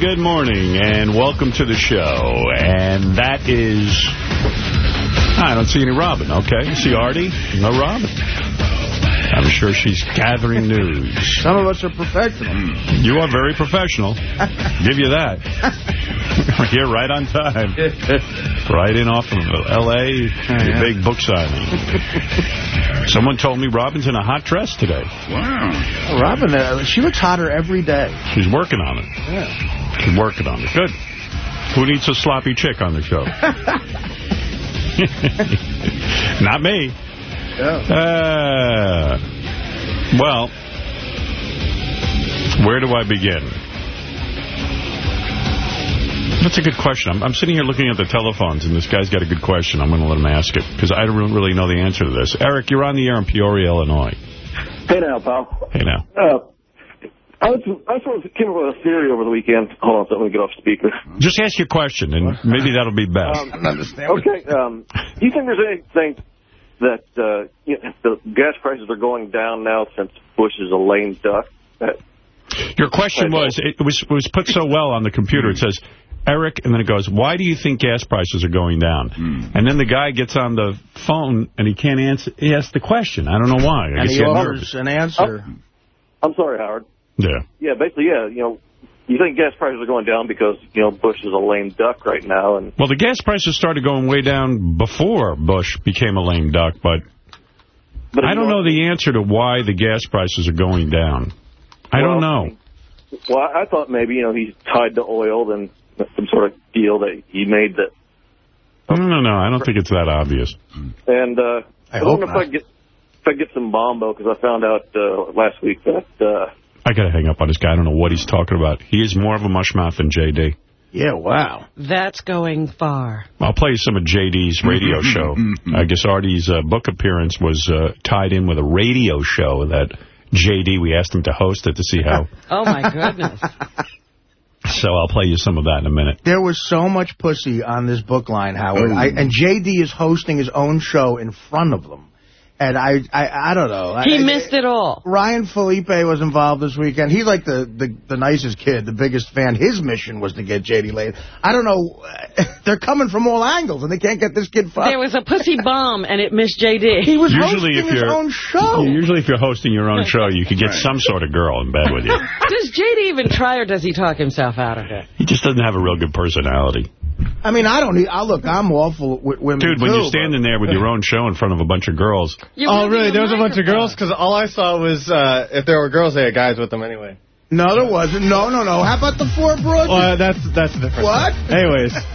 good morning, and welcome to the show. And that is... I don't see any Robin, okay? See Artie? No Robin. I'm sure she's gathering news. Some of us are professional. You are very professional. Give you that. You're right on time. right in off of L.A., your big book signing. Someone told me Robin's in a hot dress today. Wow. Robin, uh, she looks hotter every day. She's working on it. Yeah. She's working on it. Good. Who needs a sloppy chick on the show? Not me. Uh, well, where do I begin? That's a good question. I'm, I'm sitting here looking at the telephones, and this guy's got a good question. I'm going to let him ask it, because I don't really know the answer to this. Eric, you're on the air in Peoria, Illinois. Hey now, pal. Hey, now. Uh, I was I sort of came up with a theory over the weekend. Hold on, let me get off speaker. Just ask your question, and maybe that'll be best. Um, okay, um, do you think there's anything that uh, you know, the gas prices are going down now since Bush is a lame duck? That, Your question was, it was, it was put so well on the computer, it says, Eric, and then it goes, why do you think gas prices are going down? And then the guy gets on the phone, and he can't answer, he asks the question. I don't know why. I And guess he he offers an answer. I'm sorry, Howard. Yeah. Yeah, basically, yeah. You know, you think gas prices are going down because you know Bush is a lame duck right now, and Well, the gas prices started going way down before Bush became a lame duck, but, but I don't know the answer to why the gas prices are going down. I don't know. Well, I thought maybe you know he's tied to oil and some sort of deal that he made that, No, no, no. I don't think it's that obvious. and uh, I I, hope wonder if. I get if I get some bombo because I found out uh, last week that. Uh, I got to hang up on this guy. I don't know what he's talking about. He is more of a mushmouth than J.D. Yeah, wow. That's going far. I'll play you some of J.D.'s radio show. I guess Artie's uh, book appearance was uh, tied in with a radio show that J.D., we asked him to host it to see how. Oh, my goodness. so I'll play you some of that in a minute. There was so much pussy on this book line, Howard. I, and J.D. is hosting his own show in front of them. And I, I, I don't know. He I, missed it all. Ryan Felipe was involved this weekend. He's like the, the, the nicest kid, the biggest fan. His mission was to get J.D. laid. I don't know. They're coming from all angles, and they can't get this kid fucked. There was a pussy bomb, and it missed J.D. He was Usually hosting if his you're- own show. Usually if you're hosting your own show, you could get some sort of girl in bed with you. Does J.D. even try, or does he talk himself out of it? He just doesn't have a real good personality. I mean, I don't need... I look, I'm awful with women, Dude, when too, you're standing there with your own show in front of a bunch of girls, Oh, really? There was a bunch of girls? Because all I saw was, uh, if there were girls, they had guys with them anyway. No, there wasn't. No, no, no. How about the four broads? Well, that's that's a different What? story. Anyways,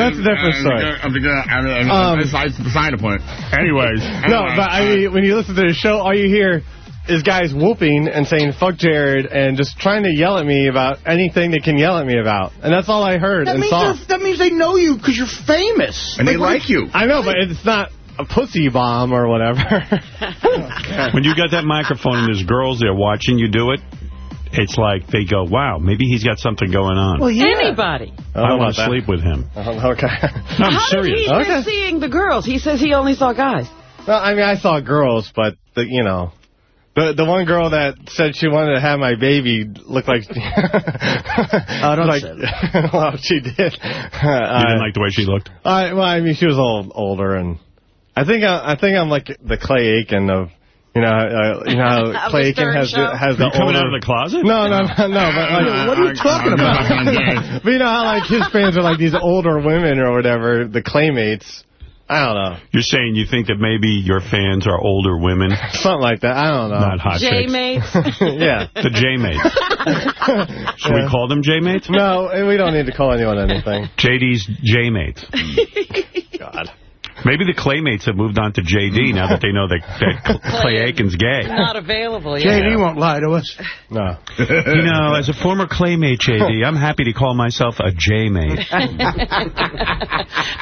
that's a different story. I'm I'm- Um, It's beside the point. anyways, No, but I mean, when you listen to the show, all you hear is guys whooping and saying "fuck Jared" and just trying to yell at me about anything they can yell at me about, and that's all I heard That and saw. that means they know you because you're famous. And they like you. I know, but it's not a pussy bomb or whatever. when you got that microphone and there's girls there watching you do it, it's like they go, wow, maybe he's got something going on. Well, yeah. Anybody. I want to sleep with him. Oh, okay. No, I'm How serious. did he Okay. miss seeing the girls? He says he only saw guys. Well, I mean, I saw girls, but the you know. The the one girl that said she wanted to have my baby looked like oh don't like say that. well she did. You didn't like the way she looked? I well I mean she was a little older and I think I, I think I'm like the Clay Aiken of you know uh, you know how Clay Aiken has the, has the you coming older, out of the closet? no no no no but like What are you talking about? but you know how like his fans are like these older women or whatever the Claymates. I don't know You're saying you think that maybe your fans are older women, something like that. I don't know. not hot? J-mates. yeah. The J-mates. Should we call them J-mates? No, we don't need to call anyone anything. JD's J-mates. God. Maybe the Claymates have moved on to JD now that they know that, that Clay Aiken's gay. Not available yet. JD won't lie to us. No. You know, as a former Claymate, JD, I'm happy to call myself a J-mate.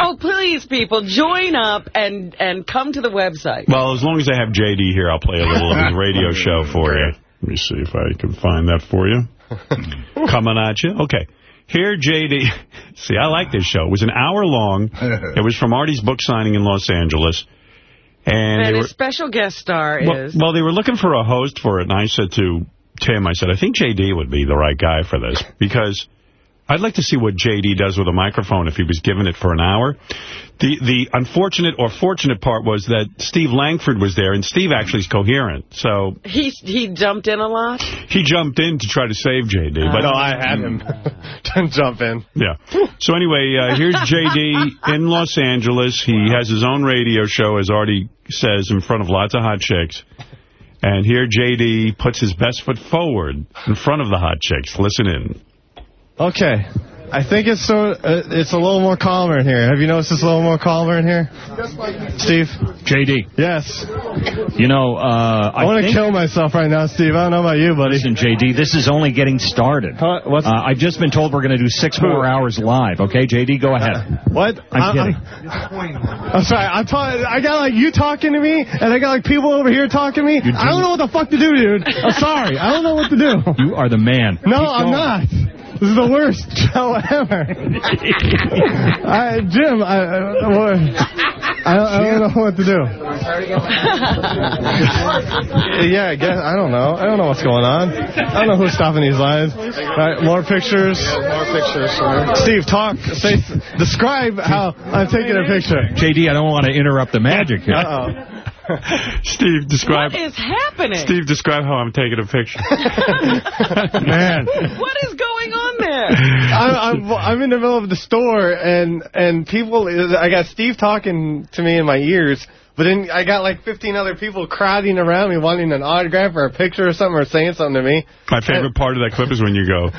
oh, please, people, join up and, and come to the website. Well, as long as I have JD here, I'll play a little of his radio show for you. Let me see if I can find that for you. Coming at you. Okay. Here, JD. See, I like this show. It was an hour long. It was from Artie's book signing in Los Angeles. And, And they were, his special guest star well, is... well, they were looking for a host for it, and I said to Tim, I said, I think JD would be the right guy for this, because I'd like to see what J.D. does with a microphone if he was given it for an hour. The the unfortunate or fortunate part was that Steve Langford was there, and Steve actually is coherent. So He he jumped in a lot. he jumped in to try to save J.D. But no, I had him jump in. Yeah. So anyway, uh, here's J.D. in Los Angeles. He has his own radio show, as Artie says, in front of lots of hot chicks. And here J.D. puts his best foot forward in front of the hot chicks. Listen in. Okay. I think it's so. Uh, it's a little more calmer in here. Have you noticed it's a little more calmer in here? Steve? J.D. Yes. You know, uh, I, want to kill myself right now, Steve. I don't know about you, buddy. Listen, J.D., this is only getting started. Huh? What's- Uh, I've just been told we're going to do six more hours live. Okay, J.D., go ahead. What? I'm I- kidding. I'm, I'm sorry. I'm. I got like you talking to me, and I got like people over here talking to me. I don't know what the fuck to do, dude. I'm sorry. I don't know what to do. You are the man. No, Keep I'm going. not. This is the worst show ever. I, Jim, I, I, what- I, I don't know what to do. yeah, I guess I don't know. I don't know what's going on. I don't know who's stopping these lines. All right, more pictures. More pictures. Steve, talk. Say, describe how I'm taking a picture. J.D., I don't want to interrupt the magic here. Uh oh. Steve, describe... What is happening? Steve, describe how I'm taking a picture. Man. What is going on there? I'm, I'm, I'm in the middle of the store, and and people, I got Steve talking to me in my ears, but then I got like 15 other people crowding around me wanting an autograph or a picture or something or saying something to me. My favorite part of that clip is when you go,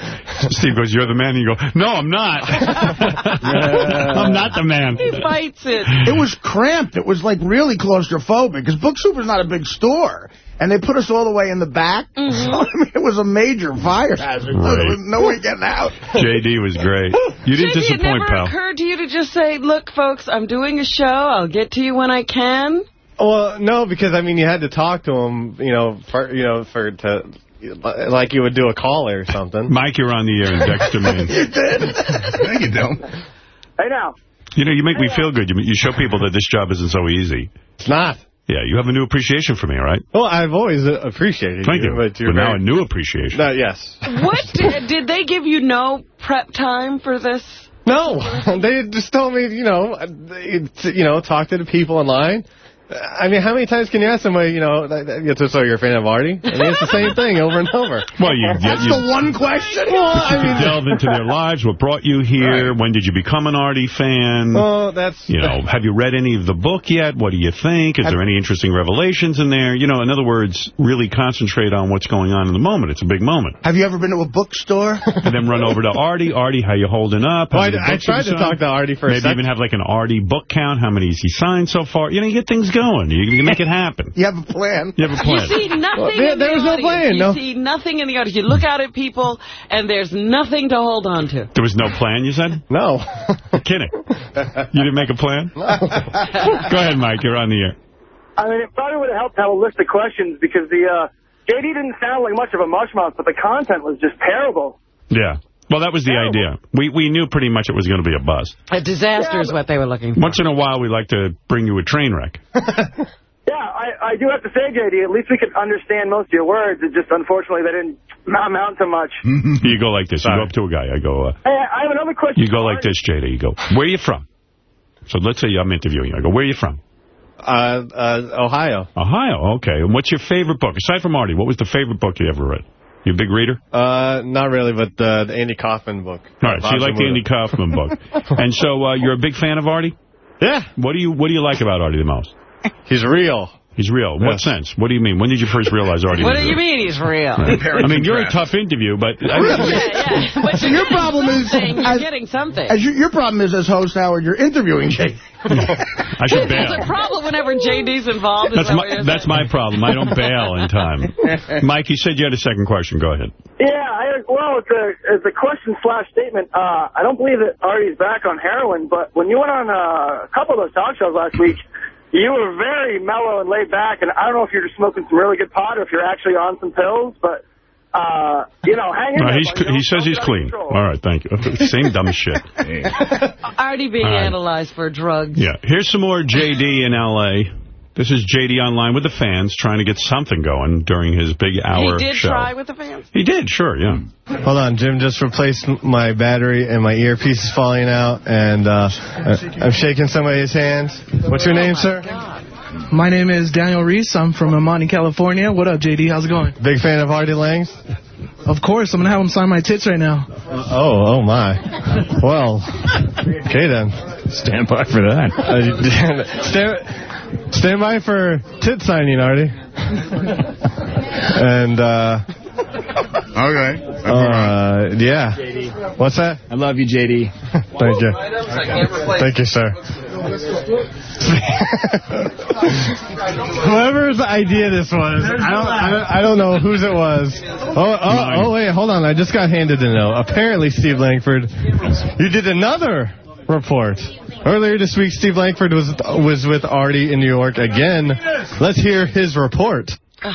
Steve goes, you're the man, and you go, no, I'm not. I'm not the man. He fights it. It was cramped. It was like really claustrophobic because Book Soup's not a big store. And they put us all the way in the back. Mm-hmm. So, I mean, it was a major fire hazard. Right. There was no way getting out. J.D. was great. You didn't JD, it disappoint, never pal. occurred to you to just say, look, folks, I'm doing a show. I'll get to you when I can? Well, no, because I mean, you had to talk to him, you know, for you know, for to like you would do a call or something. Mike, you're on the air in Dexter, Maine. Thank you, Dylan. Hey, now. You know, you make me feel uh, good. You, you show people that this job isn't so easy. It's not. Yeah, you have a new appreciation for me, right? Well, I've always appreciated Thank you. but But, you're now a new appreciation. No, yes. What? did, did they give you no prep time for this? No, they just told me, you know, you know, talk to the people in line. I mean, how many times can you ask somebody, you know, that, that, you know, so you're a fan of Artie? I mean, it's the same thing over and over. Well, you, you, That's you, the one question. Well, I mean, delve into their lives, what brought you here, when did you become an Artie fan? well, that's You know, have you read any of the book yet? What do you think? Is there any interesting revelations in there? You know, in other words, really concentrate on what's going on in the moment. It's a big moment. Have you ever been to a bookstore? And then run over to Artie. Artie, how you holding up? Well, I, I tried to signed? talk to Artie for a Maybe second. even have like an Artie book count. How many has he signed so far? You know, you get things going. You, you make it happen. you have a plan? You have a plan. You plan. see nothing Well, there- in there the was no audience. plan, You no. see nothing in the audience. You look out at people, and there's nothing to hold on to. There was no plan, you said? No. Kidding. You didn't make a plan? Go ahead, Mike. You're on the air. I mean, it probably would have helped to have a list of questions because the uh, JD didn't sound like much of a mushmouth, but the content was just terrible. Yeah. Well, that was the Terrible. idea. We we knew pretty much it was going to be a buzz. A disaster is what they were looking for. Once in a while, we like to bring you a train wreck. Yeah, I, I do have to say, JD, at least we could understand most of your words. It just, unfortunately, they didn't amount to much. You go like this. You go up to a guy. I go, uh, Hey, I have another question. you go like this, Jada. You go, where are you from? So let's say I'm interviewing you. I go, where are you from? Uh, uh, Ohio. Ohio. Okay. And what's your favorite book? Aside from Artie, what was the favorite book you ever read? You a big reader? Uh, not really, but uh, the Andy Kaufman book. All right. So you Bob like the Andy Kaufman book. and so uh, you're a big fan of Artie? Yeah, What do you What do you like about Artie the most? he's real. He's real. In What sense? What do you mean? When did you first realize Artie What do you real? mean he's real? I mean, you're a tough interview, but I Yeah, yeah. But you're Your getting problem is- something. You're as- getting something. As you, your problem is, as host, Howard, you're interviewing Jay. I should There's bail. a problem whenever JD's involved. is That's that my that's my problem. I don't bail in time. Mike, you said you had a second question. Go ahead. Yeah, I, well, it's a, it's a question slash statement. Uh, I don't believe that Artie's back on heroin, but when you went on uh, a couple of those talk shows last week, you were very mellow and laid back, and I don't know if you're just smoking some really good pot or if you're actually on some pills, but, uh, you know, hang in No, there. he's, buddy. Don't- he says don't he's get out of clean. control. All right, thank you. Same dumb shit. Already being All right. analyzed for drugs. Yeah. Here's some more JD in L.A. This is J.D. online with the fans, trying to get something going during his big hour He did show. try with the fans? He did, sure, yeah. Hold on, Jim just replaced my battery and my earpiece is falling out, and uh, I'm shaking somebody's hands. What's your name, sir? My name is Daniel Reese. I'm from Amani, California. What up, JD? How's it going? Big fan of Artie Lange's? Of course. I'm going to have him sign my tits right now. Oh, oh my. Well, okay then. Stand by for that. Uh, stand, stand by for tit signing, Artie. and, uh... Okay. Uh, yeah. What's that? I love you, JD. Thank you. Thank you, sir. Whoever's idea this was, I don't, I don't, I don't know whose it was. Oh, oh, oh, wait, hold on. I just got handed a note. Apparently, Steve Langford, you did another report. Earlier this week, Steve Langford was was with Artie in New York again. Let's hear his report. you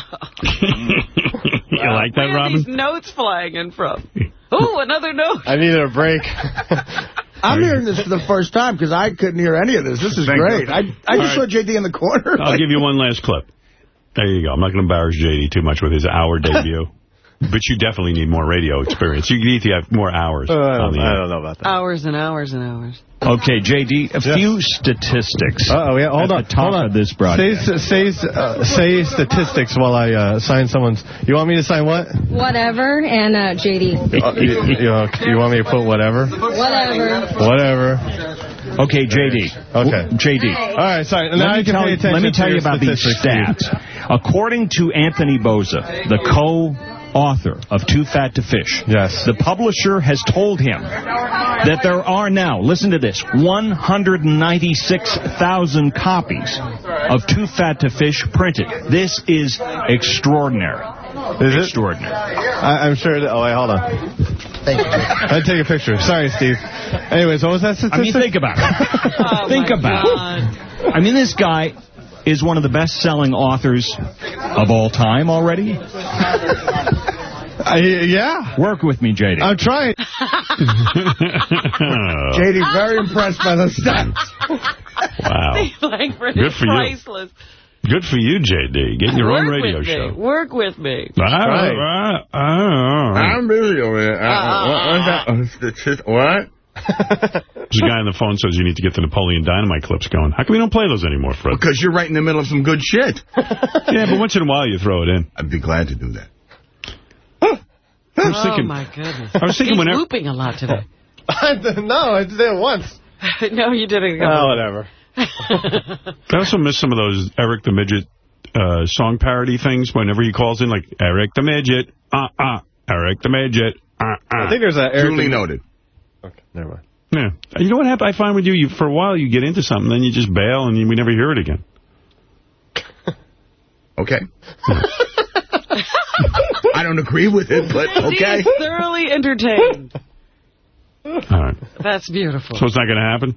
like that, Where are Robin? these notes flying in from? Oh, another note. I needed a break. I'm hearing this for the first time because I couldn't hear any of this. This is Thank great. you. I, I just All saw JD in the corner. I'll give you one last clip. There you go. I'm not going to embarrass J.D. too much with his hour debut. But you definitely need more radio experience. You need to have more hours Uh, I, on don't, the I air. don't know about that. Hours and hours and hours. Okay, JD, a Yeah. few statistics. Uh-oh, yeah, hold at on. the top hold on. of this Say, broadcast. say, uh, say statistics while I uh, sign someone's. You want me to sign what? Whatever, and uh, JD. Uh, you, you, know, you want me to put whatever? Whatever. Whatever. Okay, JD. Okay. JD. All right, sorry. Now Let I me, can tell pay you, let me tell you about these stats. According to Anthony Boza, the co-author of Too Fat to Fish, Yes. the publisher has told him that there are now, listen to this, 196,000 copies of Too Fat to Fish printed. This is extraordinary. Is it? Extraordinary. I, I'm sure. That, oh, wait, hold on. Thank you. I'd take a picture. Sorry, Steve. Anyways, what was that statistic? I mean, think about it. Oh, think about God. it. I mean, this guy is one of the best-selling authors of all time already. I, yeah. Work with me, JD. I'm trying. JD, very impressed by the stats. wow. Langford Good is for you. priceless. Good for you, J.D. Getting your own radio show. Me. Work with me. Right. I'm busy over there. Uh, what, what's that? Uh, statist- what? There's a guy on the phone says you need to get the Napoleon Dynamite clips going. How come we don't play those anymore, Fred? Because you're right in the middle of some good shit. Yeah, but once in a while you throw it in. I'd be glad to do that. I was Oh, my goodness. I was thinking He's whenever- whooping a lot today. no, I did it once. no, you didn't. Go. Oh, whatever. I also miss some of those Eric the Midget uh, song parody things whenever he calls in, like, Eric the Midget, uh-uh, Eric the Midget, uh, uh. I uh-uh. think there's a Eric. Duly noted. Okay, never mind. Yeah. You know what happened? I find with you, you, for a while you get into something, then you just bail and you, we never hear it again. Okay. I don't agree with it, but okay. He's thoroughly entertained. All right. That's beautiful. So it's not going to happen?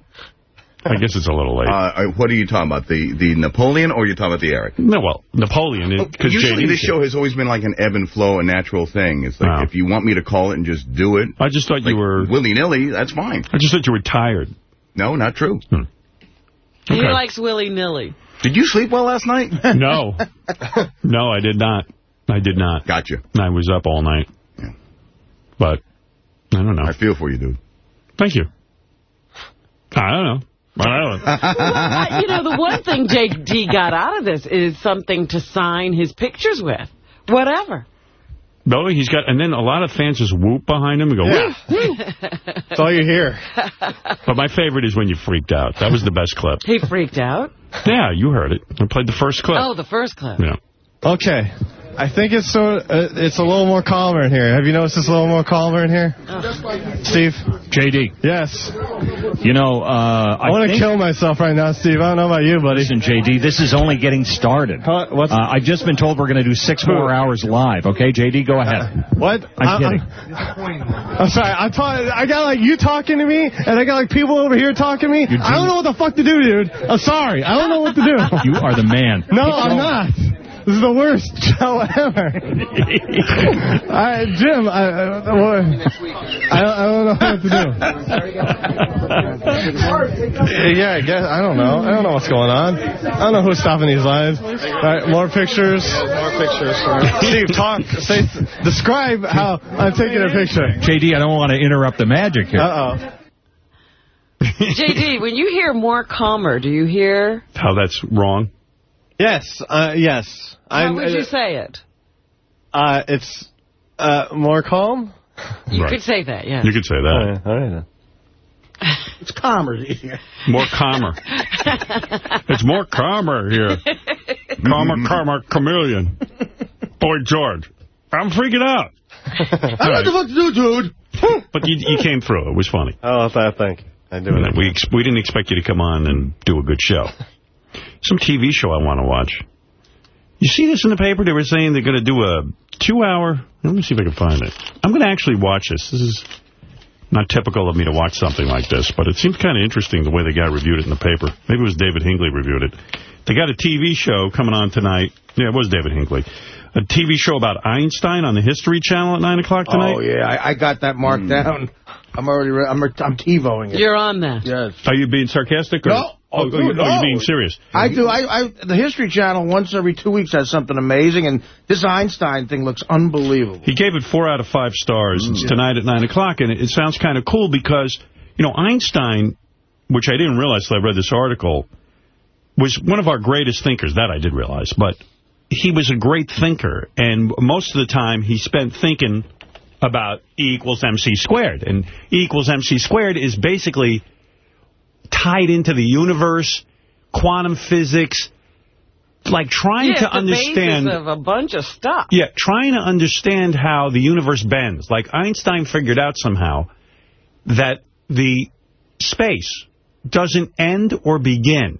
I guess it's a little late. Uh, uh, what are you talking about? The the Napoleon or are you talking about the Eric? no, well, Napoleon, because Usually JD this show has always been like an ebb and flow, a natural thing. It's like Oh. if you want me to call it and just do it, I just thought like you were, willy-nilly, that's fine. I just thought you were tired. No, not true. He Okay. likes willy-nilly. Did you sleep well last night? No. no, I did not. I did not. Gotcha. I was up all night. Yeah. But, I don't know. I feel for you, dude. Thank you. I don't know. I don't. I- you know, the one thing J.D. got out of this is something to sign his pictures with. Whatever. No, he's got, and then a lot of fans just whoop behind him and go, Yeah. woo. That's all you hear. But my favorite is when you freaked out. That was the best clip. He freaked out. Yeah, you heard it. I played the first clip. Oh, the first clip. Yeah. Okay. I think it's so. Uh, it's a little more calmer in here. Have you noticed it's a little more calmer in here, Steve? JD, Yes. you know, uh, I, want to kill myself right now, Steve. I don't know about you, buddy. Listen, JD, this is only getting started. Huh? What's Uh, I've just been told we're going to do six more hours live. Okay, JD, go ahead. what? I'm I- kidding. I'm, I'm sorry. I talk, I got like you talking to me, and I got like people over here talking to me. I don't know what the fuck to do, dude. I'm sorry. I don't know what to do. You are the man. no, I'm not. This is the worst show ever. I, Jim, I, I, I, don't, I don't know what to do. yeah, I guess I don't know. I don't know what's going on. I don't know who's stopping these lines. All right, more pictures. More pictures. Steve, talk. Say, describe how I'm taking a picture. JD, I don't want to interrupt the magic here. Uh-oh. JD, when you hear more calmer, do you hear... How that's wrong? Yes, uh, yes. How I'm, would you say it? Uh, it's uh, more calm. You Right. could say that, yeah. You could say that. All right, then. It's calmer easier. More calmer. it's more calmer here. Calmer, calmer, chameleon. Boy George. I'm freaking out. I don't know what the fuck to do, dude. But you, you came through. It was funny. Oh, th- thank you. I do it. We, ex- we didn't expect you to come on and do a good show. Some TV show I want to watch. You see this in the paper? They were saying they're going to do a two-hour... Let me see if I can find it. I'm going to actually watch this. This is not typical of me to watch something like this, but it seemed kind of interesting the way the guy reviewed it in the paper. Maybe it was David Hinckley reviewed it. They got a TV show coming on tonight. Yeah, it was David Hinckley. A TV show about Einstein on the History Channel at 9 o'clock tonight. Oh, yeah, I, I got that marked hmm. down. I'm already, re I'm, re I'm TiVoing it. You're on that. Yes. Are you being sarcastic? Or? No. Oh, Oh, no. you're being serious. I do. I, I the History Channel once every two weeks has something amazing, and this Einstein thing looks unbelievable. He gave it four out of five stars. It's tonight at 9 o'clock, and it, it sounds kind of cool because, you know, Einstein, which I didn't realize till I read this article, was one of our greatest thinkers. That I did realize. But he was a great thinker, and most of the time he spent thinking about E equals MC squared. And E equals MC squared is basically tied into the universe, quantum physics, like trying Yeah, to the understand... of a bunch of stuff. Yeah, trying to understand how the universe bends. Like Einstein figured out somehow that the space doesn't end or begin.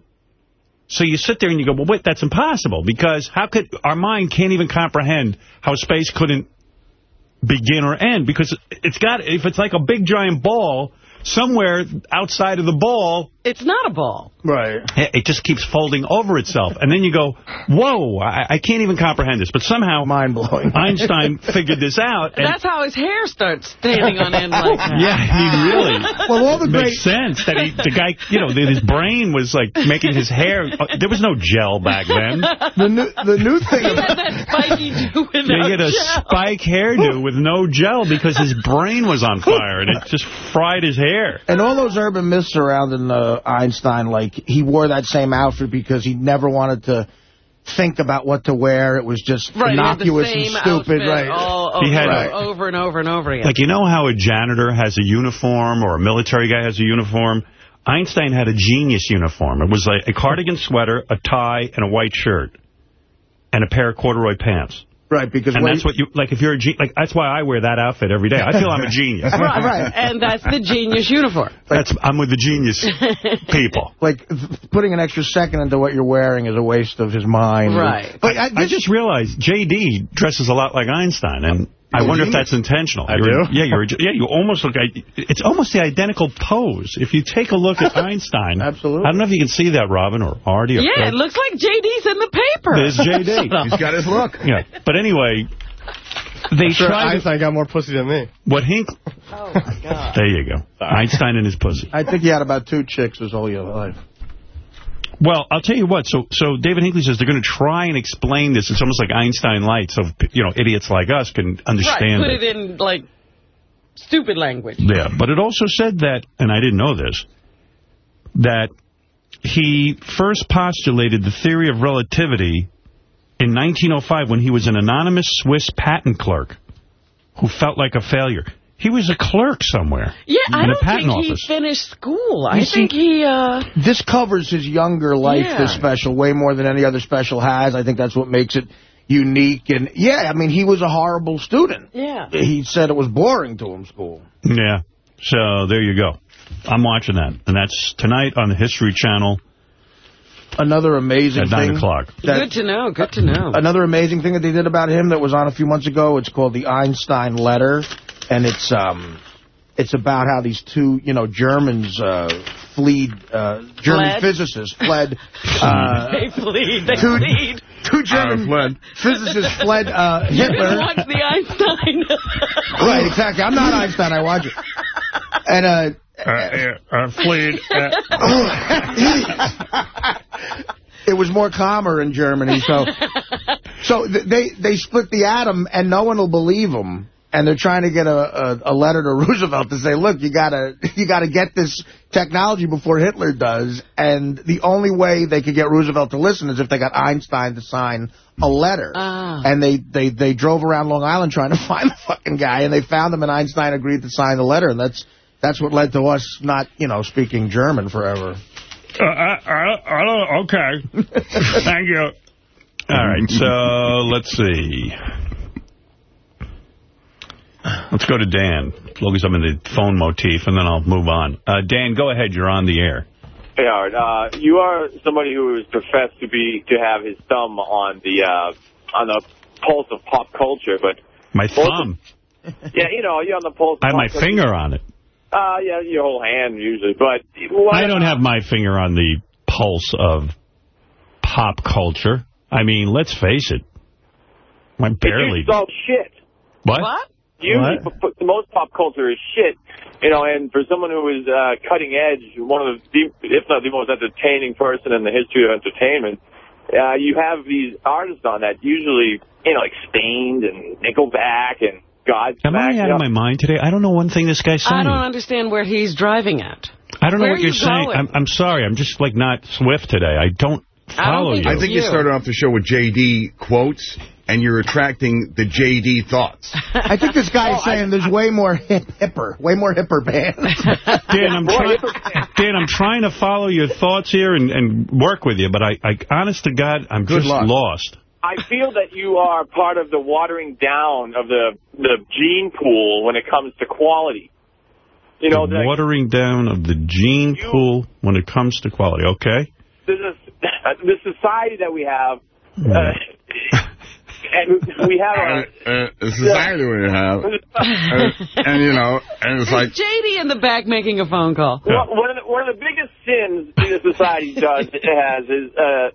So you sit there and you go, well, wait, that's impossible. Because how could our mind can't even comprehend how space couldn't begin or end. Because it's got, if it's like a big giant ball, somewhere outside of the ball, It's not a ball. Right. it it just keeps folding over itself. And then you go, whoa, I, I can't even comprehend this. But somehow Mind-blowing. Einstein figured this out. And That's how his hair starts standing on end like that. yeah, he really. Well, all the great... Makes sense that he, the guy, you know, that his brain was like making his hair. uh, There was no gel back then. The new, the new thing He about... had that spiky do He had a gel. spike hairdo with no gel because his brain was on fire and it just fried his hair. And all those urban myths around surrounding uh, Einstein, like he wore that same outfit because he never wanted to think about what to wear. It was just Right, he had the innocuous and stupid. Right. All over, He had- and over and over and over again. Like, you know how a janitor has a uniform or a military guy has a uniform? Einstein had a genius uniform. It was like a cardigan sweater, a tie, and a white shirt. And a pair of corduroy pants. Right, because And when that's what you, like, if you're a, ge- like, that's why I wear that outfit every day. I feel I'm a genius. right, right. and that's the genius uniform. That's, I'm with the genius people. Like putting an extra second into what you're wearing is a waste of his mind. Right. But I, I just realized J.D. dresses a lot like Einstein, and I wonder if that's intentional. I You're- do? Yeah, you're, yeah, you almost look like, it's almost the identical pose. If you take a look at Einstein. Absolutely. I don't know if you can see that, Robin, or Artie. Or Yeah, Fred. it looks like JD's in the paper. There's J.D. He's got his look. Yeah, but anyway, they Sure, tried to, Einstein got more pussy than me. what Hink, Oh, my God. there you go, Einstein and his pussy. I think he had about two chicks his whole your life. Well, I'll tell you what. So, so David Hinckley says they're going to try and explain this. It's almost like Einstein light, so you know idiots like us can Right, understand put it. it in, like, stupid language. Yeah, but it also said that, and I didn't know this, that he first postulated the theory of relativity in 1905 when he was an anonymous Swiss patent clerk who felt like a failure. He was a clerk somewhere. Yeah, I don't think office. he finished school. I You think he, uh... This covers his younger life, Yeah. this special, way more than any other special has. I think that's what makes it unique. And, yeah, I mean, he was a horrible student. Yeah. He said it was boring to him, school. Yeah. So there you go. I'm watching that. And that's tonight on the History Channel Another amazing thing. at 9 o'clock. Good to know, good to know. Another amazing thing that they did about him that was on a few months ago, it's called the Einstein Letter, and it's um, it's about how these two, you know, Germans uh, fleed, uh, German Fled? physicists fled. Uh, they fleed, they Two- fleed. two German fled. physicists fled uh, Hitler. watch the Einstein. Right, exactly. I'm not Einstein. I watch it. And uh, Uh, fled. it was more calmer in Germany. So, so th they they split the atom, and no one will believe them. And they're trying to get a, a, a letter to Roosevelt to say, look, you gotta you gotta get this technology before Hitler does. And the only way they could get Roosevelt to listen is if they got Einstein to sign a letter. Ah. And they, they, they drove around Long Island trying to find the fucking guy, and they found him, and Einstein agreed to sign the letter. And that's that's what led to us not, you know, speaking German forever. Uh, I, I, I don't, okay. Thank you. All right, so let's see. Let's go to Dan, as long as I'm in the phone motif, and then I'll move on. Uh, Dan, go ahead. You're on the air. Hey, Howard. Uh, you are somebody who is professed to be to have his thumb on the uh, on the pulse of pop culture, but My thumb. yeah, you know, you're on the pulse. I of have my culture. finger on it. Uh, yeah, your whole hand usually, but what, I don't have my finger on the pulse of pop culture. I mean, let's face it. I barely. It's all shit. What? What? Usually, What? p- p- most pop culture is shit, you know. And for someone who is uh, cutting edge, one of the, if not the most entertaining person in the history of entertainment, uh, you have these artists on that usually, you know, like Staind and Nickelback and Godsmack. Am I you out know. of my mind today? I don't know one thing this guy's saying. I don't understand where he's driving at. I don't know Where what you're you saying. I'm, I'm sorry. I'm just, like, not swift today. I don't follow think you. I think you You. started off the show with J.D. quotes, and you're attracting the J.D. thoughts. I think this guy is saying there's way more hip, hipper, way more hipper bands. Dan, I'm trying. Dan, I'm trying to follow your thoughts here and, and work with you, but I, I, honest to God, I'm Good just luck. lost. I feel that you are part of the watering down of the the gene pool when it comes to quality. You know, the the, watering down of the gene You- pool when it comes to quality. Okay. this is the society that we have, uh, and we have Uh, a. uh, society we have. And, and, you know, and it's like, Is JD in the back making a phone call? Well, one of the one of the biggest sins the society does it has is uh,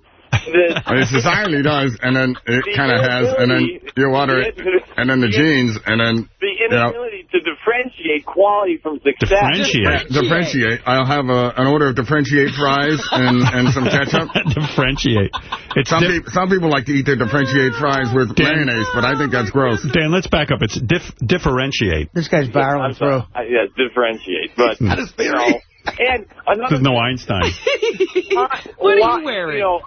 this. I mean, society does, and then it The kind of has, and then you water it, and then the genes, and then, The you know, inability to differentiate quality from success. Differentiate. differentiate. I'll have a, an order of differentiate fries and, and some ketchup. Differentiate. It's Some, di- peop some people like to eat their differentiate fries with Dan- mayonnaise, but I think that's gross. Dan, let's back up. It's dif differentiate. this guy's barreling sorry. through. I- Yes, differentiate. But, That is you know, and another There's no Einstein. Uh, What are you wearing? You know,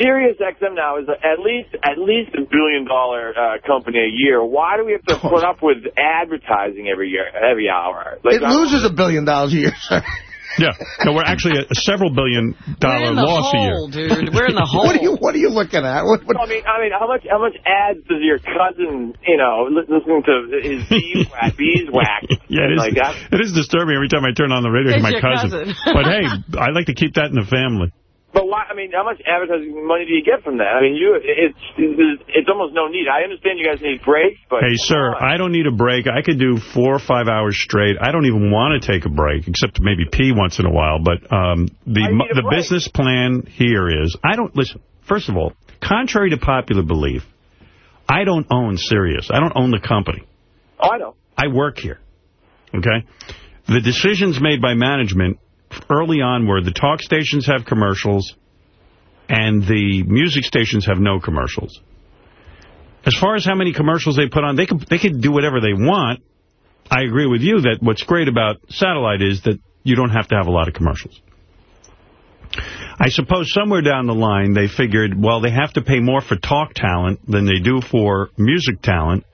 Sirius XM now is at least at least a billion dollar uh, company a year. Why do we have to put up with advertising every year, every hour? Like, It I- loses a billion dollars a year. Yeah. No, we're actually a, a several billion We're dollar in the loss a year. dude. We're in the hole. What are you What are you looking at? What, what, I mean, I mean, how much how much ads does your cousin, you know, listening to his beeswax, beeswax, Yeah, it is, like that? it is disturbing every time I turn on the radio to It's my your cousin. cousin. but hey, I like to keep that in the family. But why? I mean, how much advertising money do you get from that? I mean, you it's it's, almost no need. I understand you guys need breaks, but Hey, sir, I don't need a break. I could do four or five hours straight. I don't even want to take a break, except maybe pee once in a while. But um, the I need a the break. business plan here is, I don't, listen, first of all, contrary to popular belief, I don't own Sirius. I don't own the company. Oh, I know. I work here. Okay? The decisions made by management early on where the talk stations have commercials and the music stations have no commercials. As far as how many commercials they put on, they could, they could do whatever they want. I agree with you that what's great about satellite is that you don't have to have a lot of commercials. I suppose somewhere down the line they figured, well, they have to pay more for talk talent than they do for music talent,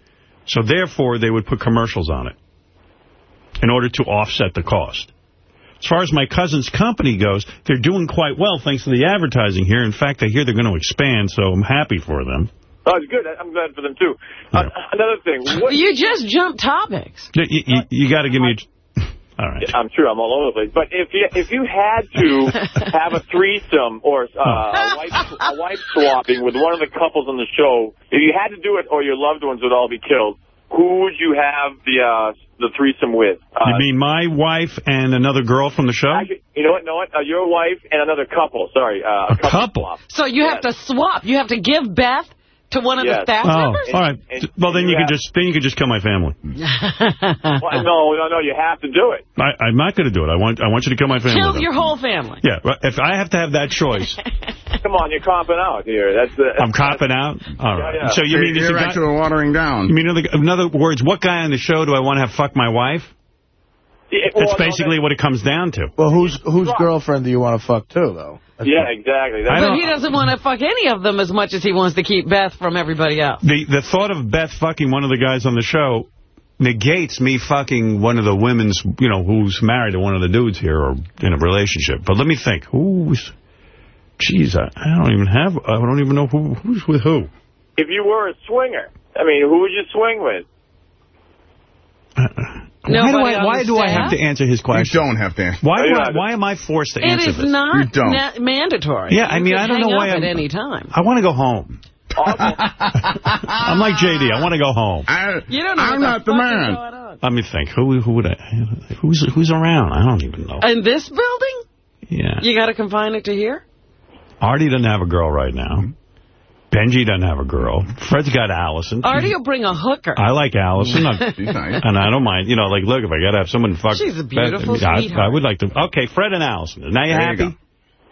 so therefore they would put commercials on it in order to offset the cost. As far as my cousin's company goes, they're doing quite well thanks to the advertising here. In fact, I hear they're going to expand, so I'm happy for them. Oh, it's good. I'm glad for them too. Uh, another thing. What, You just jumped topics. You, you, you got to give me a... All right. I'm sure I'm all over the place. But if you if you had to have a threesome or uh, a, wife, a wife swapping with one of the couples on the show, if you had to do it or your loved ones would all be killed, who would you have the uh, the threesome with? Uh, you mean my wife and another girl from the show? actually, you know what? No, what? Uh, your wife and another couple. Sorry, uh, A couple? So you have to swap. You have to give Beth to one of the Yes. staff Oh, members? all right. And- well, then you you can just then you can just kill my family. Well, no, no, no. You have to do it. I, I'm not going to do it. I want I want you to kill my family. Kill then. your whole family. Yeah, if I have to have that choice, Come on, you're copping out here. That's the. I'm copping out. All right. Yeah, yeah. So you mean it's You're a guy, actually watering down. you mean in other, in other words, what guy on the show do I want to have fuck my wife? Yeah, well, That's no, basically what it comes down to. Well, whose whose girlfriend do you want to fuck, too, though? That's Yeah, exactly. I That's, But he doesn't want to fuck any of them as much as he wants to keep Beth from everybody else. The the thought of Beth fucking one of the guys on the show negates me fucking one of the women's, you know, who's married to one of the dudes here or in a relationship. But let me think. Who's... Jeez, I, I don't even have... I don't even know who who's with who. if you were a swinger, I mean, who would you swing with? Uh, why do I, why do I have to answer his question? You don't have to answer. Why, do I, uh, why am I forced to It answer is this? You not don't. mandatory. Yeah, I mean, I don't know why at I'm- any time. I want to go home. Oh. I'm like JD. I want to go home. I, You don't know I'm not the the fuck is man. Let me think. Who who would I? Who's who's around? I don't even know. In this building? Yeah. You got to confine it to here? Artie doesn't have a girl right now. Benjy doesn't have a girl. Fred's got Allison. Artie will bring a hooker. I like Allison. She's nice. and I don't mind. You know, like, look, if I got to have someone fuck... She's a beautiful I, I would like to... Okay, Fred and Allison. Now you There happy? go.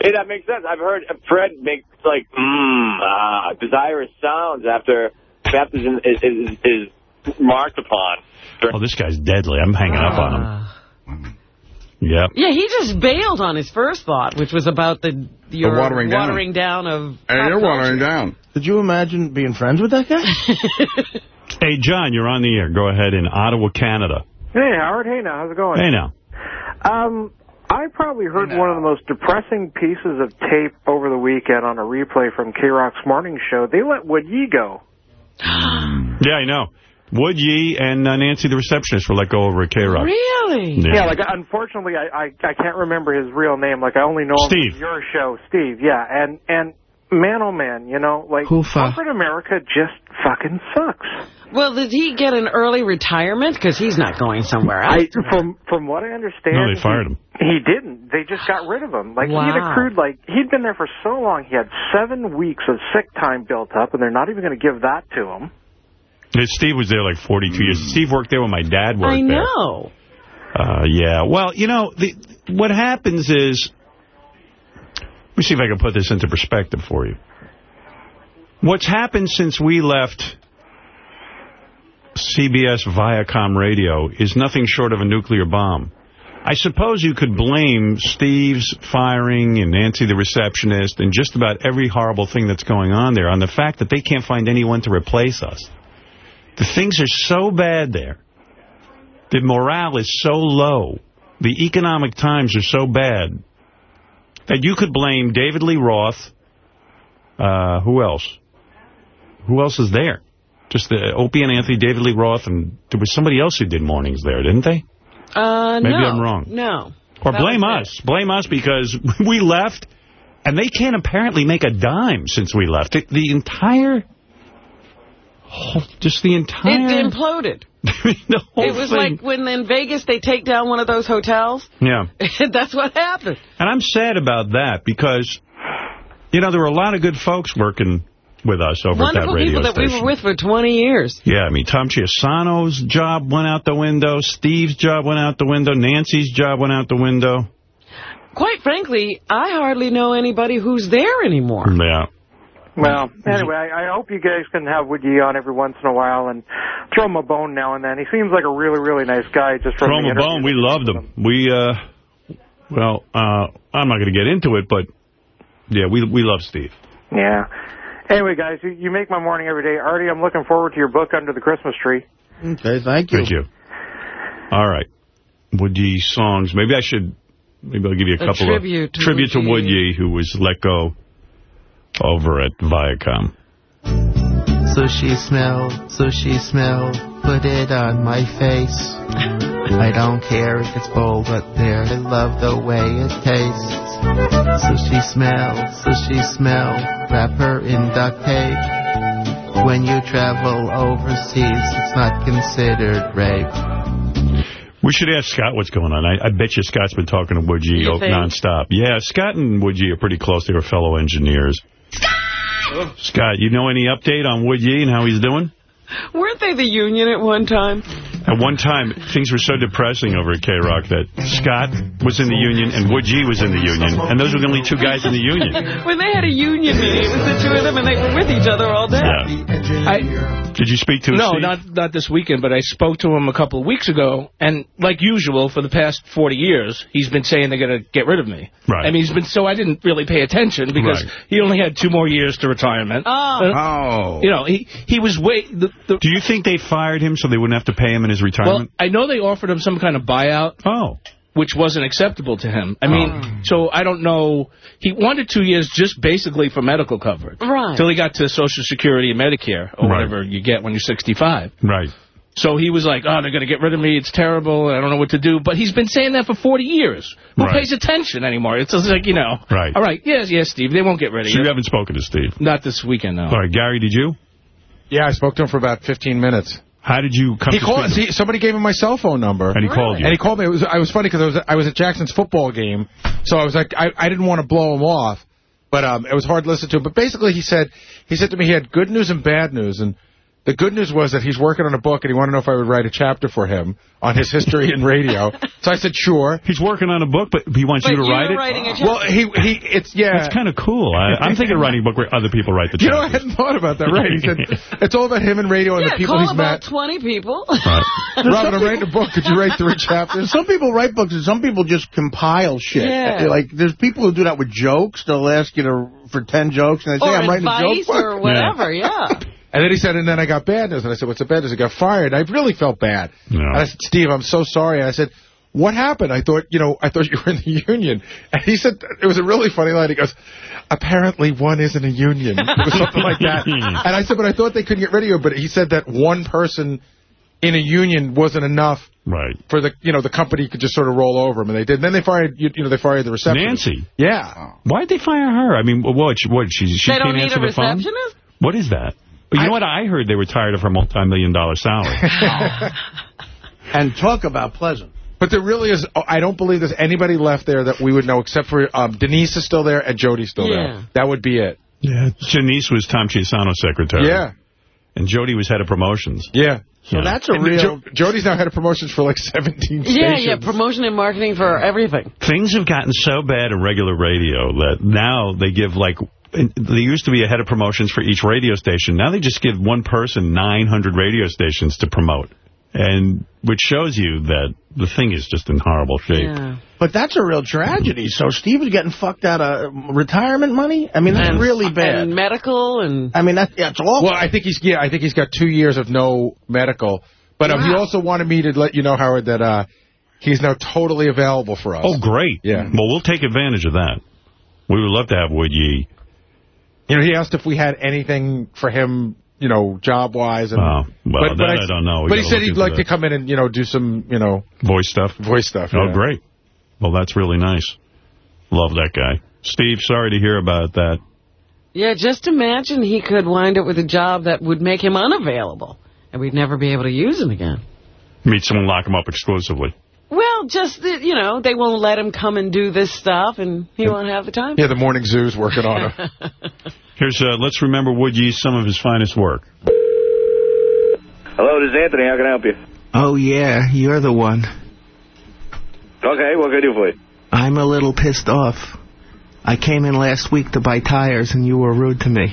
Hey, that makes sense. I've heard Fred make like mmm, ah, desirous sounds after baptism is, is, is marked upon. Oh, this guy's deadly. I'm hanging up on him. Ah. Yep. Yeah, he just bailed on his first thought, which was about the your watering down. watering down of Hey, pop you're watering down. Did you imagine being friends with that guy? Hey, John, you're on the air. Go ahead in Ottawa, Canada. Hey, Howard. Hey, now. How's it going? Hey, now. Um, I probably heard one of the most depressing pieces of tape over the weekend on a replay from K-Rock's morning show. They let Woogie go. Yeah, I know. Woogie and uh, Nancy, the receptionist, were let go over at K-Rock. Really? Yeah. Yeah, like, unfortunately, I, I, I can't remember his real name. Like, I only know him Steve. from your show. Steve, yeah. And, and man, oh man, you know, like, Hoofa. corporate America just fucking sucks. Well, did he get an early retirement? Because he's not going somewhere else. I, from from what I understand, No, they fired him. He, he didn't. They just got rid of him. Like he had accrued like he'd been there for so long. He had seven weeks of sick time built up, and they're not even going to give that to him. Yeah, Steve was there like 42 years. Steve worked there when my dad worked I there. know. Uh, yeah. Well, you know, the, what happens is, let me see if I can put this into perspective for you. What's happened since we left CBS Viacom Radio is nothing short of a nuclear bomb. I suppose you could blame Steve's firing and Nancy the receptionist and just about every horrible thing that's going on there on the fact that they can't find anyone to replace us. The things are so bad there. The morale is so low. The economic times are so bad that you could blame David Lee Roth. Uh, who else? Who else is there? Just the Opie and Anthony, David Lee Roth, and there was somebody else who did mornings there, didn't they? Uh, Maybe no. I'm wrong. No. Or That blame us. Blame us because we left, and they can't apparently make a dime since we left. The entire, whole- just the entire... It imploded. the whole It was thing. like when in Vegas they take down one of those hotels. yeah. That's what happened. And I'm sad about that because, you know, there were a lot of good folks working with us over at that Wonderful radio people that we were with for 20 years. Yeah, I mean, Tom Chiusano's job went out the window. Steve's job went out the window. Nancy's job went out the window. Quite frankly, I hardly know anybody who's there anymore. Yeah. Well, anyway, I, I hope you guys can have Woogie on every once in a while and throw him a bone now and then. He seems like a really, really nice guy. Just from Throw him the a bone. We interviews. loved him. We, uh, well, uh, I'm not going to get into it, but, yeah, we we love Steve. Yeah. Anyway, guys, you, you make my morning every day. Artie, I'm looking forward to your book under the Christmas tree. Okay, thank you. Thank you. All right. Woody songs. Maybe I should, maybe I'll give you a, A couple tribute of to tribute to Woody, who was let go over at Viacom. Sushi smell, sushi smell, put it on my face. I don't care if it's bold but there, I love the way it tastes. Sushi smell, sushi smell, wrap her in duct tape. When you travel overseas, it's not considered rape. We should ask Scott what's going on. I, I bet you Scott's been talking to Woogie You think? nonstop. Yeah, Scott and Woodgie are pretty close. They were fellow engineers. Scott! Oh. Scott, you know any update on Woogie and how he's doing? Weren't they the union at one time? At one time, things were so depressing over at K-Rock that Scott was in the union and Woogie was in the union, and those were the only two guys in the union. When they had a union meeting, it was the two of them, and they were with each other all day. Yeah. Did you speak to him, No, Steve? not not this weekend, but I spoke to him a couple of weeks ago, and like usual, for the past 40 years, he's been saying they're going to get rid of me. Right. I mean, he's been so I didn't really pay attention because Right. he only had two more years to retirement. Oh. Uh, You know, he he was way. The, the, Do you think they fired him so they wouldn't have to pay him in his retirement? well, retirement? I know they offered him some kind of buyout. Oh. Which wasn't acceptable to him. I oh. mean, so I don't know. He wanted two years just basically for medical coverage. Right. Till he got to Social Security and Medicare, or Right. whatever you get when you're 65. Right. So he was like, oh, they're going to get rid of me. It's terrible. I don't know what to do. But he's been saying that for 40 years. Who Right. pays attention anymore? It's just like, you know. Right. All right. Yes, yes, Steve. They won't get rid of So you. you haven't spoken to Steve? Not this weekend, no. All right, Gary, did you? Yeah, I spoke to him for about 15 minutes. How did you come He to called. See, somebody gave him my cell phone number, And he called you. And he called me. It was. I was funny because I was. I was at Jackson's football game, so I was like, I, I didn't want to blow him off, but um, it was hard to listen to. Him. But basically, he said, he said to me, he had good news and bad news, and the good news was that he's working on a book, and he wanted to know if I would write a chapter for him on his history in radio. So I said, sure. He's working on a book, but he wants But you to write it? writing a chapter. Well, he he. It's yeah. That's kind of cool. I, I'm thinking of writing a book where other people write the You know, I hadn't thought about that. Right? He said it's all about him and radio and yeah, the people call he's about met. 20 people. Robin, I'm writing a book. Could you write three chapters? Some people write books, and some people just compile shit. Yeah. Like, there's people who do that with jokes. They'll ask you to for 10 jokes, and they say, or I'm writing a advice joke book. or whatever, yeah. And then he said, and then I got bad news. And I said, what's the bad news? I got fired. I really felt bad. Yeah. And I said, Steve, I'm so sorry. And I said, what happened? I thought, you know, I thought you were in the union. And he said, it was a really funny line. He goes, apparently one isn't a union. It was something like that. And I said, but I thought they couldn't get rid of you. But he said that one person in a union wasn't enough Right. for the, you know, the company could just sort of roll over him. And they did. And then they fired, you, you know, they fired the receptionist. Nancy. Yeah. Why'd they fire her? I mean, what? She, what? She, she they can't don't need answer a the phone? receptionist? What is that? But you know what? I heard they were tired of her multi-million dollar salary. And talk about pleasant. But there really is, I don't believe there's anybody left there that we would know except for um, Denise is still there and Jody's still Yeah. there. That would be it. yeah. Denise was Tom Chiusano's secretary. Yeah. And Jody was head of promotions. Yeah. So Yeah. that's a And real... Jo- Jody's now head of promotions for like 17 stations. Yeah, yeah, promotion and marketing for everything. Things have gotten so bad in regular radio that now they give like there used to be a head of promotions for each radio station. Now they just give one person 900 radio stations to promote. And which shows you that the thing is just in horrible shape. Yeah. But that's a real tragedy. So Steve is getting fucked out of retirement money? I mean, that's And- really bad. And medical and... I mean, that, that's awful. Well, I think he's yeah, I think he's got two years of no medical. But um, he also wanted me to let you know, Howard, that uh, he's now totally available for us. Oh, great. Yeah. Well, we'll take advantage of that. We would love to have Woogie. You know, he asked if we had anything for him, you know, job-wise. And, Oh, well, that I don't know. We but he said he'd like that. to come in and, you know, do some, you know, Voice stuff? voice stuff. Oh, yeah. great. Well, that's really nice. Love that guy. Steve, sorry to hear about that. Yeah, just imagine he could wind up with a job that would make him unavailable, and we'd never be able to use him again. Meet someone, lock him up exclusively. Well, just, that, you know, they won't let him come and do this stuff, and he won't have the time. Yeah, the morning zoo's working on him. Here's, uh, let's remember Woogie, some of his finest work. Hello, this is Anthony. How can I help you? Oh, yeah, you're the one. Okay, what can I do for you? I'm a little pissed off. I came in last week to buy tires, and you were rude to me.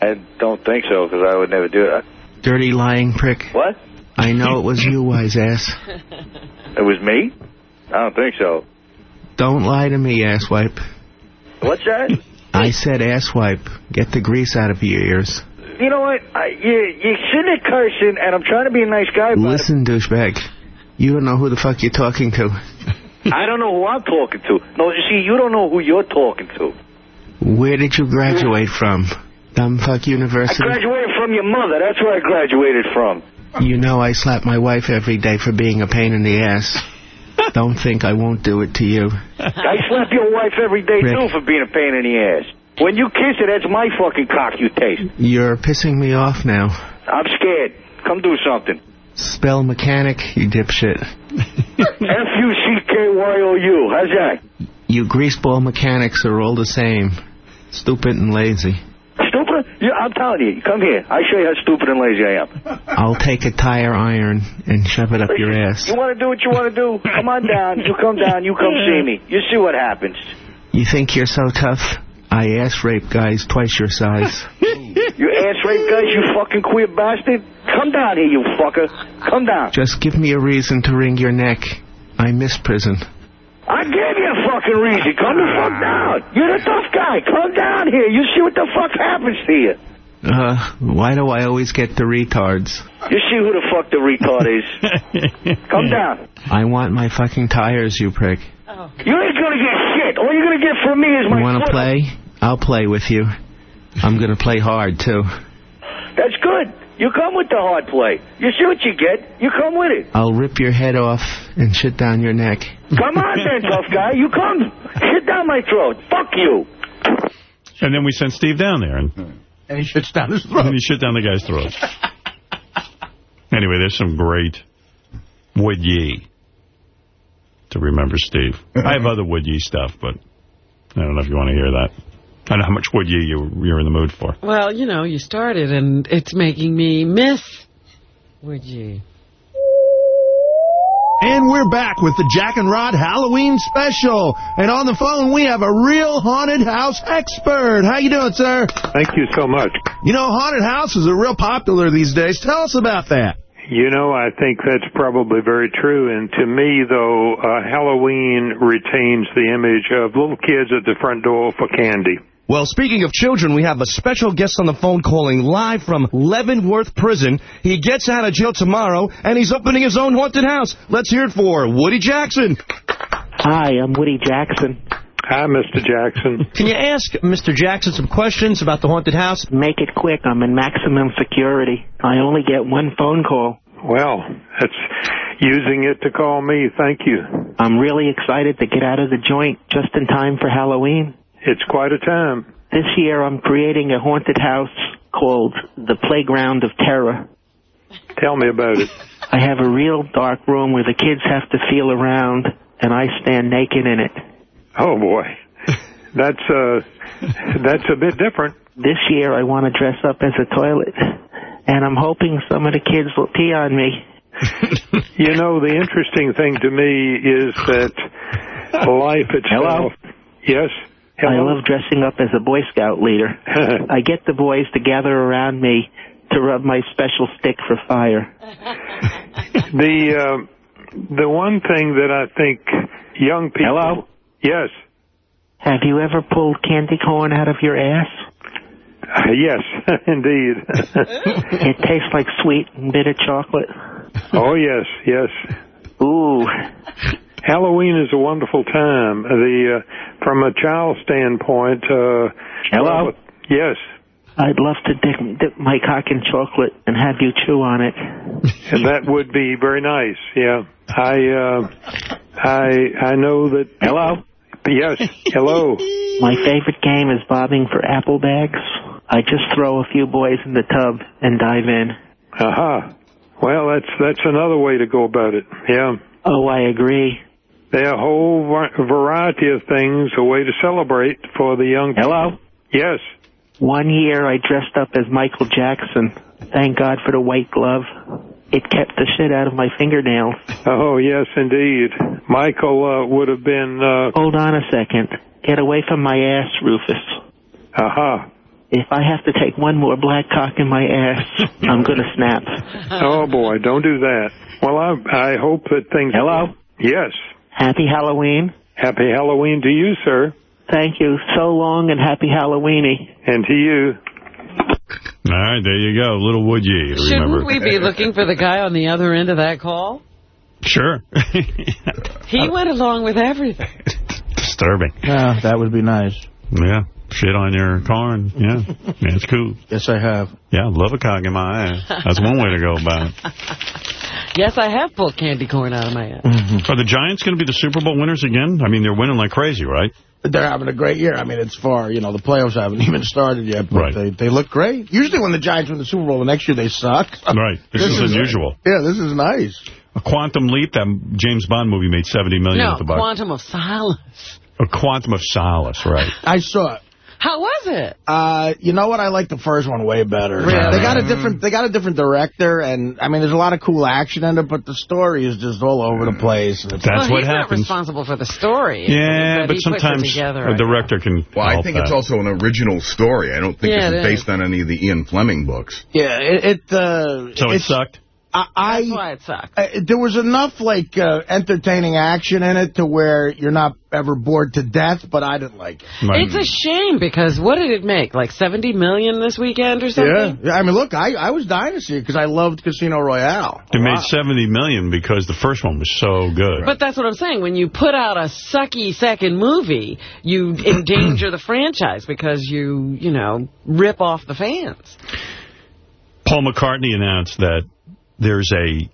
I don't think so, because I would never do that. Dirty lying prick. What? I know it was you, wise ass. It was me? I don't think so. Don't lie to me, asswipe. What's that? I said asswipe. Get the grease out of your ears. you know what? I, you, you shouldn't have cursing, and I'm trying to be a nice guy, but Listen, douchebag. You don't know who the fuck you're talking to. I don't know who I'm talking to. No, you see, you don't know who you're talking to. Where did you graduate from? Dumbfuck University? I graduated from your mother. That's where I graduated from. You know I slap my wife every day for being a pain in the ass. Don't think I won't do it to you. I slap your wife every day, Rick. too, for being a pain in the ass. When you kiss it, that's my fucking cock you taste. You're pissing me off now. I'm scared. Come do something. Spell mechanic, you dipshit. F-U-C-K-Y-O-U. How's that? You greaseball mechanics are all the same. Stupid and lazy. I'm telling you. Come here. I show you how stupid and lazy I am. I'll take a tire iron and shove it up your ass. You want to do what you want to do? Come on down. You come down. You come see me. You see what happens. You think you're so tough? I ass rape guys twice your size. You ass rape guys, you fucking queer bastard. Come down here, you fucker. Come down. Just give me a reason to wring your neck. I miss prison. I gave you a fucking reason. Come the fuck down. You're the tough guy. Come down here. You see what the fuck happens to you. Uh, why do I always get the retards? You see who the fuck the retard is. Come down. I want my fucking tires, you prick. You ain't gonna get shit. All you're gonna get from me is my You want to foot. play? I'll play with you. I'm going to play hard, too. That's good. You come with the hard play. You see what you get. You come with it. I'll rip your head off and shit down your neck. Come on then, tough guy. You come. Shit down my throat. Fuck you. And then we sent Steve down there. And, and he shits down his throat. And he shit down the guy's throat. anyway, there's some great Woogie to remember Steve. I have other Woogie stuff, but I don't know if you want to hear that. I don't know how much Woogie you, you're in the mood for. Well, you know, you started, and it's making me miss. Woogie? And we're back with the Jack and Rod Halloween special. And on the phone, we have a real haunted house expert. How you doing, sir? Thank you so much. You know, haunted houses are real popular these days. Tell us about that. You know, I think that's probably very true. And to me, though, uh, Halloween retains the image of little kids at the front door for candy. Well, speaking of children, we have a special guest on the phone calling live from Leavenworth Prison. He gets out of jail tomorrow, and he's opening his own haunted house. Let's hear it for Woody Jackson. Hi, I'm Woody Jackson. Hi, Mr. Jackson. Can you ask Mr. Jackson some questions about the haunted house? Make it quick. I'm in maximum security. I only get one phone call. Well, that's using it to call me. Thank you. I'm really excited to get out of the joint just in time for Halloween. It's quite a time. This year I'm creating a haunted house called The Playground of Terror. Tell me about it. I have a real dark room where the kids have to feel around, and I stand naked in it. Oh, boy. That's, uh, that's a bit different. This year I want to dress up as a toilet, and I'm hoping some of the kids will pee on me. You know, the interesting thing to me is that life itself... Hello? Yes? I love dressing up as a Boy Scout leader. I get the boys to gather around me to rub my special stick for fire. The uh, the one thing that I think young people. Hello? Yes. Have you ever pulled candy corn out of your ass? Uh, yes, indeed. it tastes like sweet and bitter chocolate. oh yes, yes. Ooh. Halloween is a wonderful time. The uh, from a child standpoint. Uh, Hello? Yes. I'd love to dip, dip my cock in chocolate and have you chew on it. And that would be very nice. Yeah. I uh, I I know that. Hello. Yes. Hello. My favorite game is bobbing for apple bags. I just throw a few boys in the tub and dive in. Aha. Well, that's that's another way to go about it. Yeah. Oh, I agree. There are a whole variety of things, a way to celebrate for the young. Hello? Yes. One year I dressed up as Michael Jackson. Thank God for the white glove. It kept the shit out of my fingernails. Oh, yes, indeed. Michael uh, would have been. Uh, Hold on a second. Get away from my ass, Rufus. aha. If I have to take one more black cock in my ass, I'm gonna snap. Oh boy, don't do that. Well, I I hope that things. Hello? Yes. Happy Halloween. Happy Halloween to you, sir, Thank you. So long and happy Halloweeny. and to you. All right, there you go. Little Woogie Shouldn't we be looking for the guy on the other end of that call? Sure. He went along with everything. Disturbing. Yeah, that would be nice. Yeah. Shit on your car and, yeah. yeah. It's cool. Yes, I have. Yeah, love a cock in my ass. That's one way to go about it. Yes, I have pulled candy corn out of my ass. Mm-hmm. Are the Giants going to be the Super Bowl winners again? I mean, they're winning like crazy, right? They're having a great year. I mean, it's far, you know, the playoffs haven't even started yet, but Right. they, they look great. Usually when the Giants win the Super Bowl, the next year they suck. Right. This, is, unusual. Yeah, this is nice. A Quantum Leap, that James Bond movie made $70 million No, at the box. Quantum of Solace. A Quantum of Solace, right. I saw it. How was it? Uh, you know what? I like the first one way better. Really? They got a different. They got a different director, and I mean, there's a lot of cool action in it, but the story is just all over the place. And it's well, he's not responsible for the story. Yeah, but he puts it sometimes together, a I director can Well, I think that. it's also an original story. I don't think Yeah, this is it based on any of the Ian Fleming books. Yeah, it. it uh, So it sucked? I, I, That's why it sucked. Uh, there was enough like uh, entertaining action in it to where you're not ever bored to death, but I didn't like it. It's a shame because what did it make? Like 70 million this weekend or something? Yeah, I mean, look, I, I was dying to see it because I loved Casino Royale. It made 70 million because the first one was so good. But that's what I'm saying. When you put out a sucky second movie, you endanger the franchise because you, you know, rip off the fans. Paul McCartney announced that there's a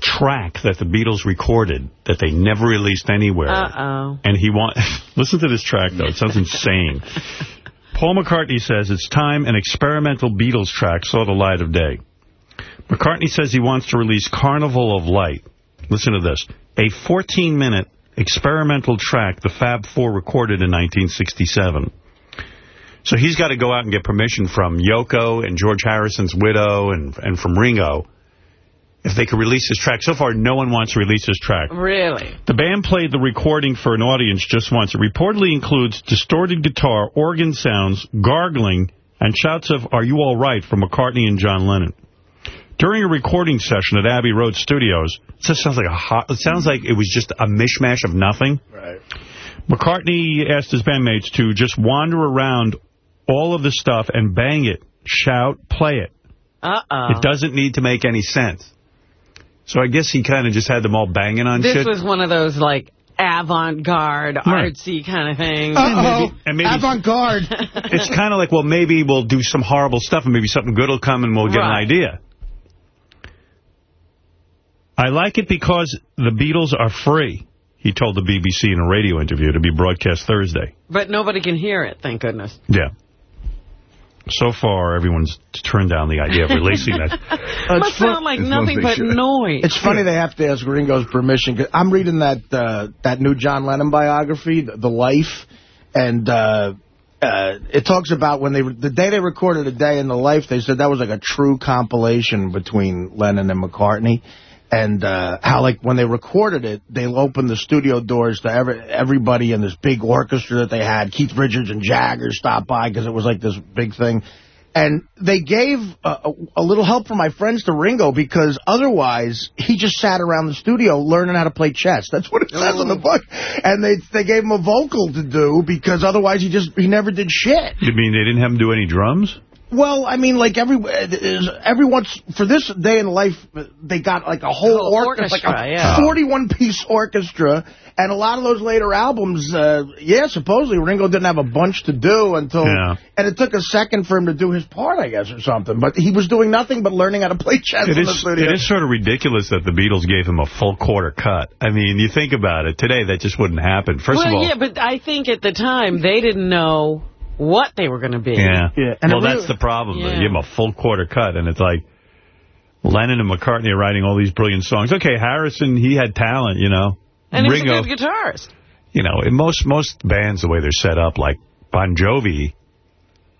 track that the Beatles recorded that they never released anywhere. Uh-oh. And he want listen to this track, though. It sounds insane. Paul McCartney says it's time an experimental Beatles track saw the light of day. McCartney says he wants to release Carnival of Light. Listen to this. A 14-minute experimental track the Fab Four recorded in 1967. So he's got to go out and get permission from Yoko and George Harrison's widow and and from Ringo if they could release this track. So far, no one wants to release this track. Really? The band played the recording for an audience just once. It reportedly includes distorted guitar, organ sounds, gargling, and shouts of Are You All Right from McCartney and John Lennon. During a recording session at Abbey Road Studios, it just sounds like a hot, it sounds like it was just a mishmash of nothing. Right. McCartney asked his bandmates to just wander around all of the stuff and bang it, shout, play it. Uh-oh. It doesn't need to make any sense. So I guess he kind of just had them all banging on This shit. This was one of those, like, avant-garde, Right. artsy kind of things. Uh-oh. Avant-garde. it's kind of like, well, maybe we'll do some horrible stuff and maybe something good will come and we'll get an idea. I like it because the Beatles are free, he told the BBC in a radio interview to be broadcast Thursday. But nobody can hear it, thank goodness. Yeah. So far, everyone's turned down the idea of releasing that. Uh, Must sound like nothing but noise. It's funny they have to ask Ringo's permission. 'cause I'm reading that uh, that new John Lennon biography, The, the Life, and uh, uh, it talks about when they the day they recorded A Day in the Life, they said that was like a true compilation between Lennon and McCartney. And uh, how, like, when they recorded it, they opened the studio doors to every, everybody in this big orchestra that they had. Keith Richards and Jagger stopped by because it was like this big thing. And they gave a, a, a little help from my friends to Ringo because otherwise he just sat around the studio learning how to play chess. That's what it says in the book. And they they gave him a vocal to do because otherwise he just he never did shit. You mean they didn't have him do any drums? Well, I mean, like every every once for this day in life, they got like a whole Whole orchestra, orchestra, like a yeah. 41 piece orchestra, and a lot of those later albums, uh, yeah, supposedly Ringo didn't have a bunch to do until, Yeah. and it took a second for him to do his part, I guess, or something. But he was doing nothing but learning how to play chess It in the studio. it is sort of ridiculous that the Beatles gave him a full quarter cut. I mean, you think about it. Today, that just wouldn't happen. First well, of all, yeah, but I think at the time they didn't know what they were going to be. Yeah. And well, really- that's the problem. They Yeah. give him a full quarter cut, and it's like Lennon and McCartney are writing all these brilliant songs. Okay, Harrison, he had talent, you know. And he was Ringo, a good guitarist. you know, in most most bands, the way they're set up, like Bon Jovi,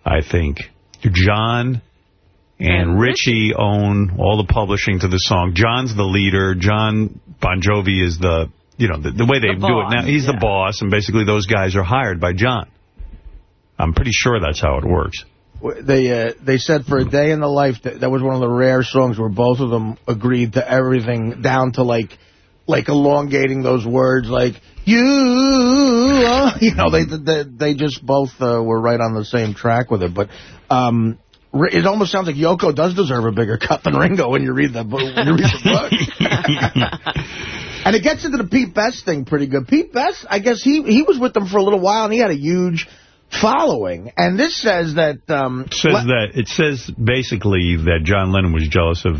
I think, John and, And Richie own all the publishing to the song. John's the leader. John Bon Jovi is the, you know, the, the way they The do it now. He's the boss, and basically those guys are hired by John. I'm pretty sure that's how it works. They uh, they said for a day in the life that that was one of the rare songs where both of them agreed to everything down to like like elongating those words like you you know they they, they just both uh, were right on the same track with it. But um it almost sounds like Yoko does deserve a bigger cut than Ringo when you read the book when you read the book. And it gets into the Pete Best thing pretty good. Pete Best I guess he he was with them for a little while and he had a huge following and this says that um says that it says basically that John Lennon was jealous of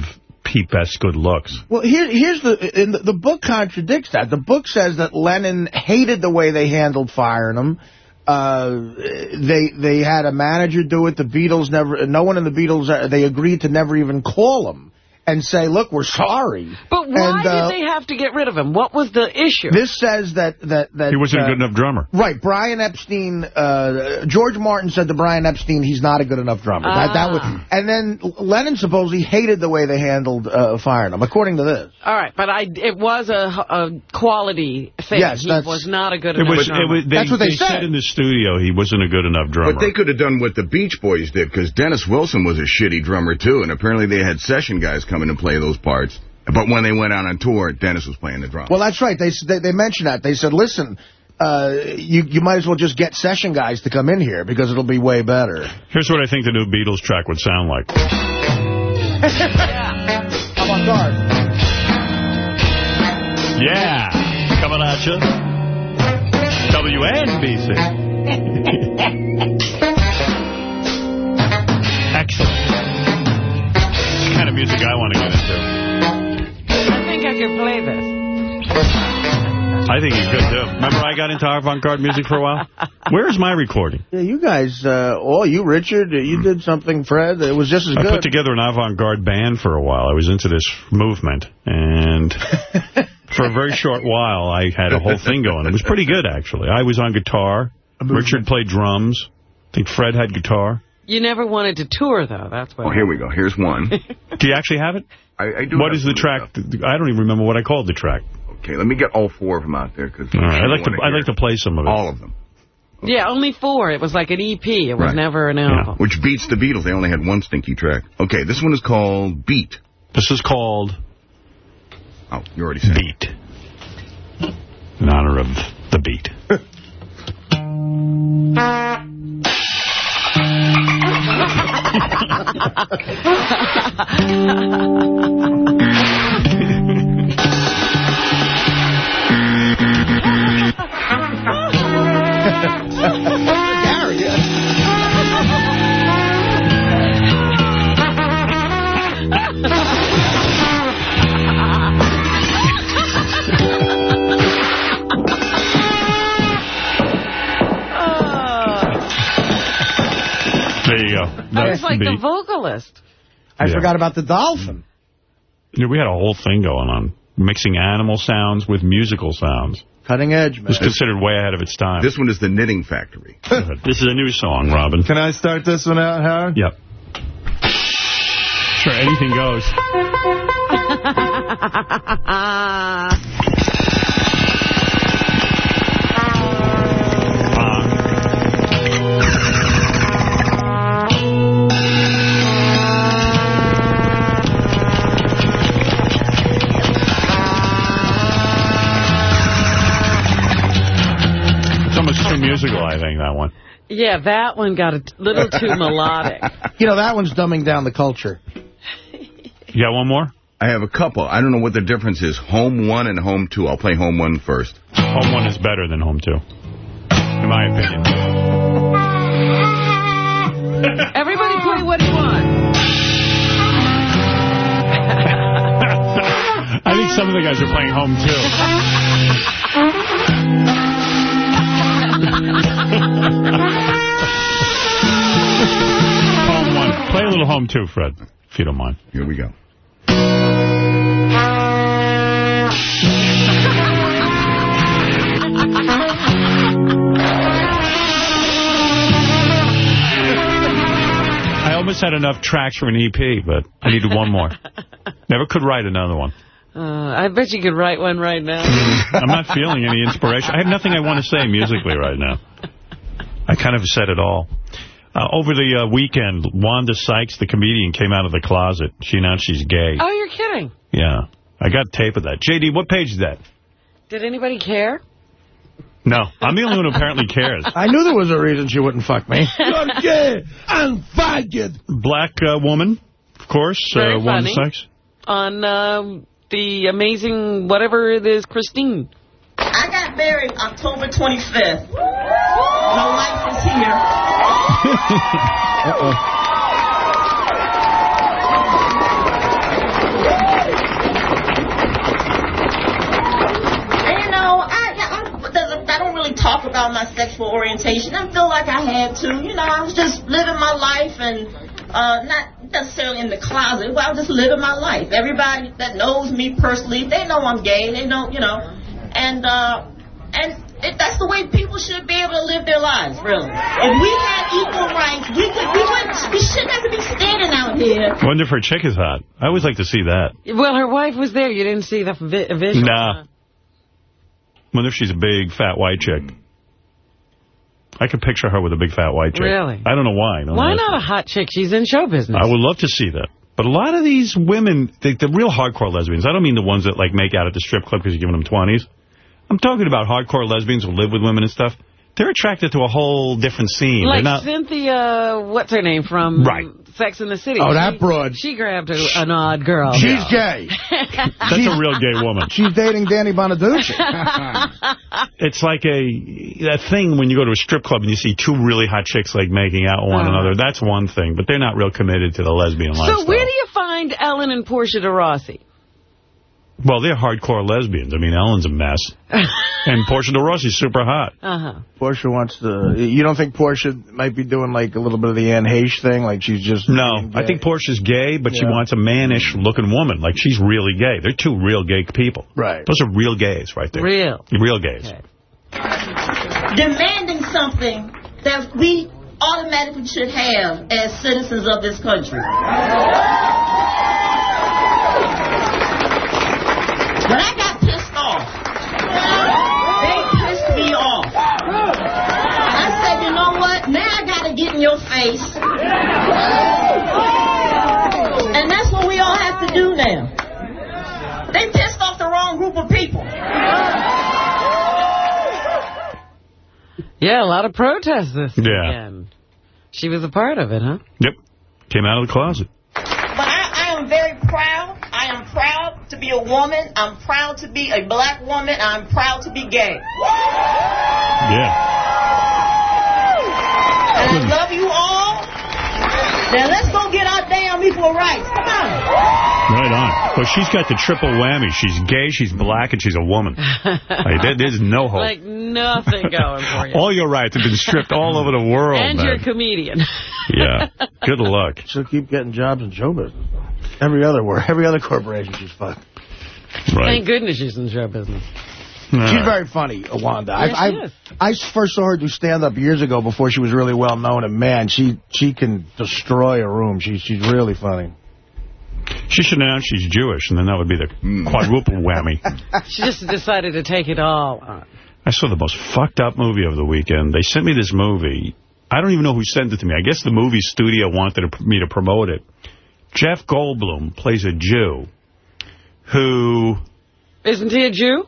Pete Best's good looks. Well, here, here's the, in the the book contradicts that. The book says that Lennon hated the way they handled firing him. Uh, they they had a manager do it. The Beatles never, no one in the Beatles, uh, they agreed to never even call him and say, look, we're sorry. But why And, uh, did they have to get rid of him? What was the issue? This says that... that, that He wasn't uh, a good enough drummer. Right, Brian Epstein, uh, George Martin said to Brian Epstein, he's not a good enough drummer. That, that was, Ah. and then Lennon supposedly hated the way they handled uh, firing him, according to this. All right, but I it was a, a quality thing. Yes, he that's- was not a good It enough was, it drummer. was, they, they said in the studio he wasn't a good enough drummer. But they could have done what the Beach Boys did, because Dennis Wilson was a shitty drummer, too, and apparently they had session guys come in and play those parts. But when they went out on tour, Dennis was playing the drums. Well, that's right. They they, they mentioned that. They said, listen, uh, you you might as well just get session guys to come in here because it'll be way better. Here's what I think the new Beatles track would sound like. Avant-garde. Yeah, coming at you. WNBC. Excellent. It's the kind of music I want to get into. I think I could play this. I think you could, too. Remember I got into avant-garde music for a while? Where's my recording? Yeah, you guys, uh, oh, you, Richard, uh, you did something, Fred. It was just as I good. put together an avant-garde band for a while. I was into this movement, and for a very short while, I had a whole thing going. It was pretty good, actually. I was on guitar. Richard played drums. I think Fred had guitar. You never wanted to tour, though. That's what. Oh, here we go. Here's one. Do you actually have it? I, I do. What have is the some track? I don't even remember what I called the track. Okay, let me get all four of them out there. Cause All right, I'd like to. I'd like to play some of it. All of them. Yeah, only four. It was like an EP. It was Right. never an album. Which beats the Beatles. They only had one stinky track. Okay, this one is called Beat. This is called... Oh, you already said Beat. In honor of the beat. Ha ha ha! I was like the the vocalist. I Yeah. forgot about the dolphin. Mm. Yeah, we had a whole thing going on. Mixing animal sounds with musical sounds. Cutting edge, man. It was considered way ahead of its time. This one is the Knitting Factory. this is a new song, Robin. Can I start this one out, Howard? Yep. Sure, anything goes. almost too musical, I think, that one. Yeah, that one got a little too melodic. You know, that one's dumbing down the culture. You got one more? I have a couple. I don't know what the difference is. Home one and home two. I'll play home one first. Home one is better than home two, in my opinion. Everybody play what he wants. I think some of the guys are playing home too. Home one. Play a little home two, Fred, if you don't mind. Here we go. I almost had enough tracks for an EP, but I needed one more. Never could write another one. Uh, I bet you could write one right now. I'm not feeling any inspiration. I have nothing I want to say musically right now. I kind of said it all. Uh, over the uh, weekend, Wanda Sykes, the comedian, came out of the closet. She announced she's gay. oh, you're kidding. Yeah. I got tape of that. JD, what page is that? Did anybody care? No. I'm the only one who apparently cares. I knew there was a reason she wouldn't fuck me. I'm gay. I'm faggot. Black uh, woman, of course. Very uh, Wanda funny. Sykes. On um, the amazing whatever it is, Christine? I got married October 25th. My life is here. uh -oh. talk about my sexual orientation. I feel like I had to. You know, I was just living my life and uh, not necessarily in the closet, Well, I'm just living my life. Everybody that knows me personally, they know I'm gay. They know, you know, and uh, and it, that's the way people should be able to live their lives, really. If we had equal rights, we could, we wouldn't, we shouldn't have to be standing out here. Wonder if her chick is hot. I always like to see that. Well, her wife was there. You didn't see the vi visual. Nah. wonder if she's a big, fat, white chick. I could picture her with a big, fat, white chick. Really? I don't know why. Don't Why not a hot chick? She's in show business. I would love to see that. But a lot of these women, the, the real hardcore lesbians, I don't mean the ones that like make out at the strip club because you're giving them 20s. I'm talking about hardcore lesbians who live with women and stuff. They're attracted to a whole different scene. Like They're not. Cynthia, what's her name from Right. Sex in the City? Oh, that broad. She grabbed a, an odd girl. She's gay. That's a real gay woman. She's dating Danny Bonaduce. It's like a that thing when you go to a strip club and you see two really hot chicks like making out with one Uh-huh. another. That's one thing, but they're not real committed to the lesbian lifestyle. So where do you find Ellen and Portia de Rossi? Well, they're hardcore lesbians. I mean, Ellen's a mess. and Portia de Rossi's super hot. Uh-huh. Portia wants to... You don't think Portia might be doing, like, a little bit of the Anne Heche thing? Like, she's just... No, I think Portia's gay, but she wants a mannish-looking woman. Like, she's really gay. They're two real gay people. Right. Those are real gays right there. Real. Real gays. demanding something that we automatically should have as citizens of this country. When I got pissed off, they pissed me off. I said, you know what? Now I got to get in your face. And that's what we all have to do now. They pissed off the wrong group of people. Yeah, a lot of protests this Yeah. weekend. She was a part of it, huh? Yep. Came out of the closet. But I, I am very proud. I am proud to be a woman. I'm proud to be a black woman. I'm proud to be gay. Yeah. And I love you all. Now let's go get our damn equal rights. Come on. Right on. Well, she's got the triple whammy. She's gay, she's black, and she's a woman. Like, there- there's no hope. Like nothing going for you. all your rights have been stripped all over the world, and man. you're a comedian. Yeah. Good luck. She'll keep getting jobs in show business. Every other work, every other corporation she's fucked. Thank goodness she's in show business. She's very funny, Wanda. Yes, I, she I, is. I first saw her do stand-up years ago before she was really well known, and man, she she can destroy a room. She, she's really funny. She should announce she's Jewish, and then that would be the mm. quadruple whammy. She just decided to take it all on. I saw the most fucked up movie of the weekend. They sent me this movie. I don't even know who sent it to me. I guess the movie studio wanted me to promote it. Jeff Goldblum plays a Jew who... Isn't he a Jew?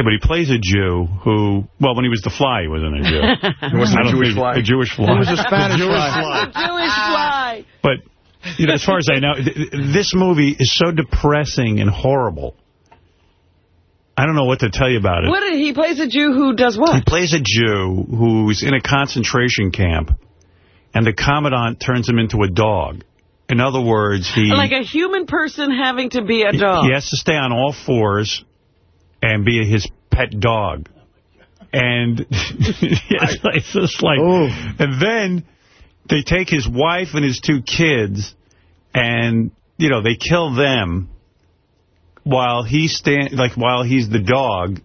Yeah, but he plays a Jew who... Well, when he was the fly, he wasn't a Jew. He wasn't a don't Jewish think- fly? A Jewish fly. He was a Spanish Jewish fly. Jewish fly. But, you know, as far as I know, th th this movie is so depressing and horrible. I don't know what to tell you about it. What did he plays a Jew who does what? He plays a Jew who's in a concentration camp, and the commandant turns him into a dog. In other words, he Like a human person having to be a dog. he has to stay on all fours and be his pet dog. And it's, like- it's just like, and then they take his wife and his two kids, and you know they kill them while he's stand like while he's the dog.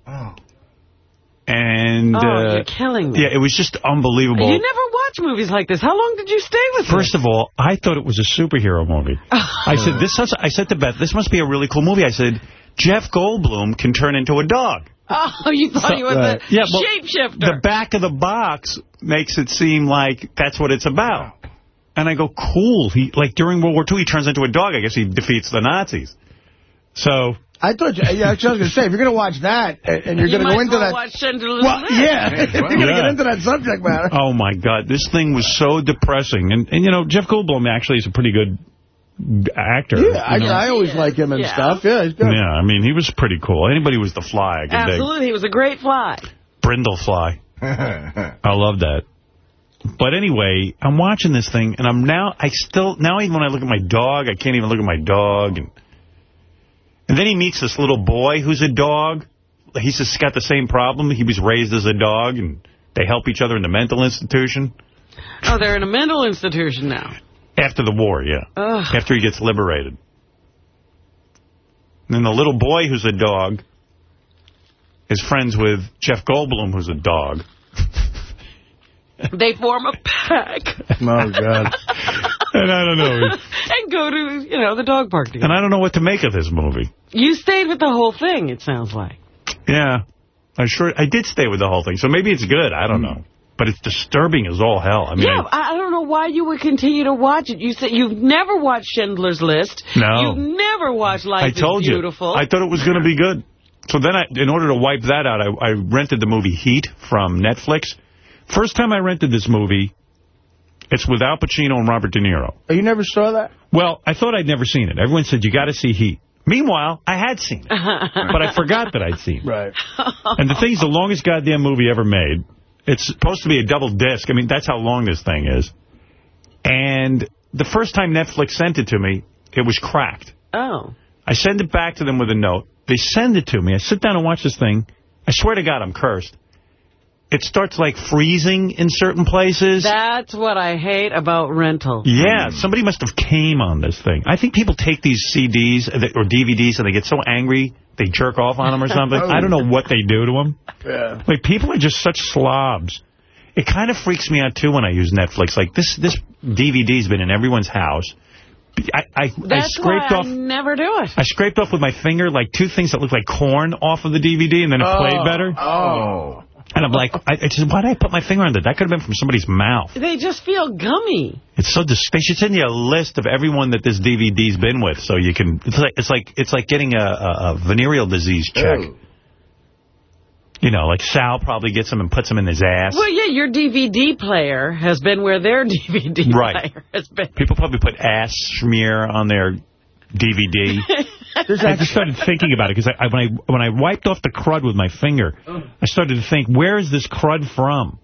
And Oh, uh, you're killing me. yeah, it was just unbelievable. You never watch movies like this. How long did you stay with First of all, I thought it was a superhero movie. I said, "This." sounds- I said to Beth, "This must be a really cool movie." I said, "Jeff Goldblum can turn into a dog." Oh, you thought he was a uh, Yeah, shapeshifter. The back of the box makes it seem like that's what it's about. And I go, cool. He like during World War II, he turns into a dog. I guess he defeats the Nazis. So I thought, you, yeah, I was going to say, if you're going to watch that, and and you're You going to go into well that... watch Schindler's Well, List. yeah, if you're going to Yeah. get into that subject matter. Oh, my God. This thing was so depressing. And, and you know, Jeff Goldblum actually is a pretty good actor. Yeah, I, you know. I always like him and Yeah. stuff. Yeah, he's good. Yeah, I mean, he was pretty cool. Anybody was the fly, I could dig. Absolutely. He was a great fly. Brundlefly. I love that. But anyway, I'm watching this thing, and I'm now, I still, now even when I look at my dog, I can't even look at my dog. And, and then he meets this little boy who's a dog. He's just got the same problem. He was raised as a dog, and They help each other in the mental institution. Oh, they're in a mental institution now. After the war, yeah. Ugh. After he gets liberated. And then the little boy who's a dog is friends with Jeff Goldblum, who's a dog. They form a pack Oh, God. And I don't know. and go to, you know, the dog park together. And I don't know what to make of this movie. You stayed with the whole thing, it sounds like. Yeah. I sure I did stay with the whole thing. So maybe it's good. I don't hmm. know. But it's disturbing as all hell. I mean, yeah, I, I don't know why you would continue to watch it. You said you've never watched Schindler's List. No. You've never watched Life I told is you. Beautiful. I thought it was going to be good. So then, I, in order to wipe that out, I, I rented the movie Heat from Netflix. First time I rented this movie, it's with Al Pacino and Robert De Niro. Oh, you never saw that? Well, I thought I'd never seen it. Everyone said, you got to see Heat. Meanwhile, I had seen it, but I forgot that I'd seen it. Right. And the thing's the longest goddamn movie ever made. It's supposed to be a double disc. I mean, that's how long this thing is. And the first time Netflix sent it to me, it was cracked. Oh. I send it back to them with a note. They send it to me. I sit down and watch this thing. I swear to God, I'm cursed. It starts, like, freezing in certain places. That's what I hate about rental. Yeah, somebody must have came on this thing. I think people take these CDs or DVDs and they get so angry they jerk off on them or something. I don't know what they do to them. Yeah. Like, people are just such slobs. It kind of freaks me out, too, when I use Netflix. Like, this this DVD's been in everyone's house. I, I, I That's scraped why off... I never do it. I scraped off with my finger, like, two things that look like corn off of the DVD, and then it oh. played better. Oh. And I'm like, I, I just, why did I put my finger on that? That could have been from somebody's mouth. They just feel gummy. It's so dis they should send you a list of everyone that this DVD's been with, so you can. It's like it's like it's like getting a, a, a venereal disease check. You know, like Sal probably gets them and puts them in his ass. Well, yeah, your DVD player has been where their DVD Right. player has been. People probably put ass smear on their DVD. I just started thinking about it because I, I, when I when I wiped off the crud with my finger, oh. I started to think, where is this crud from?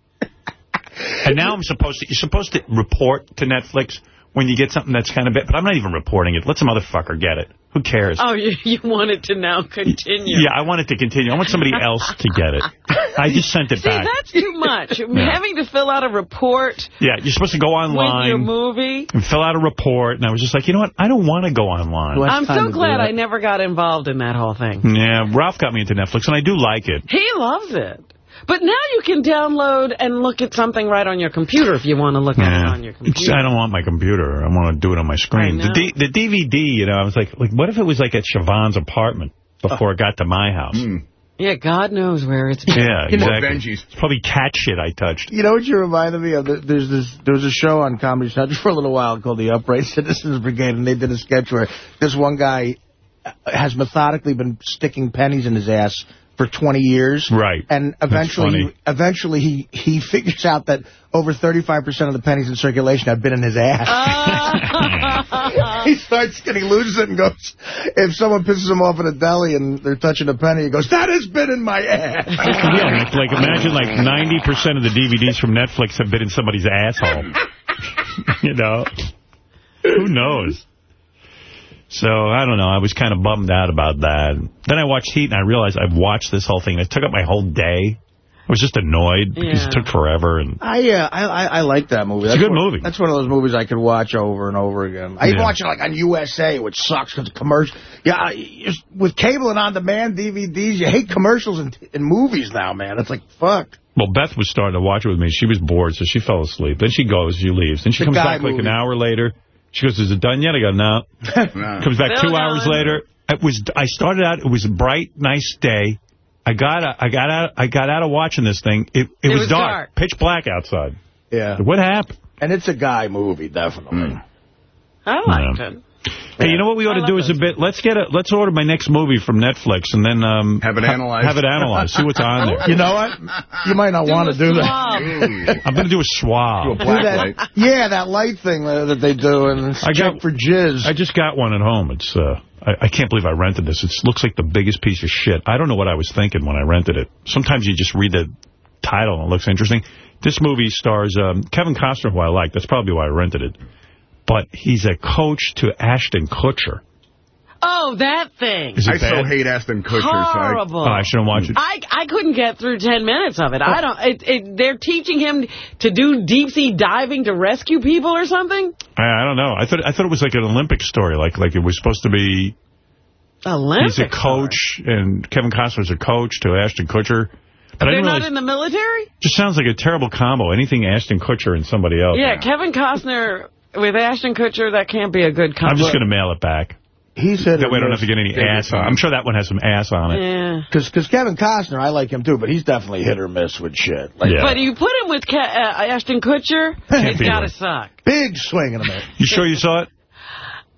and now I'm supposed to, you're supposed to report to Netflix when you get something that's kind of bad, but I'm not even reporting it. Let some motherfucker get it. Who cares? Oh, you, you want it to now continue. Yeah, I want it to continue. I want somebody else to get it. I just sent it See, back. that's too much. Having to fill out a report Yeah, you're supposed to go with your online movie. and fill out a report, and I was just like, you know what? I don't want to go online. I'm so glad I never got involved in that whole thing. Yeah, Ralph got me into Netflix, and I do like it. He loves it. But now you can download and look at something right on your computer if you want to look at it on your computer. I don't want my computer. I want to do it on my screen. The. D, the DVD, you know, I was like, like, what if it was like at Siobhan's apartment before it got to my house? Yeah, God knows where it's been. Yeah, You know- exactly. It's probably cat shit I touched. You know what you reminded me of? There's this. There was a show on Comedy Central for a little while called The Upright Citizens Brigade, and they did a sketch where this one guy has methodically been sticking pennies in his ass for 20 years. Right. And eventually, eventually he he figures out that over 35% of the pennies in circulation have been in his ass. Ah. he starts and he loses it and goes, if someone pisses him off at a deli and they're touching a penny, he goes, that has been in my ass. yeah, like, like imagine like 90% of the DVDs from Netflix have been in somebody's asshole. you know? Who knows? So, I don't know. I was kind of bummed out about that. Then I watched Heat, and I realized I've watched this whole thing. It took up my whole day. I was just annoyed because Yeah. it took forever. And I, uh, I I I like that movie. It's a good one- movie. That's one of those movies I could watch over and over again. I even Yeah. watch it like on USA, which sucks because commercial. Yeah, with cable and on-demand DVDs, you hate commercials and, in movies now, man. It's like fuck. Well, Beth was starting to watch it with me. She was bored, so she fell asleep. Then she goes, she leaves. Then she The comes guy back like an hour later. She goes, is it done yet? I go, no. Comes back Still two hours later. It was. I started out. It was a bright, nice day. I got. I got out. I got out of watching this thing. It. It, It was, was dark, dark. pitch black outside. Yeah. What happened? And it's a guy movie, definitely. Hmm. I liked it. Hey, you know what we ought to do is a bit. Let's get a. Let's order my next movie from Netflix and then um have it analyzed. Have it analyzed. See what's on there. You know what? You might not want to do that. I'm going to do a swab. Do that- Yeah, that light thing that they do, and I check got for jizz. I just got one at home. It's uh, I, I can't believe I rented this. It looks like the biggest piece of shit. I don't know what I was thinking when I rented it. Sometimes you just read the title and it looks interesting. This movie stars um, Kevin Costner, who I like. That's probably why I rented it. But he's a coach to Ashton Kutcher. Oh, that thing. Is it I so hate Ashton Kutcher. Horrible. Oh, I shouldn't watch it. I I couldn't get through 10 minutes of it. I don't. It, it, they're teaching him to do deep sea diving to rescue people or something. I, I don't know. I thought I thought it was like an Olympic story, like like it was supposed to be. Olympic. He's a coach, and Kevin Costner's a coach to Ashton Kutcher. But I They're didn't not realize, in the military. just sounds like a terrible combo. Anything Ashton Kutcher and somebody else. Yeah, Kevin Costner with Ashton Kutcher. That can't be a good combo. I'm just going to mail it back. He said That or way I don't miss have to get any ass on. time. I'm sure that one has some ass on it. Yeah. Because Kevin Costner, I like him too, but he's definitely hit or miss with shit. Like, But you put him with Ke uh, Ashton Kutcher, it's got to suck. Big swing in a miss. You sure you saw it?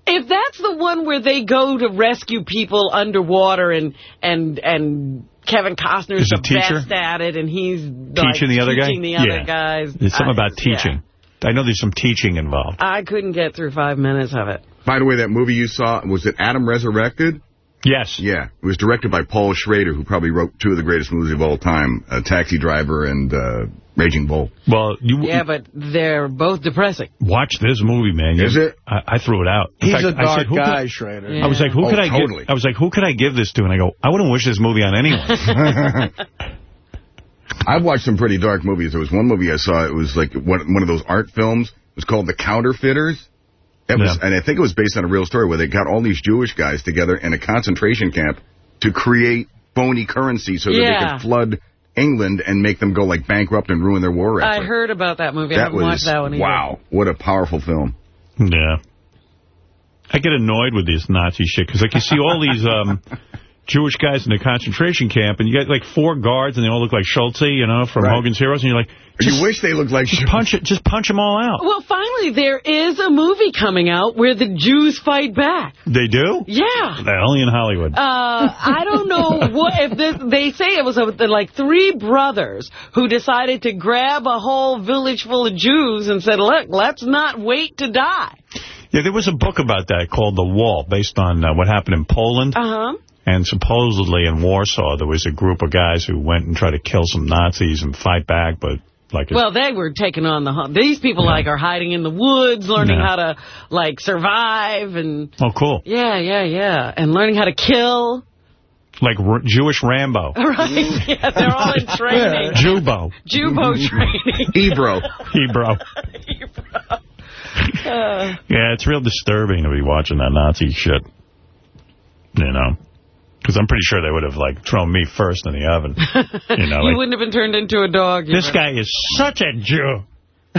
If that's the one where they go to rescue people underwater and and and Kevin Costner's Is the teacher? best at it and he's like, Teaching the other guy? teaching the other Yeah. guys. There's something I- about teaching. I know there's some teaching involved. I couldn't get through five minutes of it. By the way, that movie you saw, was it Adam Resurrected? Yes. Yeah. It was directed by Paul Schrader, who probably wrote two of the greatest movies of all time, uh, Taxi Driver and uh, Raging Bull. Well, you Yeah, but they're both depressing. watch this movie, man. Is You- it? I, I threw it out. In He's fact, a I dark said, who guy, could- Schrader. Yeah. I was like, who Oh, could I totally. give? I was like, who could I give this to? And I go, I wouldn't wish this movie on anyone. I've watched some pretty dark movies. There was one movie I saw, it was like one, one of those art films. It was called The Counterfeiters. It was, Yeah. And I think it was based on a real story where they got all these Jewish guys together in a concentration camp to create phony currency so that they could flood England and make them go like bankrupt and ruin their war effort. I heard about that movie. I haven't was, watched that one either. wow, what a powerful film. yeah. I get annoyed with this Nazi shit, because like you see all these um, Jewish guys in the concentration camp, and you got like four guards, and they all look like Schultz, you know, from Right. Hogan's Heroes, and you're like, just, you wish they looked like just punch it, just punch them all out. Well, finally, there is a movie coming out where the Jews fight back. They do? Yeah. Only in Hollywood. Uh, I don't know what if this, they say it was a, like three brothers who decided to grab a whole village full of Jews and said, "Look, let's not wait to die." Yeah, there was a book about that called The Wall, based on uh, what happened in Poland. Uh huh. And supposedly in Warsaw, there was a group of guys who went and tried to kill some Nazis and fight back, but like... Well, they were taking on the hu- these people like are hiding in the woods, learning Yeah. how to like survive and oh, cool. yeah, yeah, yeah, and learning how to kill. Like R Jewish Rambo. Right? Yeah, they're all in training. Jubo. Jubo training. Ebro. Hebrew. Uh, Yeah, it's real disturbing to be watching that Nazi shit. You know? Because I'm pretty sure they would have, like, thrown me first in the oven. You know, you like, wouldn't have been turned into a dog. this know. guy is such a Jew.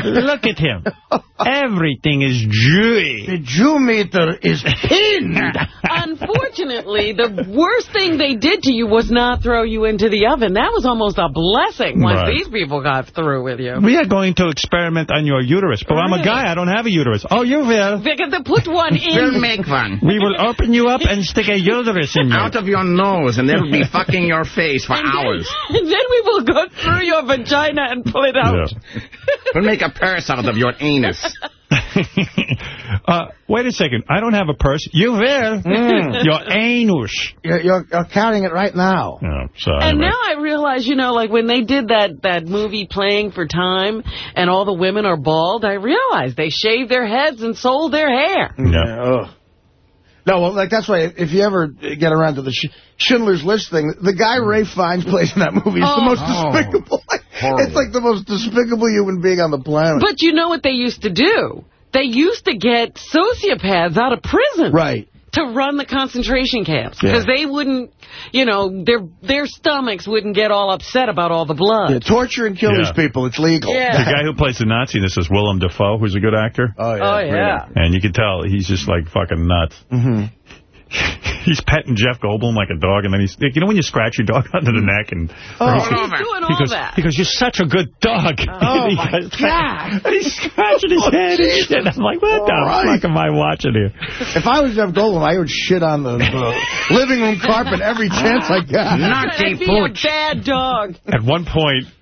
Look at him. Everything is Jewy. The Jew meter is pinned. Unfortunately, the worst thing they did to you was not throw you into the oven. That was almost a blessing once Right. these people got through with you. We are going to experiment on your uterus. But I'm a guy. I don't have a uterus. Oh, you will. Because they put one in. We'll make one. We will open you up and stick a uterus in you. Out of your nose, and they'll be fucking your face for hours. And then we will go through your vagina and pull it out. We'll make a purse out of your anus. uh, wait a second. I don't have a purse. You will. Mm. Your anus. You're, you're, you're carrying it right now. Oh, so And anyway. now I realize, you know, like when they did that, that movie Playing for Time and all the women are bald, I realized they shaved their heads and sold their hair. Yeah. ugh. No, well, like, that's why if you ever get around to the Sch Schindler's List thing, the guy Ralph Fiennes plays in that movie is Oh. the most Oh. Despicable. Horrible. It's like the most despicable human being on the planet. But you know what they used to do? They used to get sociopaths out of prison. right. To run the concentration camps. Because they wouldn't, you know, their their stomachs wouldn't get all upset about all the blood. Yeah, torture and kill Yeah. these people. It's legal. Yeah. The guy who plays the Nazi this is Willem Dafoe, who's a good actor. Oh, yeah. Oh, yeah. And you can tell he's just like fucking nuts. hmm He's petting Jeff Goldblum like a dog, and then he's, you know when you scratch your dog under the mm. neck and... Oh, he's, he's doing all he goes, that. He goes, you're such a good dog. Oh, my goes, God. And he's scratching his oh, head and shit. I'm like, what the All right. fuck am I watching here? If I was Jeff Goldblum, I would shit on the, the living room carpet every chance I got. That'd a bad dog. At one point,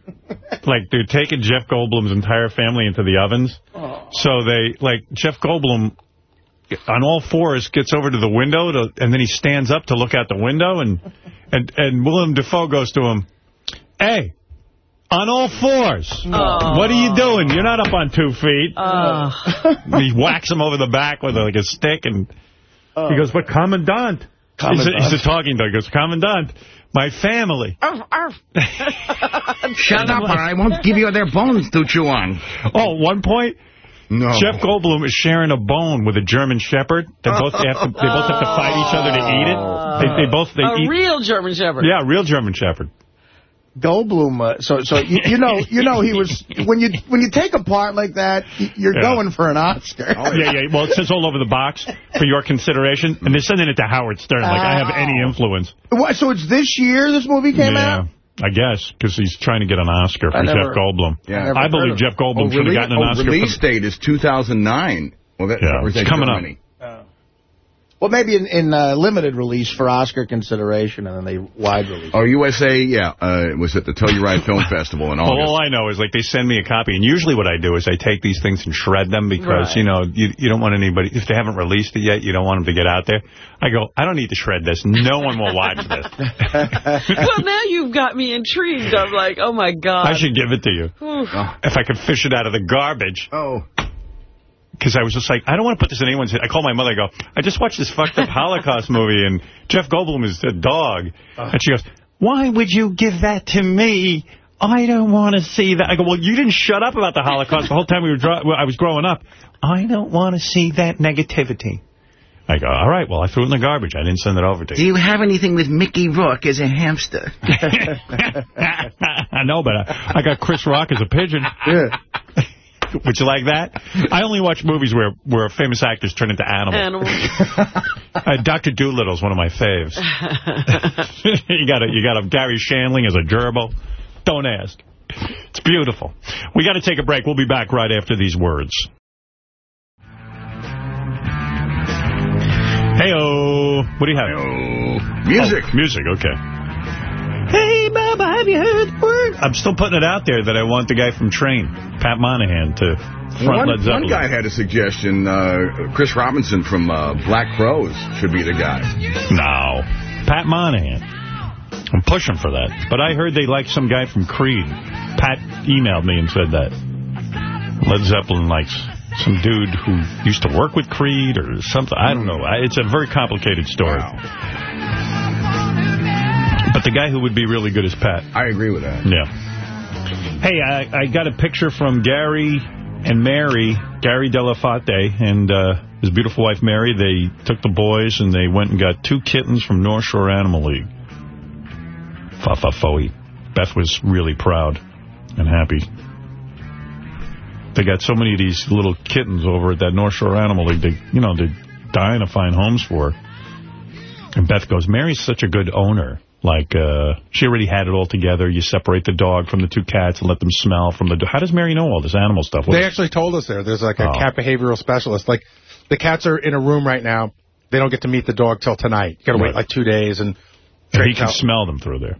like, they're taking Jeff Goldblum's entire family into the ovens. Oh. So they, like, Jeff Goldblum, on all fours, gets over to the window, to, and then he stands up to look out the window, and, and, and Willem Dafoe goes to him, hey, on all fours, Oh. what are you doing? You're not up on two feet. Uh, he whacks him over the back with, like, a stick, and He goes, but Commandant. He's a, Commandant. he's a talking dog. He goes, Commandant, my family. Shut up, or I won't give you their bones to chew on. Oh, one point. No. Jeff Goldblum is sharing a bone with a German Shepherd. They both have to. They both have to fight each other to eat it. They, they both they a eat. real German Shepherd. Yeah, real German Shepherd. Goldblum. Uh, so, so you, you know, you know, he was when you when you take a part like that, you're Yeah. going for an Oscar. yeah, yeah. Well, it says all over the box for your consideration, and they're sending it to Howard Stern. Like I have any influence. What, so it's this year this movie came yeah. out. I guess, because he's trying to get an Oscar for never- Jeff Goldblum. Yeah. I I believe Jeff Goldblum Oh, should have gotten an oh, Oscar. release for, date is 2009. Well, that, Yeah, it's coming up. Germany? Well, maybe in, in uh, limited release for Oscar consideration, and then they wide release. Oh, USA, yeah. Uh, it was at the Telluride Film Festival in Well, August. all I know is, like, they send me a copy, and usually what I do is I take these things and shred them because, Right. you know, you, you don't want anybody, if they haven't released it yet, you don't want them to get out there. I go, I don't need to shred this. No one will watch this. well, now you've got me intrigued. I'm like, oh, my God. I should give it to you. Oof. If I could fish it out of the garbage. Oh. Because I was just like, I don't want to put this in anyone's head. I call my mother, I go, I just watched this fucked up Holocaust movie, and Jeff Goldblum is a dog. Uh. And she goes, why would you give that to me? I don't want to see that. I go, well, you didn't shut up about the Holocaust the whole time we were dro- well, I was growing up. I don't want to see that negativity. I go, all right, well, I threw it in the garbage. I didn't send it over to you. Do you. you have anything with Mickey Rourke as a hamster? I know, but I, I got Chris Rock as a pigeon. Yeah. Would you like that? I only watch movies where, where famous actors turn into animals. Animal. Uh, Dr. Dolittle's one of my faves. you got a, you got a Garry Shandling as a gerbil. Don't ask. It's beautiful. We got to take a break. We'll be back right after these words. Hey-oh. What do you have? Music. Oh, music, okay. Hey, Baba, have you heard the word? I'm still putting it out there that I want the guy from Train, Pat Monahan, to front One, Led Zeppelin. one guy had a suggestion. Uh, Chris Robinson from uh, Black Crowes should be the guy. No. Pat Monahan. I'm pushing for that. But I heard they like some guy from Creed. Pat emailed me and said that. Led Zeppelin likes some dude who used to work with Creed or something. I don't know. I- It's a very complicated story. But the guy who would be really good is Pat. I agree with that. Yeah. Hey, I, I got a picture from Gary and Mary, Gary Dell'Abate, and uh, his beautiful wife Mary. They took the boys and they went and got two kittens from North Shore Animal League. Fa-fa-foey. Beth was really proud and happy. They got so many of these little kittens over at that North Shore Animal League. They, you know, they're dying to find homes for. And Beth goes, Mary's such a good owner. Like, uh, she already had it all together. You separate the dog from the two cats and let them smell from the... How does Mary know all this animal stuff? They actually told us there. There's like a Oh. cat behavioral specialist. Like, the cats are in a room right now. They don't get to meet the dog till tonight. You got to Right. wait like two days. And, And he can out. smell them through there.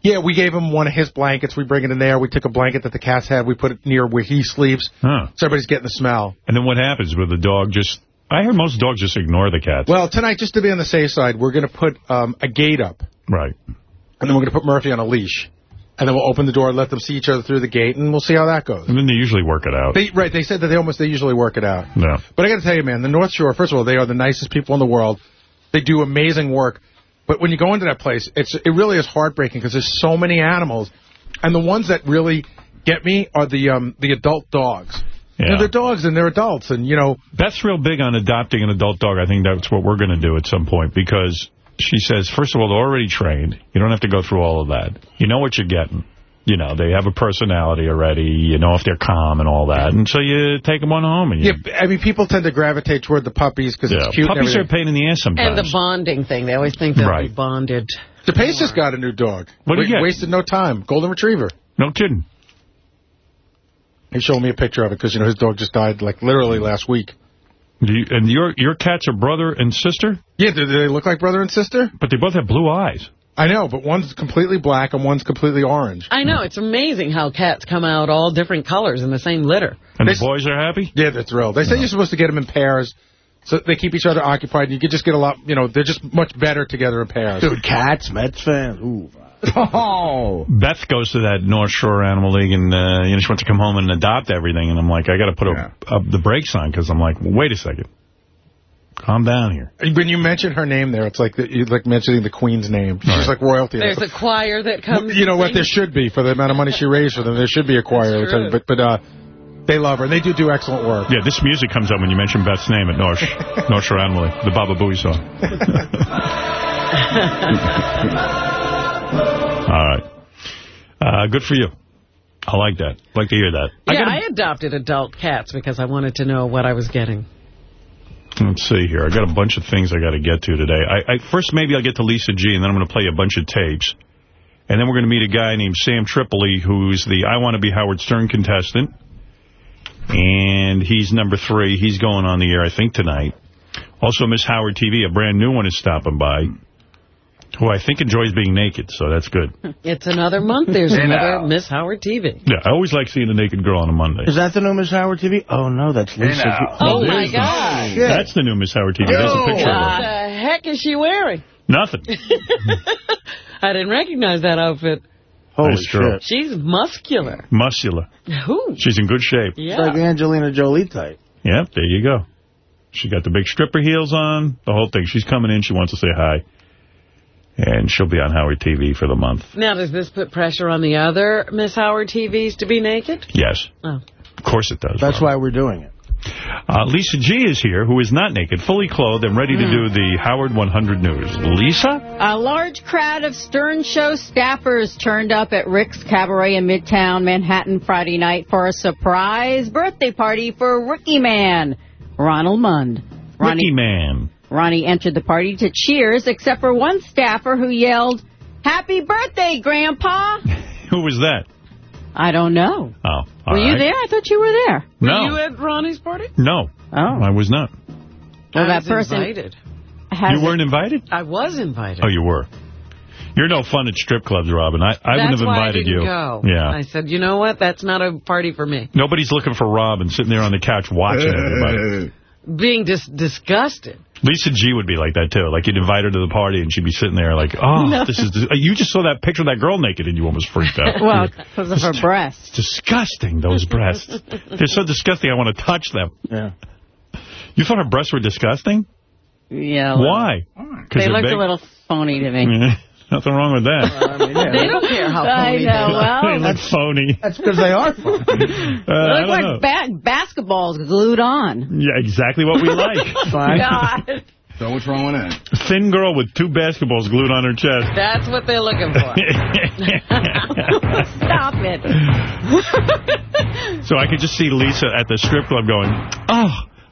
Yeah, we gave him one of his blankets. We bring it in there. We took a blanket that the cats had. We put it near where he sleeps. Huh. So everybody's getting the smell. And then what happens with the dog just... I heard most dogs just ignore the cats. Well, tonight, just to be on the safe side, we're going to put um, a gate up. Right. And then we're going to put Murphy on a leash. And then we'll open the door and let them see each other through the gate, and we'll see how that goes. And then they usually work it out. They, right, they said that they almost, they usually work it out. Yeah. But I got to tell you, man, the North Shore, first of all, they are the nicest people in the world. They do amazing work. But when you go into that place, it's it really is heartbreaking because there's so many animals. And the ones that really get me are the um the adult dogs. You know, Yeah. they're dogs and they're adults. And, you know, That's real big on adopting an adult dog. I think that's what we're going to do at some point because she says, first of all, they're already trained. You don't have to go through all of that. You know what you're getting. You know, they have a personality already. You know if they're calm and all that. And so you take them on home. And you, yeah, I mean, people tend to gravitate toward the puppies because Yeah, it's cute. and Puppies are a pain in the ass sometimes. And the bonding thing. They always think they'll Right. be bonded. DePace just got a new dog. What did he Wa- get? Wasted no time. Golden Retriever. No kidding. He showed me a picture of it because, you know, his dog just died, like, literally last week. Do you, and your your cats are brother and sister? Yeah, do do they look like brother and sister? But they both have blue eyes. I know, but one's completely black and one's completely orange. I know. It's amazing how cats come out all different colors in the same litter. And They the boys are happy? Yeah, they're thrilled. They say you're supposed to get them in pairs, so they keep each other occupied, and you could just get a lot, you know, they're just much better together in pairs. Dude, cats, Mets fans. Ooh. Oh. Beth goes to that North Shore Animal League, and uh, you know she wants to come home and adopt everything. And I'm like, I got to put Yeah. a, the brakes on because I'm like, wait a second. Calm down here. When you mention her name there, it's like the, you're like mentioning the Queen's name. She's just like royalty. There's a choir that comes. you know what and there should be for the amount of money she raised for them. There should be a choir. true. But but uh, they love her and they do do excellent work. Yeah, this music comes up when you mention Beth's name at North, North Shore Animal, League, the Baba Booey song. All right. Uh, good for you. I like that. like to hear that. I Yeah, gotta- I adopted adult cats because I wanted to know what I was getting. Let's see here. I got a bunch of things I got to get to today. I, I First, maybe I'll get to Lisa G, and then I'm going to play a bunch of tapes. And then we're going to meet a guy named Sam Tripoli, who's the I Want to Be Howard Stern contestant. And he's number three. He's going on the air, I think, tonight. Also, Miss Howard TV, a brand new one, is stopping by, who I think enjoys being naked, so that's good. It's another month. There's another now. Miss Howard TV. Yeah, I always like seeing a naked girl on a Monday. Is that the new Miss Howard TV? Oh, no, that's Lisa. now. G- Oh, my is. God. That's the new Miss Howard TV. There's a picture of What the heck is she wearing? Nothing. I didn't recognize that outfit. Holy Nice girl. shit. She's muscular. Muscular. Ooh. She's in good shape. Yeah. It's like Angelina Jolie type. Yep, there you go. She got the big stripper heels on, the whole thing. She's coming in. She wants to say hi. And she'll be on Howard TV for the month. Now, does this put pressure on the other Miss Howard TVs to be naked? Yes. Oh. Of course it does. That's Rob. why we're doing it. Uh, Lisa G is here, who is not naked, fully clothed, and ready to do the Howard 100 News. Lisa? A large crowd of Stern Show staffers turned up at Rick's Cabaret in Midtown Manhattan Friday night for a surprise birthday party for Rookie Man, Ronald Mund. Ricky Man. Ronnie entered the party to cheers, except for one staffer who yelled, Happy birthday, Grandpa! Who was that? I don't know. Oh, all were you there? I thought you were there. No. Were you at Ronnie's party? No. Oh. I was not. Well, I that was person invited. you weren't invited? I was invited. Oh, you were. You're no fun at strip clubs, Robin. I, I That's wouldn't have why I invited didn't you. Go. Yeah. I said, you know what? That's not a party for me. Nobody's looking for Robin sitting there on the couch watching everybody. Being dis disgusted. Lisa G would be like that, too. Like, you'd invite her to the party, and she'd be sitting there like, oh, No. this is... You just saw that picture of that girl naked, and you almost freaked out. Well, because of her breasts. disgusting, those breasts. They're so disgusting, I want to touch them. Yeah. You thought her breasts were disgusting? Yeah. Why? Why? 'Cause They looked big? a little phony to me. Nothing wrong with that. They don't care how I know, they well, they look phony. That's because they are fun. Uh, I don't look like know. ba basketballs glued on. Yeah, exactly what we like. God. So what's wrong with that? Thin girl with two basketballs glued on her chest. That's what they're looking for. Stop it. so I could just see Lisa at the strip club going, oh,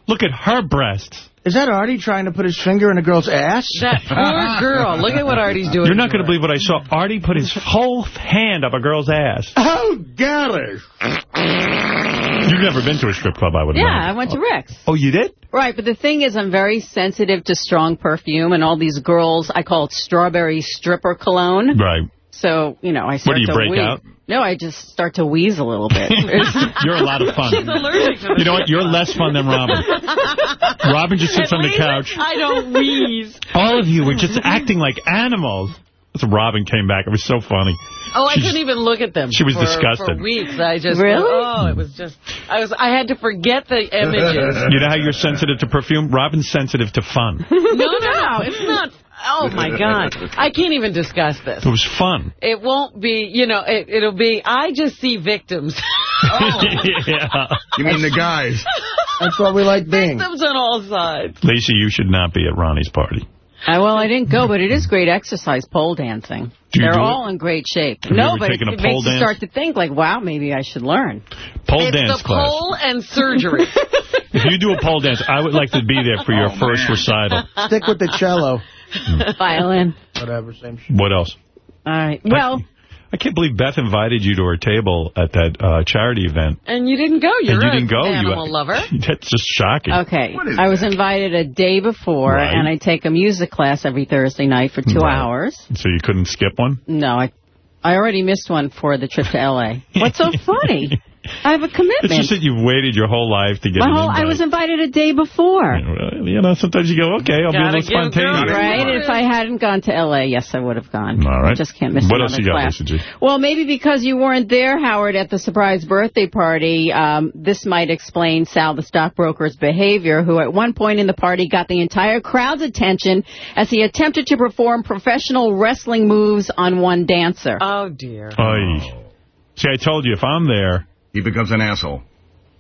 look at her breasts. Is that Artie trying to put his finger in a girl's ass? That poor girl. Look at what Artie's doing. You're not going to believe what I saw. Artie put his whole hand up a girl's ass. Oh, golly. You've never been to a strip club, I would Yeah, imagine. I went to Rick's. Oh, you did? Right, but the thing is, I'm very sensitive to strong perfume, and all these girls, I call it strawberry stripper cologne. Right. So, you know, I start do you to break wheeze. out? No, I just start to wheeze a little bit. You're a lot of fun. She's allergic You know what? You're less fun than Robin. Robin just sits At on the couch. I don't wheeze. All of you were just acting like animals. So Robin came back. It was so funny. Oh, I She's- couldn't even look at them. she was for, disgusted. For weeks, I just Really? Oh, it was just. I was. I had to forget the images. You know how you're sensitive to perfume? Robin's sensitive to fun. no, no, no. It's not. Oh my God! I can't even discuss this. It was fun. It won't be. You know, it, it'll be. I just see victims. yeah. You mean the guys? That's what we like being. victims on all sides. Lisa, you should not be at Ronnie's party. Uh, well, I didn't go, but it is great exercise, pole dancing. They're do it? all in great shape. Have no, but it, it pole makes you start to think, like, wow, maybe I should learn. Pole it's dance the class. pole and surgery. If you do a pole dance, I would like to be there for your first recital. Stick with the cello. Violin. Whatever, same shit. What else? All right. Well, I can't believe Beth invited you to her table at that uh, charity event. and you didn't go. You're and you an didn't go. animal you, lover. That's just shocking. okay. I was invited a day before, Right. and I take a music class every Thursday night for two Right. hours. So you couldn't skip one? No, I I already missed one for the trip to L.A. What's so funny? I have a commitment. It's just that you've waited your whole life to get My whole, I was invited a day before. Well, You know, sometimes you go, okay, I'll be a Gotta little get it spontaneous. done, Right? If I hadn't gone to L.A., yes, I would have gone. All right. Just can't miss What else you got, class. Lisa G? Well, maybe because you weren't there, Howard, at the surprise birthday party, um, this might explain Sal the stockbroker's behavior, who at one point in the party got the entire crowd's attention as he attempted to perform professional wrestling moves on one dancer. Oh, dear. Oy. See, I told you, if I'm there... He becomes an asshole.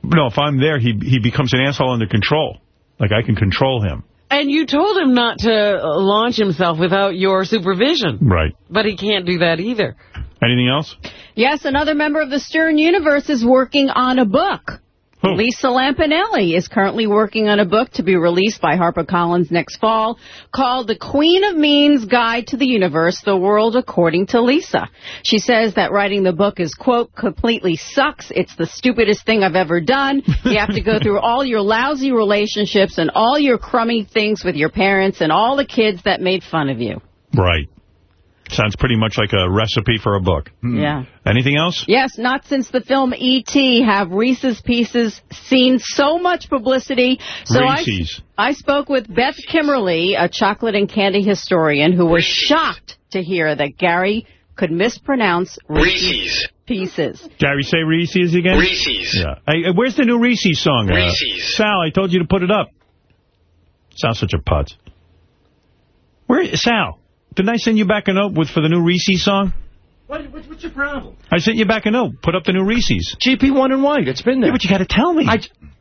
No, if I'm there, he he becomes an asshole under control. Like, I can control him. And you told him not to launch himself without your supervision. Right. But he can't do that either. Anything else? Yes, another member of the Stern Universe is working on a book. Lisa Lampanelli is currently working on a book to be released by HarperCollins next fall called The Queen of Means Guide to the Universe, The World According to Lisa. She says that writing the book is, quote, completely sucks. It's the stupidest thing I've ever done. You have to go through all your lousy relationships and all your crummy things with your parents and all the kids that made fun of you. Right. Sounds pretty much like a recipe for a book. Yeah. Anything else? Yes, not since the film E.T. have Reese's Pieces seen so much publicity. So Reese's. I, I spoke with Beth Kimmerle, a chocolate and candy historian, who was shocked to hear that Gary could mispronounce Reese's Pieces. Gary, say Reese's again? Reese's. Yeah. Hey, uh, where's the new Reese's song? Uh, Reese's. Sal, I told you to put it up. Sounds such a putz. Where, Sal, didn't I send you back a note with for the new Reese's song? What, what, what's your problem? I sent you back a note. Put up the new Reese's. GP1 and white. It's been there. Yeah, but you got to tell me. I,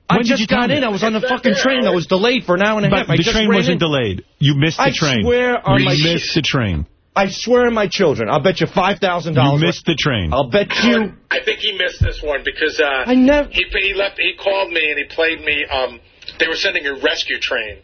I When did just you tell got me? in. I was on the fucking train. I was delayed for an hour and a But half. I the just train wasn't in. delayed. You missed the I train. I swear on you my missed the train. I swear on my children. I'll bet you $5,000. You missed the train. I'll bet you... I think he missed this one because uh, I never- he he left. He called me and he played me. Um, they were sending a rescue train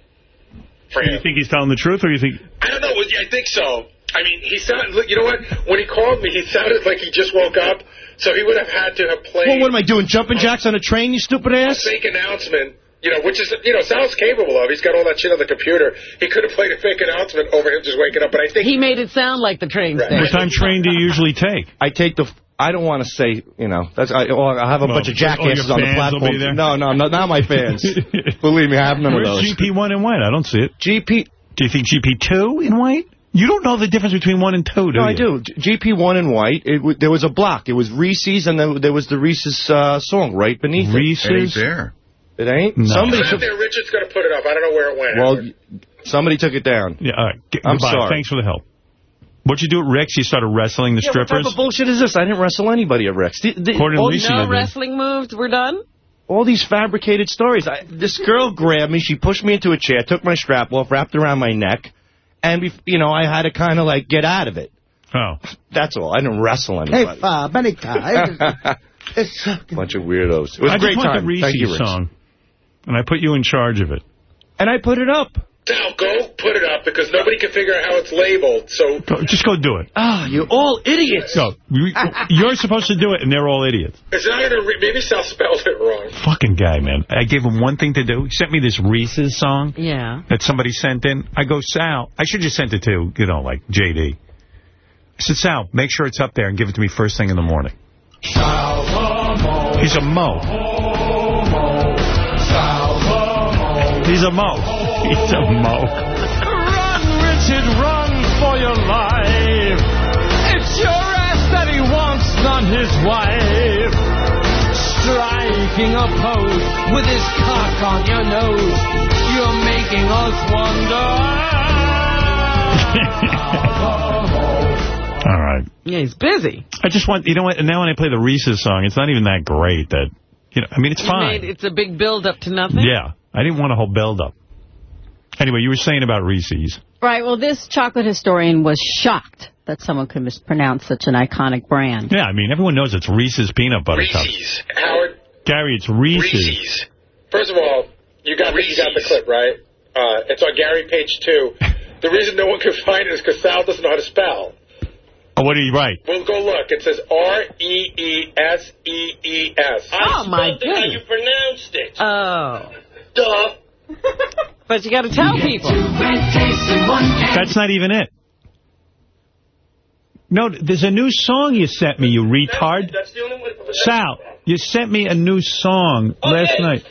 for You think he's telling the truth, or you think... I don't know. well, yeah, I think so. I mean, he sounded. look, You know what? When he called me, he sounded like he just woke up. So he would have had to have played Well, what am I doing, jumping jacks on a train, you stupid a ass? fake announcement. You know, which is you know sounds capable of. He's got all that shit on the computer. He could have played a fake announcement over him just waking up. But I think He made it sound like the train Right. What time train do you usually take? I take the... I don't want to say, you know, that's I, or I have a Well, bunch of jackasses on the fans will platform. be there? No, no, no, not my fans. Believe me, I have none Where's of those. GP1 in white? I don't see it. GP... Do you think GP2 in white? You don't know the difference between 1 and 2, do No, you? I do. GP1 in white. It w there was a block. It was Reese's, and then there was the Reese's uh, song right beneath Reese's? It Reese's? there. it. It ain't. No. Somebody took. there. Richard's going to put it up. I don't know where it went. Well, somebody took it down. Yeah, all right. G- I'm goodbye. sorry. Thanks for the help. What'd you do at Rick's? You started wrestling the Yeah, what type of bullshit is this? I didn't wrestle anybody at Rick's. The, the, According to all, Lisa, these, No wrestling moves were done? all these fabricated stories. I, this girl grabbed me. She pushed me into a chair, took my strap off, wrapped around my neck, and bef- you know I had to kind of like get out of it. Oh. That's all. I didn't wrestle anybody. Hey, anybody. uh, Benica. It's, Bunch of weirdos. It was I a great just want time. the Thank you, Reese's song. And I put you in charge of it. And I put it up. Now go put it up because nobody can figure out how it's labeled. So just go do it. Ah, you're all idiots. Go. You- You're supposed to do it, and they're all idiots. it's not going to. Re- maybe Sal spelled it wrong. Fucking guy, man. I gave him one thing to do. He sent me this Reese's song Yeah. that somebody sent in. I go, Sal, I should just send it to, you know, like JD. I said, Sal, make sure it's up there and give it to me first thing in the morning. He's a mo. He's a mo. He's a mo. Run, Richard, run for your life. It's your ass that he wants, not his wife. Striking a pose with his cock on your nose. You're making us wonder. All right. Yeah, he's busy. I just want, you know what, now when I play the Reese's song, it's not even that great that, you know, I mean, it's You fine. made- it's a big build-up to nothing? Yeah. I didn't want a whole build-up. Anyway, you were saying about Reese's. Right, well, this chocolate historian was shocked that someone could mispronounce such an iconic brand. Yeah, I mean, everyone knows it's Reese's Peanut Butter Cups. Reese's. Howard, Gary, it's Reese's. Reese's. First of all, you got, the, you got the clip, right? Uh, it's on Gary page two. The reason no one can find it is because Sal doesn't know how to spell. Oh, what do you write? Well, go look. It says R-E-E-S-E-E-S. Oh, my spelled it how goodness. you pronounced it. Oh. Duh. But you got to tell people. That's not even it. No, there's a new song you sent me, you retard. That's the only way. Sal, you sent me a new song Oh, last night.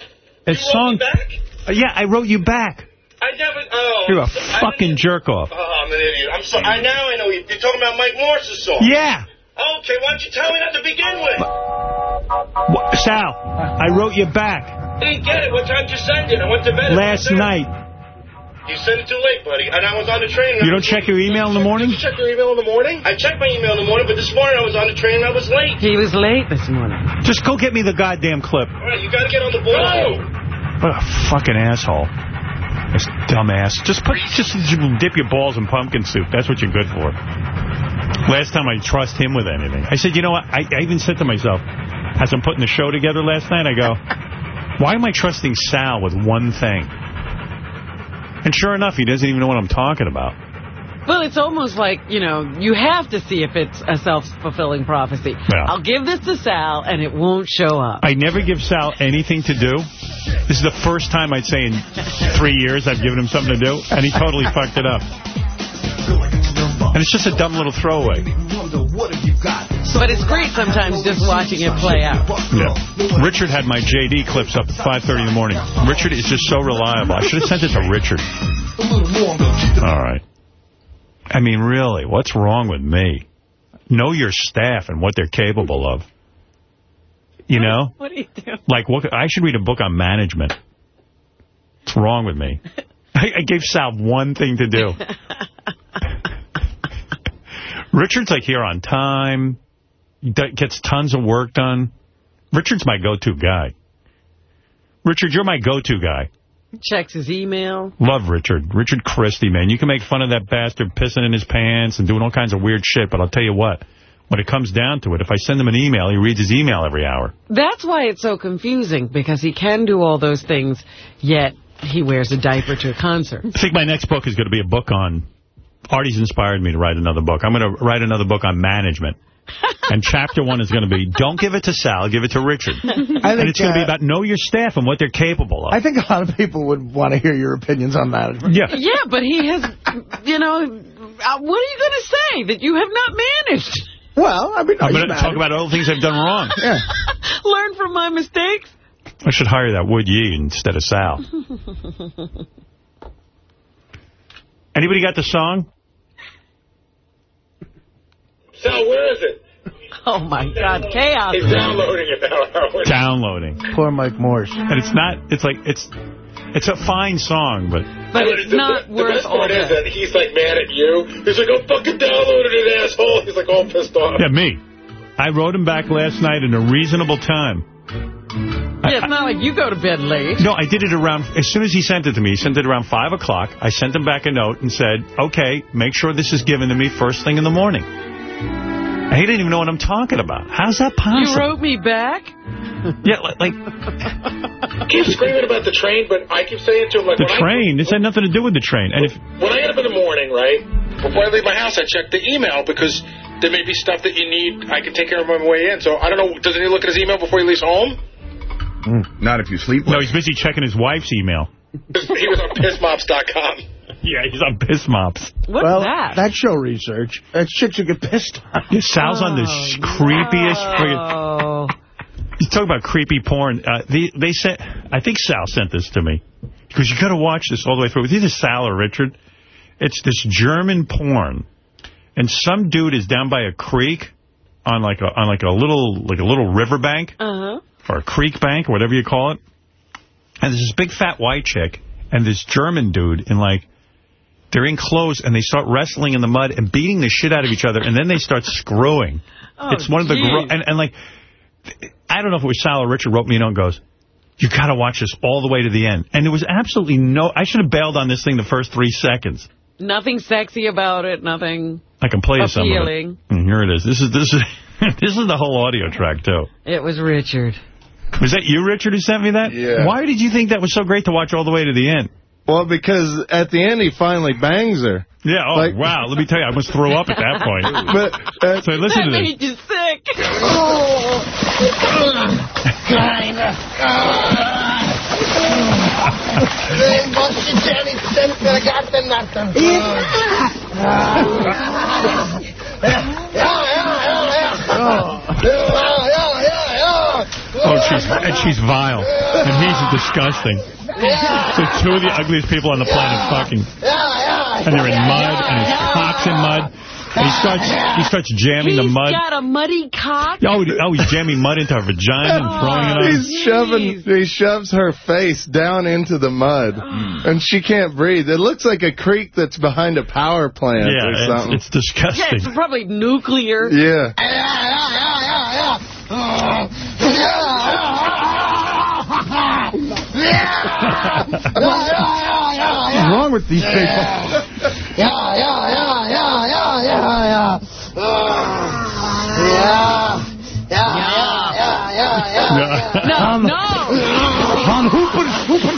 A You wrote song. me back? Uh, yeah, I wrote you back. I never. Oh. You're a I fucking jerk off. Oh, I'm an idiot. I'm sorry. I now I know you. You're talking about Mike Morse's song. Yeah. Okay, why don't you tell me that to begin with? Sal, I wrote you back I didn't get it. What time did you send it? I went to bed. last night. You sent it too late, buddy. And I was on the train. You don't check your email in the morning? Did you check your email in the morning? I checked my email in the morning, but this morning I was on the train and I was late. He was late this morning. Just go get me the goddamn clip. All right, you got to get on the ball. What a fucking asshole. This dumbass. Just put, just dip your balls in pumpkin soup. That's what you're good for. Last time I trust him with anything. I said, you know what? I, I even said to myself, as I'm putting the show together last night, I go, why am I trusting Sal with one thing? And sure enough, he doesn't even know what I'm talking about. Well, it's almost like, you know, you have to see if it's a self-fulfilling prophecy. Yeah. I'll give this to Sal, and it won't show up. I never give Sal anything to do. This is the first time I'd say in three years I've given him something to do, and he totally fucked it up. And it's just a dumb little throwaway. But it's great sometimes just watching it play out. Yeah. Richard had my JD clips up at 5.30 in the morning. Richard is just so reliable. I should have sent it to Richard. All right. I mean, really, what's wrong with me? Know your staff and what they're capable of. You know? What do you do? Like, what? I should read a book on management. What's wrong with me? I, I gave Sal one thing to do. Richard's like here on time, gets tons of work done. Richard's my go-to guy. Richard, you're my go-to guy. Checks his email. Love Richard. Richard Christie, man. You can make fun of that bastard pissing in his pants and doing all kinds of weird shit, but I'll tell you what. When it comes down to it, if I send him an email, he reads his email every hour. That's why it's so confusing, because he can do all those things, yet he wears a diaper to a concert. I think my next book is going to be a book on... Artie's inspired me to write another book. I'm going to write another book on management. and chapter one is going to be, don't give it to Sal, give it to Richard. I and think, it's going to be uh, about know your staff and what they're capable of. I think a lot of people would want to hear your opinions on management. Yeah. Yeah, but he has, you know, uh, what are you going to say? That you have not managed? Well, I mean, I'm going to talk about all the things I've done wrong. Yeah. Learn from my mistakes? I should hire that Wood Yee instead of Sal. Anybody got the song? Sal, where is it? Oh, my God. Chaos. He's downloading it now, Downloading. Poor Mike Morse. And it's not, it's like, it's it's a fine song, but... But it's the, not the, worth the best all part is that. that he's like mad at you. He's like, oh, fucking downloaded it, asshole. He's like all pissed off. Yeah, me. I wrote him back last night in a reasonable time. Yeah, it's not like you go to bed late. No, I did it around, as soon as he sent it to me, he sent it around 5 o'clock. I sent him back a note and said, okay, make sure this is given to me first thing in the morning. And he didn't even know what I'm talking about. How's that possible? You wrote me back? Yeah, like, like keep screaming about the train, but I keep saying to him, like, the when train. This had nothing to do with the train. And if when I get up in the morning, right, before I leave my house, I check the email because there may be stuff that you need. I can take care of on my way in. So I don't know. Doesn't he look at his email before he leaves home? Hmm, not if you sleep. No, he's busy checking his wife's email. he was on pissmops.com. Yeah, he's on piss mops. What's well, that? That's show research. That's chicks who get pissed on. Yeah, Sal's on the sh- creepiest friggin' Oh. You talk about creepy porn. Uh, they, they sent, I think Sal sent this to me. Because you got to watch this all the way through. It's either Sal or Richard. It's this German porn. And some dude is down by a creek on like a, on like a little, like a little riverbank. Uh-huh. Or a creek bank, or whatever you call it. And there's this big fat white chick and this German dude in like, they're in clothes and they start wrestling in the mud and beating the shit out of each other. And then they start screwing. Oh, it's one of the, gro- and, and like, I don't know if it was Sal or Richard wrote me a note and goes, you got to watch this all the way to the end. And there was absolutely no, I should have bailed on this thing the first three seconds. Nothing sexy about it, nothing I can play you some of it. appealing. And here it is. This is, this is, this is the whole audio track too. It was Richard. Was that you, Richard, who sent me that? Yeah. Why did you think that was so great to watch all the way to the end? Well, because at the end he finally bangs her. Yeah, oh, Like- wow. Let me tell you, I almost threw up at that point. But uh, so listen to that this. made you sick. Oh, she's and she's vile, and he's disgusting. So two of the ugliest people on the planet fucking, and they're in mud, and his cock's in mud. And he starts he starts jamming the mud. He's got a muddy cock. Oh, he- oh, he's jamming mud into her vagina and oh, throwing it on. He's shoving, he shoves her face down into the mud, mm. and she can't breathe. It looks like a creek that's behind a power plant Yeah, or it's- something. it's disgusting. Yeah, it's probably nuclear. Yeah. Oh. What's wrong with these people? Yeah, yeah, yeah, yeah, yeah, yeah, yeah. Yeah. Yeah, yeah, yeah, yeah, yeah. No, no. Von Hoopen, Hoopen,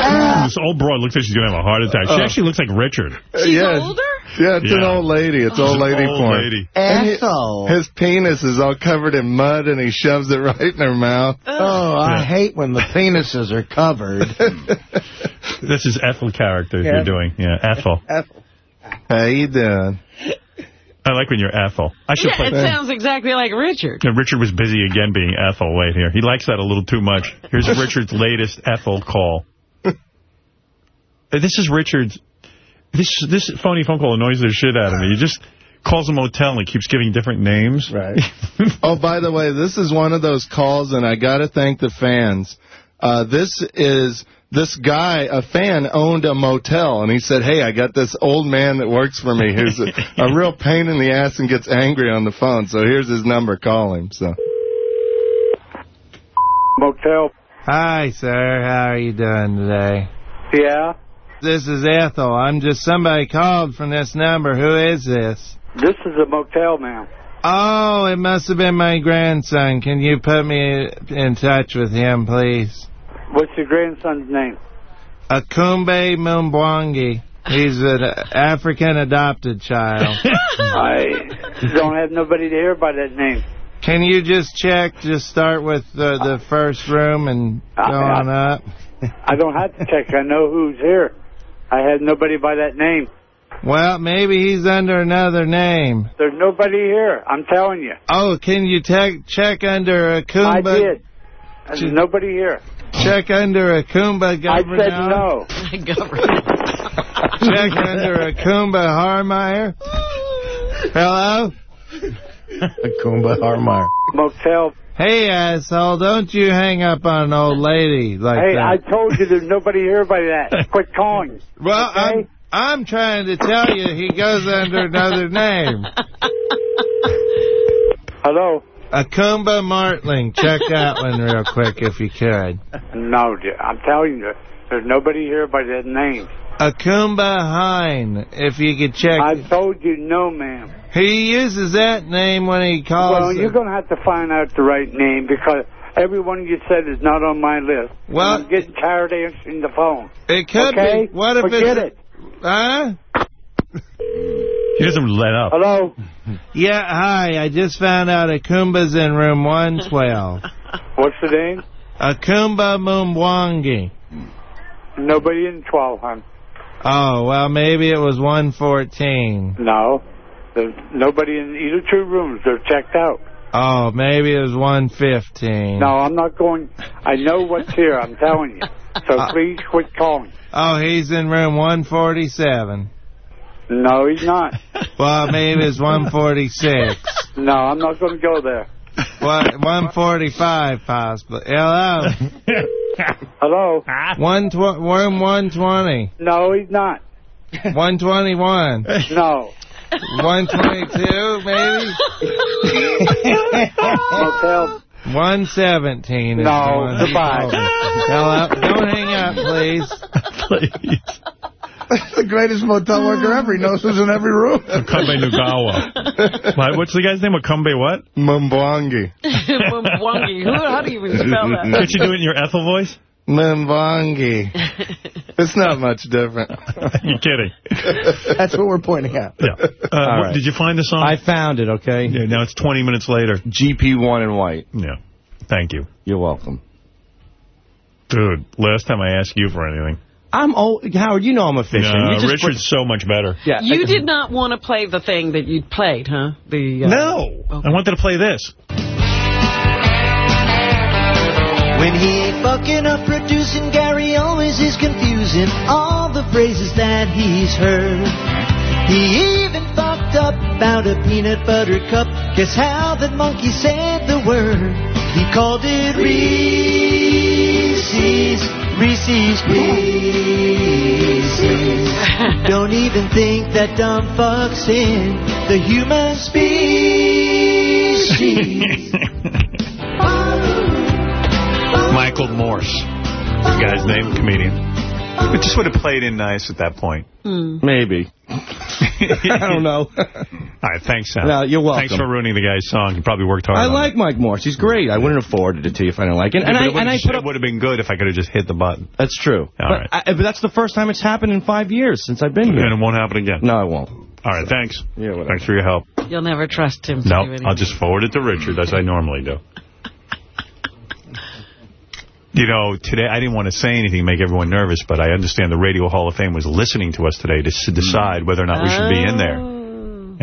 This old broad looks like she's going to have a heart attack. She Oh. actually looks like Richard. She's yeah. Yeah, it's an old lady. It's She's old an lady old porn. lady. And he- his penis is all covered in mud, and he shoves it right in her mouth. Oh, I Yeah. hate when the penises are covered. This is Ethel character Yeah. you're doing. Yeah, Ethel. Ethel. How you doing? I like when you're Ethel. I should Yeah, play. it sounds exactly like Richard. Yeah, Richard was busy again being Ethel. Wait here. He likes that a little too much. Here's Richard's latest Ethel call. This is Richard's. This this phony phone call annoys the shit out of me. He just calls a motel and keeps giving different names. Right. oh, by the way, this is one of those calls, and I got to thank the fans. Uh, this is this guy, a fan, owned a motel, and he said, "Hey, I got this old man that works for me who's a, a real pain in the ass and gets angry on the phone. So here's his number. Call him." So. Motel. Hi, sir. How are you doing today? Yeah. This is Ethel. I'm just somebody called from this number. Who is this? This is a motel, ma'am. Oh, it must have been my grandson. Can you put me in touch with him, please? What's your grandson's name? Akumbe Mumbwangi. He's an African adopted child. I don't have nobody to hear by that name. Can you just check, just start with the, the first room and go on up? I don't have to check. I know who's here. I have nobody by that name. Well, maybe he's under another name. There's nobody here. I'm telling you. Oh, can you te- check under a Kumba? I did. There's nobody here. Check under Akumba I Governor. said no. Check under Akumba Harmeyer. Hello? Akumba Harmeyer. Motel. Hey, asshole, don't you hang up on an old lady like hey, I told you there's nobody here by that. Quit calling. well, I'm, I'm trying to tell you he goes under another name. Hello? Akumba Martling. Check that one real quick if you could. No. I'm telling you, there's nobody here by that name. Akumba Hine, if you could check. I told you no, ma'am. He uses that name when he calls. Well, you're going to have to find out the right name because everyone you said is not on my list. Well- I'm getting tired of answering the phone. It could okay? be. What if Forget it's... it. Huh? He doesn't let up. Hello? Yeah, hi. I just found out Akumba's in room 112. What's the name? Akumba Mumbwangi. Nobody in 12, hon. Oh, well, maybe it was 114. No. There's nobody in either two rooms. They're checked out. Oh, maybe it was 115. No, I'm not going. I know what's here. I'm telling you. So Uh, please quit calling. Oh, he's in room 147. No, he's not. Well, maybe it's 146. No, I'm not going to go there. What, 145 possibly. Hello? Hello? One tw- room 120. No, he's not. 121. No. 122, maybe? Motel. 117 No, one goodbye. told me. Hello? Don't hang up, please. Please. That's the greatest motel worker ever. He knows who's in every room. Akumbe Nugawa. What- What's the guy's name? Akumbe what? Mumbwangi. Mwangwi. Who, how do you even spell that? Can't you do it in your Ethel voice? Mumbwangi. It's not much different. You're kidding. That's what we're pointing at. Yeah. Uh, what- right. Did you find the song? I found it, okay? Yeah, now it's 20 minutes later. GP1 in white. Yeah. Thank you. You're welcome. Dude, last time I asked you for anything. I'm old. Howard, you know I'm efficient. No, Richard's so much better. Yeah. You did not want to play the thing that you played, huh? The uh, No. I wanted to play this. When he ain't fucking up producing, Gary always is confusing all the phrases that he's heard. He even fucked up about a peanut butter cup. Guess how that monkey said the word? He called it Reese's, Reese's Pieces. Don't even think that dumb fucks in the human species. Michael Morse. The guy's name, comedian. It just would have played in nice at that point. Hmm. Maybe. I don't know. All right, thanks, Sam. No, you're welcome. Thanks for ruining the guy's song. He probably worked hard I on like Mike Morse. He's great. I wouldn't have forwarded it to you if I didn't like it. it. And Yeah, I but it and would've- put up. would have been good if I could have just hit the button. That's true. All but, right. I, but that's the first time it's happened in five years since I've been here. And it won't happen again. No, it won't. All right, thanks. Yeah, whatever. Thanks for your help. You'll never trust him. to No, do anything. I'll just forward it to Richard, as I normally do. You know, today I didn't want to say anything, make everyone nervous, but I understand the Radio Hall of Fame was listening to us today to s- decide whether or not we should be in there.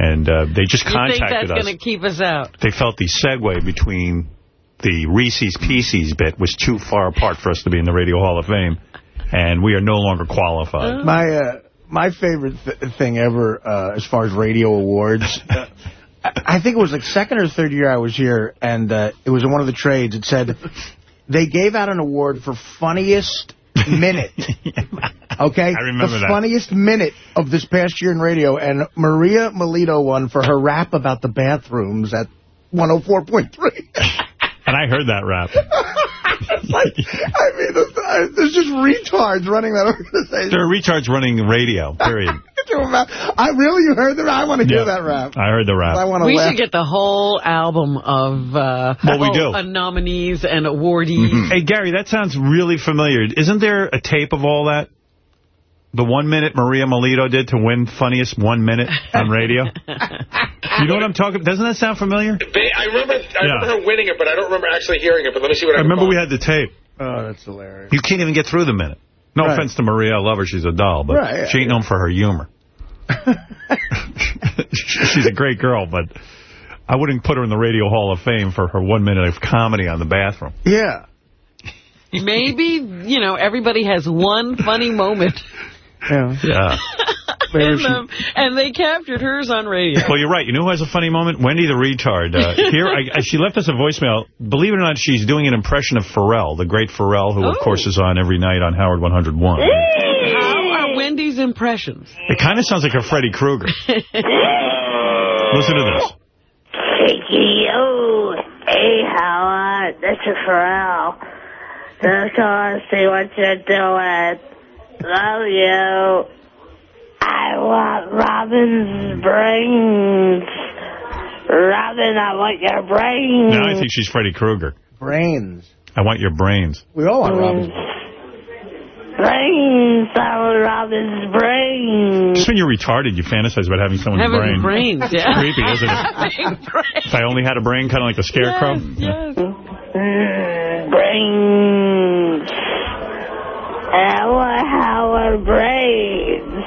And uh, they just Oh. You think contacted that's us. going to keep us out? They felt the segue between the Reese's Pieces bit was too far apart for us to be in the Radio Hall of Fame, and we are no longer qualified. My uh, my favorite th thing ever uh, as far as radio awards. uh, I I think it was like second or third year I was here, and uh, it was in one of the trades. It said they gave out an award for funniest minute. Okay? I remember the that. funniest minute of this past year in radio, and Maria Milito won for her rap about the bathrooms at 104.3. And I heard that rap. Like, I mean, there's, there's just retards running that organization. There are retards running radio, period. Could you imagine? I really, you heard the rap? I want to hear that rap. I heard the rap. I want to We laugh. should get the whole album of uh, Well, we oh, do. uh, nominees and awardees. Hey, Gary, that sounds really familiar. Isn't there a tape of all that? The one minute Maria Milito did to win funniest one minute on radio? you know what I'm talking about Doesn't that sound familiar? I remember I Yeah. remember her winning it, but I don't remember actually hearing it. But let me see what I, I remember can we had the tape. Oh, that's hilarious. You can't even get through the minute. No Right. offense to Maria. I love her. She's a doll. But Right, yeah, she ain't known for her humor. She's a great girl, but I wouldn't put her in the Radio Hall of Fame for her one minute of comedy on the bathroom. Yeah. Maybe, you know, everybody has one funny moment. Yeah. Yeah. in them, and they captured hers on radio. Well, you're right. You know who has a funny moment? Wendy the retard. Uh, here, I, I, she left us a voicemail. Believe it or not, she's doing an impression of Pharrell, the great Pharrell, who, of Oh. course, is on every night on Howard 101. How are Wendy's impressions? It kind of sounds like a Freddy Krueger. Listen to this. Yo, hey Howard, this is Pharrell. Just want to see what you're doing. Love you. I want Robin's brains. Robin, I want your brains. No, I think she's Freddy Krueger. Brains. I want your brains. We all want Robin's. Brains, I want Robin's brains. Just when you're retarded, you fantasize about having someone's Having brain. brains, It's yeah. creepy, isn't it? Having brains. If I only had a brain, kind of like a scarecrow. Yes. Mm, brains. I want Howard brains.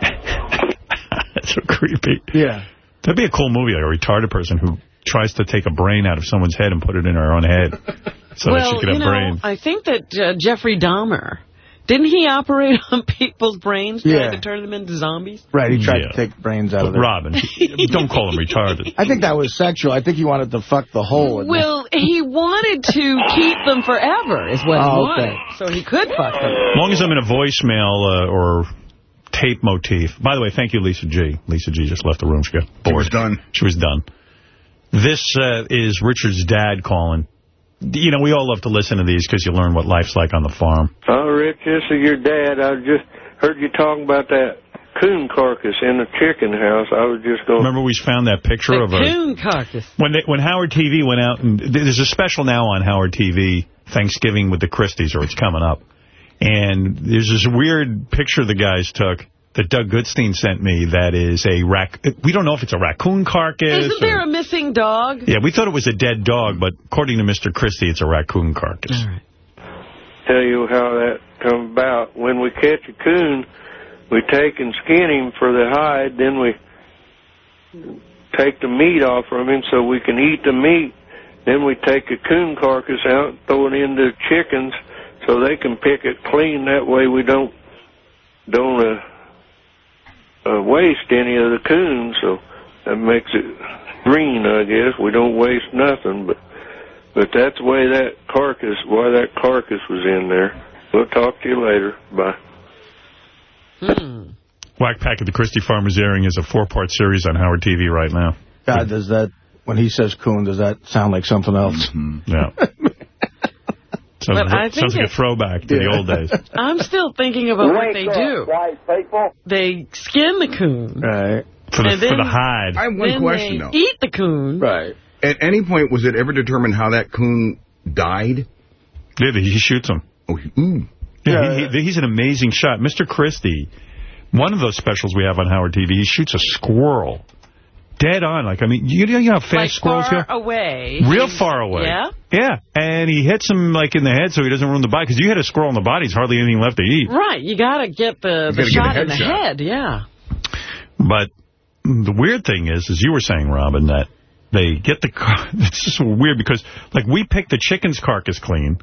That's so creepy. Yeah. That'd be a cool movie, like a retarded person who tries to take a brain out of someone's head and put it in her own head so well, that she could you have know, brains. I think that uh, Jeffrey Dahmer, didn't he operate on people's brains, trying Yeah. to turn them into zombies? Right, he tried Yeah. to take brains out of them. there. Robin, don't call him retarded. I think that was sexual. I think he wanted to fuck the hole. in Well, he wanted to keep them forever, is what he Oh, wanted. okay. So he could fuck them. As long as I'm in a voicemail uh, or tape motif. By the way, thank you, Lisa G. Lisa G just left the room. She got bored. She was done. She was done. This uh, is Richard's dad calling. You know, we all love to listen to these because you learn what life's like on the farm. Oh, Rich, this is your dad. I just heard you talking about that coon carcass in the chicken house. I was just going. Remember we found that picture of a... Coon carcass. When they, when Howard TV went out, and there's a special now on Howard TV, Thanksgiving with the Christies, or it's coming up. And there's this weird picture the guys took that Doug Goodstein sent me that is a rac. We don't know if it's a raccoon carcass. Isn't there a missing dog? Yeah, we thought it was a dead dog, but according to Mr. Christie, it's a raccoon carcass. Tell you how that come about. When we catch a coon, we take and skin him for the hide, then we take the meat off from him so we can eat the meat. Then we take a coon carcass out and throw it into chickens so they can pick it clean. That way we don't don't uh, uh, waste any of the coons. So that makes it green, I guess. We don't waste nothing, but but that's the way that carcass why that carcass was in there. We'll talk to you later. Bye. Whack Pack at the Christie Farmers airing is a four-part series on Howard TV right now. God, does that, when he says coon, does that sound like something else? Yeah. Sounds, But I like, think sounds like a throwback to the old days. I'm still thinking about what they do. White people. They skin the coon. Right. For the, And for then- the hide. I have one then question, they though. eat the coon. Right. At any point, was it ever determined how that coon died? Yeah, he shoots him. Oh, he- ooh. Yeah, he, he- he's an amazing shot. Mr. Christie, one of those specials we have on Howard TV, he shoots a squirrel. Dead on. Like, I mean, you know how fast Like squirrels far go? away. Real far away. Yeah? Yeah, and he hits him, like, in the head so he doesn't ruin the body. Because you hit a squirrel in the body, there's hardly anything left to eat. Right. You got to get the, the gotta get shot in the head. Yeah. But the weird thing is, as you were saying, Robin, that they get the... car- It's just weird because, like, we pick the chicken's carcass clean,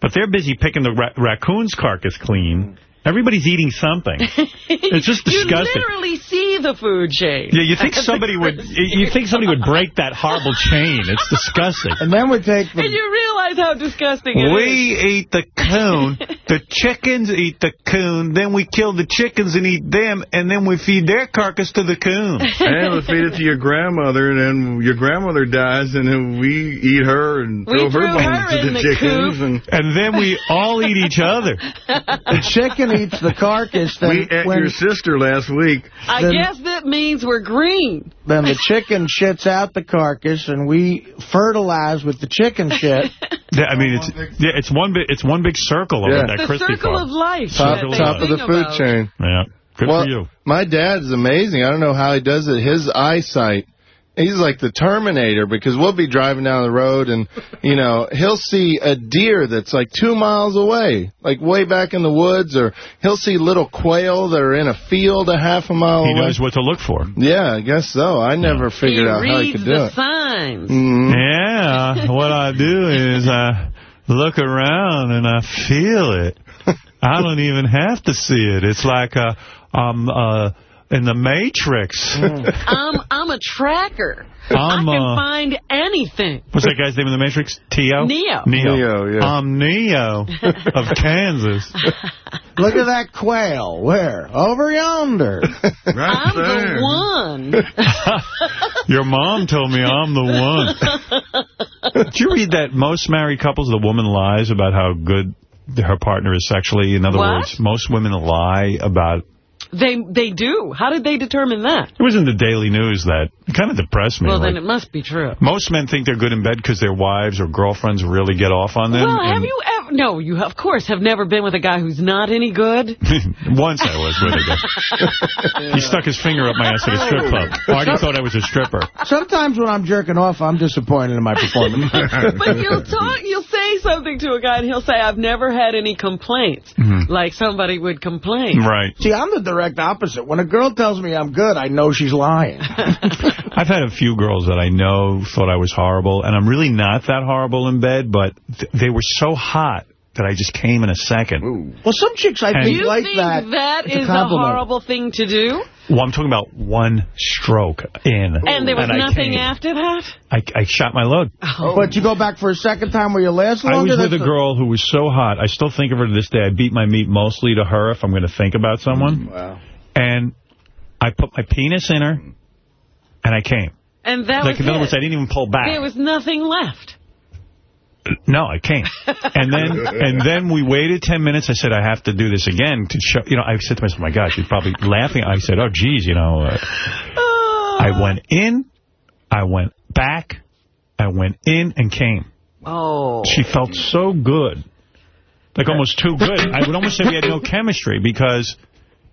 but they're busy picking the ra raccoon's carcass clean. Everybody's eating something. It's just disgusting. You literally see the food chain. Yeah, you think somebody would you think somebody would break that horrible chain. It's disgusting. And then we take the... And you realize how disgusting it is. We eat the coon, the chickens eat the coon, then we kill the chickens and eat them, and then we feed their carcass to the coon. and we feed it to your grandmother, and then your grandmother dies, and then we eat her and We throw her bones her to the the chickens. coop. And, and then we all eat each other. The chicken eats the carcass. Then we ate when, your sister last week. I Then- guess that means we're green. then the chicken shits out the carcass, and we fertilize with the chicken shit. Yeah, I mean, it's yeah, it's one big it's one big circle over Yeah. at that The circle farm. of life. Top, that top of the food about. chain. Yeah, good well, for you. My dad's amazing. I don't know how he does it. His eyesight, he's like the Terminator because we'll be driving down the road and, you know, he'll see a deer that's like two miles away, like way back in the woods, or he'll see little quail that are in a field a half a mile He away. He knows what to look for. Yeah, I guess so. I never figured he out how he could do the it. signs. Mhm. Yeah, what I do is I look around and I feel it. I don't even have to see it. It's like uh, I'm uh, in the Matrix. I'm I'm a tracker. I'm, I can uh, find anything. What's that guy's name in the Matrix? Tio? Neo. Neo. Neo, yeah. I'm Neo of Kansas. Look at that quail. Where? Over yonder. I'm the one. Your mom told me I'm the one. Did you read that most married couples, the woman lies about how good her partner is sexually? In other What? words, most women lie about... They they do. How did they determine that? It was in the Daily News that kind of depressed me. Well, like, then it must be true. most men think they're good in bed because their wives or girlfriends really get off on them. Well, have you ever? No, you of course have never been with a guy who's not any good. Once I was with a guy. he stuck his finger up my ass at a strip club. Artie thought I was a stripper. Sometimes when I'm jerking off, I'm disappointed in my performance. But you'll talk, you'll say something to a guy, and he'll say, "I've never had any complaints," Mhm. like somebody would complain. Right. See, I'm the direct opposite. When a girl tells me I'm good, I know she's lying. I've had a few girls that I know thought I was horrible, and I'm really not that horrible in bed, but th they were so hot that I just came in a second. Well, some chicks I And- think You like think that. that It's a is a, horrible thing to do? Well, I'm talking about one stroke in. And there was I nothing came. after that? I, I shot my load. Oh. But you go back for a second time where you last I was with a the- girl who was so hot. I still think of her to this day. I beat my meat mostly to her if I'm going to think about someone. Mm, wow. And I put my penis in her, and I came. And that like, was in other it. words, I didn't even pull back. There was nothing left. No, I came. And then and then we waited 10 minutes. I said, I have to do this again to show, you know, I said to myself, my God, she's probably laughing. I said, oh, geez, you know. Uh, I went in, I went back, I went in and came. Oh. She felt so good. Like almost too good. I would almost say we had no chemistry because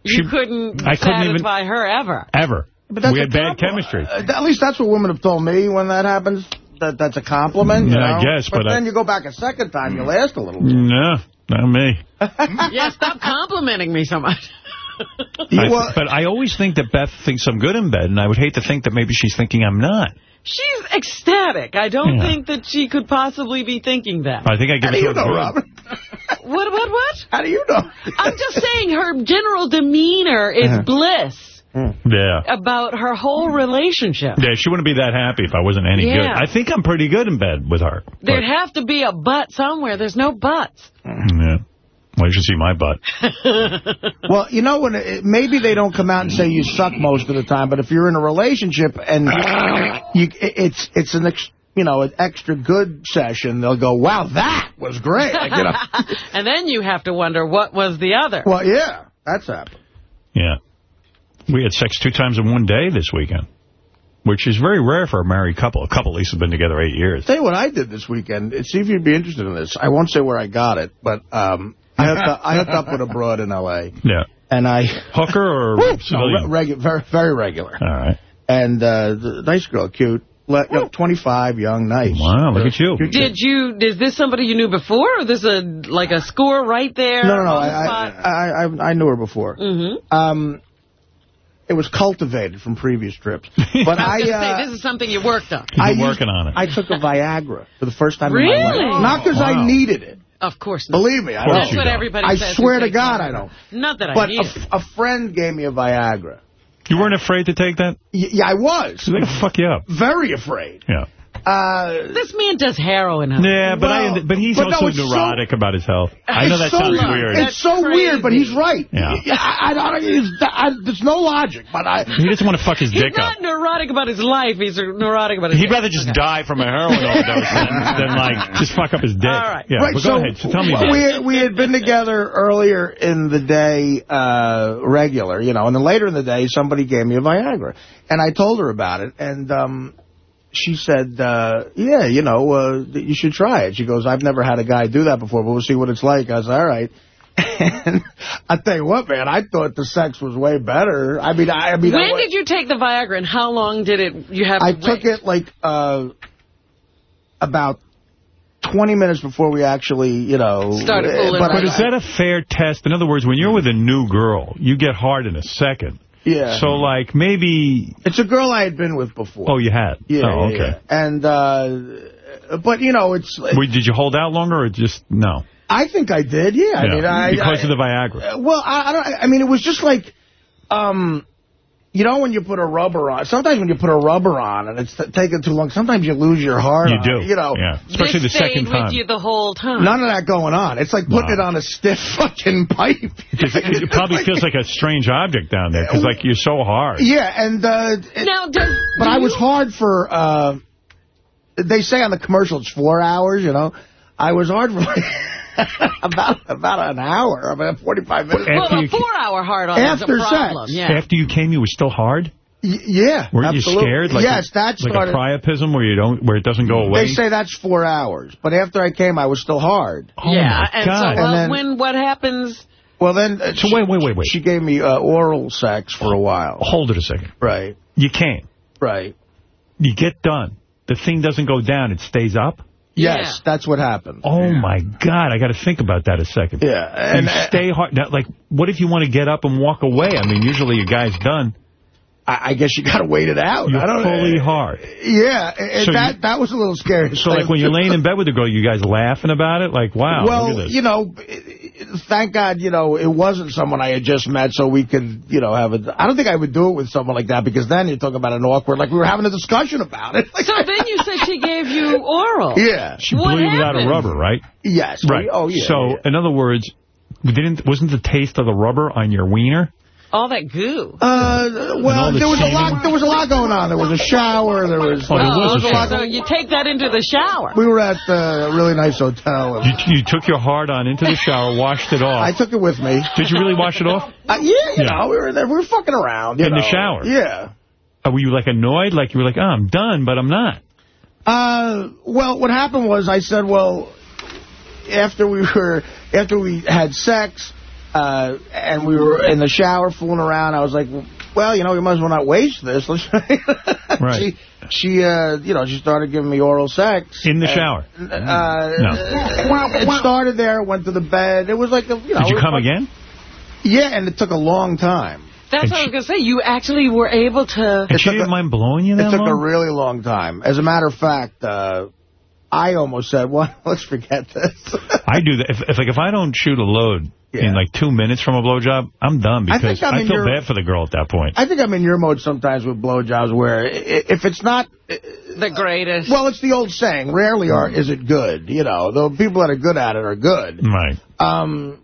You she, couldn't I couldn't even- satisfy her ever. ever. But that's we had bad chemistry. Uh, at least that's what women have told me when that happens. That That's a compliment. you Yeah, I guess, but I- then you go back a second time, you last a little. No. Not me. yeah, stop complimenting me so much. I- but I always think that Beth thinks I'm good in bed, and I would hate to think that maybe she's thinking I'm not. She's ecstatic. I don't Yeah. think that she could possibly be thinking that. I think I give How it to you her know, good. Robin? What, what, what? How do you know? I'm just saying her general demeanor is Uh-huh. bliss Hmm. Yeah. about her whole relationship. Yeah, she wouldn't be that happy if I wasn't any Yeah. good. I think I'm pretty good in bed with her. There'd have to be a butt somewhere. There's no butts. Hmm, yeah. Well, you should see my butt. Well, you know, when it, maybe they don't come out and say you suck most of the time, but if you're in a relationship and you, it's it's an ex, you know an extra good session, they'll go, "Wow, that was great." Like, you know, and then you have to wonder what was the other. well, yeah, that's happened. Yeah. We had sex two times in one day this weekend, which is very rare for a married couple. A couple at least have been together eight years. Tell you what I did this weekend. See if you'd be interested in this. I won't say where I got it, but um, I hooked up, I hooked up with a broad in L.A. Yeah. And I hooker or no, civilian? re- regu- very very regular. All right. And uh, the nice girl, cute, le- you know, 25, young, nice. Wow, look at you. Cute Did you? Is this somebody you knew before, or this a like a score right there? No, no, no. I. I, I, I I knew her before. Mm-hmm. Um, it was cultivated from previous trips. But I I, was gonna uh, say, this is something you worked on. I working used- on it. I took a Viagra for the first time in Really? my life. Not because Wow. I needed it. Of course not. Believe me, I That's don't. what everybody I says. who swear to God, I don't. Not that I But need a, it. friend gave me a Viagra. You weren't afraid to take that? Y yeah, I was. They're going to fuck you up. Very afraid. Yeah. Uh, This man does heroin. huh? Yeah, but I, but he's but no, also so- neurotic about his health. I know that so sounds weird. weird. It's so weird, but he's right. Yeah. I, I, don't. It's, I, there's no logic, but I. He doesn't want to fuck his He's dick up. not neurotic about his life. He's neurotic about his He'd dick. rather just die from a heroin overdose than, than, like, just fuck up his dick. All right. Yeah, right, but so go ahead. So tell me about it. we we had been together earlier in the day, uh, regular, you know, and then later in the day, somebody gave me a Viagra, and I told her about it, and um, she said, uh, "Yeah, you know, uh, you should try it." She goes, "I've never had a guy do that before, but we'll see what it's like." I was all right. And I tell you what, man, I thought the sex was way better. I mean, I, I mean, when I, did you take the Viagra, and how long did it? You have. I to took wait? it like uh, about 20 minutes before we actually, you know. Started but But is that a fair test? In other words, when you're with a new girl, you get hard in a second. Yeah. So, like, maybe... It's a girl I had been with before. Oh, you had? Yeah, Oh, okay. yeah. And, uh, but, you know, it's... Wait, did you hold out longer or just... No? I think I did, yeah. I mean, I... because I, of the Viagra. Well, I, I don't... I mean, it was just like, um... You know when you put a rubber on, sometimes when you put a rubber on and it's taking too long, sometimes you lose your heart. You on do. it, You know. Yeah. Especially this the second time. with you the whole time. None of that going on. It's like putting Wow. it on a stiff fucking pipe. It, it probably feels like a strange object down there because, like, you're so hard. Yeah, and uh, it- Now, does, but do I you- was hard for. Uh, they say on the commercial it's four hours. You know, I was hard for like about about an hour, about 45 minutes. Well, After a you- four-hour hard on is a After problem. sex. Yeah. After you came, you were still hard? Y yeah, Weren't you scared? Like yes, a, that like started. a priapism where you don't, where it doesn't go away. they say that's four hours, but after I came, I was still hard. oh yeah, my and God. so well, And then- when what happens? Well, then uh, So she, wait, wait, wait, wait. she gave me uh, oral sex for a while. Hold it a second. Right, You came. right. You get done. The thing doesn't go down. It stays up. Yes, Yeah. that's what happened. Oh, my God. I got to think about that a second. Yeah, and you uh, stay hard. Now, like, what if you want to get up and walk away? I mean, usually a guy's done. I, I guess you got to wait it out. You're I don't fully hard. Yeah, So that you- that was a little scary. So, like, when you're laying in bed with a girl, you guys laughing about it? Like, wow, look at well, this. you know, thank God, you know, it wasn't someone I had just met, so we could, you know, have a. I don't think I would do it with someone like that because then you talk about an awkward, like we were having a discussion about it. Like, So then you said she gave you oral. yeah, she what blew you without a happened? rubber, right? yes, Right. Oh yeah. So, yeah. in other words, didn't wasn't the taste of the rubber on your wiener? All that goo. Uh, well, the there was a lot. There was a lot going on. There was a shower. There was. Oh, there there was a a lot so you take that into the shower. We were at uh, a really nice hotel. You, you took your hard on into the shower, washed it off. I took it with me. Did you really wash it off? Uh, yeah, you Yeah. know, we were there. We were fucking around. You In the shower? Yeah. Uh, were you, like, annoyed? Like, you were like, oh, I'm done, but I'm not. Uh, well, what happened was I said, well, after we were, after we had sex, uh, and we were in the shower fooling around, I was like, well, you know, we might as well not waste this. Let's Right. She, she uh, you know, she started giving me oral sex. In the And, shower? Uh, No. It started there, went to the bed. It was like a, you know. Did you come like- again? Yeah, and it took a long time. That's what I was going to say. You actually were able to... And she didn't mind blowing you It that took long? a really long time. As a matter of fact, uh, I almost said, "Well, let's forget this." I do that. If, if like if I don't shoot a load in like two minutes from a blowjob, I'm done I because think I'm I, feel your- bad for the girl at that point. I think I'm in your mode sometimes with blowjobs, where if it's not the greatest. Well, it's the old saying: rarely are is it good. You know, the people that are good at it are good. Right. Um,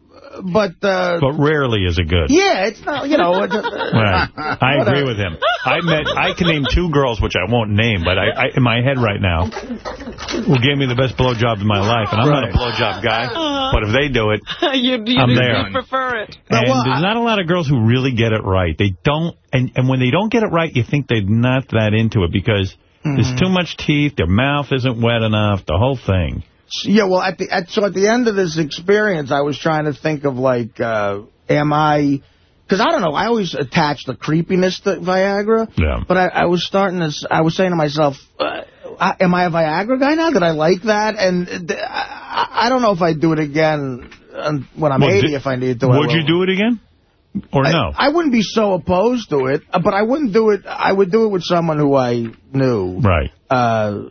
but uh, But rarely is it good. yeah, it's not. You know, it's, Right. I agree with him. I met. I can name two girls, which I won't name, but I, I in my head right now, who gave me the best blowjob in my life, and I'm not a blowjob guy, but if they do it, you you, I'm you there. prefer it. and there's not a lot of girls who really get it right. They don't, and and when they don't get it right, you think they're not that into it because there's Mhm. too much teeth, their mouth isn't wet enough, the whole thing. Yeah, well, at the at, so at the end of this experience, I was trying to think of like, uh, am I? Because I don't know. I always attach the creepiness to Viagra. Yeah. But I, I was starting to. s- I was saying to myself, uh, I, am I a Viagra guy now? Did I like that? And I, I don't know if I'd do it again um, when I'm Well, 80 did- if I need to. Would you do it again, or I- no? I wouldn't be so opposed to it, uh, but I wouldn't do it. I would do it with someone who I knew. Right. Uh,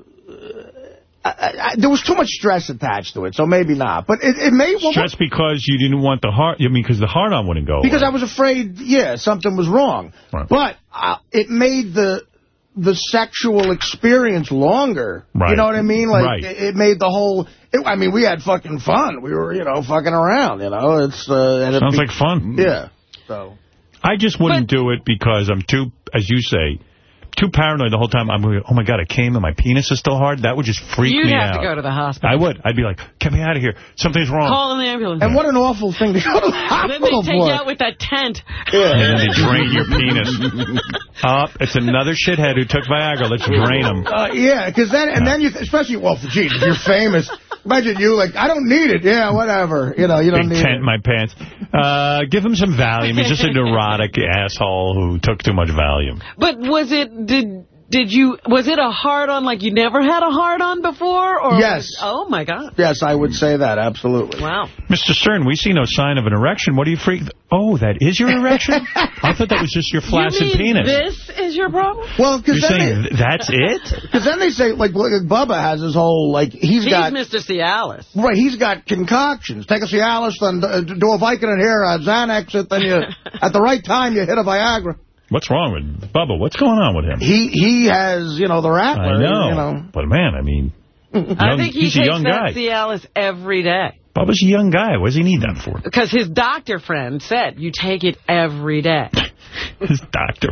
I, I, there was too much stress attached to it, so maybe not. But it, it may... well, Just because you didn't want the heart, I mean, because the heart on wouldn't go because away. I was afraid, yeah, something was wrong. Right. But uh, it made the the sexual experience longer. Right. You know what I mean? Like Right. it, it made the whole. It, I mean, we had fucking fun. We were, you know, fucking around. You know, it's uh, Sounds be- like fun. Yeah. So. I just wouldn't do it because I'm too, as you say, too paranoid the whole time. I'm like, oh, my God, I came and my penis is still hard. That would just freak You'd me have to go to the hospital. I would. I'd be like, get me out of here. Something's wrong. Call an ambulance. And what an awful thing to go to the And then they take for. you out with that tent. Yeah. And then they drain your penis. Up, it's another shithead who took Viagra. Let's drain him. Uh, yeah, because then, and then you, especially, well, geez, if you're famous, imagine you, like, I don't need it. Yeah, whatever. You know, you don't Big need tent it. in my pants. Uh, give him some Valium. He's just a neurotic asshole who took too much Valium. But was it, did did you, was it a hard-on like you never had a hard-on before? Or Yes. was- oh, my God. Yes, I would say that, absolutely. Wow. Mr. Stern, we see no sign of an erection. What are you freak? Oh, that is your erection? I thought that was just your flaccid you mean penis. this is your problem? Well, because You're then, saying they- that's it? Because then they say, like, look, Bubba has his whole, like, he's He's got... He's Mr. Cialis. Right, he's got concoctions. Take a Cialis, then uh, do a Vicodin here, a Xanax, it, then you, at the right time, you hit a Viagra. What's wrong with Bubba? What's going on with him? He he has, you know, the rattler. I know. You know. But, man, I mean, I think he he's a takes young that guy. Cialis every day. Bubba's a young guy. What does he need that for? Because his doctor friend said you take it every day. His doctor.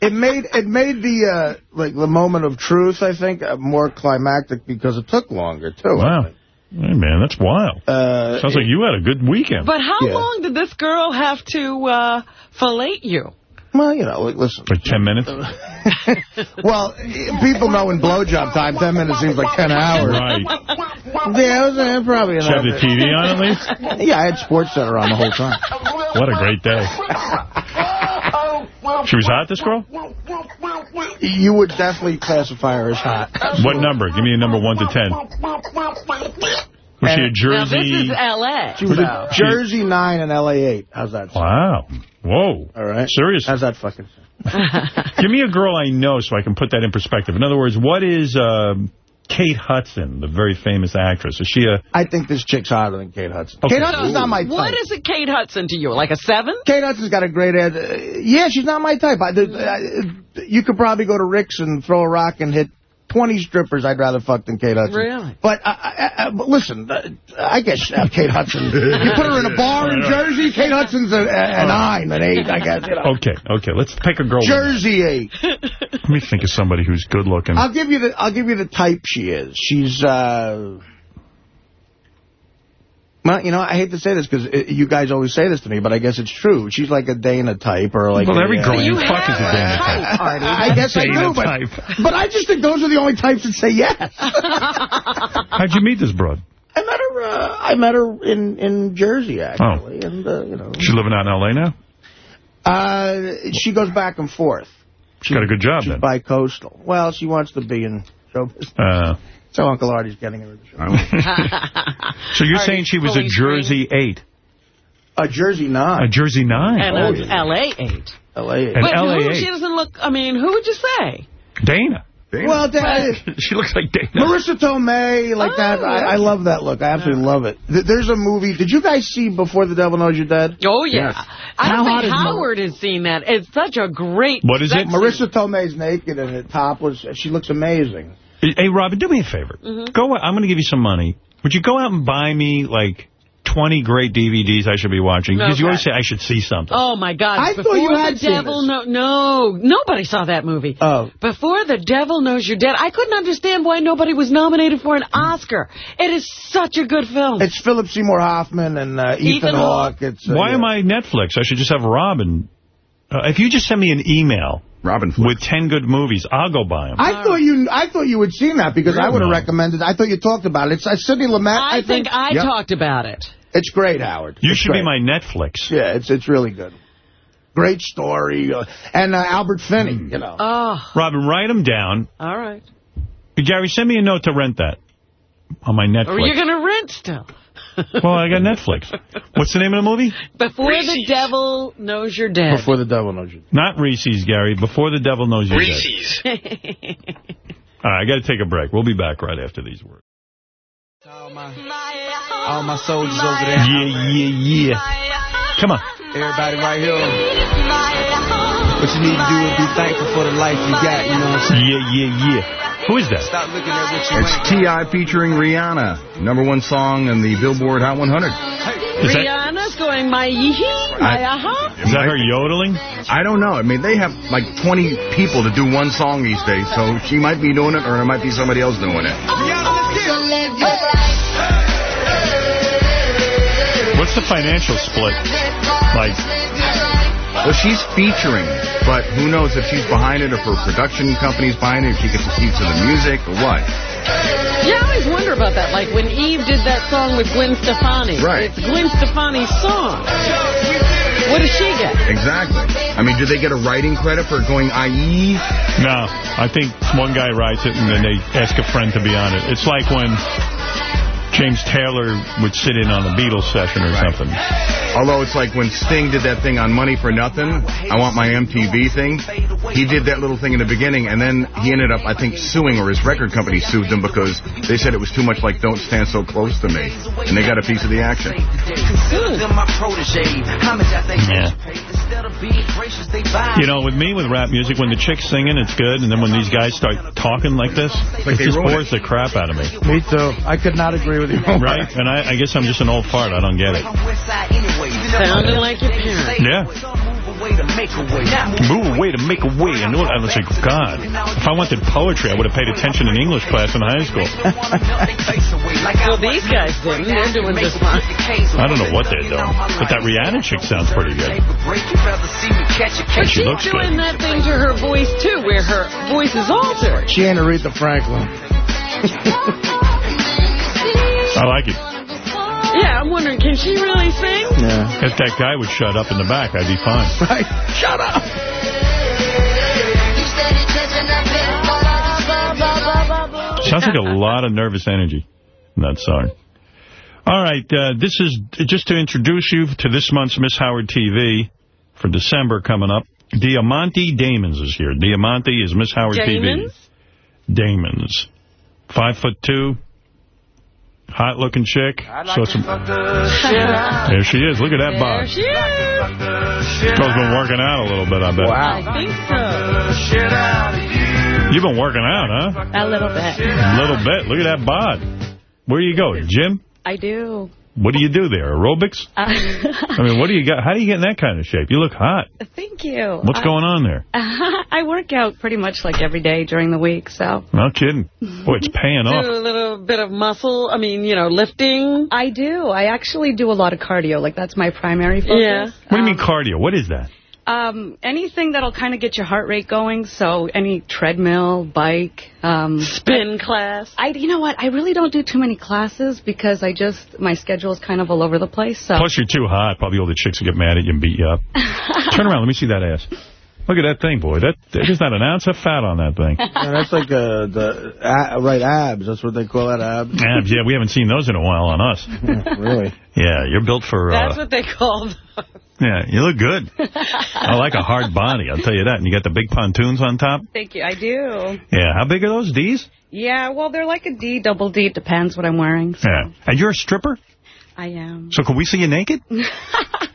It made it made the uh, like the moment of truth, I think, uh, more climactic because it took longer too. Wow. Hey, man, that's wild. Uh, Sounds like you had a good weekend. But how Yeah. long did this girl have to uh, fillet you? Well, you know, like, listen. Like 10 minutes? Well, people know in blowjob time, 10 minutes seems like 10 hours. Right. Yeah, was uh, probably Did you have the TV on at least? Yeah, I had Sports Center on the whole time. What a great day. She was hot, this girl? You would definitely classify her as hot. What number? Give me a number 1 to 10. Was she a Jersey? Now, this Jersey? is L.A. She was a Jersey 9 and LA 8. How's that? sound? Wow. Whoa. All right. Seriously. How's that fucking sound? Give me a girl I know so I can put that in perspective. In other words, what is um, Kate Hudson, the very famous actress? Is she a... I think this chick's hotter than Kate Hudson. Okay. Kate Hudson's not my type. What is a Kate Hudson to you? Like a seven? Kate Hudson's got a great head. Uh, yeah, she's not my type. I, uh, you could probably go to Rick's and throw a rock and hit 20 strippers I'd rather fuck than Kate Hudson. Really? But, uh, uh, uh, but listen, uh, I guess uh, Kate Hudson. you put her in a bar in Jersey, Kate Hudson's a, a, a nine, an eight, I guess. You know. Okay, okay. Let's pick a girl. Jersey eight. Let me think of somebody who's good looking. I'll give you the I'll give you the type she is. She's uh well, you know, I hate to say this because you guys always say this to me, but I guess it's true. She's like a Dana type or like Well, a, every uh, girl you fuck is a Dana type. I, I guess I Dana do, but, type. but I just think those are the only types that say yes. How'd you meet this broad? I met her. Uh, I met her in in Jersey actually, Oh. and uh, you know. She's living out in L.A. now? Uh, she goes back and forth. She's got a good job She's then. bi-coastal. Well, she wants to be in show business. Uh, So Uncle Artie's getting her. so you're saying she was a fully Jersey 8? A Jersey 9. A Jersey 9? And Oh, a yeah. L.A. 8. L.A. An But LA who, 8. she doesn't look, I mean, who would you say? Dana. Well, that, she looks like Dana. Marisa Tomei, like oh, that. I, I love that look. I absolutely love it. Th- There's a movie. Did you guys see Before the Devil Knows You're Dead? Oh, yeah. I How don't hot think is Howard has seen that. It's such a great... What is it? Marisa Tomei's naked and it topless. She looks amazing. Hey, Robin, do me a favor. Mm-hmm. Go. I'm going to give you some money. Would you go out and buy me, like, 20 great DVDs I should be watching? Because you always say I should see something. Oh, my God. I Before thought you the had seen devil this. No, no, nobody saw that movie. Oh. Before the Devil Knows You're Dead. I couldn't understand why nobody was nominated for an Oscar. It is such a good film. It's Philip Seymour Hoffman and uh, Ethan, Ethan Hawke. Hawke. Uh, Why yeah. am I Netflix? I should just have Robin. Uh, if you just send me an email Robin with 10 good movies, I'll go buy them. I thought you. I thought you had seen that because I Really? would have recommended. I thought you talked about it. It's uh, Sidney Lumet. I, I, think I Yep. talked about it. It's great, Howard. You It's should be my Netflix. Yeah, it's it's really good. Great story. Uh, and uh, Albert Finney, Hmm. you know. Oh, Robin, write them down. all right. Gary, send me a note to rent that on my Netflix. Or you're going to rent still. Well, I got Netflix. What's the name of the movie? Before the Devil Knows You're Dead. Before the Devil Knows You. Not Reese's, Gary. Before the Devil Knows You're Dead. Reese's. All right, I got to take a break. We'll be back right after these words. All my soldiers over there. Yeah, yeah, yeah. Come on. Everybody right here. What you need to do is be thankful for the life you got, you know what I'm saying? Yeah, yeah, yeah. Who is that? Stop looking at what you It's T.I. featuring Rihanna. Number one song in the Billboard Hot 100. Is that, Rihanna's going, my yee my aha. is that her yodeling? I don't know. I mean, they have like 20 people to do one song these days, so she might be doing it, or it might be somebody else doing it. Oh, What's the financial split? Like, Well, she's featuring, but who knows if she's behind it, if her production company's behind it, if she gets the keys to the music, or what. Yeah, I always wonder about that. Like when Eve did that song with Gwen Stefani. Right. It's Gwen Stefani's song. What does she get? Exactly. I mean, do they get a writing credit for going IE? no. I think one guy writes it and then they ask a friend to be on it. It's like when James Taylor would sit in on a Beatles session or something. Although it's like when Sting did that thing on Money for Nothing, I Want My MTV thing, he did that little thing in the beginning, and then he ended up, I think, suing, or his record company sued them because they said it was too much like Don't Stand So Close to Me, and they got a piece of the action. Yeah. You know, with me, with rap music, when the chick's singing, it's good, and then when these guys start talking like this, Like it just ruin bores the crap out of me. Me too. I could not agree with you. Right? And I, I guess I'm just an old fart. I don't get it. Sounding like your parents. Yeah. Move away to make a way. And I was like, God, if I wanted poetry, I would have paid attention in English class in high school. Well, these guys didn't. They're doing just fine. I don't know what they're doing. But that Rihanna chick sounds pretty good. But she she's looks doing that thing to her voice, too, where her voice is altered. She ain't Aretha Franklin. I like it. Yeah, I'm wondering, can she really sing? Yeah. If that guy would shut up in the back, I'd be fine. Right. Shut up. Sounds like a lot of nervous energy in that song. All right, uh, this is just to introduce you to this month's Miss Howard TV for December coming up. Diamante Damons is here. Diamante is Miss Howard Damons? TV. Damons. Five foot two. Hot looking chick. So some, there she is. Look at that There bod. she is. Girl's been working out a little bit, I bet. I think so. You've been working out, huh? A little bit. A little bit. Look at that bod. Where you go? Gym? I do. What do you do there? Aerobics? Uh, I mean, what do you got? How do you get in that kind of shape? You look hot. thank you. What's I- going on there? I work out pretty much like every day during the week, so. No kidding. Boy, it's paying Do off. a little bit of muscle, I mean, you know, lifting. I do. I actually do a lot of cardio. Like, that's my primary focus. Yeah. What do you mean cardio? What is that? Um, anything that'll kind of get your heart rate going. So any treadmill, bike, um, spin class. I, you know what? I really don't do too many classes because I just my schedule is kind of all over the place. So Plus, you're too hot. Probably all the chicks will get mad at you and beat you up. Turn around. Let me see that ass. Look at that thing, boy. That There's not an ounce of fat on that thing. Yeah, that's like uh, the uh, right abs. That's what they call that abs. Abs, yeah, we haven't seen those in a while on us. really? Yeah, you're built for... Uh, that's what they call. them. yeah, you look good. I like a hard body, I'll tell you that. And you got the big pontoons on top? Thank you. I do. Yeah, how big are those, D's? Yeah, well, they're like a D, double D. It depends what I'm wearing. So Yeah. And you're a stripper? I am. So can we see you naked?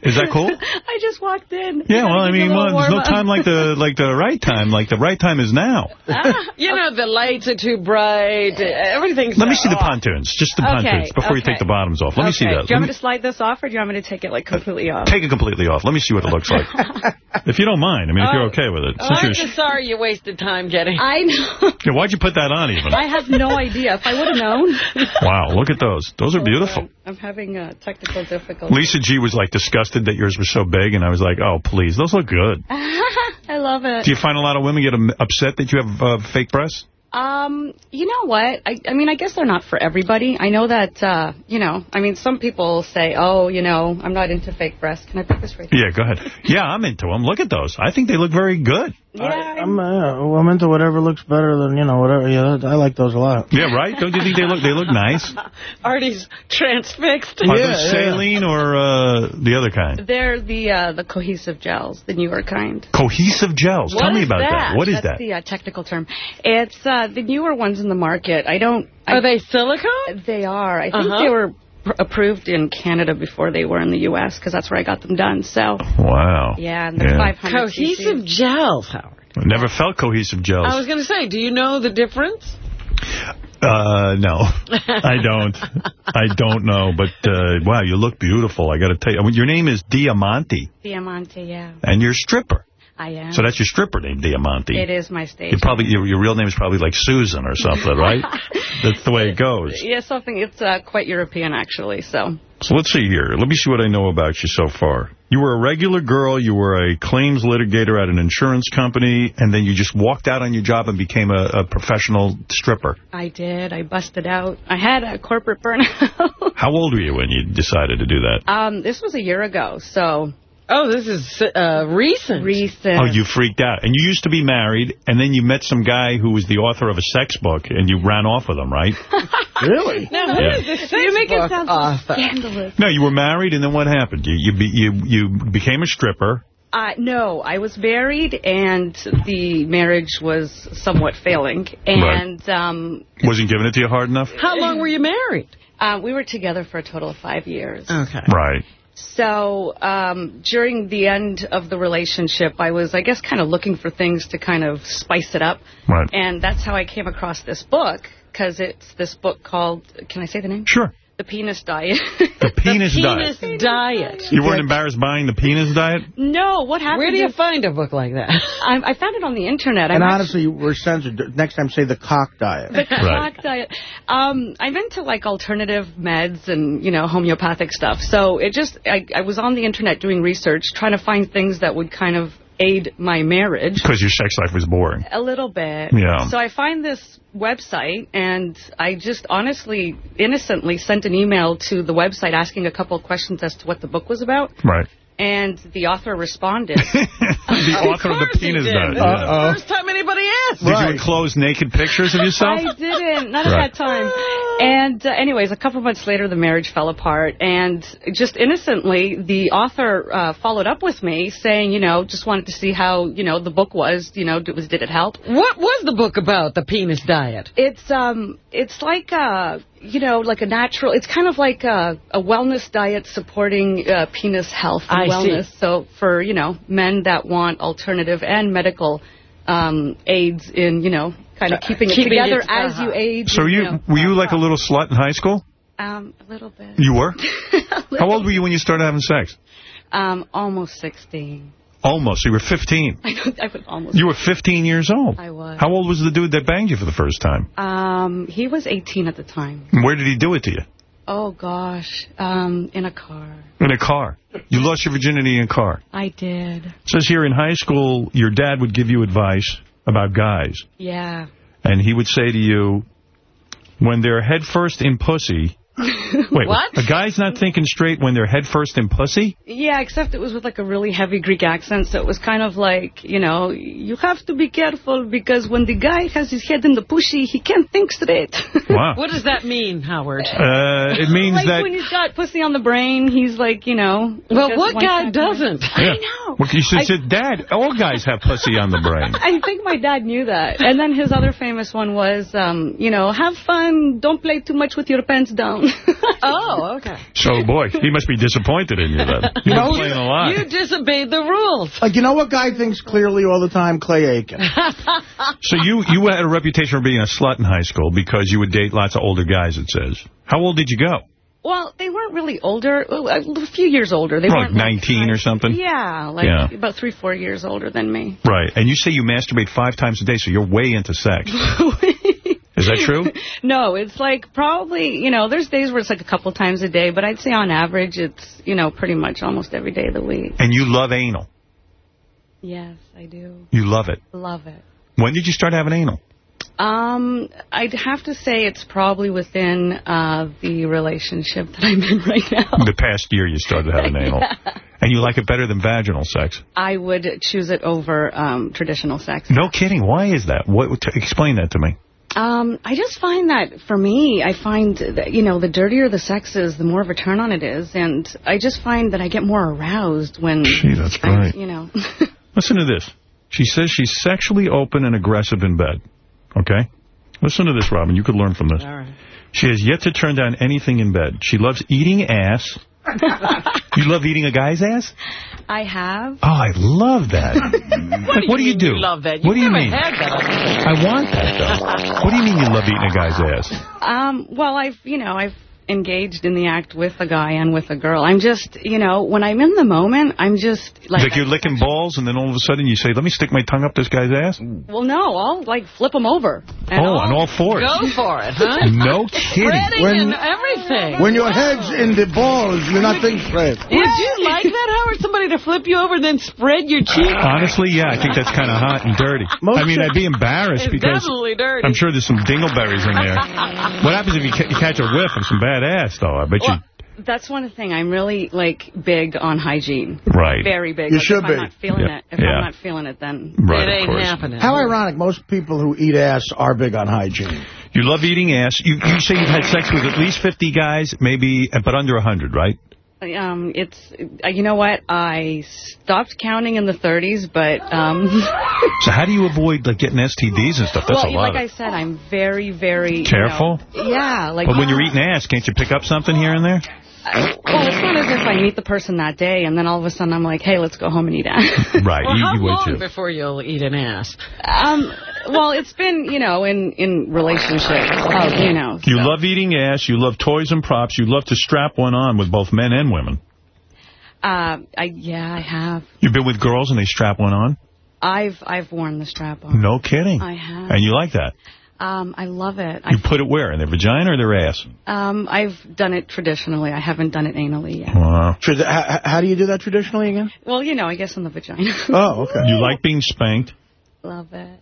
Is that cool? I just walked in. Yeah, well, I Give me a mean, well, there's no time like the like the right time. Like the right time is now. Ah, you know, the lights are too bright. Everything's Let me see the off. pontoons. Just the Okay, pontoons before you take the bottoms off. Let me see Okay. that. Do you Let want me to slide this off, or do you want me to take it like uh, completely off? Take it completely off. Let me see what it looks like. if you don't mind. I mean, if you're oh. okay with it. Oh, I'm just sorry you wasted time getting. I know. Yeah, why'd you put that on even? I have no idea. If I would have known. Wow, look at those. Those are oh, beautiful. I'm having uh, technical difficulties. Lisa G was like disgusted that yours was so big, and I was like, oh, please, those look good. I love it. Do you find a lot of women get um, upset that you have uh, fake breasts? Um, you know what? I, I mean, I guess they're not for everybody. I know that, uh, you know, I mean, some people say, oh, you know, I'm not into fake breasts. Can I put this right here? Yeah, go ahead. Yeah, I'm into them. Look at those. I think they look very good. Yeah, I'm, uh, I'm into whatever looks better than, you know, whatever. Yeah, I like those a lot. Yeah, right? Don't you think they look they look nice? Artie's transfixed. Are those saline or uh, the other kind? They're the uh, the cohesive gels, the newer kind. Cohesive gels. Tell me about that. What is That's that? the uh, technical term. It's uh, the newer ones in the market. I don't. I, Are they silicone? They are. I think Uh-huh. they were pr- approved in Canada before they were in the U.S. because that's where I got them done. So Wow. yeah, and they're Yeah. 500 Cohesive cc's. gels, Howard. I've never felt cohesive gels. I was going to say, do you know the difference? Uh, no, I don't. I don't know. But, uh, wow, you look beautiful. I got to tell you. Your name is Diamante, Diamante, yeah, and you're a stripper. I am. So that's your stripper name, Diamante. It is my stage. You probably your, your real name is probably like Susan or something, right? that's the way it goes. Yeah, something. It's uh, quite European, actually. So So let's see here. Let me see what I know about you so far. You were a regular girl. You were a claims litigator at an insurance company, and then you just walked out on your job and became a, a professional stripper. I did. I busted out. I had a corporate burnout. How old were you when you decided to do that? um, this was a year ago. So Oh, this is uh, recent. recent. Oh, you freaked out. And you used to be married, and then you met some guy who was the author of a sex book, and you ran off with him, right? Really? Now, who Yeah. is this You make it sound author? scandalous. no, you were married, and then what happened? You you be, you, you became a stripper. Uh, no, I was married, and the marriage was somewhat failing. And um, Wasn't giving it to you hard enough? How long were you married? uh, we were together for a total of five years. Okay. Right. So um, during the end of the relationship, I was, I guess, kind of looking for things to kind of spice it up. Right. And that's how I came across this book, because it's this book called, can I say the name? Sure. The Penis Diet. The penis, Penis diet. diet. You weren't embarrassed buying the penis diet? no, what happened Where do you is- find a book like that? I, I found it on the internet. And I'm honestly, we're censored. Next time, say the cock diet. The Right. cock diet. Um, I'm into like alternative meds and you know homeopathic stuff. So it just I, I was on the internet doing research, trying to find things that would kind of aid my marriage Because your sex life was boring. a little bit. Yeah. So I find this website and I just honestly, innocently sent an email to the website asking a couple of questions as to what the book was about. Right. And the author responded. the author of the penis did. diet. This is yeah. the First time anybody asked. Did you enclose naked pictures of yourself? I didn't. Not Right. at that time. And uh, anyways, a couple months later, the marriage fell apart. And just innocently, the author uh, followed up with me saying, you know, just wanted to see how, you know, the book was, you know, did, was, did it help? What was the book about, the penis diet? It's, um, it's like, uh, you know, like a natural, it's kind of like a, a wellness diet supporting uh, penis health and I see. wellness. So for, you know, men that want alternative and medical um, aids in, you know, kind of keeping it together it- as uh-huh. you age. So you you know. were you like a little slut in high school? Um, a little bit. You were? How old were you when you started having sex? Um, almost 16. Almost. You were 15. I, I was almost. You were 15 years old. I was. How old was the dude that banged you for the first time? Um, he was 18 at the time. And where did he do it to you? Oh, gosh. Um, in a car. In a car. You lost your virginity in a car. I did. It says here in high school, your dad would give you advice about guys. Yeah. And he would say to you, when they're head first in pussy... Wait, What? a guy's not thinking straight when they're head first in pussy? Yeah, except it was with like a really heavy Greek accent, so it was kind of like, you know, you have to be careful because when the guy has his head in the pussy, he can't think straight. Wow. What does that mean, Howard? Uh, it means like that... when he's got pussy on the brain, he's like, you know. Well, what guy doesn't? Yeah. Well, you should say, Dad, all guys have pussy on the brain. I think my dad knew that. And then his other famous one was, um, you know, have fun, don't play too much with your pants down. oh, okay. So, boy, he must be disappointed in you then. You've playing a lot. You disobeyed the rules. Like, you know what guy thinks clearly all the time? Clay Aiken. So you, you had a reputation for being a slut in high school because you would date lots of older guys, it says. How old did you go? well, they weren't really older, a few years older. They Like weren't like, 19 or something? yeah, like Yeah. about three, four years older than me. Right. And you say you masturbate five times a day, so you're way into sex. Is that true? No, it's like probably, you know, there's days where it's like a couple times a day, but I'd say on average it's, you know, pretty much almost every day of the week. And you love anal. Yes, I do. You love it. Love it. When did you start having anal? Um, I'd have to say it's probably within uh, the relationship that I'm in right now. The past year you started having anal. And you like it better than vaginal sex. I would choose it over um, traditional sex. No kidding. Why is that? What? Explain that to me. Um, I just find that, for me, I find that, you know, the dirtier the sex is, the more of a turn on it is. And I just find that I get more aroused when, Gee, that's I- great. you know. Listen to this. She says she's sexually open and aggressive in bed. Okay? Listen to this, Robin. You could learn from this. All right. She has yet to turn down anything in bed. She loves eating ass. You love eating a guy's ass? I have. Oh, I love that. like, what do you do? You love that. what do you mean? I want that, though. what do you mean you love eating a guy's ass? Um, well, I've, you know, I've engaged in the act with a guy and with a girl. I'm just, you know, when I'm in the moment, I'm just like, Like, you're licking balls, and then all of a sudden you say, let me stick my tongue up this guy's ass? well, no, I'll like flip him over. And oh, I'll- on all fours. Go for it, huh? No kidding. Spreading When- and everything. When your head's in the balls, you're not thinking straight. Would you like that, Howard? Somebody to flip you over and then spread your cheek? Honestly, yeah, I think that's kind of hot and dirty. I mean, I'd be embarrassed because definitely dirty. I'm sure there's some dingleberries in there. what happens if you, ca you catch a whiff of some bad ass, though? I bet you... That's one thing. I'm really like big on hygiene. Right. Very big. You Like, should if be. I'm not feeling Yeah. it. If Yeah. I'm not feeling it, then Right, it ain't course. happening. How ironic. Most people who eat ass are big on hygiene. You love eating ass. You, you say you've had sex with at least 50 guys, maybe, but under 100, right? Um, it's uh, you know what? I stopped counting in the 30s, but um, So how do you avoid like getting STDs and stuff? That's well, a lot. like I said, I'm very, very you Careful? know- yeah, like but when you're eating ass, can't you pick up something here and there? Well, it's not as if I meet the person that day and then all of a sudden I'm like, hey, let's go home and eat ass. Right, Well, you, how you would long too. before you'll eat an ass? um, well, it's been, you know, in, in relationships, of, you know. You love eating ass, you love toys and props, you love to strap one on with both men and women. Uh, I, yeah, I have. You've been with girls and they strap one on? I've I've worn the strap on. No kidding. I have. And you like that? Um, I love it. You put it where? In their vagina or their ass? Um, I've done it traditionally. I haven't done it anally yet. Wow. How, how do you do that traditionally again? Well, you know, I guess in the vagina. Oh, okay. You like being spanked? love it.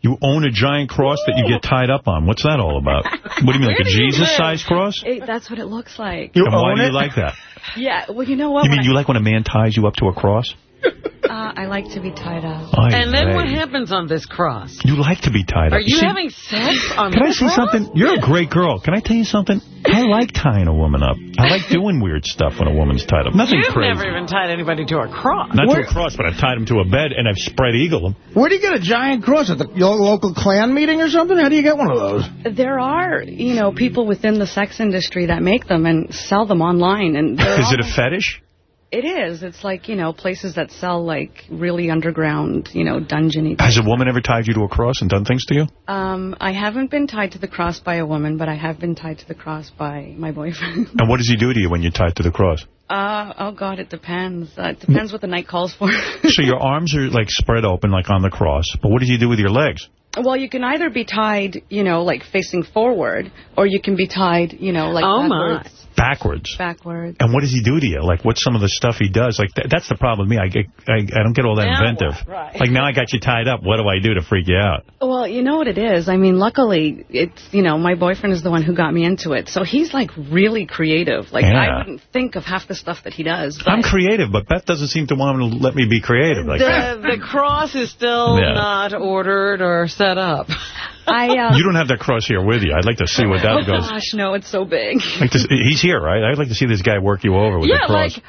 You own a giant cross that you get tied up on. What's that all about? What do you mean, like a Jesus-sized cross? It, that's what it looks like. You and why do you like that? Yeah. Well, you know what? You mean When you like when a man ties you up to a cross? I, uh, I like to be tied up. Ay, And then what happens on this cross? You like to be tied up. Are you see- having sex on my cross? Can I this say cross? something? You're a great girl. Can I tell you something? I like tying a woman up. I like doing weird stuff when a woman's tied up. Nothing You've crazy. never even tied anybody to a cross. Not to a cross, but I've tied him to a bed and I've spread eagle him. Where do you get a giant cross? At the local clan meeting or something? How do you get one of those? There are, you know, people within the sex industry that make them and sell them online. And they're Is it a fetish? It is. It's like, you know, places that sell, like, really underground, you know, dungeony. Has a woman ever tied you to a cross and done things to you? Um, I haven't been tied to the cross by a woman, but I have been tied to the cross by my boyfriend. And what does he do to you when you're tied to the cross? Uh, oh, God, it depends. Uh, it depends what the night calls for. so your arms are like spread open like on the cross, but what does he do with your legs? well, you can either be tied, you know, like facing forward, or you can be tied, you know, like Oh, my. backwards. Backwards. Backwards. And what does he do to you? Like, what's some of the stuff he does? Like, th that's the problem with me. I get, I, I don't get all that Now inventive. Right. Like, now I got you tied up. What do I do to freak you out? Well, you know what it is. I mean, luckily, it's, you know, my boyfriend is the one who got me into it. So he's, like, really creative. Like, Yeah. I wouldn't think of half the stuff that he does. I'm creative, but Beth doesn't seem to want to let me be creative like that. The, the cross is still Yeah. not ordered or set up. I, uh, You don't have that cross here with you. I'd like to see what oh, that goes. gosh, no, it's so big. Like this, he's here, right? I'd like to see this guy work you over with yeah, the cross. like,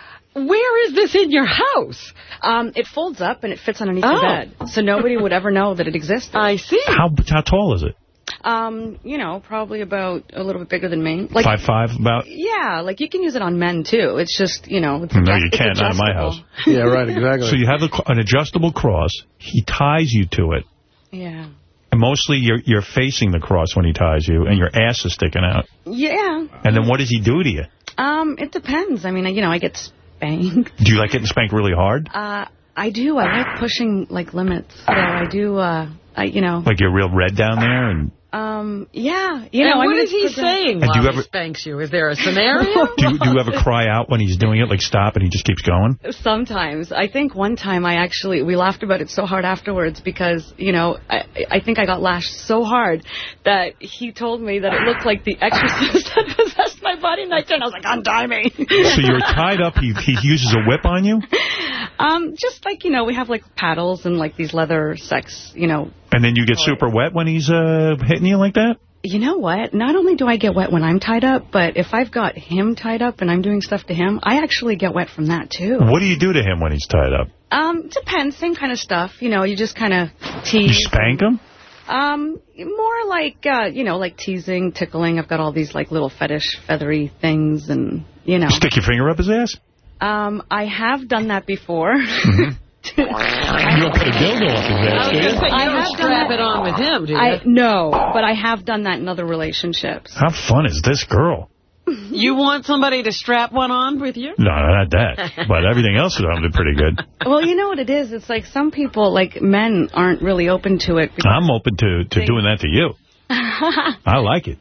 where is this in your house? Um, it folds up and it fits underneath Oh. your bed. So nobody would ever know that it existed. I see. how how tall is it? Um, you know, probably about a little bit bigger than me. Like, Five five about? Yeah, like you can use it on men too. It's just, you know, it's No, you can't. Not in my house. Yeah, right, exactly. So you have a, an adjustable cross. He ties you to it. Yeah. And mostly you're you're facing the cross when he ties you, and your ass is sticking out. Yeah. And then what does he do to you? Um, it depends. I mean, you know, I get spanked. Do you like getting spanked really hard? Uh, I do. I like pushing like limits. So I do. Uh, I you know. Like you're real red down there, and Um, yeah. You And know, I mean, is he saying And do while you he ever- spanks you? Is there a scenario? do you, do you ever cry out when he's doing it, like stop, and he just keeps going? Sometimes. I think one time I actually, we laughed about it so hard afterwards because, you know, I, I think I got lashed so hard that he told me that it looked like the exorcist had possessed my body and I turned. I was like, untie me. So you're tied up. He he uses a whip on you, um, just like, you know, we have like paddles and like these leather sex, you know. And then you get super wet when he's uh, hitting you like that. You know what? Not only do I get wet when I'm tied up, but if I've got him tied up and I'm doing stuff to him, I actually get wet from that too. What do you do to him when he's tied up? Um, depends. Same kind of stuff. You know, you just kind of tease. You spank him? Um, more like, uh, you know, like teasing, tickling. I've got all these, like, little fetish, feathery things, and, you know. Stick your finger up his ass? Um, I have done that before. You don't put a dildo up his I ass, do you? say, you I don't have done strap it on with him, do you? I No, but I have done that in other relationships. How fun is this girl? You want somebody to strap one on with you? No, not that. But everything else sounded pretty good. Well, you know what it is? It's like some people, like men, aren't really open to it. I'm open to, to doing that to you. I like it.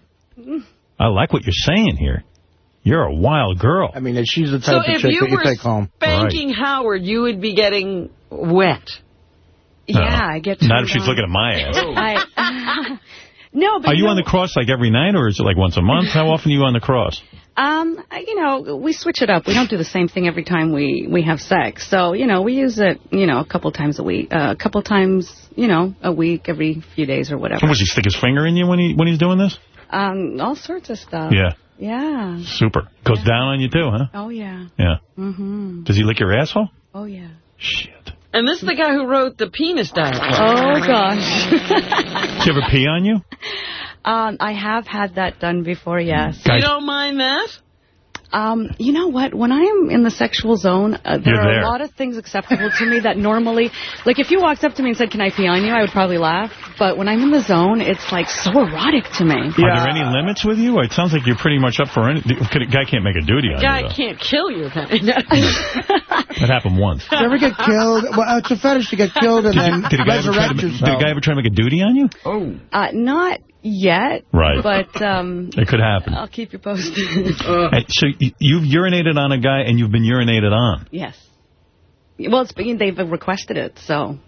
I like what you're saying here. You're a wild girl. I mean, she's the So type of chick that you take home. spanking Howard, you would be getting wet. yeah, I get Not turned if she's looking at my ass. I, no, but Are you know, on the cross like every night, or is it like once a month? How often are you on the cross? Um, you know, we switch it up. We don't do the same thing every time we we have sex. So, you know, we use it, you know, a couple times a week, uh, a couple times, you know, a week, every few days or whatever. And was he stick his finger in you when he when he's doing this? Um, all sorts of stuff. Yeah, Yeah. super. Goes down on you too, huh? Oh yeah. Yeah. Mm -hmm. Does he lick your asshole? Oh yeah. Shit. And this is the guy who wrote the penis diagram. Oh gosh. Does he ever pee on you? um, I have had that done before. Yes. You don't mind that? Um, you know what? When I am in the sexual zone, uh, there You're are there. a lot of things acceptable to me that normally, like if you walked up to me and said, "Can I pee on you?" I would probably laugh. But when I'm in the zone, it's like so erotic to me. Are there any limits with you? It sounds like you're pretty much up for any. The guy can't make a duty on guy you. Though. can't kill you then. That happened once. Did you ever get killed? Well, it's a fetish to get killed and then Did a guy ever try to, resurrect did yourself. a guy ever try to make a duty on you? Oh. Uh, not yet. Right. But um, It could happen. I'll keep you posted. Hey, so you've urinated on a guy and you've been urinated on. yes. Well, it's they've requested it, so.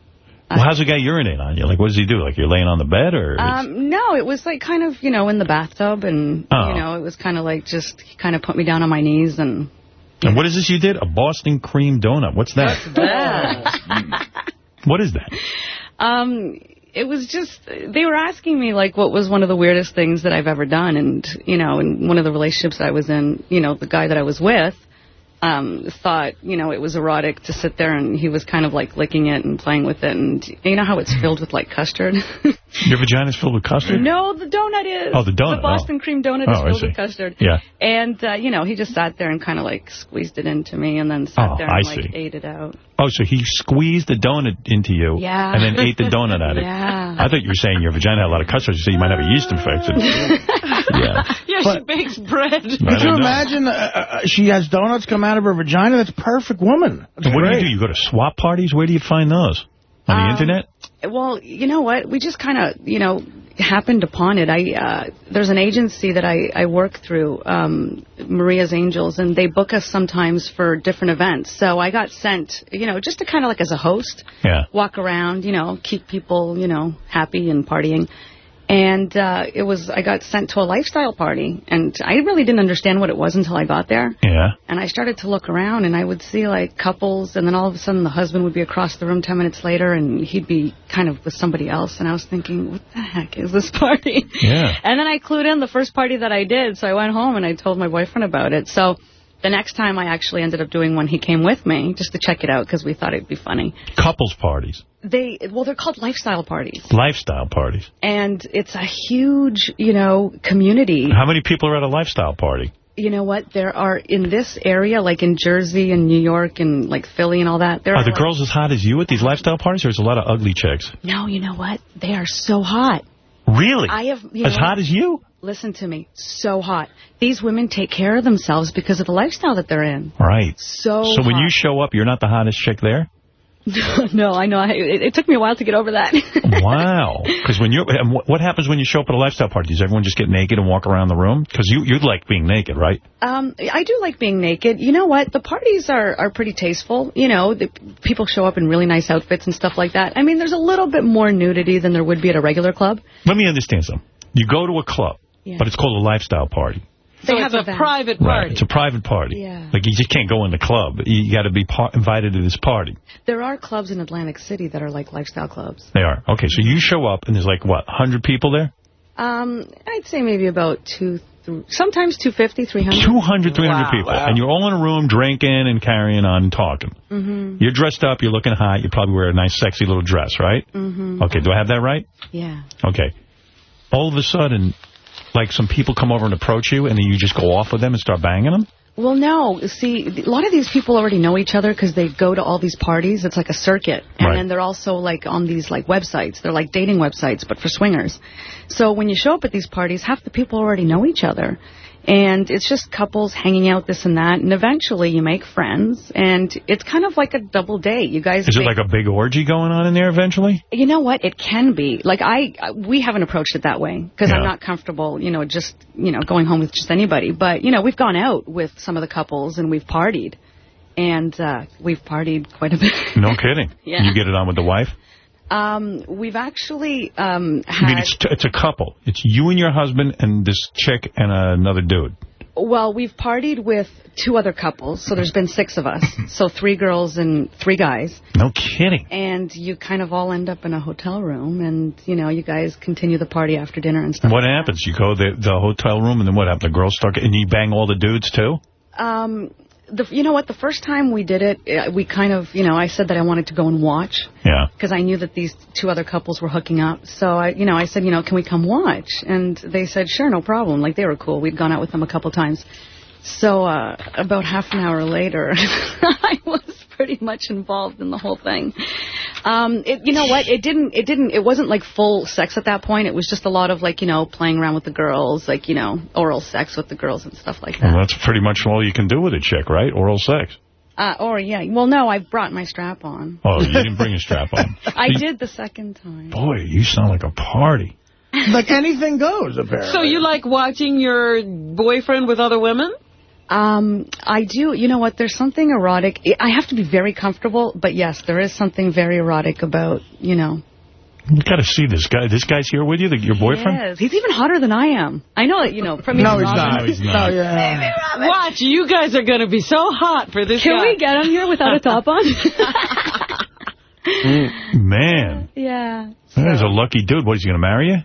Well, how's a guy urinate on you? Like, what does he do? Like, you're laying on the bed, or Um, no, it was like kind of, you know, in the bathtub, and, Oh. you know, it was kind of like just, he kind of put me down on my knees, and and what is this you did? A Boston cream donut. What's that? what is that? Um, it was just, they were asking me, like, what was one of the weirdest things that I've ever done. And, you know, in one of the relationships I was in, you know, the guy that I was with um, thought, you know, it was erotic to sit there and he was kind of, like, licking it and playing with it. And you know how it's filled with, like, custard? Your vagina's filled with custard? no, the donut is. Oh, the donut, The Boston oh. cream donut Oh, is filled with custard. Yeah. And, uh, you know, he just sat there and kind of, like, squeezed it into me and then sat Oh, there and, I like, see. ate it out. Oh, so he squeezed the donut into you Yeah. and then ate the donut out of it. Yeah. I thought you were saying your vagina had a lot of custard, so you might have a yeast infection. yeah. Yeah, she bakes bread. Could you imagine uh, uh, she has donuts come out of her vagina? That's a perfect woman. That's And what do you do? You go to swap parties? Where do you find those? On the Um, internet? Well, you know what? We just kind of, you know, happened upon it. I uh, there's an agency that I I work through, um, Maria's Angels, and they book us sometimes for different events. So I got sent, you know, just to kind of like as a host, Yeah. walk around, you know, keep people, you know, happy and partying. And uh, it was I got sent to a lifestyle party, and I really didn't understand what it was until I got there. Yeah. And I started to look around, and I would see, like, couples, and then all of a sudden the husband would be across the room 10 minutes later, and he'd be kind of with somebody else. And I was thinking, what the heck is this party? Yeah. And then I clued in the first party that I did, so I went home and I told my boyfriend about it. So the next time I actually ended up doing one, he came with me just to check it out because we thought it'd be funny. Couples parties. They, well, they're called lifestyle parties. Lifestyle parties. And it's a huge, you know, community. How many people are at a lifestyle party? You know what? There are, in this area, like in Jersey and New York and like Philly and all that, there Are are the like- girls as hot as you at these lifestyle parties, or is a lot of ugly chicks? No, you know what? They are so hot. Really? I have, you as hot as you? Listen to me. So hot. These women take care of themselves because of the lifestyle that they're in. Right. So So when you show up, you're not the hottest chick there? no, I know. I, it, it took me a while to get over that. Wow. Because when you're, what happens when you show up at a lifestyle party? Does everyone just get naked and walk around the room? Because you, you like being naked, right? Um, I do like being naked. You know what? The parties are, are pretty tasteful. You know, the, people show up in really nice outfits and stuff like that. I mean, there's a little bit more nudity than there would be at a regular club. Let me understand something. You go to a club, Yeah. but it's called a lifestyle party. They so have it's a events. private Right. party. It's a private party. Yeah. Like, you just can't go in the club. You got to be par invited to this party. There are clubs in Atlantic City that are like lifestyle clubs. They are. Okay, so you show up, and there's like, what, 100 people there? Um, I'd say maybe about two, th sometimes 250, 300. 200, 300 Wow. people. Wow. And you're all in a room drinking and carrying on and talking. Mm-hmm. You're dressed up, you're looking hot, you probably wear a nice, sexy little dress, right? Mm-hmm. Okay, do I have that right? Yeah. Okay. All of a sudden, like some people come over and approach you, and then you just go off with them and start banging them? Well, no. See, a lot of these people already know each other because they go to all these parties. It's like a circuit. And Right. then they're also like on these like websites. They're like dating websites, but for swingers. So when you show up at these parties, half the people already know each other. And it's just couples hanging out, this and that. And eventually you make friends. And it's kind of like a double date. You guys Is it like a big orgy going on in there eventually? you know what? It can be. Like I, we haven't approached it that way because I'm not comfortable, you know, just you know going home with just anybody. But you know, we've gone out with some of the couples and we've partied, and uh, we've partied quite a bit. No kidding. Yeah. You get it on with the wife? Um, we've actually um, I mean, had. it's, it's a couple. It's you and your husband and this chick and another dude. Well, we've partied with two other couples, so there's been six of us. so three girls and three guys. No kidding. And you kind of all end up in a hotel room, and you know, you guys continue the party after dinner and stuff. What happens? You go to the, the hotel room, and then what happens? The girls start, and you bang all the dudes, too? Um, the, you know what? The first time we did it, uh, we kind of, you know, I said that I wanted to go and watch Yeah. because I knew that these two other couples were hooking up. So I, you know, I said, you know, can we come watch? And they said, sure, no problem. Like they were cool. We'd gone out with them a couple times. So uh, about half an hour later, I was pretty much involved in the whole thing. Um, it, you know what? It didn't. It didn't. It wasn't like full sex at that point. It was just a lot of like you know playing around with the girls, like you know oral sex with the girls and stuff like that. Well, that's pretty much all you can do with a chick, right? Oral sex. Uh, or yeah. Well, no, I brought my strap on. Oh, you didn't bring a strap on. I did the second time. Boy, you sound like a party. Like anything goes, apparently. So you like watching your boyfriend with other women? Um, I do. You know what? There's something erotic. I have to be very comfortable, but yes, there is something very erotic about, you know. You got to see this guy. This guy's here with you, the, your boyfriend? Yes, he's even hotter than I am. I know that, you know. From No, he's not. No, he's not. No, yeah. Watch, you guys are going to be so hot for this Can guy. we get him here without a top on? Man, yeah. that is a lucky dude. What, is he going to marry you?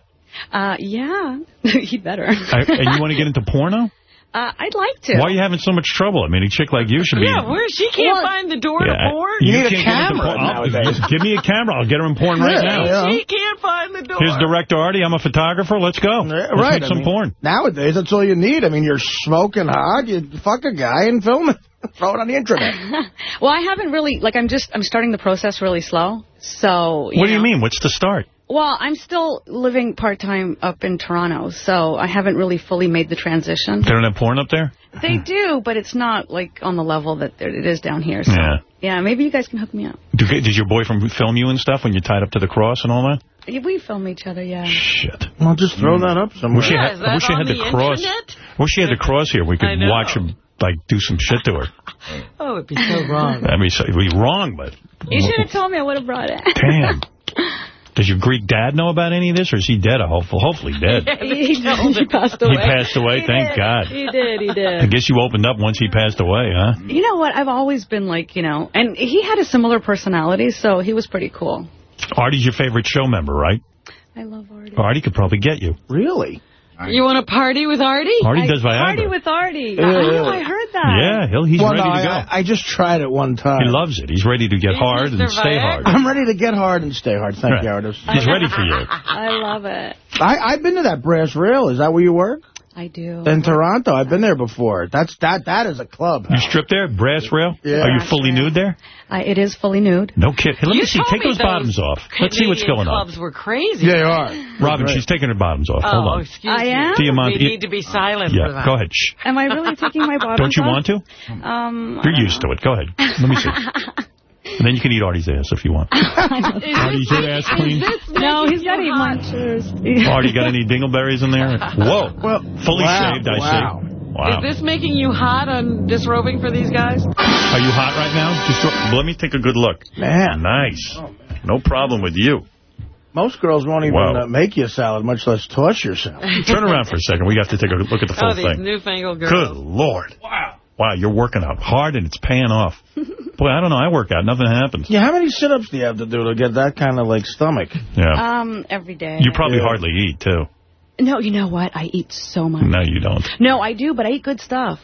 Uh, yeah. He'd better. I, and you want to get into porno? Uh, I'd like to. Why are you having so much trouble? I mean, a chick like you should be... Yeah, where she can't find the door Yeah, to porn. you can't get into porn- I'll- Give me a camera. I'll get her in porn right now. She can't find the door. Here's director Artie. I'm a photographer. Let's go. Let's right. make I some mean, porn. Nowadays, that's all you need. I mean, you're smoking hot, you fuck a guy and film it. Throw it on the internet. well, I haven't really, like, I'm just, I'm starting the process really slow. So, What do you mean? What's the start? Well, I'm still living part-time up in Toronto, so I haven't really fully made the transition. They don't have porn up there? They hmm. do, but it's not, like, on the level that it is down here. So, Yeah. yeah, maybe you guys can hook me up. Do, did your boyfriend film you and stuff when you're tied up to the cross and all that? We film each other, yeah. Shit. Well, just throw hmm. that up somewhere. Wish you Yeah, had, is I wish you on had the, the cross. internet? Wish you had the cross here. We could watch him like do some shit to her. Oh, it'd be so wrong. I mean, so it'd be wrong, but You should have told me. I would have brought it. damn. Does your Greek dad know about any of this, or is he dead? Hopefully, hopefully dead. he, he passed away. He passed away. He Thank did. God. He did. He did. I guess you opened up once he passed away, huh? You know what? I've always been like, you know, and he had a similar personality, so he was pretty cool. Artie's your favorite show member, right? I love Artie. Artie could probably get you. Really? You want to party with Artie? Artie does Viagra. Party with Artie. Yeah. I know, I heard that. Yeah, he'll, he's well, ready no, to go. I, I just tried it one time. he loves it. He's ready to get hard and stay hard. I'm ready to get hard and stay hard. Thank Right. you, artist. He's ready for you. I love it. I, I've been to that brass rail. Is that where you work? I do. In Toronto. I've been there before. That's that. That is a club. You strip there? Brass rail? Yeah. Are you fully nude there? I, it is fully nude. No kidding. Hey, let You me see. Take me those bottoms off. Let's see what's Canadian going on. clubs were crazy. Yeah, they are. Robin, she's taking her bottoms off. Oh, Hold on. excuse I me. am? Diamante- We need to be silent for Yeah, that. go ahead. Shh. Am I really taking my bottoms Don't you off? want to? Um, You're used to it. Go ahead. Let me see. And then you can eat Artie's ass if you want. Artie's your ass clean? no, he's got to eat munchers. Artie, got any dingleberries in there? Whoa. Well, Fully wow, shaved, I wow. see. Wow. Is this making you hot on disrobing for these guys? Are you hot right now? Just let me take a good look. Man. Nice. No problem with you. Most girls won't even Wow. uh, make you a salad, much less toss your salad. Turn around for a second. We have to take a look at the full oh, these thing. newfangled Good. Lord. Wow. Wow, you're working out hard and it's paying off. Boy, I don't know. I work out. Nothing happens. Yeah, how many sit-ups do you have to do to get that kind of, like, stomach? Yeah. Um, every day. You probably Yeah. hardly eat, too. No, you know what? I eat so much. No, you don't. No, I do, but I eat good stuff.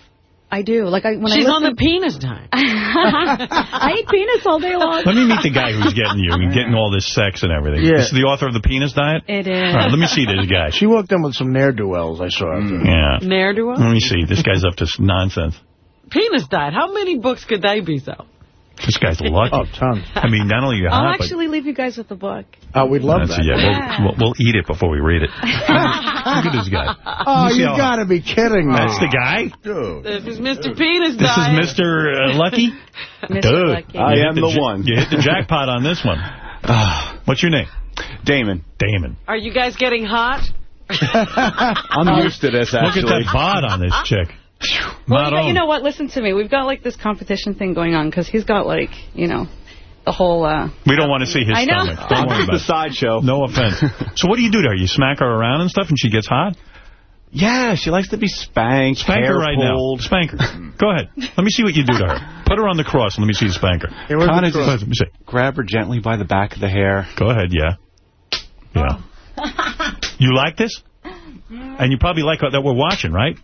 I do. Like I when She's I on the penis diet. I eat penis all day long. Let me meet the guy who's getting you and getting all this sex and everything. Yeah. This is the author of The Penis Diet? It is. All right, let me see this guy. She walked in with some ne'er-do-wells, I saw. her. Yeah. Ne'er-do-well? Let me see. This guy's up to s- nonsense. Penis diet. How many books could they be, though? This guy's lucky. Oh, tons. I mean, not only are you I'll hot, but... actually leave you guys with the book. Oh, we'd love That's- that. yeah, Yeah. We'll, we'll, we'll eat it before we read it. Look at this guy. Oh, see you how- got to be kidding me. That's the guy? This is Mr. Penis This is. Mr. Uh, Lucky? Mr. Dude, Lucky. I hit am the ja- one. You hit the jackpot on this one. What's your name? Damon. Damon. Are you guys getting hot? I'm used to this, actually. Look actually. at that bod on this chick. Well, you, know, you know what? Listen to me. We've got like this competition thing going on because he's got like you know the whole. uh We don't want to see his I know. stomach. Don't worry I'm about the sideshow. No offense. So what do you do to her? You smack her around and stuff and she gets hot? Yeah, she likes to be spanked, Spank her right pulled. now. Spank her. Go ahead. Let me see what you do to her. Put her on the cross and let me see you spank her. Hey, Kinda the cross? Let me see. Grab her gently by the back of the hair. Go ahead, yeah. Yeah. You like this? And you probably like that we're watching, right?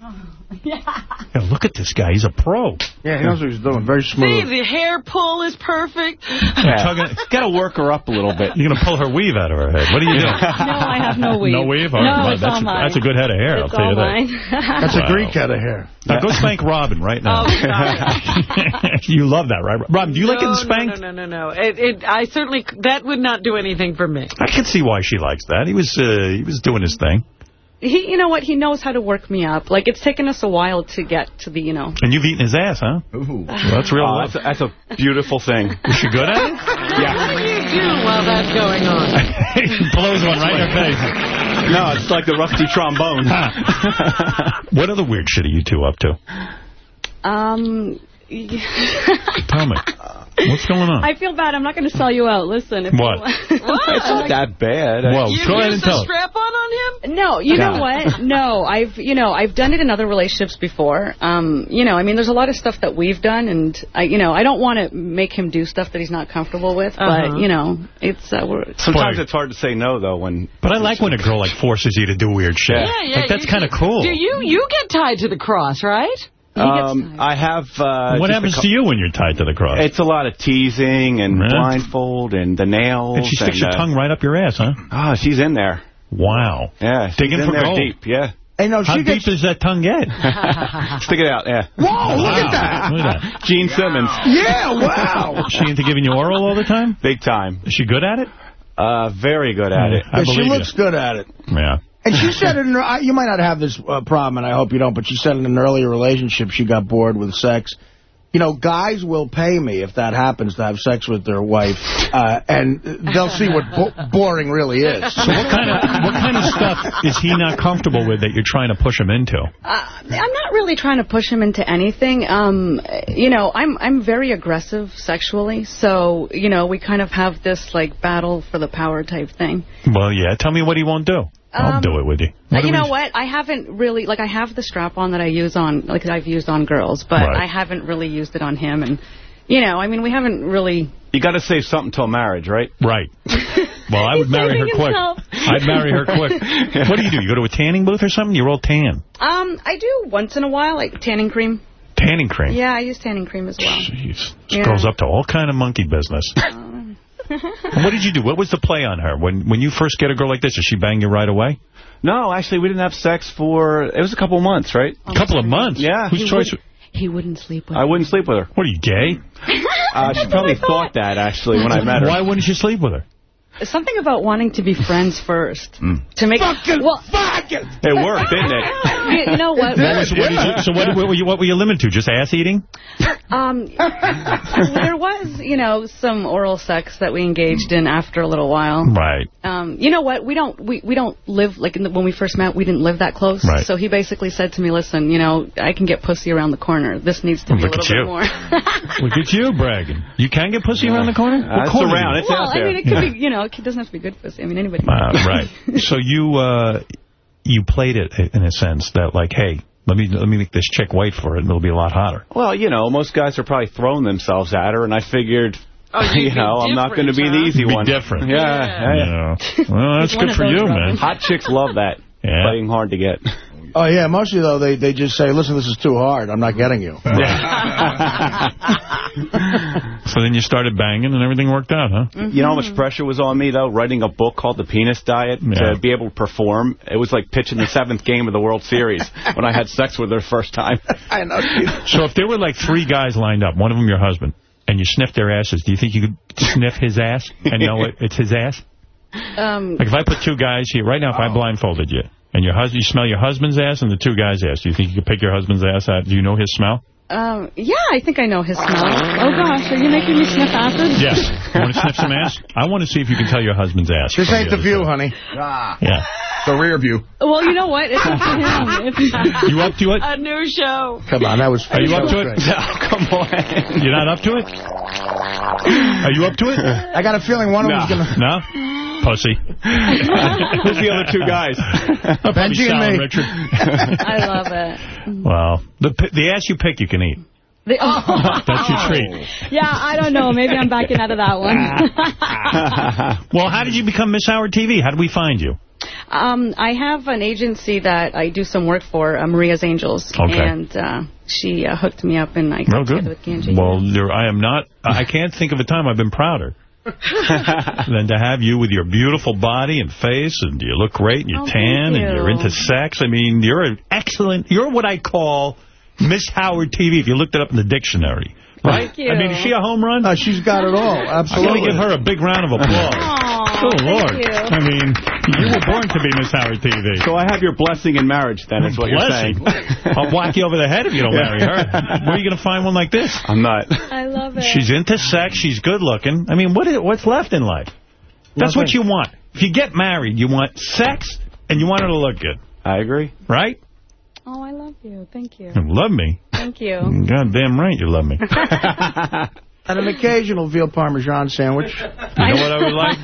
Yeah. Look at this guy. He's a pro. Yeah, he knows what he's doing. Very smooth. See, the hair pull is perfect. Tugging- Got to work her up a little bit. You're going to pull her weave out of her head. What are you doing? No, I have no weave. No weave? All No, right, it's that's, all a, mine. that's a good head of hair, It's I'll tell all you that. That's Wow. a Greek head of hair. Now go spank Robin right now. Oh, you love that, right? Robin, do you like getting spanked? No, no, no, no. It, it, I certainly, that would not do anything for me. I can see why she likes that. He was uh, he was doing his thing. He, you know what? He knows how to work me up. Like it's taken us a while to get to the, you know. And you've eaten his ass, huh? Ooh. Well, that's real Oh, that's, a, that's a beautiful thing. Is she good at it? Yeah. What do you do while that's going on? he blows one right in her face. No, it's like the rusty trombone. What other weird shit are you two up to? Um. Tell me. What's going on? I feel bad. I'm not going to sell you out. Listen. If What? You, It's not that bad. Whoa, You go ahead used and the tell. strap on on him? No, you know what? No, I've you know I've done it in other relationships before. Um, you know, I mean, there's a lot of stuff that we've done, and I, you know, I don't want to make him do stuff that he's not comfortable with. Uh-huh. But you know, it's uh, we're, Sometimes it's hard to say no, though, when... But I like when a girl like forces you to do weird shit. Yeah, yeah. like that's kind of cool. Do you, you get tied to the cross, right? Um, I have... Uh, what happens to you when you're tied to the cross? It's a lot of teasing and Yeah. blindfold and the nails. and she sticks her uh, tongue right up your ass, huh? Oh, she's in there. Wow. Yeah, she's Digging in for there gold. deep, yeah. Hey, no, How deep gets... does that tongue get? Stick it out, yeah. Whoa, look at that. Look at that. Gene Simmons. Yeah, wow. Is she into giving you oral all the time? Big time. Is she good at it? Uh, very good at it. I Yeah, she believe looks good at it. Yeah. And she said, in her, you might not have this uh, problem, and I hope you don't, but she said in an earlier relationship she got bored with sex. you know, guys will pay me if that happens to have sex with their wife, uh, and they'll see what bo boring really is. So what kind of what kind of stuff is he not comfortable with that you're trying to push him into? Uh, I'm not really trying to push him into anything. Um, you know, I'm I'm very aggressive sexually, so you know we kind of have this like battle for the power type thing. Well, yeah. Tell me what he won't do. I'll Um, do it with you. Uh, What do you we- know what? I haven't really like I have the strap on that I use on like I've used on girls, but Right. I haven't really used it on him. And you know, I mean, we haven't really. You got to save something till marriage, right? Right. Well, I would marry her saving quick. himself. I'd marry her quick. What do you do? You go to a tanning booth or something? You're all tan. Um, I do once in a while like tanning cream. Tanning cream. Yeah, I use tanning cream as well. Jeez. This Yeah. girl's up to all kind of monkey business. And what did you do? What was the play on her? When when you first get a girl like this, does she bang you right away? No, actually, we didn't have sex for, it was a couple of months, right? A couple of months? Yeah. Whose choice? He wouldn't sleep with I wouldn't sleep with her. What are you, gay? Uh, she probably thought that, actually, when I met her. Why wouldn't you sleep with her? Something about wanting to be friends first. Mm. To make well, It worked, didn't it? you, you know what? What was- what did you- so what, what, were you, what were you limited to? Just ass eating? Um, there was, you know, some oral sex that we engaged in after a little while. Right. Um, you know what? We don't we, we don't live like in the, when we first met. We didn't live that close. Right. So he basically said to me, "Listen, you know, I can get pussy around the corner. This needs to be Look a at little you. bit more." Look at you bragging. You can get pussy around the corner? Uh, What it's corner around. do you- It's well, out I mean, it could be, you know, it doesn't have to be good pussy. I mean, anybody. Uh, right. So you uh, you played it in a sense that like, hey, let me let me make this chick wait for it, and it'll be a lot hotter. Well, you know, most guys are probably throwing themselves at her, and I figured, Oh, you you'd know, I'm not going to be different, the easy be one. different. Yeah, Yeah. yeah. Yeah. Well, that's good for you, man. Hot chicks love that. Yeah. Playing hard to get. Oh, yeah, mostly, though, they, they just say, listen, this is too hard. I'm not getting you. So then you started banging, and everything worked out, huh? You know how much pressure was on me, though, writing a book called The Penis Diet Yeah. to be able to perform? It was like pitching the seventh game of the World Series when I had sex with her the first time. I know. So if there were like three guys lined up, one of them your husband, and you sniffed their asses, do you think you could sniff his ass and know it, it's his ass? Um, Like if I put two guys here, right now if I blindfolded you, and your husband, you smell your husband's ass and the two guys' ass, do you think you could pick your husband's ass out? Do you know his smell? um, yeah, I think I know his smell. Oh gosh, are you making me sniff acid? Yes. You want to sniff some ass? I want to see if you can tell your husband's ass. This ain't the other view, side. honey. Yeah. The rear view. Well, you know what? It's up to him. You up to it? A new show. Come on, that was Are you up to it? No, come on. You're not up to it? Are you up to it? I got a feeling one of them's going to... No? Pussy. Who's the other two guys? Benjy Sal and me. Richard. I love it. Well, the the ass you pick, you can eat. The, oh. That's your treat. Yeah, I don't know. Maybe I'm backing out of that one. Well, how did you become Miss Howard TV? How did we find you? um, I have an agency that I do some work for, uh, Maria's Angels, Okay. and uh, she uh, hooked me up, and I got Oh, good. together with Ganji. Well, you're, I am not, I can't think of a time I've been prouder than to have you with your beautiful body and face, and you look great, and you're Oh, thank tan, and you. you're into sex. I mean, you're an excellent, you're what I call Miss Howard TV, if you looked it up in the dictionary. Right? Thank you. I mean, is she a home run? No, she's got it all. Absolutely. I got to give her a big round of applause. Aw, oh, thank Lord. you. I mean, you were born to be Miss Howard TV. So I have your blessing in marriage, then, is what you're saying. I'll whack you over the head if you don't marry her. Where are you going to find one like this? I'm not. I love it. She's into sex. She's good looking. I mean, what is, what's left in life? That's what you want. If you get married, you want sex and you want her to look good. I agree. Right? Oh, I love you. Thank you. You love me. Thank you. God damn right you love me. And an occasional veal parmesan sandwich. You know what I would like?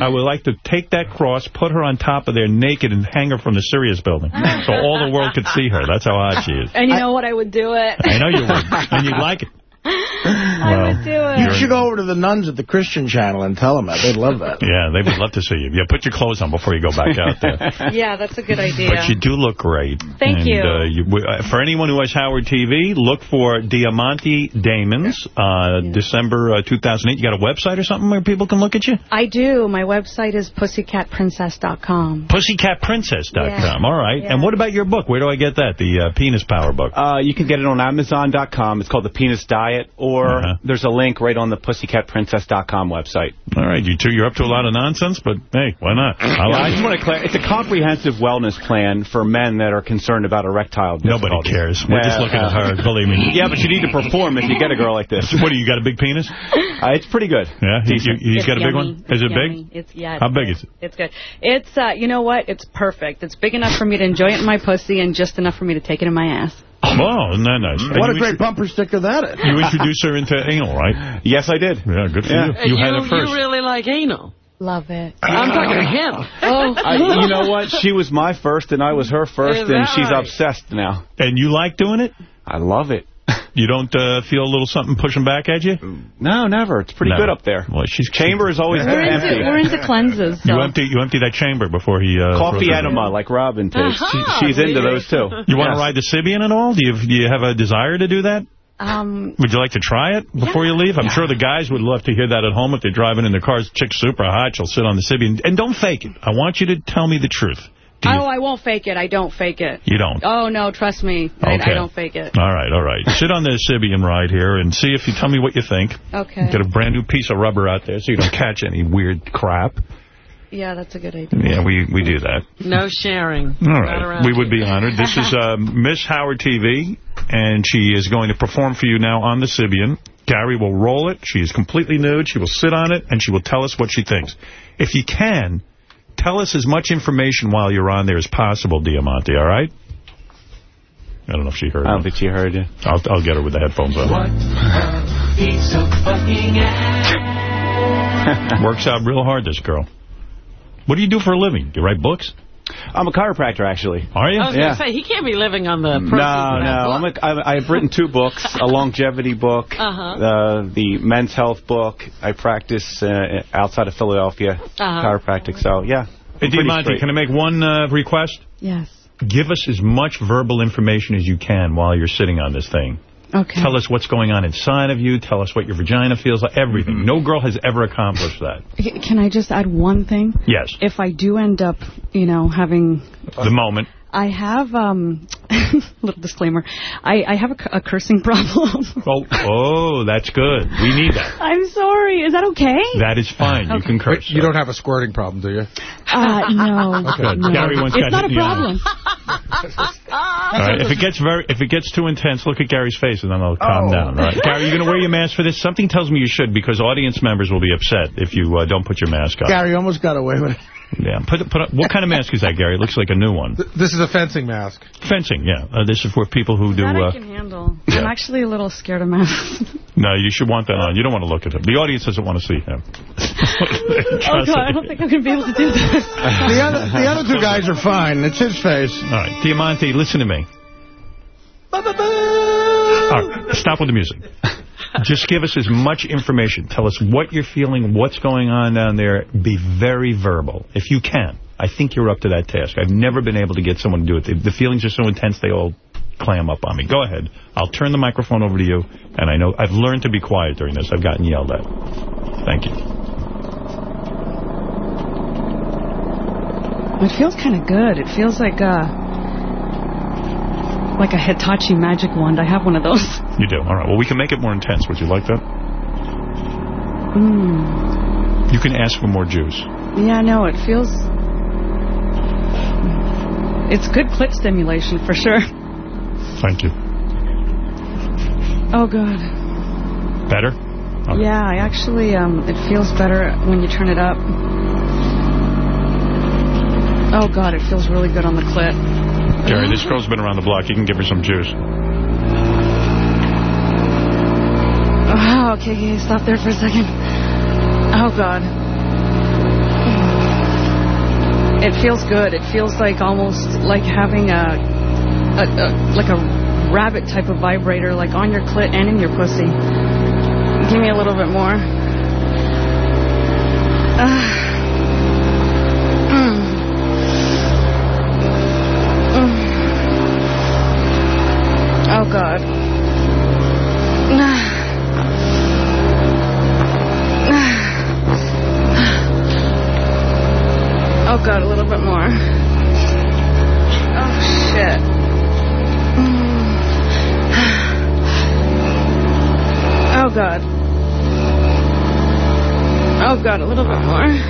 I would like to take that cross, put her on top of there naked, and hang her from the Sirius building. So all the world could see her. That's how hot she is. And you know what? I would do it. I know you would. And you'd like it. I would do You should go over to the nuns at the Christian channel and tell them that. They'd love that. Yeah, they would love to see you. Yeah, put your clothes on before you go back out there. Yeah, that's a good idea. But you do look great. Thank and, you. Uh, you uh, for anyone who has Howard TV, look for Diamante Damons, uh, December uh, 2008. You got a website or something where people can look at you? I do. My website is pussycatprincess.com. PussyCatPrincess.com. Yeah. All right. Yeah. And what about your book? Where do I get that? The uh, Penis Power book. Uh, you can get it on Amazon.com. It's called The Penis Diet, or Uh-huh. there's a link right on the PussyCatPrincess.com website. All right, you two, you're up to a lot of nonsense, but hey, why not? I, Yeah, like I it. just want to clarify. It's a comprehensive wellness plan for men that are concerned about erectile dysfunction. Nobody cares. We're just looking at her, believe me. Yeah, but you need to perform if you get a girl like this. What, do you got a big penis? Uh, it's pretty good. Yeah, he, you, he's it's got a big yummy. one? Is it It's big? It's yeah. How big good. is it? It's good. It's uh, you know what? It's perfect. It's big enough for me to enjoy it in my pussy, and just enough for me to take it in my ass. Oh, isn't that nice? What And a great bumper sticker that is. You introduced her into anal, right? Yes, I did. Yeah, good for Yeah. you. You had it you really like anal. Love it. I'm talking to him. Oh, I, you know what? She was my first, and I was her first, and she's right? obsessed now. And you like doing it? I love it. You don't uh, feel a little something pushing back at you? No, never. It's pretty Never. good up there. Well, she's Chamber is always we're into empty. we're into cleanses. So. You empty you empty that chamber before he uh, Coffee throws it. enema, like Robin takes. Aha, She- she's into those, too. You want to Yes. ride the Sybian at all? Do you do you have a desire to do that? Um, Would you like to try it before you leave? I'm sure the guys would love to hear that at home if they're driving in their cars. Chick's super hot. She'll sit on the Sybian. And don't fake it. I want you to tell me the truth. Do you, oh, I won't fake it. I don't fake it. you don't. Oh no, trust me. I, Okay. I don't fake it. All right, all right. Sit on the Sybian ride here and see if you tell me what you think. Okay. Get a brand new piece of rubber out there so you don't catch any weird crap. Yeah, that's a good idea. Yeah, we, we do that. No sharing. All Not right. around We would be honored. This is uh, Miss Howard TV, and she is going to perform for you now on the Sybian. Gary will roll it. She is completely nude. She will sit on it, and she will tell us what she thinks. If you can, tell us as much information while you're on there as possible, Diamante, all right? I don't know if she heard I don't me. think she heard you. I'll, I'll get her with the headphones on. Piece of fucking Works out real hard, this girl. What do you do for a living? Do you write books? I'm a chiropractor, actually. Are you? I was Yeah. going to say, he can't be living on the proceeds No, of that no. book. I'm a, I, I've written two books, a longevity book, Uh-huh. uh, the men's health book. I practice uh, outside of Philadelphia, Uh-huh. chiropractic. So, yeah. Hey, I'm Diamante, can I make one uh, request? Yes. Give us as much verbal information as you can while you're sitting on this thing. Okay. Tell us what's going on inside of you. Tell us what your vagina feels like. Everything. Mm-hmm. No girl has ever accomplished that. Can I just add one thing? Yes. If I do end up, you know, having The moment. I have, um, little disclaimer, I, I have a, a cursing problem. Oh, oh, that's good. We need that. I'm sorry. Is that okay? That is fine. You can curse. You don't have a squirting problem, do you? Uh, no. Good. no. Gary once it's got not a hit in the eye. problem. All right. If it gets very, if it gets too intense, look at Gary's face, and then I'll calm Oh. down. All right. Gary, you going to wear your mask for this? Something tells me you should, because audience members will be upset if you uh, don't put your mask on. Gary almost got away with it. Yeah. Put, put, what kind of mask is that, Gary? It looks like a new one. This is a fencing mask. Fencing, yeah. Uh, this is for people who do... that I Uh, can handle. I'm actually a little scared of masks. no, you should want that on. You don't want to look at him. The audience doesn't want to see him. oh, God, I don't think I'm going to be able to do this. The other, the other two guys are fine. It's his face. All right. Diamante, listen to me. All right. Stop with the music. Just give us as much information. Tell us what you're feeling, what's going on down there. Be very verbal, if you can. I think you're up to that task. I've never been able to get someone to do it. The, the feelings are so intense, they all clam up on me. Go ahead. I'll turn the microphone over to you. And I know I've learned to be quiet during this. I've gotten yelled at. Thank you. It feels kind of good. It feels like uh like a Hitachi magic wand. I have one of those. You do. All right. Well, we can make it more intense. Would you like that? Mm. You can ask for more juice. Yeah, no, it feels... It's good clit stimulation, for sure. Thank you. Oh, God. Better? Yeah, I actually, um, it feels better when you turn it up. Oh, God, it feels really good on the clit. Gary, this girl's been around the block. You can give her some juice. Oh, okay, okay, stop there for a second. Oh, God. It feels good. It feels like almost like having a, a, a like a rabbit type of vibrator, like on your clit and in your pussy. Give me a little bit more. Ah. God, a little bit more.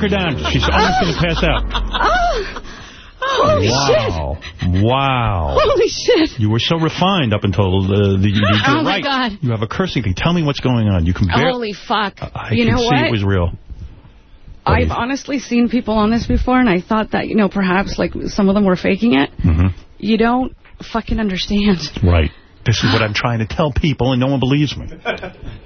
Her down. She's almost going to pass out. Ah. Holy shit. wow. Wow. Holy shit. You were so refined up until the, the you, Oh, my right. God. You have a cursing thing. Tell me what's going on. You can barely. Holy fuck. I you can know see what? it was real. I've honestly seen people on this before, and I thought that, you know, perhaps, like, some of them were faking it. hmm You don't fucking understand. Right. This is what I'm trying to tell people, and no one believes me.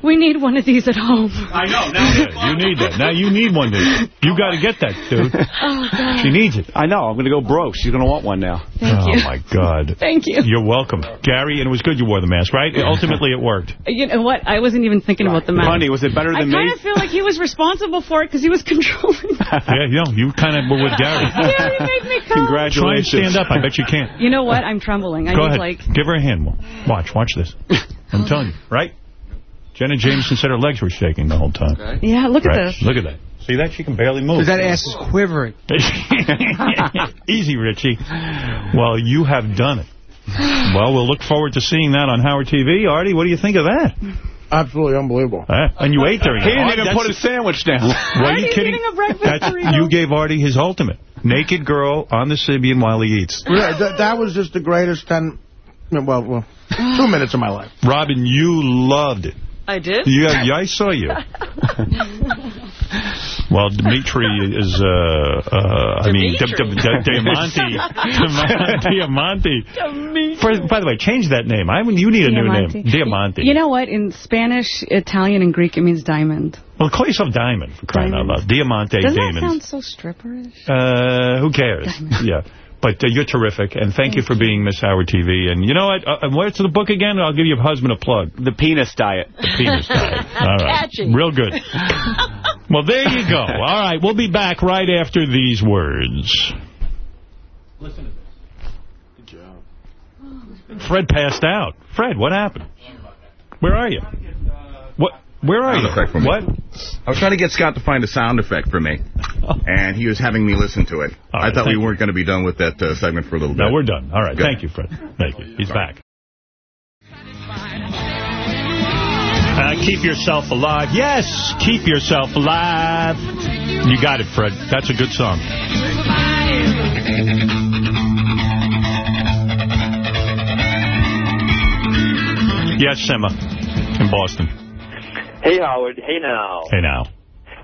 We need one of these at home. I know. Now you need that. Now you need one, dude. You got to get that, dude. Oh, God. She needs it. I know. I'm going to go broke. She's going to want one now. Thank oh, you. my God. Thank you. You're welcome. Gary, and it was good you wore the mask, right? Ultimately, it worked. Uh, you know what? I wasn't even thinking about the mask. Honey, was it better than I than kind me? of feel like he was responsible for it because he was controlling. yeah, you know, you kind of were with Gary. Gary made me come. Try and stand up. I bet you can't. You know what? I'm trembling. I Go need ahead. like. Give her a hand. Watch. Watch this. I'm telling you. Right? Jenna Jameson said her legs were shaking the whole time. Yeah, look Right. at this. Look at that. See that? She can barely move. That ass is quivering. Easy, Richie. Well, you have done it. Well, we'll look forward to seeing that on Howard TV. Artie, what do you think of that? Absolutely unbelievable. Uh, and you ate during He didn't even that's- put a sandwich down. Were you kidding? eating a breakfast you gave Artie his ultimate. Naked girl on the Sybian while he eats. Yeah, that, that was just the greatest 10, well, well, two minutes of my life. Robin, you loved it. I did? Yeah, yeah, I saw you. Well, Dimitri is, uh, uh, I mean, D- D- D- Diamante. Diamante. For, by the way, change that name. I mean, You need a new name. Diamante. You know what? In Spanish, Italian, and Greek, it means diamond. well, call yourself Diamond, for crying out loud. Diamante Doesn't Damon. that sound so stripperish? Uh, who cares? Yeah. But uh, you're terrific, and thank you for being Miss Howard TV. And you know what? Uh, what's the book again? I'll give your husband a plug. The penis diet. The penis diet. All right. Catchy. Real good. Well, there you go. All right, we'll be back right after these words. Listen to this. Good job. Fred passed out. Fred, what happened? Where are you? Where are Sound you? effect for me. What? I was trying to get Scott to find a sound effect for me, and he was having me listen to it. All I thought we weren't going to be done with that uh, segment for a little bit. No, we're done. All right. Good. Thank you, Fred. Thank you. He's back. Uh, keep yourself alive. Yes, keep yourself alive. You got it, Fred. That's a good song. Yes, Sema, in Boston. Hey, Howard. Hey, now. Hey, now.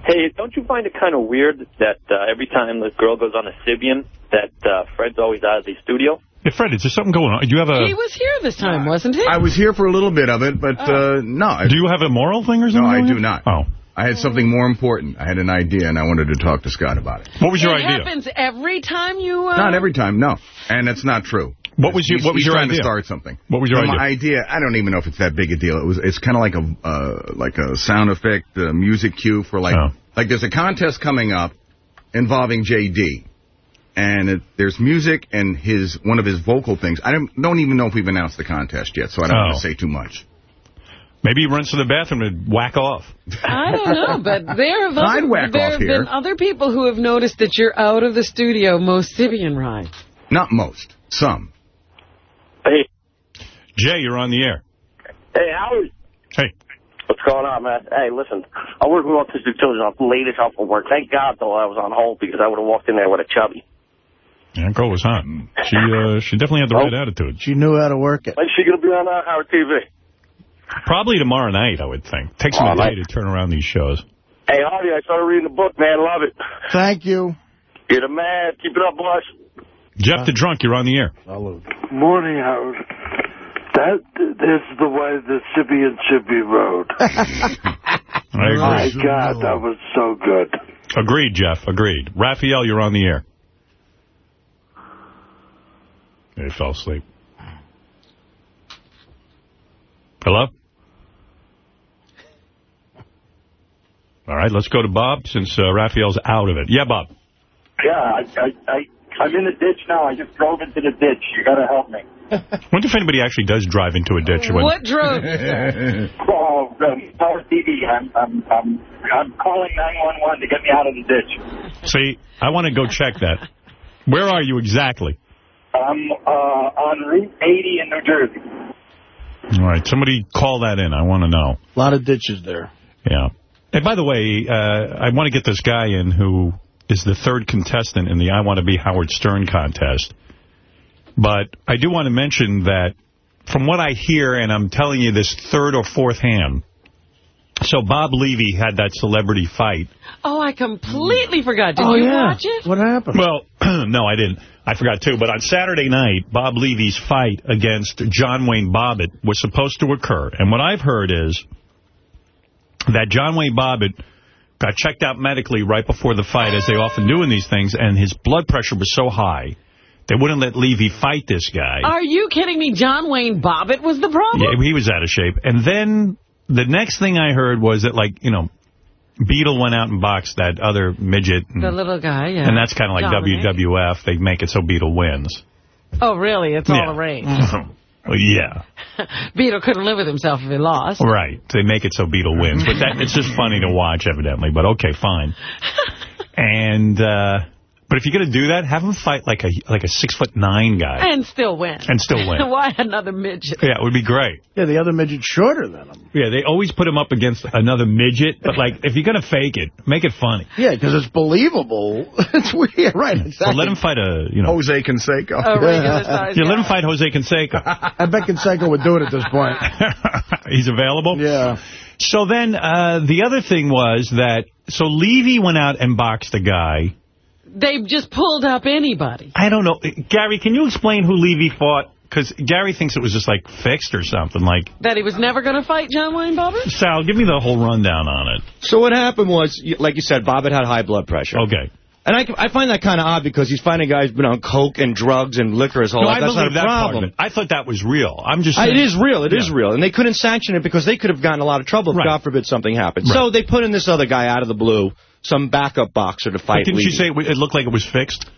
Hey, don't you find it kind of weird that uh, every time the girl goes on a Sybian, that uh, Fred's always out of the studio? Hey, Fred, is there something going on? Do you have a? He was here this time, wasn't he? I was here for a little bit of it, but uh, no. I, Do you have a moral thing or something? no. I do not. Oh. I had something more important. I had an idea, and I wanted to talk to Scott about it. What was your it idea? happens every time you... Uh... Not every time, no. And that's not true. What was your What was your trying idea? to start something. What was your No, idea? Idea, I don't even know if it's that big a deal. It was. It's kind of like a uh, like a sound effect, uh, music cue for like Oh. like there's a contest coming up involving JD, and it, there's music and his one of his vocal things. I don't don't even know if we've announced the contest yet, so I don't Oh. want to say too much. Maybe he runs to the bathroom and whack off. I don't know, but there have, other, whack there off have here. been other people who have noticed that you're out of the studio most Sybian rides. Not most, some. Hey, Jay, you're on the air. Hey, Howard. Hey. What's going on, man? Hey, listen, I work with autistic children. I'm late as hell for work. Thank God, though, I was on hold because I would have walked in there with a chubby. That girl was hot. She uh, she definitely had the right attitude. She knew how to work it. When's she going to be on uh, Howard TV? Probably tomorrow night, I would think. Takes me Oh, a day to turn around these shows. Hey, Harvey, I started reading the book, man. Love it. Thank you. You're the man. Keep it up, boss. Jeff the drunk, you're on the air. Morning, Howard. That is the way the Sybian should be rode. I My. God, that was so good. Agreed, Jeff. Agreed. Raphael, you're on the air. He fell asleep. Hello? All right, let's go to Bob since uh, Raphael's out of it. Yeah, Bob. Yeah, I, I, I, I'm in the ditch now. I just drove into the ditch. You got to help me. wonder if anybody actually does drive into a ditch. when- What drove you, sir? Oh, um, Power TV. I'm, I'm, I'm, I'm calling 911 to get me out of the ditch. See, I want to go check that. Where are you exactly? I'm uh, on Route 80 in New Jersey. All right, somebody call that in. I want to know. A lot of ditches there. Yeah. And by the way, uh, I want to get this guy in who is the third contestant in the I Want to Be Howard Stern contest. But I do want to mention that from what I hear, and I'm telling you this third or fourth hand, so Bob Levy had that celebrity fight. Oh, I completely forgot. Did oh, you yeah. watch it? What happened? Well, no, I didn't. I forgot, too. But on Saturday night, Bob Levy's fight against John Wayne Bobbitt was supposed to occur. And what I've heard is that John Wayne Bobbitt got checked out medically right before the fight, as they often do in these things, and his blood pressure was so high, they wouldn't let Levy fight this guy. Are you kidding me? John Wayne Bobbitt was the problem? Yeah, he was out of shape. And then the next thing I heard was that, like, you know, Beetle went out and boxed that other midget. And, The little guy, yeah. and that's kind of like Dominic. WWF. They make it so Beetle wins. Oh, really? It's Yeah. all arranged. Well, yeah, Beetle couldn't live with himself if he lost. right. They make it so Beetle wins. But that it's just funny to watch, evidently. But okay, fine. And, uh, but if you're going to do that, have him fight like a like a six foot nine guy. And still win. And still win. Why another midget? Yeah, it would be great. Yeah, the other midget's shorter than him. Yeah, they always put him up against another midget. But, like, if you're going to fake it, make it funny. Yeah, because it's believable. it's weird, right? So Exactly. let him fight a, you know. Jose Canseco. A regular size Yeah, let him fight Jose Canseco. I bet Canseco would do it at this point. He's available? Yeah. So then uh, the other thing was that, so Levy went out and boxed a guy. They just pulled up anybody. I don't know. Gary, can you explain who Levy fought? Because Gary thinks it was just like fixed or something. Like, That he was never going to fight John Wayne Bobbitt? Sal, give me the whole rundown on it. So what happened was, like you said, Bobbitt had high blood pressure. Okay. And I, I find that kind of odd because he's finding guys been on coke and drugs and liquor his whole No, life. I That's not believe a that part problem. of it. I thought that was real. I'm just saying. It is real. It is Yeah. real. And they couldn't sanction it because they could have gotten a lot of trouble if, Right. God forbid, something happened. Right. So they put in this other guy out of the blue, some backup boxer to But fight didn't Levy. you say it it looked like it was fixed?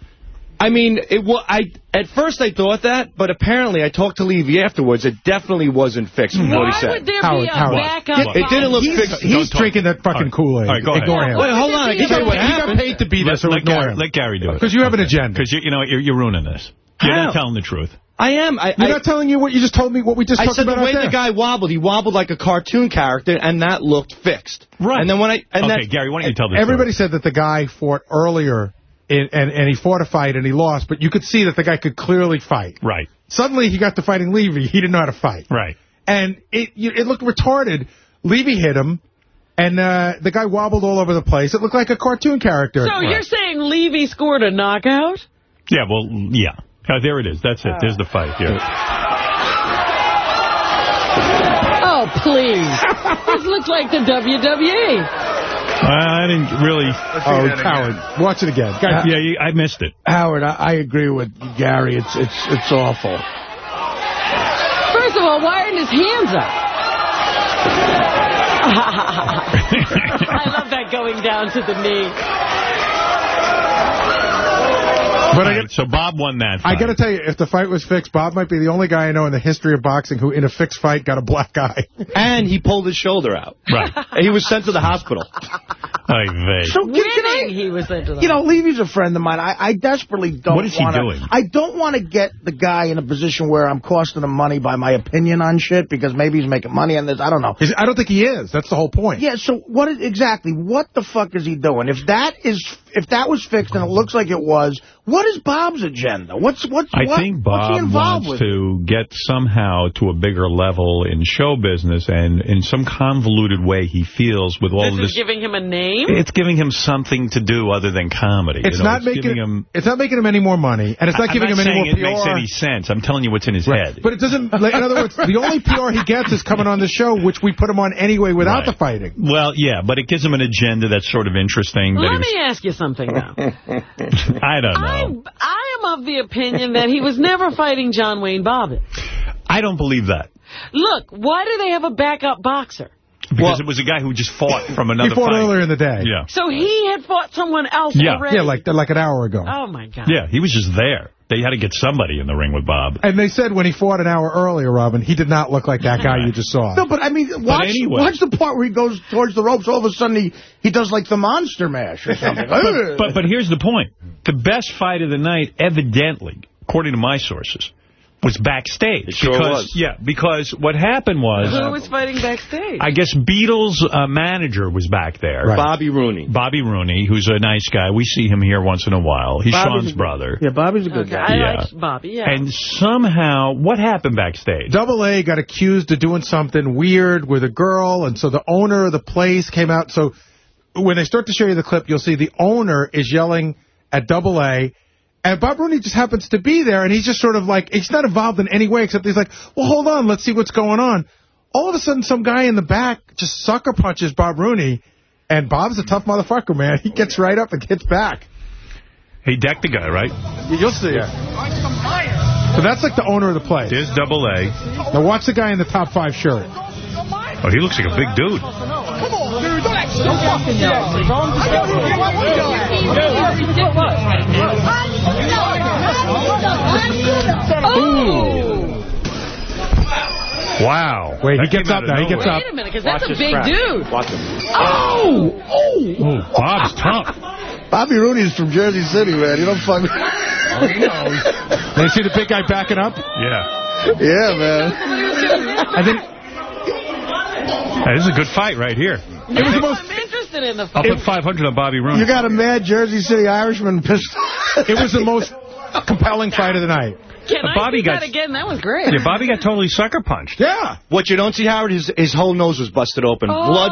I mean, it wa I at first I thought that, but apparently I talked to Levy afterwards. It definitely wasn't fixed from what he said. would there Howard, be a Howard. backup It didn't look He's, fixed. he's Don't drinking that fucking right. Kool-Aid. All right, go ahead. Ignore him. Wait, hold on. I can tell you what He got paid to beat us, so let, ignore Gary, him. let Gary do it. Because you have an agenda. Because, you, you know, you're, you're ruining this. You're How? not telling the truth. I am. I, You're I, not telling you what you just told me, what we just I talked said about the way out there. the guy wobbled, he wobbled like a cartoon character, and that looked fixed. Right. And then when I and okay, that, Gary, why don't you tell this Everybody said that the guy fought earlier, in, and, and he fought a fight and he lost, but you could see that the guy could clearly fight. Right, Suddenly he got to fighting Levy. He didn't know how to fight. right. And it it looked retarded. Levy hit him, and uh, the guy wobbled all over the place. It looked like a cartoon character. So you're saying Levy scored a knockout? Yeah, well, yeah. Uh, there it is. That's it. There's the fight here. Oh, please. this looks like the WWE. I didn't really... oh, Howard, watch it again. Guy- Yeah, you, I missed it. Howard, I, I agree with Gary. It's it's it's awful. First of all, why aren't his hands up? I love that going down to the knee. But I All right, so Bob won that I got to tell you, if the fight was fixed, Bob might be the only guy I know in the history of boxing who, in a fixed fight, got a black eye. and he pulled his shoulder out. Right. he was sent to the hospital. Ay, vey. So can, can I, Winning, he was into You know, Levy's a friend of mine. I, I desperately don't What is he wanna, doing? I don't want to get the guy in a position where I'm costing him money by my opinion on shit because maybe he's making money on this. I don't know. He's- I don't think he is. That's the whole point. Yeah, so what is, exactly, what the fuck is he doing? If that is, if that was fixed and it looks like it was, what what is Bob's agenda? What's what's I what, think what's he Bob involved wants with? to get somehow to a bigger level in show business, and in some convoluted way he feels with all This of is this. giving him a name? It's giving him something to do other than comedy. It's you know, not making him. it's not making him any more money, and it's not I'm giving not him any saying more it PR. makes any sense. I'm telling you what's in his head. But it doesn't. like, In other words, the only PR he gets is coming on the show, which we put him on anyway without the fighting. Well, yeah, but it gives him an agenda that's sort of interesting. Let me ask you something now. I don't know. I am of the opinion that he was never fighting John Wayne Bobbitt. I don't believe that. Look, why do they have a backup boxer? Because it was a guy who just fought from another He fought fight. earlier in the day. Yeah. So he had fought someone else Yeah. already? Yeah, like like an hour ago. Oh, my God. Yeah, he was just there. They had to get somebody in the ring with Bob. And they said when he fought an hour earlier, Robin, he did not look like that guy you just saw. No, but I mean, watch, anyway. watch the part where he goes towards the ropes. All of a sudden, he, he does like the monster mash or something. but, but but here's the point. The best fight of the night, evidently, according to my sources, was backstage. It sure because, was. Yeah, because what happened was... Who was fighting backstage? I guess Beetle's uh, manager was back there. Right. Bobby Rooney. Bobby Rooney, who's a nice guy. We see him here once in a while. He's Bobby's Sean's a- brother. Yeah, Bobby's a good Okay, guy. I Yeah. like Bobby, yeah. And somehow, what happened backstage? Double A got accused of doing something weird with a girl, and so the owner of the place came out. So when they start to show you the clip, you'll see the owner is yelling at Double A, and Bob Rooney just happens to be there, and he's just sort of like, he's not involved in any way, except he's like, well, hold on, let's see what's going on. All of a sudden, some guy in the back just sucker punches Bob Rooney, and Bob's a tough motherfucker, man. He gets right up and gets back. He decked the guy, right? You'll see. So that's like the owner of the place. There's Double A. Now watch the guy in the top five shirt. Oh, he looks like a big dude. Wow. Wait, he That gets came up out of now. He gets nowhere. up. Wait a minute, because that's Watch a his big crack. dude. Watch him. Oh! Ooh, Bob's tough. Bobby Rooney's from Jersey City, man. You don't fuck. Oh, they see the big guy backing up? Yeah. yeah, man. And then Hey, this is a good fight right here. It was the most I'm interested in the fight. I'll put 500 on Bobby Rooney. You got a mad Jersey City Irishman pissed. it was the most compelling fight of the night. Can I Bobby see got- that again? That was great. Yeah, Bobby got totally sucker punched. Yeah. What you don't see, Howard, his, his whole nose was busted open. Oh. Blood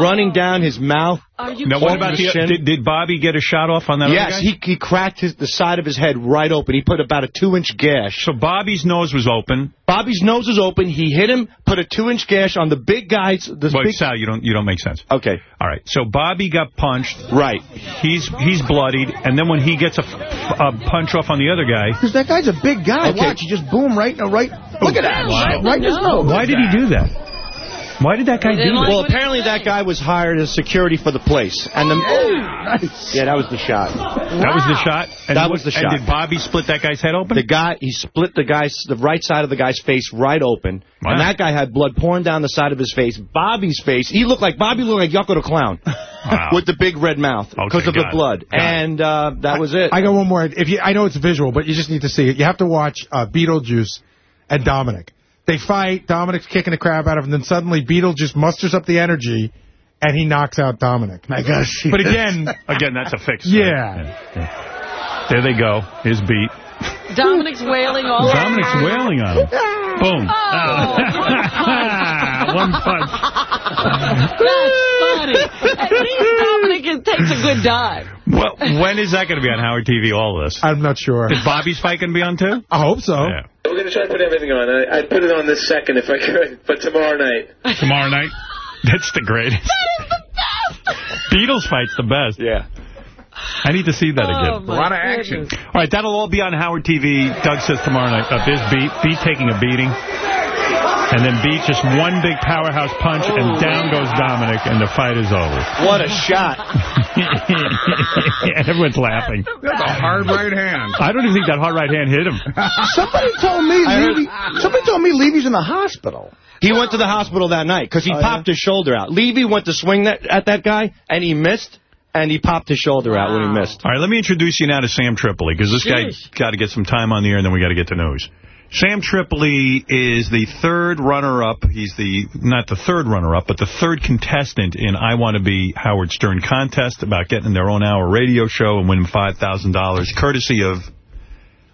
running down his mouth. Are you Now, what about the the... shin. Did, did Bobby get a shot off on that other Yes, he, he cracked his, the side of his head right open. He put about a two-inch gash. So Bobby's nose was open. Bobby's nose was open. He hit him, put a two-inch gash on the big guy's... The Wait, big, Sal, you don't, you don't make sense. okay, All right, so Bobby got punched. right. He's he's bloodied, and then when he gets a punch off on the other guy... Because that guy's a big guy. Okay. Watch, he just boom right in right. Look at that. Wow. Right in his nose. Why did he do that? Why did that guy do that? Well, apparently that guy was hired as security for the place. And the, Nice. Yeah, that was the shot. That was the shot? And That was the shot. And shot. did Bobby split that guy's head open? The guy, he split the guy's, the right side of the guy's face right open. Wow. And that guy had blood pouring down the side of his face. Bobby's face, he looked like, Bobby looked like Yucko the Clown. Wow. With the big red mouth. Because Okay, of the blood. It. and uh, that was it. I got one more. If you, I know it's visual, but you just need to see it. You have to watch uh, Beetlejuice and Dominic. They fight. Dominic's kicking the crap out of him. Then suddenly Beetle just musters up the energy, and he knocks out Dominic. I gotta But this. again, Again, that's a fix. yeah. Yeah. There they go. His beat. Dominic's wailing all over. Dominic's wailing on him. Boom. Oh. One punch. That's funny. At least Dominic takes a good dive. Well, when is that going to be on Howard TV, all of this? I'm not sure. Is Bobby's fight going to be on, too? I hope so. Yeah. We're going to try to put everything on. I, I'd put it on this second if I could, but tomorrow night. Tomorrow night? That's the greatest. That is the best! Beetle's fight's the best. Yeah. I need to see that Oh, again. A lot of action. goodness. All right, that'll all be on Howard TV. Doug says tomorrow night. Uh, Biz Beat, Beat taking a beating. And then Beat just one big powerhouse punch, and down goes Dominic, and the fight is over. What a shot. Everyone's laughing. That's a hard right hand. I don't even think that hard right hand hit him. Somebody told me I heard- Levy, somebody told me Levy's in the hospital. He went to the hospital that night because he Oh, popped his shoulder out. Levy went to swing that at that guy, and he missed, and he popped his shoulder out when he missed. All right, let me introduce you now to Sam Tripoli, because this guy got to get some time on the air, and then we got to get to news. Sam Tripoli is the third runner-up. He's the, not the third runner-up, but the third contestant in I Want to Be Howard Stern contest about getting their own hour radio show and winning $5,000, courtesy of,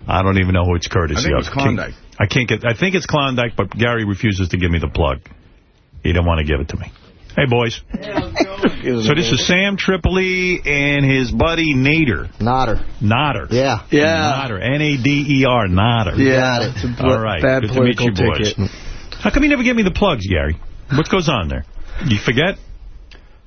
I don't even know who it's courtesy I think of. Klondike. I can't get, I think it's Klondike, but Gary refuses to give me the plug. He didn't want to give it to me. Hey, boys. So this is Sam Tripoli and his buddy Nader. Nodder. Nodder. Yeah. Yeah. Nodder. N-A-D-E-R. Nodder. Yeah. It's a All right. bad Good to meet you, political boys. How come you never give me the plugs, Gary? What goes on there? You forget?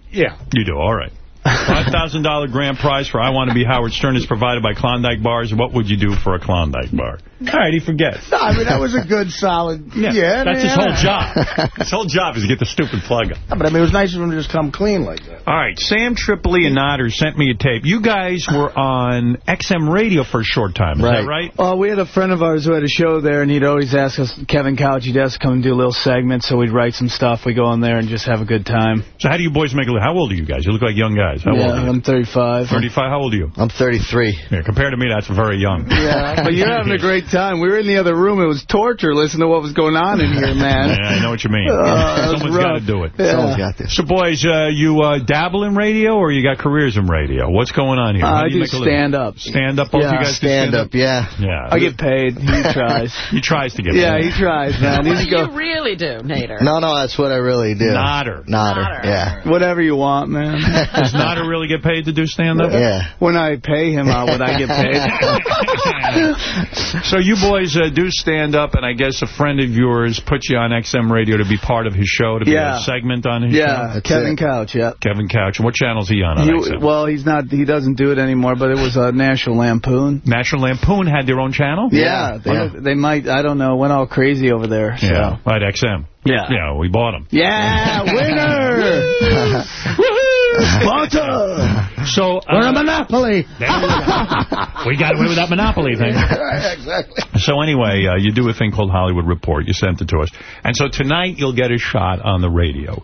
Yeah. You do. All right. $5,000 grand prize for I Want to Be Howard Stern is provided by Klondike Bars. What would you do for a Klondike bar? All right, he forgets. No, I mean, that was a good, solid... Yeah, That's his yeah. whole job. his whole job is to get the stupid plug up. But, I mean, it was nice of him to just come clean like that. All right, Sam Tripoli and Nodder sent me a tape. You guys were on XM Radio for a short time. Is that right? Well, uh, we had a friend of ours who had a show there, and he'd always ask us, Kevin Couch, he'd ask to come and do a little segment, so we'd write some stuff. We go on there and just have a good time. So how do you boys make a living? How old are you guys? You look like young guys. How yeah, old are you? I'm 35. 35. How old are you? I'm 33. Yeah, compared to me, that's very young. Yeah, but you're having a great time. We were in the other room. It was torture listening to what was going on in here, man. Yeah, I know what you mean. Uh, that Someone's got to do it. Yeah. Someone's got this. So, boys, uh, you uh, dabble in radio or you got careers in radio? What's going on here? Uh, How I do you do make a stand-up. Stand-up? Both Yeah. you guys do Stand-up, yeah. Yeah. I get paid. He tries. he tries to get Yeah, paid. he tries, man. He's do go, you really do, Nader? No, no, that's what I really do. Nodder. Nodder, Nodder. yeah. whatever you want, man. Does Nodder really get paid to do stand-up? Yeah. When I pay him out, would I get paid? So you boys uh, do stand-up, and I guess a friend of yours put you on XM Radio to be part of his show, to be Yeah. a segment on his yeah, show? Kevin Couch, yeah. Kevin Couch. What channel's he on on He, XM? well, he's not. He doesn't do it anymore. But it was a National Lampoon. National Lampoon had their own channel? Yeah, they, they might. I don't know. Went all crazy over there. So. Yeah, right, XM. Yeah. Yeah, we bought them. Yeah, winner! Sparta! So, uh, We're a monopoly. we got away with that monopoly thing. exactly. So anyway, uh, you do a thing called Hollywood Report. You sent it to us. And so tonight you'll get a shot on the radio.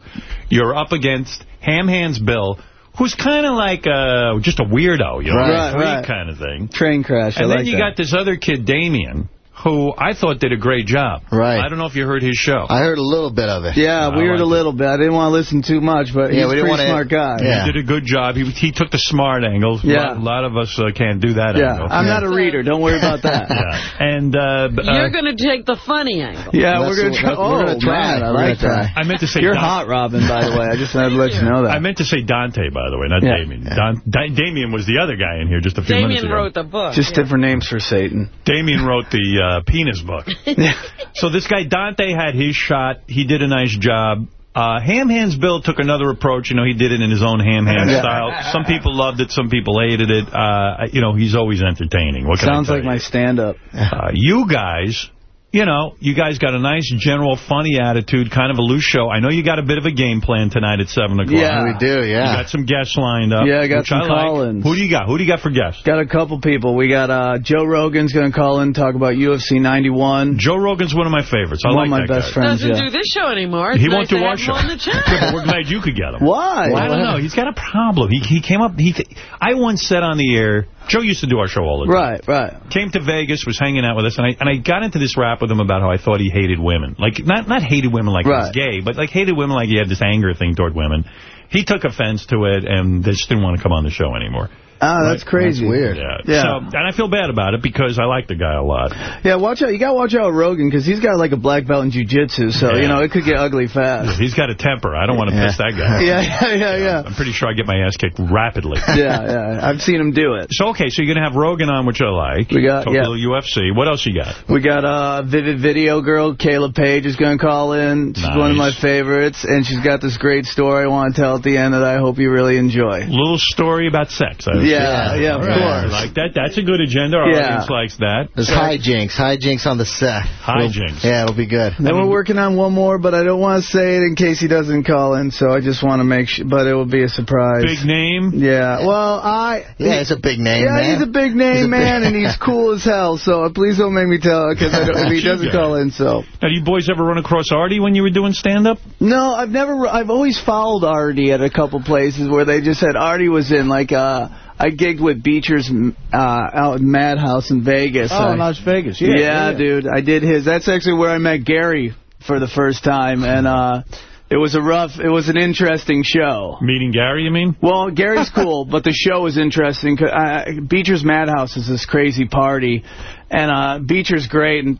You're up against Ham Hands Bill, who's kind of like uh, just a weirdo, you know, Right, a freak right. kind of thing. Train crash. And I then like you that. got this other kid, Damien, who I thought did a great job. Right. I don't know if you heard his show. I heard a little bit of it. Yeah, we heard like a little bit. I didn't want to listen too much, but Yeah, he's a pretty smart guy. Yeah. He did a good job. He he took the smart angle. Yeah. A lot, of us uh, can't do that Yeah, angle. I'm not a reader. Don't worry about that. Yeah. And uh, You're uh, going to take the funny angle. Yeah, That's we're gonna what- try. we're Oh, gonna try. man, I like that. I meant to say You're Don- hot, Robin. By the way, I just wanted to let you know that. I meant to say Dante, by the way, not Yeah. Damien. Don, Da- Damien was the other guy in here just a few minutes Damien ago. wrote the book. just different names for Satan. Damien wrote the uh, penis book. so this guy Dante had his shot. He did a nice job. Uh, Ham Hands Bill took another approach. You know, he did it in his own ham hand Yeah. style. Some people loved it. Some people hated it. Uh, you know, he's always entertaining. What can Sounds I like you? my stand-up. Uh, you guys, you know, you guys got a nice general funny attitude, kind of a loose show. I know you got a bit of a game plan tonight at 7 o'clock. Yeah. We do, You yeah. got some guests lined up. Yeah, I got which some I like. call-ins. Who do you got? Who do you got for guests? Got a couple people. We got uh, Joe Rogan's going to call in talk about UFC 91. Joe Rogan's one of my favorites. I One like of my that best guy. friends. Doesn't yeah. do this show anymore. It's He nice won't do to our show. on the chat. Yeah, but we're glad you could get him. Why? I don't know. He's got a problem. He he came up. He I once said on the air. Joe used to do our show all the time. Right, right. Came to Vegas, was hanging out with us, and I and I got into this rap with him about how I thought he hated women. Like not not hated women like he was gay, but like hated women like he had this anger thing toward women. He took offense to it and they just didn't want to come on the show anymore. Oh, that's crazy. That's weird. Yeah. Yeah. So, and I feel bad about it because I like the guy a lot. Yeah, watch out. You got to watch out Rogan because he's got like a black belt in jiu-jitsu, so, Yeah. you know, it could get ugly fast. He's got a temper. I don't want to piss that guy. Yeah, yeah, yeah, yeah. I'm pretty sure I get my ass kicked rapidly. Yeah, yeah. I've seen him do it. So, okay, so you're going to have Rogan on, which I like. We got- Talk yeah. a UFC. What else you got? We got uh, Vivid Video Girl, Kayla Paige is going to call in. She's one of my favorites, and she's got this great story I want to tell at the end that I hope you really enjoy. Little story about sex. I Yeah, yeah, of All right, course. I like that. That's a good agenda. Our Yeah. audience likes that. There's hijinks. Hijinks on the set. Hijinks. Yeah, it'll be good. Then we're working on one more, but I don't want to say it in case he doesn't call in, so I just want to make sure, but it will be a surprise. Big name? Yeah, well, I... Yeah, it's a big name, yeah, man. he's a big name, He's a man, big- and he's cool as hell, so uh, please don't make me tell, because if he doesn't call in, so... Now, do you boys ever run across Artie when you were doing stand-up? No, I've never. I've always followed Artie at a couple places where they just said Artie was in. Like, uh, I gigged with Beacher's uh, out in Madhouse in Vegas. Oh, I- Las Vegas. Yeah, yeah, yeah. dude. I did his. That's actually where I met Gary for the first time, and uh, it was a rough. It was an interesting show. Meeting Gary, you mean? Well, Gary's cool, but the show was interesting. Uh, Beacher's Madhouse is this crazy party, and uh, Beacher's great. And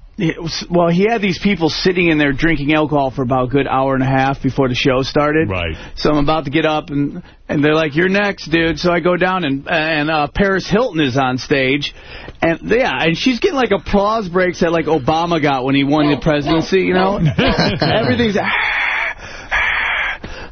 well, he had these people sitting in there drinking alcohol for about a good hour and a half before the show started. Right. So I'm about to get up, and and they're like, "You're next, dude." So I go down, and and uh, Paris Hilton is on stage, and yeah, and she's getting like applause breaks that like Obama got when he won the presidency. You know, everything's.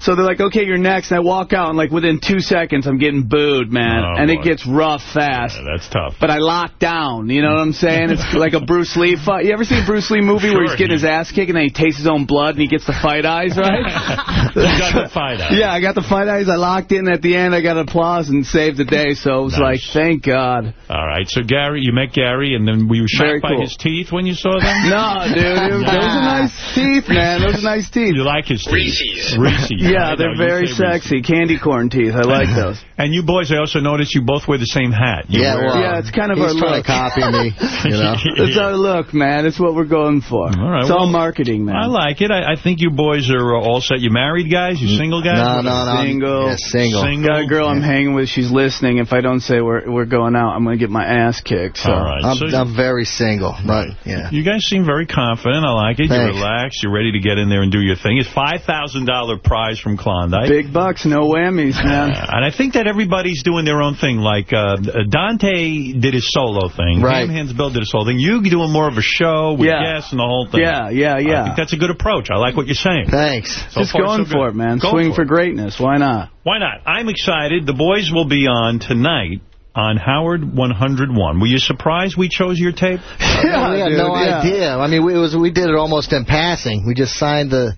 So they're like, okay, you're next. And I walk out, and like within two seconds, I'm getting booed, man. Oh, and boy. it gets rough fast. Yeah, That's tough. But I lock down, you know what I'm saying? It's like a Bruce Lee fight. You ever seen a Bruce Lee movie where he's Sure, getting his ass kicked and then he tastes his own blood and he gets the fight eyes, right? You got the fight out. Yeah, I got the fight eyes. I locked in. At the end, I got applause and saved the day. So it was Nice. like, thank God. All right, so Gary, you met Gary, and then were you Very shocked by cool. his teeth when you saw them? No, dude, it those are nice teeth, man. Those are nice teeth. You like his teeth? Reese's. Reese's. Yeah, right? they're No, very say Reese's. sexy. Candy corn teeth. I like those. And you boys, I also noticed you both wear the same hat. You Yeah, well, Yeah, it's kind of he's our trying look. to copy me, you know. It's our look, man. It's what we're going for. All right, it's all marketing, man. I like it. I, I think you boys are uh, all set. You married guys? You single guys? No, no, no. Single. Yeah, single. Single. Got a girl I'm hanging with. She's listening. If I don't say we're we're going out, I'm going to get my ass kicked. So. All right. I'm, so I'm very single. Not, yeah. you guys seem very confident. I like it. You're relaxed. You're ready to get in there and do your thing. It's $5,000 prize from Klondike. Big bucks, no whammies, man. Uh, and I think that everybody's doing their own thing. Like uh, Dante did his solo thing. Right. Ham Hands Bill did his solo thing. You doing more of a show with Yeah. guests and the whole thing. Yeah, yeah, yeah. I yeah. think that's a good approach. I like what you're saying. Thanks. So Just far, going so for it, man. Go Swing for for greatness. Why not? Why not? I'm excited. The boys will be on tonight on Howard 101. Were you surprised we chose your tape? Yeah, we had dude, no yeah. idea. I mean, we, it was we did it almost in passing. We just signed the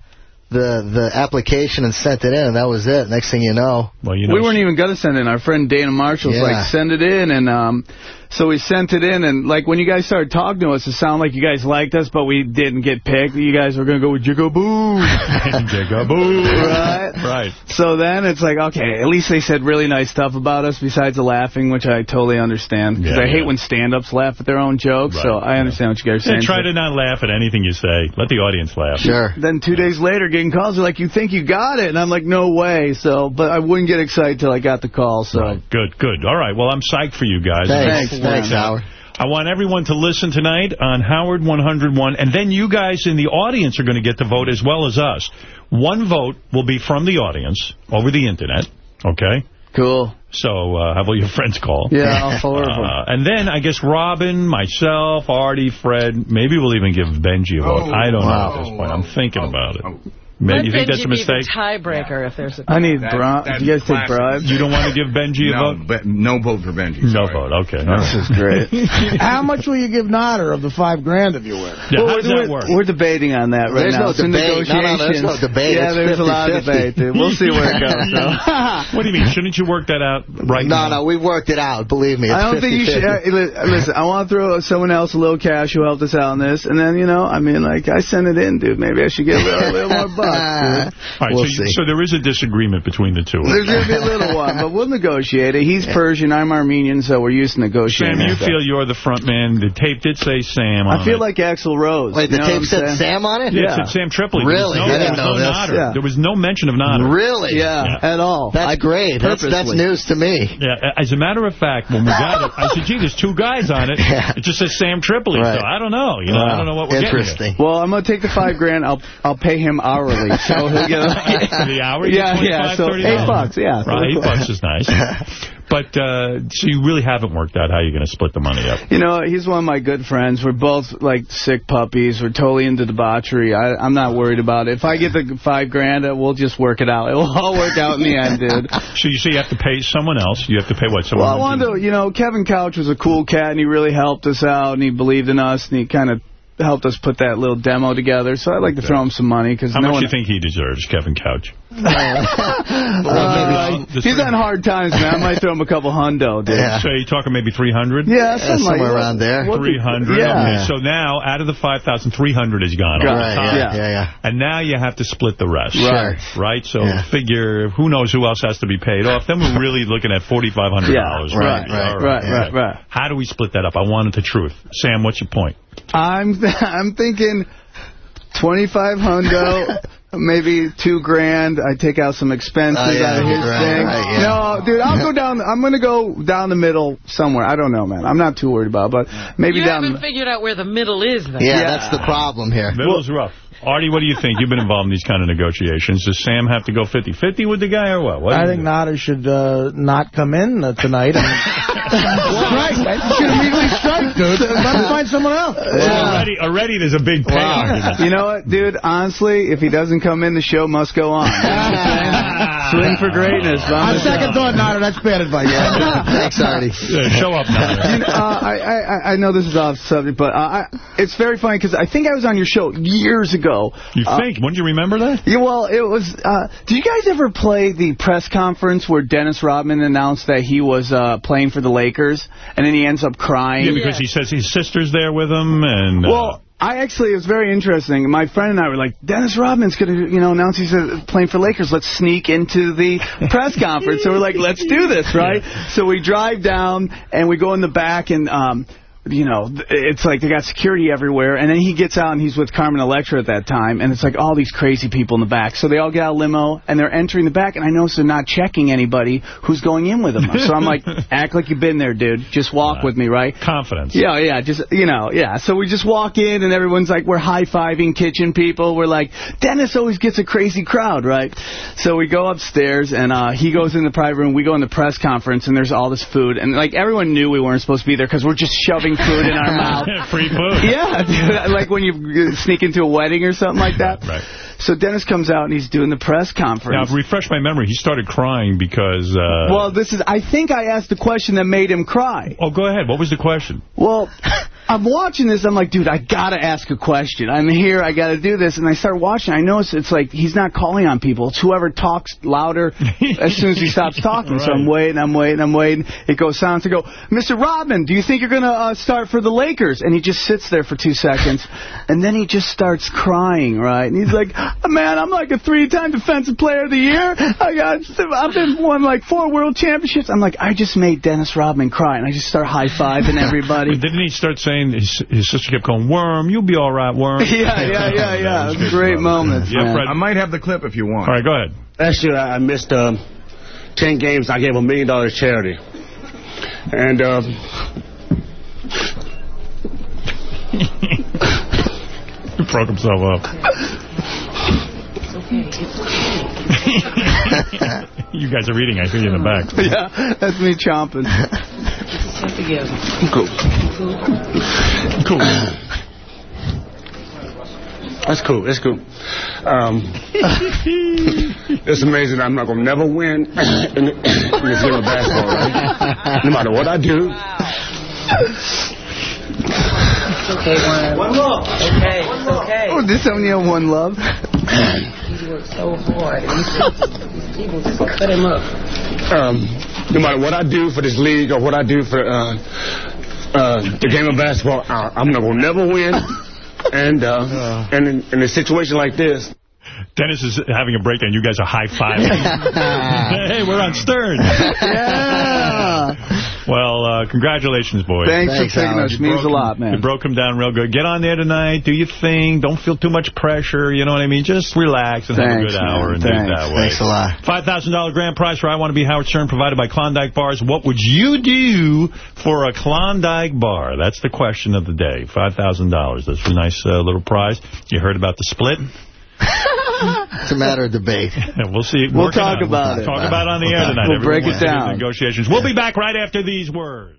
the the application and sent it in, and that was it. Next thing you know, Well, you know, we weren't even going to send it in. Our friend Dana Marshall's Yeah. like, send it in. And um, so we sent it in. And like when you guys started talking to us, it sounded like you guys liked us, but we didn't get picked. You guys were going to go with Jigaboo. Jigaboo. Right? Right. So then it's like, okay, at least they said really nice stuff about us besides the laughing, which I totally understand. Because Yeah, I hate when stand-ups laugh at their own jokes. Right, so I understand what you guys are Yeah, saying. try to not laugh at anything you say. Let the audience laugh. sure. Then two days later, getting calls, they're like, you think you got it? And I'm like, no way. So, but I wouldn't get excited till I got the call. So, Right. Good, good. All right. Well, I'm psyched for you guys. Thanks, Thanks, thanks, man. Howard. I want everyone to listen tonight on Howard 101, and then you guys in the audience are going to get to vote as well as us. One vote will be from the audience over the Internet, okay? cool. So uh, have all your friends call. Yeah, I'll forward them. Uh, and then I guess Robin, myself, Artie, Fred, maybe we'll even give Benjy a vote. I don't know at this point. I'm thinking about it. Maybe you think that's a Benjy be the mistake? tiebreaker if there's a... I need That- bri- that's Do you guys take classic. bribes? You don't want to give Benjy a No, vote? but no vote for Benjy. No sorry. vote. Okay. all This is great. How much will you give Nodder of the five grand if you win? Yeah, Well, how does we're, that work? we're debating on that right There's now. no It's in debate. No, no, there's no debate. Yeah, It's there's a lot of 50-50. debate, dude. We'll see where it goes. So. What do you mean? Shouldn't you work that out right No, now? no, we worked it out. Believe me. It's I don't think you should. Uh, listen, I want to throw someone else a little cash who helped us out on this, and then you know, I mean, like I sent it in, dude. Maybe I should get a little, a little more bucks. Ah. Dude. All right, We'll so, you- see. so there is a disagreement between the two. There's gonna be a little one, but we'll negotiate it. He's Persian, I'm Armenian, so we're used to negotiating. Sam, you stuff. feel you're the front man. The tape did say Sam on I feel it. like Axl Rose. Wait, the tape said saying? Sam on it? Yeah, Yeah. it said Sam Tripoli. Really? There was no, I didn't there was know no this. Yeah. There was no mention of Nodder. Really? Yeah, Yeah. at all. That's I- great. That's, that's news to me. Yeah, as a matter of fact, when we got it, I said, gee, there's two guys on it. Yeah. It just says Sam Tripoli. Right. So I don't know. You know, I don't know what we're Interesting. Well, I'm gonna take the five grand. I'll I'll pay him hourly, so he'll get getting. the hour? Yeah, yeah. So $30. eight bucks. Yeah. so Right, eight bucks is nice. But, uh, so you really haven't worked out how you're going to split the money up. You know, he's one of my good friends. We're both like sick puppies. We're totally into debauchery. I, I'm not worried about it. If I get the five grand, uh, we'll just work it out. It will all work out in the end, dude. So you say you have to pay someone else. You have to pay what? Someone Well, I wanted to, you know, Kevin Couch was a cool cat, and he really helped us out, and he believed in us, and he kind of helped us put that little demo together, so I'd like to throw him some money. Cause How no much do you think he deserves, Kevin Couch? Uh, he's on hard times, man. I might throw him a couple hundo, dude. So you're talking maybe 300? Yeah, something like somewhere that. around there. 300. Yeah. Okay, so now, out of the 5,000, 300 is gone. Right, all the time. yeah, yeah, yeah. And now you have to split the rest. Right. Right? So Yeah. figure, who knows who else has to be paid off. Then we're really looking at $4,500. Yeah, right, right, All right, yeah. right, right. How do we split that up? I wanted the truth. Sam, what's your point? I'm I'm thinking 25 hundo, maybe two grand. I take out some expenses Oh, yeah, out of his right, thing. right, yeah. No, dude, I'll go down. I'm gonna go down the middle somewhere. I don't know, man. I'm not too worried about, it, but maybe You down. haven't figured out where the middle is, then. Yeah, Yeah. that's the problem here. Middle's rough. Artie, what do you think? You've been involved in these kind of negotiations. Does Sam have to go 50-50 with the guy or what? what I you think Nada should uh, not come in uh, tonight. And strike. You should immediately strike, dude. Let him find someone else. So already, already there's a big pay argument. You know what, dude? Honestly, if he doesn't come in, the show must go on. You know what I'm saying? Swing for greatness. On second thought, Nada, that's bad advice. Thanks, Artie. Yeah, show up now. You know, uh, I, I I know this is off subject, but uh, I, it's very funny because I think I was on your show years ago. You Uh, think? Wouldn't you remember that? Yeah, well, it was. Uh, did you guys ever play the press conference where Dennis Rodman announced that he was uh, playing for the Lakers, and then he ends up crying? Yeah, because he says his sister's there with him, and uh, Well, I actually, it was very interesting. My friend and I were like, Dennis Rodman's going to, you know, announce he's uh, playing for Lakers. Let's sneak into the press conference. So we're like, let's do this, right? So we drive down and we go in the back and, um, you know, it's like they got security everywhere. And then he gets out and he's with Carmen Electra at that time. And it's like all these crazy people in the back. So they all get out of limo and they're entering the back. And I notice they're not checking anybody who's going in with them. So I'm like, act like you've been there, dude. Just walk with me, right? confidence. Yeah, yeah, just, you know, yeah. So we just walk in and everyone's like, we're high-fiving kitchen people. We're like, Dennis always gets a crazy crowd, right? So we go upstairs and uh, he goes in the private room. We go in the press conference and there's all this food. And like everyone knew we weren't supposed to be there because we're just shoving food in our mouth. Free food. Yeah, like when you sneak into a wedding or something like that. Right. So Dennis comes out and he's doing the press conference. Now, refresh my memory. He started crying because... Uh, well, this is, I think I asked the question that made him cry. oh, go ahead. What was the question? Well, I'm watching this. I'm like, dude, I got to ask a question. I'm here. I got to do this. And I start watching. I notice it's like he's not calling on people. It's whoever talks louder as soon as he stops talking. So I'm waiting, I'm waiting, I'm waiting. It goes silent. I go, Mr. Rodman, do you think you're going to uh, start for the Lakers? And he just sits there for two seconds. And then he just starts crying, right? And he's like, man, I'm like a three-time defensive player of the year. I got, I've been won like four world championships. I'm like, I just made Dennis Rodman cry. And I just start high-fiving everybody. Didn't he start saying, his, his sister kept going, Worm, you'll be all right, Worm. Yeah, yeah, yeah, yeah. It was great moments, Yeah, man. Fred. I might have the clip if you want. All right, go ahead. Last year I I missed um, 10 games. I gave a million dollars charity. And um, He broke himself up. You guys are reading. I hear you in the back. yeah, that's me chomping. cool. Cool. That's cool. That's cool. Um, it's amazing. I'm not going to never win in, in this game of basketball, right? No matter what I do. Okay, one. One love. Okay, it's okay. Oh, this only on one love. He worked so hard. And these people just cut him up. um, no matter what I do for this league or what I do for uh, uh, the game of basketball, I, I'm not going to never win. And uh, and in, in a situation like this, Dennis is having a breakdown. You guys are high-fiving. hey, we're on Stern. Yeah. Well, uh, congratulations, boys. Thanks, for picking Howard. us. You Means a lot, man. You broke him down real good. Get on there tonight. Do your thing. Don't feel too much pressure. You know what I mean? Just relax and have a Thanks, good hour man. and do it Thanks. that way. Thanks a lot. $5,000 grand prize for I Want to Be Howard Stern provided by Klondike Bars. What would you do for a Klondike bar? That's the question of the day. $5,000. That's a nice uh, little prize. You heard about the split? It's a matter of debate. we'll see. We'll talk out. about We'll it. Talk about it on the air tonight. We'll break it wants to do the down. Negotiations. We'll be back right after these words.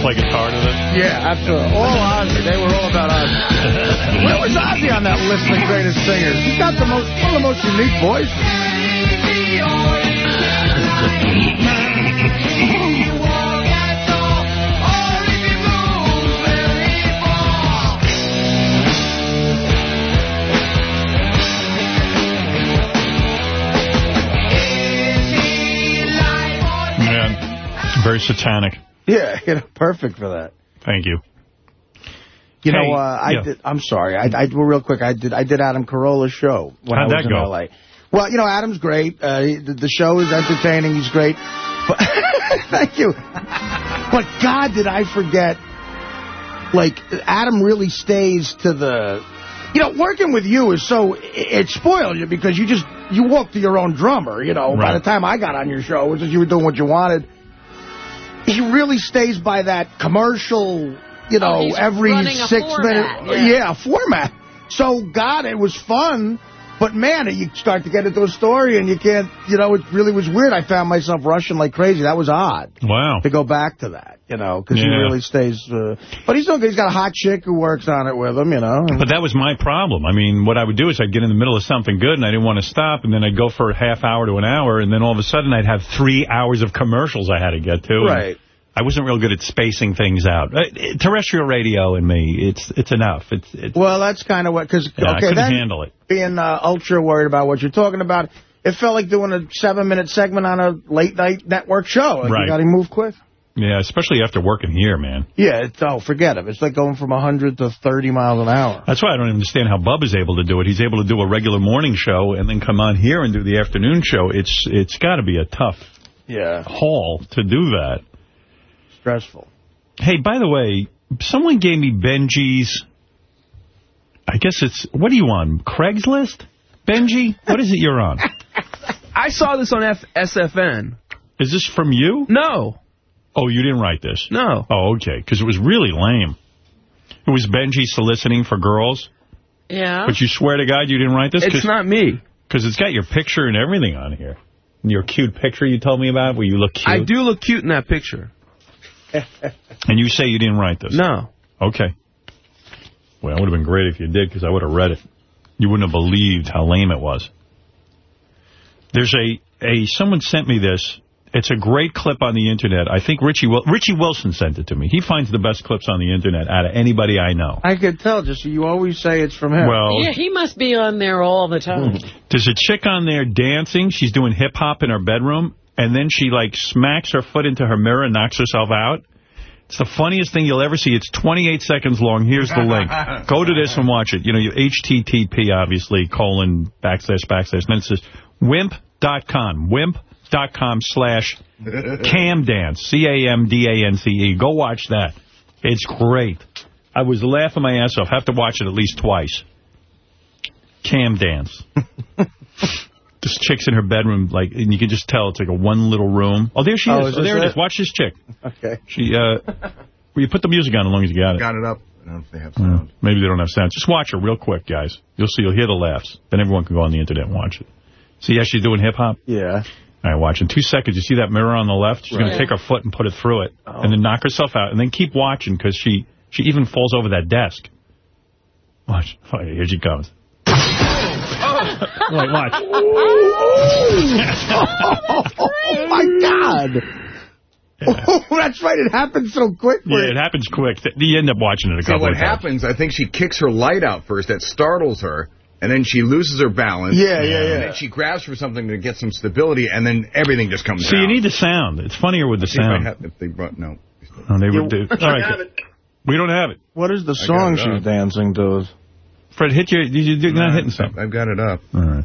To play guitar to this? Yeah, absolutely. All Ozzy. They were all about Ozzy. Where was Ozzy on that list of greatest singers? He's got the most, one of the most unique voices. Yeah. Very satanic. Yeah, you know, perfect for that. Thank you. You Hey, know, uh, I yeah. did, I'm sorry. I, I well, real quick. I did I did Adam Carolla's show when How'd I was that in go? L.A. Well, you know, Adam's great. Uh, he- the, the show is entertaining. He's great. But thank you. But God, did I forget? Like Adam really stays to the. You know, working with you is so it, it spoils you because you just you walk to your own drummer. You know, by the time I got on your show, it was just you were doing what you wanted. He really stays by that commercial. You know, Oh, every six format, minute, yeah. yeah, format. So, God, it was fun. But, man, you start to get into a story and you can't, you know, it really was weird. I found myself rushing like crazy. That was odd. Wow. To go back to that, you know, because he really stays. Uh, but he's doing good. He's got a hot chick who works on it with him, you know. But that was my problem. I mean, what I would do is I'd get in the middle of something good, and I didn't want to stop, and then I'd go for a half hour to an hour, and then all of a sudden I'd have three hours of commercials I had to get to. Right. I wasn't real good at spacing things out. Uh, terrestrial radio and me, it's it's enough. It's, it's well, that's kind of what, because, yeah, I couldn't then handle it. Being uh, ultra worried about what you're talking about, it felt like doing a seven-minute segment on a late-night network show. Like, Right. You got to move quick. Yeah, especially after working here, man. Yeah, it's, oh, forget it. It's like going from 100 to 30 miles an hour. That's why I don't understand how Bub is able to do it. He's able to do a regular morning show and then come on here and do the afternoon show. It's It's got to be a tough Yeah. haul to do that. Stressful. Hey, by the way, someone gave me Benjy's, I guess it's, what are you on, Craigslist? Benjy? What is it you're on? I saw this on F SFN. Is this from you? No. Oh, you didn't write this? No. Oh, okay, because it was really lame. It was Benjy soliciting for girls, Yeah. but you swear to God you didn't write this? It's not me. Because it's got your picture and everything on here. Your cute picture you told me about where you look cute. I do look cute in that picture. And you say you didn't write this? No. Okay. Well, it would have been great if you did, because I would have read it. You wouldn't have believed how lame it was. There's a, a someone sent me this. It's a great clip on the Internet. I think Richie Wil Richie Wilson sent it to me. He finds the best clips on the Internet out of anybody I know. I could tell. Just you always say it's from him. Well- yeah, he must be on there all the time. There's a chick on there dancing. She's doing hip-hop in her bedroom, and then she, like, smacks her foot into her mirror and knocks herself out. It's the funniest thing you'll ever see. It's 28 seconds long. Here's the link. Go to this and watch it. You know, you HTTP, obviously, colon, backslash, backslash. And then it says wimp.com. Wimp.com slash camdance. C-A-M-D-A-N-C-E. Go watch that. It's great. I was laughing my ass off. Have to watch it at least twice. Cam dance. this chick's in her bedroom, like, and you can just tell it's like a one little room. Oh, there she Oh, is. is Oh, there it it? is. Watch this chick. Okay. She, uh, well, you put the music on as long as you got it. Got it up. I don't know if they have Yeah, sound. maybe they don't have sound. Just watch her real quick, guys. You'll see. You'll hear the laughs. Then everyone can go on the internet and watch it. See how she's doing hip-hop? Yeah. All right, watch. In two seconds, you see that mirror on the left? She's going to take her foot and put it through it, Oh. and then knock herself out, and then keep watching because she, she even falls over that desk. Watch. Oh, here she comes. Wait, watch. oh, my God. Oh, that's right. It happens so quickly. Yeah, it happens quick. You end up watching it a See, couple what of times. happens, I think she kicks her light out first. That startles her. And then she loses her balance. Yeah, yeah, yeah. And then she grabs for something to get some stability, and then everything just comes See, down. you need the sound. It's funnier with the See if I sound. have- if they brought, no. Oh, they would do. I All right, have good. We don't have it. What is the song she's dancing to? Fred, hit your. You, you're not hitting something. I've got it up. All right.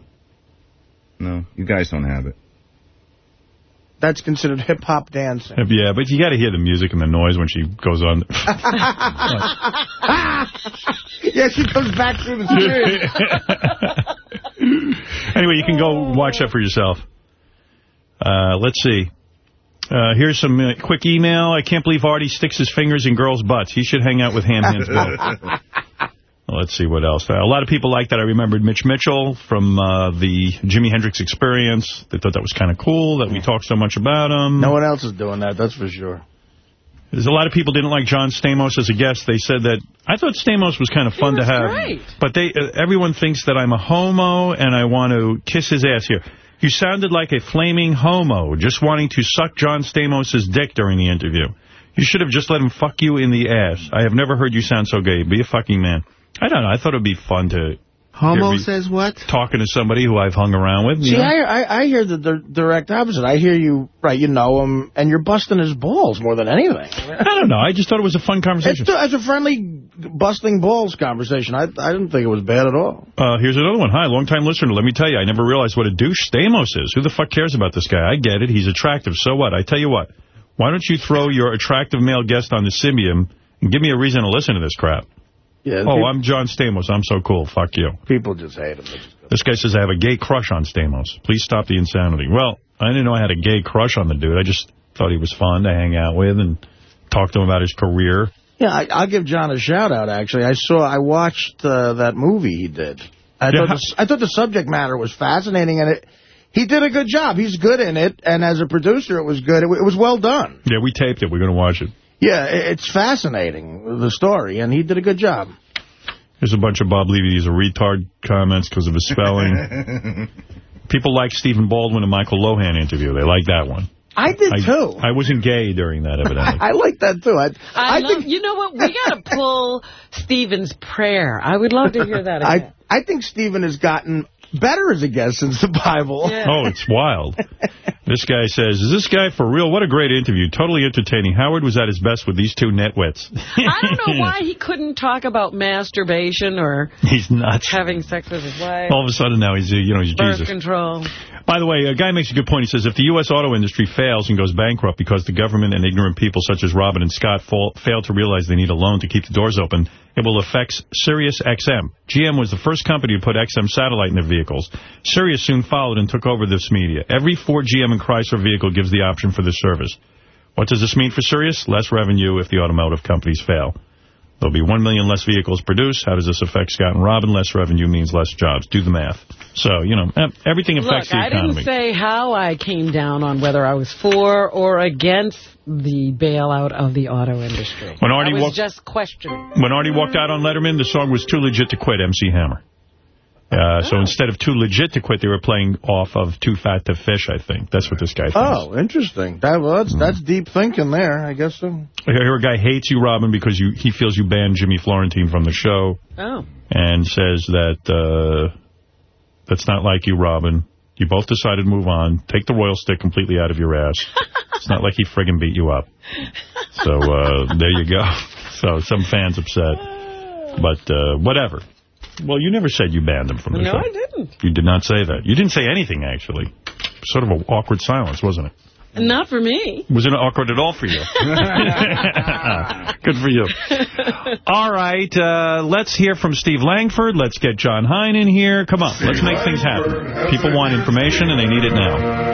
No, you guys don't have it. That's considered hip-hop dancing. Yeah, but you got to hear the music and the noise when she goes on. yeah, she goes back through the screen. anyway, you can go watch that for yourself. Uh, let's see. Uh, here's some uh, quick email. I can't believe Artie sticks his fingers in girls' butts. He should hang out with Ham Hands Bill. Let's see what else. A lot of people like that. I remembered Mitch Mitchell from uh, the Jimi Hendrix Experience. They thought that was kind of cool that we talked so much about him. No one else is doing that, that's for sure. There's a lot of people didn't like John Stamos as a guest. They said that I thought Stamos was kind of fun to have. great. But they uh, everyone thinks that I'm a homo and I want to kiss his ass here. You sounded like a flaming homo, just wanting to suck John Stamos' dick during the interview. You should have just let him fuck you in the ass. I have never heard you sound so gay. Be a fucking man. I don't know. I thought it would be fun to Homo says what? talking to somebody who I've hung around with. See. I, I I hear the, direct opposite. I hear you, right, you know him, and you're busting his balls more than anything. I don't know. I just thought it was a fun conversation. It's, it's a friendly busting balls conversation. I I didn't think it was bad at all. Uh, here's another one. Hi, long-time listener. Let me tell you, I never realized what a douche Stamos is. Who the fuck cares about this guy? I get it. He's attractive. So what? I tell you what. Why don't you throw your attractive male guest on the Sybian and give me a reason to listen to this crap? Yeah. Oh, people, I'm John Stamos. I'm so cool. Fuck you. people just hate him. This guy says I have a gay crush on Stamos. Please stop the insanity. Well, I didn't know I had a gay crush on the dude. I just thought he was fun to hang out with and talk to him about his career. Yeah, I, I'll give John a shout out. Actually, I saw, I watched uh, that movie he did. I Yeah. thought the, I thought the subject matter was fascinating, and it he did a good job. He's good in it, and as a producer, it was good. It, it was well done. Yeah, we taped it. We're going to watch it. Yeah, it's fascinating the story, and he did a good job. There's a bunch of Bob Levy. These are retard comments because of his spelling. People like Stephen Baldwin and Michael Lohan interview. They like that one. I did I, too. I wasn't gay during that, evidently. I like that too. I, I, I love, you know what? We got to pull Stephen's prayer. I would love to hear that again. I I think Stephen has gotten better as a guest since the Bible. Oh, it's wild. this guy says, is this guy for real? What a great interview. Totally entertaining. Howard was at his best with these two netwits. I don't know why he couldn't talk about masturbation or He's nuts. having sex with his wife, All of a sudden now he's, uh, you know, he's birth Jesus. control. By the way, a guy makes a good point. He says, if the U.S. auto industry fails and goes bankrupt because the government and ignorant people such as Robin and Scott fall, fail to realize they need a loan to keep the doors open, it will affect Sirius XM. GM was the first company to put XM satellite in their vehicles. Sirius soon followed and took over this media. Every Ford, GM, and Chrysler vehicle gives the option for this service. What does this mean for Sirius? Less revenue if the automotive companies fail. There'll be 1 million less vehicles produced. How does this affect Scott and Robin? Less revenue means less jobs. Do the math. So, you know, eh, everything affects Look, the I economy. didn't say how I came down on whether I was for or against the bailout of the auto industry. When Artie I was just questioning. When Artie walked out on Letterman, the song was Too Legit to Quit, MC Hammer. Uh, So instead of Too Legit to Quit, they were playing off of Too Fat to Fish, I think. That's what this guy thinks. Oh, interesting. That well, that's that's deep thinking there. I guess so. I hear a guy hates you, Robin, because you he feels you banned Jimmy Florentine from the show Oh. and says that uh, that's not like you, Robin. You both decided to move on. Take the royal stick completely out of your ass. it's not like he friggin' beat you up. So uh, there you go. So some fans upset. But uh, whatever. Well, you never said you banned him from the No, show. I didn't. You did not say that. You didn't say anything, actually. Sort of an awkward silence, wasn't it? Not for me. Was it awkward at all for you? Good for you. All right, uh, let's hear from Steve Langford. Let's get John Hein in here. Come on, let's make things happen. People want information, and they need it now.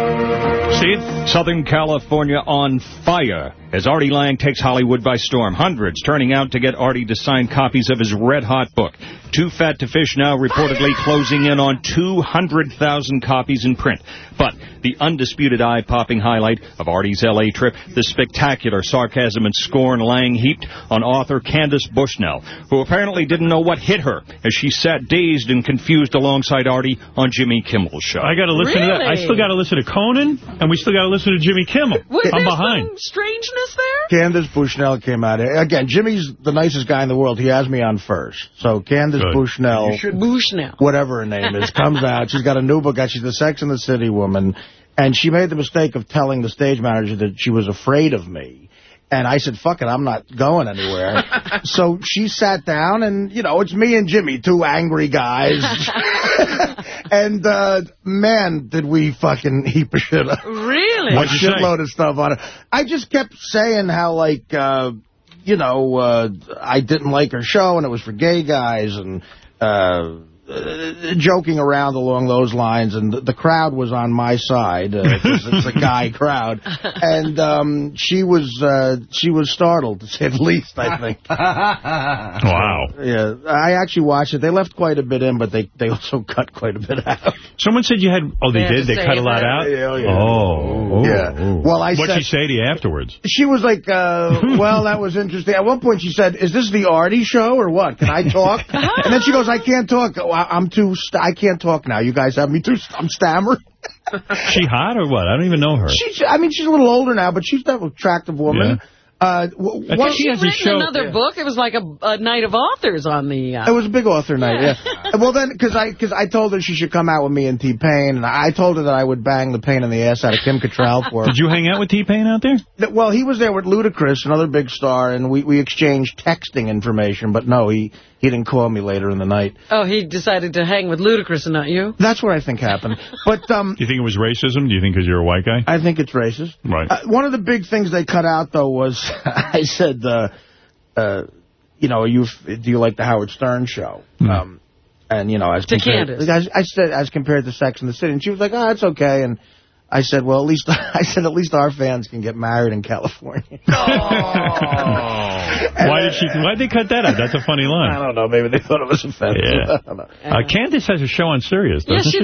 See Southern California on fire as Artie Lange takes Hollywood by storm. Hundreds turning out to get Artie to sign copies of his red-hot book. Too Fat to Fish now reportedly closing in on 200,000 copies in print. But the undisputed eye-popping highlight of Artie's L.A. trip, the spectacular sarcasm and scorn Lange heaped on author Candace Bushnell, who apparently didn't know what hit her as she sat dazed and confused alongside Artie on Jimmy Kimmel's show. I got to listen to that. I still got to listen to Conan, and we still got to listen to Jimmy Kimmel. I'm behind. strangeness there? Candace Bushnell came out. Again, Jimmy's the nicest guy in the world. He has me on first. So Candace Good. Bushnell, Bushnell, whatever her name is, comes out. She's got a new book out. She's the Sex and the City woman. And she made the mistake of telling the stage manager that she was afraid of me. And I said, fuck it, I'm not going anywhere. so she sat down, and, you know, it's me and Jimmy, two angry guys. and, uh, man, did we fucking heap of shit up. Really? A What'd you say? shitload of stuff on it. I just kept saying how, like, uh, you know, uh, I didn't like her show, and it was for gay guys, and... Uh, uh, joking around along those lines, and the, the crowd was on my side because it's a guy crowd, and um, she was uh, she was startled to say the least. I think. Wow. Yeah, I actually watched it. They left quite a bit in, but they they also cut quite a bit out. Someone said you had... Oh, they, They did? They cut a lot out? Yeah, oh, yeah. Oh. oh, Yeah. oh. Well, I What'd said- she say to you afterwards? She was like, uh, well, that was interesting. At one point, she said, is this the Artie show or what? Can I talk? and then she goes, I can't talk. Oh, I- I'm too, st I can't talk now. You guys have me too, st I'm stammering. she hot or what? I don't even know her. She's, I mean, she's a little older now, but she's that attractive woman. Uh, w- I one- think she has written another book. It was like a, a night of authors on the... Uh, It was a big author night, yeah. well, then, because I, cause I told her she should come out with me and T-Pain, and I told her that I would bang the pain in the ass out of Kim Cattrall for her. Did you hang out with T-Pain out there? That- Well, he was there with Ludacris, another big star, and we, we exchanged texting information, but no, he, he didn't call me later in the night. Oh, he decided to hang with Ludacris and not you? That's what I think happened. But um, Do you think it was racism? Do you think because you're a white guy? I think it's racist. Right. Uh, one of the big things they cut out, though, was I said, uh, uh, you know, are you f- do you like the Howard Stern show? Um, and, you know, as To compared, Candace. I, I said, as compared to Sex and the City. And she was like, oh, it's okay. And I said, well, at least, I said, at least our fans can get married in California. Why did she? Why'd they cut that out? That's a funny line. I don't know. Maybe they thought it was offensive. Yeah. I. Uh, Candace has a show on Sirius, doesn't she?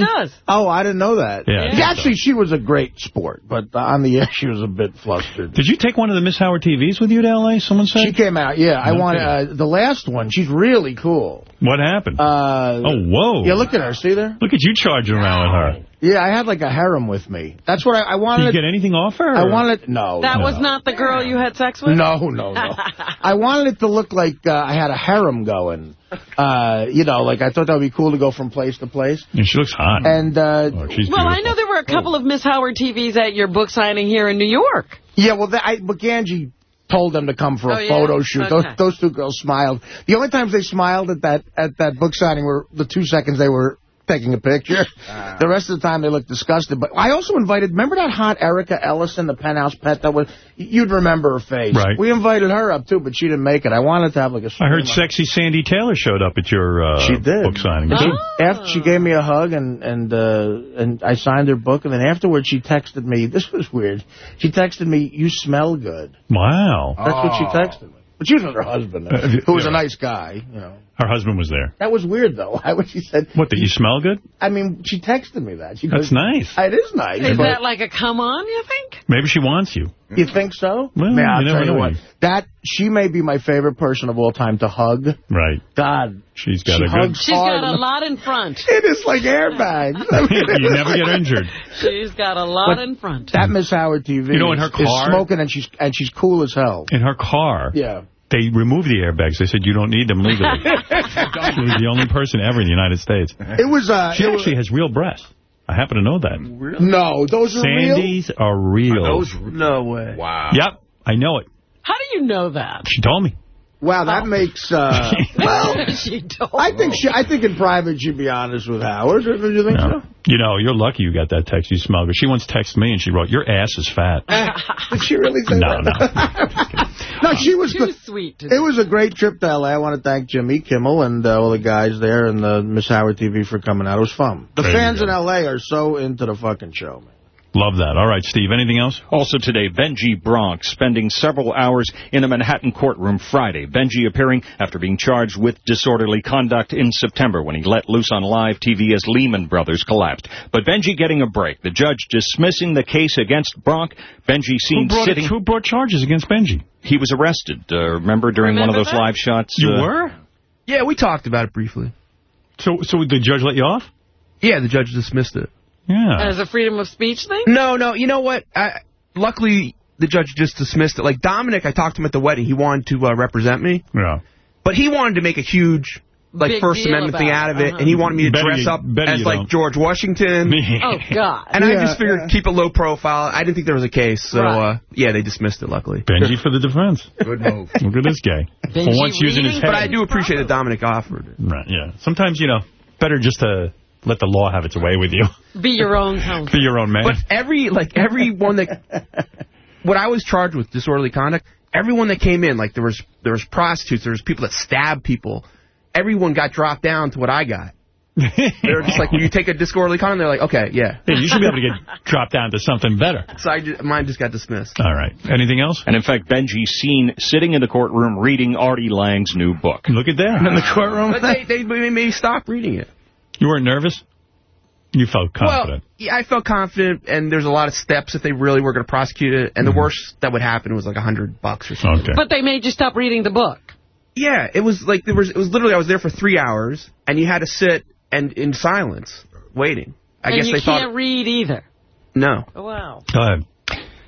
Oh, I didn't know that. Yeah, I think Actually, she was a great sport, but on the air, she was a bit flustered. Did you take one of the Miss Howard TVs with you to L.A., someone said? She came out, yeah. I Okay. want uh, the last one. She's really cool. What happened? Uh, oh, whoa. Yeah, look at her. See there? Look at you charging around with her. Yeah, I had like a harem with me. That's what I, I Did wanted. you get anything off her? I or- wanted no. That no. was not the girl you had sex with? No, no, no. I wanted it to look like uh, I had a harem going. Uh, you know, like I thought that would be cool to go from place to place. Yeah, she looks hot. And uh, she's well, I know there were a couple of Miss Howard TVs at your book signing here in New York. Yeah, well, the, I, but Ganji told them to come for a Oh, yeah? photo shoot. Those, those two girls smiled. The only times they smiled at that at that book signing were the two seconds they were taking a picture. Ah. The rest of the time they looked disgusted. But I also invited, remember that hot Erica Ellison, the penthouse pet that was, you'd remember her face. Right. We invited her up too, but she didn't make it. I wanted to have like a I heard stream. sexy Sandy Taylor showed up at your uh, She did. book signing. She, too. after she gave me a hug and and uh, and I signed her book, and then afterwards she texted me. This was weird. She texted me, "You smell good." Wow. That's what she texted me. But she was with her husband, Uh, who was yeah. a nice guy. You know, Her husband was there. that was weird though. I would she said, What, Did you smell good? I mean, she texted me that. She That's goes, nice. It is nice. Is but that like a come on, you think? Maybe she wants you. you think so? Well, Man, I'll you tell you what. That she may be my favorite person of all time to hug. Right. God, She's got She a good... hugs She's hard. got a lot in front. It is like airbags. you never get injured. She's got a lot But in front. That Miss Howard TV You know, in her is, is car- smoking and she's and she's cool as hell. In her car, Yeah. They removed the airbags. They said you don't need them legally. she was the only person ever in the United States. It was uh She it was- actually has real breasts. I happen to know that. No, those are real. Sandy's are real. No way. Wow. Yep, I know it. How do you know that? She told me. Wow, that makes uh well she told I think she I think in private she'd be honest with Howard. Do you think No. You know, you're lucky you got that text. You smell good. She once texted me and she wrote, your ass is fat. Did she really say No, that? No, she was Too good. sweet. It was a great trip to L.A. I want to thank Jimmy Kimmel and uh, all the guys there and uh, Miss Howard TV for coming out. It was fun. The There fans in L.A. are so into the fucking show, man. Love that. All right, Steve, anything else? Also today, Benjy Bronk spending several hours in a Manhattan courtroom Friday. Benjy appearing after being charged with disorderly conduct in September when he let loose on live TV as Lehman Brothers collapsed. But Benjy getting a break. The judge dismissing the case against Bronk. Benjy Who seen brought, sitting. who brought charges against Benjy? He was arrested. Uh, remember during one of those that? live shots? You uh, were? Yeah, we talked about it briefly. So, so the judge let you off? Yeah, the judge dismissed it. Yeah. As a freedom of speech thing? No, no, you know what? I, luckily, the judge just dismissed it. Like, Dominic, I talked to him at the wedding. He wanted to uh, represent me. Yeah. But he wanted to make a huge, like, Big First Amendment thing out of it, it. uh-huh. And he wanted me to Better dress you- up as, like, don't. George Washington. Oh, God. And I just figured yeah. keep it low profile. I didn't think there was a case. So, Right. uh, yeah, they dismissed it, luckily. Benjy for the defense. Good move. Look at this guy. Benjy For once using his head. But I do appreciate that Dominic offered it. Right, yeah. Sometimes, you know, better just to let the law have its way with you. Be your own counsel. Be your own man. But every, like, everyone that, what I was charged with, disorderly conduct, everyone that came in, like, there was, there was prostitutes, there was people that stabbed people, everyone got dropped down to what I got. They're just like, will you take a disorderly conduct? They're like, okay, yeah. Yeah, you should be able to get dropped down to something better. So I just, mine just got dismissed. All right. Anything else? And in fact, Benjy's seen sitting in the courtroom reading Artie Lange's new book. Look at that. In the courtroom? But they, they made me stop reading it. You weren't nervous? You felt confident. Well, yeah, I felt confident, and there's a lot of steps if they really were going to prosecute it. And the mm-hmm. worst that would happen was like a hundred bucks or something. Okay. But they made you stop reading the book. Yeah, it was like there was. It was literally I was there for three hours, and you had to sit and in silence waiting. I and guess you they can't thought read either. no. Oh, wow. Go ahead.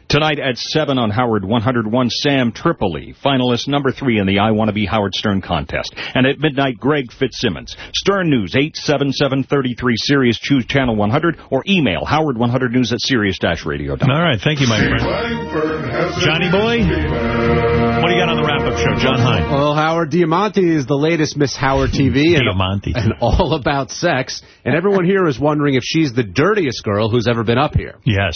Tonight at 7 on Howard 101, Sam Tripoli, finalist number 3 in the I Want to Be Howard Stern contest. And at midnight, Greg Fitzsimmons. Stern News, 877-33 Sirius, choose channel 100, or email howard100news at sirius-radio.com. All right. Thank you, my friend. Johnny Boy, what do you got on the wrap-up show? John Hein. Well, Howard Diamante is the latest Miss Howard TV. and, Diamante. And all about sex. And everyone here is wondering if she's the dirtiest girl who's ever been up here. Yes,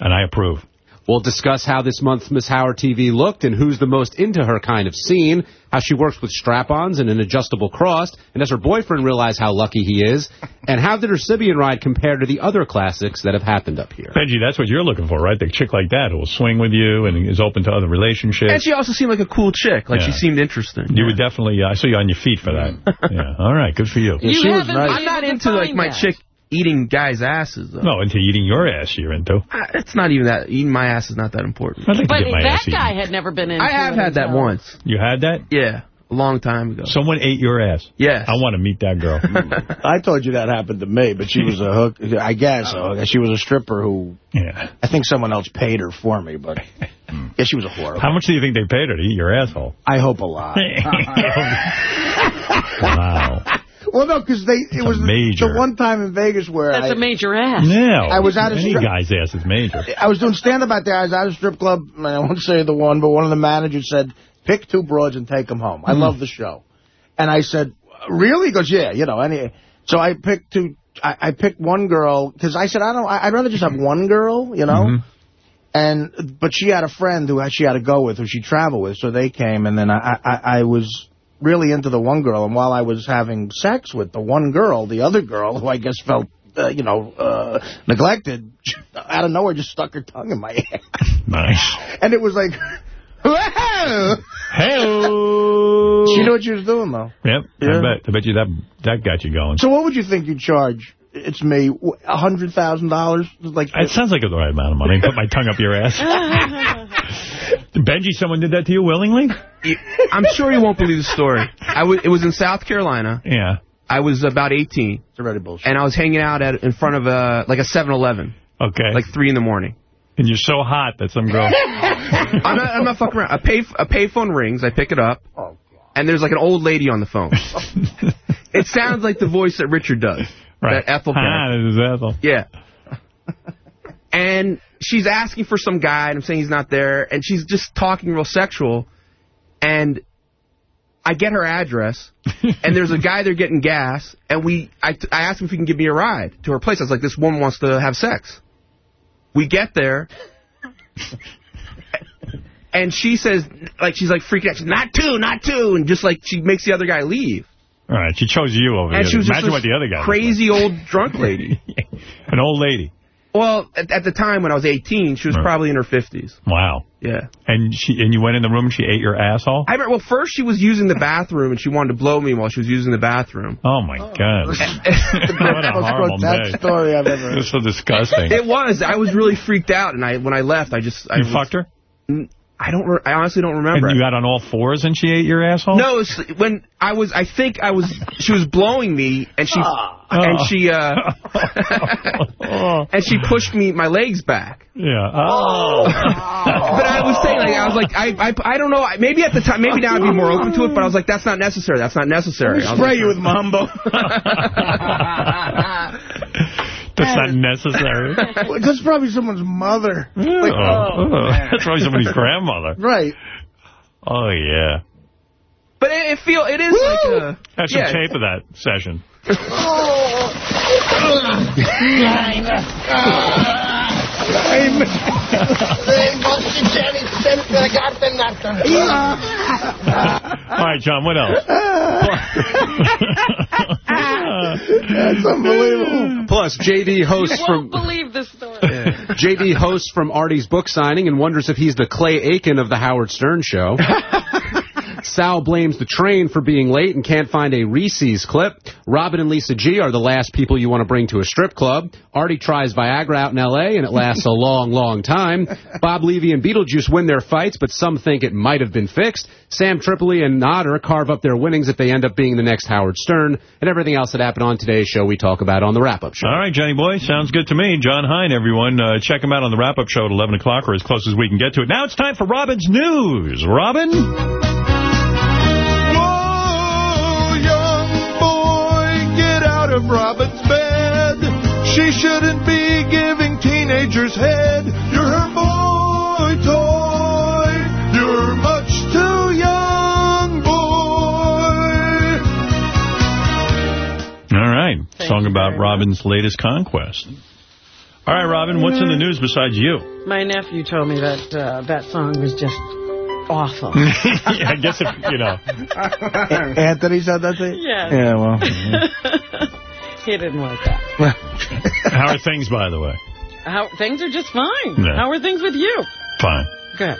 and I approve. We'll discuss how this month's Miss Howard TV looked and who's the most into her kind of scene, how she works with strap-ons and an adjustable cross, and does her boyfriend realize how lucky he is, and how did her Sybian ride compare to the other classics that have happened up here. Benjy, that's what you're looking for, right? The chick like that who will swing with you and is open to other relationships. And she also seemed like a cool chick. Like Yeah. she seemed interesting. You would definitely, uh, I saw you on your feet for that. yeah. All right, good for you. You haven't been I'm not into like my that. chick eating guys' asses though. No, into eating your ass you're into. I- It's not even that. Eating my ass is not that important. I'd like But to get my that ass eaten. guy had never been into I have had that until- once. You had that? Yeah, a long time ago. Someone ate your ass. Yes. I want to meet that girl. I told you that happened to me, but she was a hook. I guess a hook. she was a stripper who. Yeah. I think someone else paid her for me, but hmm. yeah, she was a whore. How much do you think they paid her to eat your asshole? I hope a lot. wow. Well, no, because they it was major. the one time in Vegas where That's I, a major ass. No. I was out of Any stri- guy's ass is major. I was doing stand-up out there. I was at a strip club. and I won't say the one, but one of the managers said, pick two broads and take them home. I Hmm. love the show. And I said, really? He goes, yeah, you know. Any, so I picked two. I, I picked one girl because I said, I don't. I- I'd rather just have one girl, you know. Mhm. And but she had a friend who she had to go with, who she traveled with, so they came, and then I, I I was really into the one girl, and while I was having sex with the one girl, the other girl, who I guess felt uh, you know uh, neglected, out of nowhere just stuck her tongue in my ass, Nice. and it was like. Wow! Hey. She knew what she was doing, though. Yep. I bet. I bet you that that got you going. So what would you think you'd charge? It's me, a hundred thousand dollars. Like It sounds like the right amount of money. Put my tongue up your ass. Benjy, someone did that to you willingly? I'm sure you won't believe the story. I was. It was in South Carolina. Yeah. I was about 18, It's already bullshit. and I was hanging out at in front of a like a 7-Eleven, Okay. like three in the morning. and you're so hot that some girl. I'm not. I'm not fucking around. A pay a payphone rings. I pick it up, Oh, God. and there's like an old lady on the phone. it sounds like the voice that Richard does. right. That Ethel. Ah, this is Ethel. Yeah. and she's asking for some guy, and I'm saying he's not there, and she's just talking real sexual, and I get her address, and there's a guy there getting gas, and we, I, I asked him if he can give me a ride to her place. I was like, this woman wants to have sex. We get there, and she says, like, she's like freaking out. She's not two, not two, and just like she makes the other guy leave. All right. She chose you over And the she other. was Imagine what the other guy was crazy old drunk lady. An old lady. Well, at, at the time when I was 18, she was Right. probably in her 50s. Wow. Yeah. And she and you went in the room and she ate your asshole? I remember, well, first she was using the bathroom and she wanted to blow me while she was using the bathroom. Oh, my oh. God. what a horrible day. story I've ever heard. It was so disgusting. It was. I was really freaked out, and I when I left, I just I you was, fucked her? I don't. Re- I honestly don't remember. And you got on all fours and she ate your asshole? no, it's when I was. I think I was. She was blowing me, and she Ah. and she uh Oh. and she pushed me my legs back. Yeah. Oh. But I was saying, like, I was like, I, I, I don't know. Maybe at the time, maybe now I'd be more open to it. But I was like, that's not necessary. That's not necessary. I was Spray like, you with mambo. That's not necessary. That's probably someone's mother. Like, Oh. oh. That's probably somebody's grandmother. Right. Oh, yeah. But it, it feel it is like a Have some yeah. tape of that session. Oh. All right, John, what else? That's unbelievable. Plus, JD hosts You from won't believe this story. JD hosts from Artie's book signing and wonders if he's the Clay Aiken of the Howard Stern show. Sal blames the train for being late and can't find a Reese's clip. Robin and Lisa G are the last people you want to bring to a strip club. Artie tries Viagra out in L.A. and it lasts a long, long time. Bob Levy and Beetlejuice win their fights, but some think it might have been fixed. Sam Tripoli and Nodder carve up their winnings if they end up being the next Howard Stern. And everything else that happened on today's show we talk about on the wrap-up show. All right, Johnny Boy, sounds good to me. John Hein, everyone. Uh, check him out on the wrap-up show at 11 o'clock or as close as we can get to it. Now it's time for Robin's News. Robin? Out of Robin's bed. She shouldn't be giving teenagers head. You're her boy toy. You're much too young, boy. All right. Song about Robin's latest conquest. All right, Robin, what's in the news besides you? My nephew told me that uh, that song was just awful. yeah, I guess if, you know. Anthony said that to you? Yes. Yeah, well. he didn't like that. How are things, by the way? How, things are just fine. Yeah. How are things with you? Fine. Good.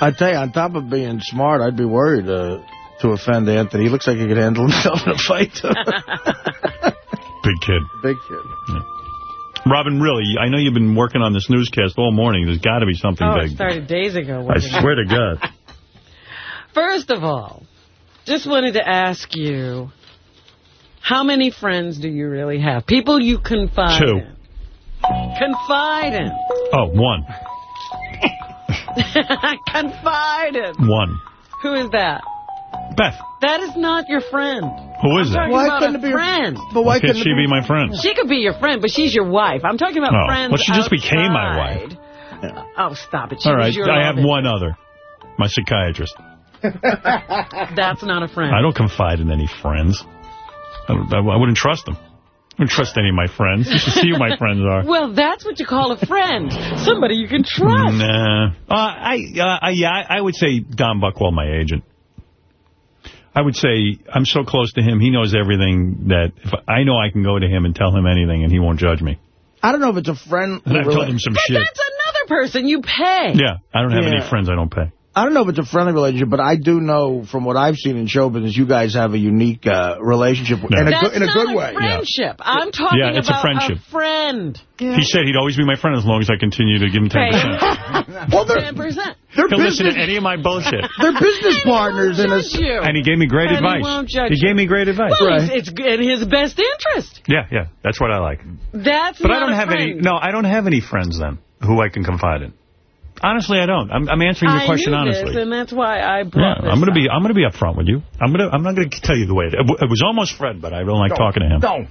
I tell you, on top of being smart, I'd be worried uh, to offend Anthony. He looks like he could handle himself in a fight. Big kid. Big kid. Robin, really, I know you've been working on this newscast all morning. There's got to be something Oh, it big. started days ago. I swear to God. First of all, just wanted to ask you, how many friends do you really have? People you confide Two. in. Confide in. Oh, one. confide in. One. Who is that? Beth. That is not your friend. Who is I'm it? talking about a friend. But why couldn't she be my friend? She could be your friend, but she's your wife. I'm talking about Oh, friends well, she just became my outside. Oh, stop it. She All was right, your I have one other. My psychiatrist. That's not a friend. I don't confide in any friends. I, I, I wouldn't trust them. I wouldn't trust any of my friends. You should see who my friends are. Well, that's what you call a friend. Somebody you can trust. Nah. Uh, I, uh, I, yeah, I, I would say Don Buchwald, my agent. I would say I'm so close to him, he knows everything that if I know I can go to him and tell him anything and he won't judge me. I don't know if it's a friend. And I've told him some shit. That's another person you pay. Yeah, I don't have any friends I don't pay. I don't know if it's a friendly relationship, but I do know from what I've seen in show business, you guys have a unique uh, relationship in, a, That's good, in a not good a way. friendship. I'm talking Yeah, it's a about friendship. friend. He said he'd always be my friend as long as I continue to give him 10%. well, 10%. They're He'll listen to business, any of my bullshit. they're business partners in a... Judge you. And he gave me great And he advice. won't judge He gave me great advice. Well, it's, it's in his best interest. Yeah, yeah, that's what I like. That's But not I don't a have any. No, I don't have any friends then who I can confide in. Honestly, I don't. I'm, I'm answering your I question knew honestly. This, and that's why I Yeah, brought this I'm gonna up. be. I'm gonna be upfront with you. I'm gonna. I'm not gonna tell you the way. It, it was almost Fred, but I don't like talking to him. Don't.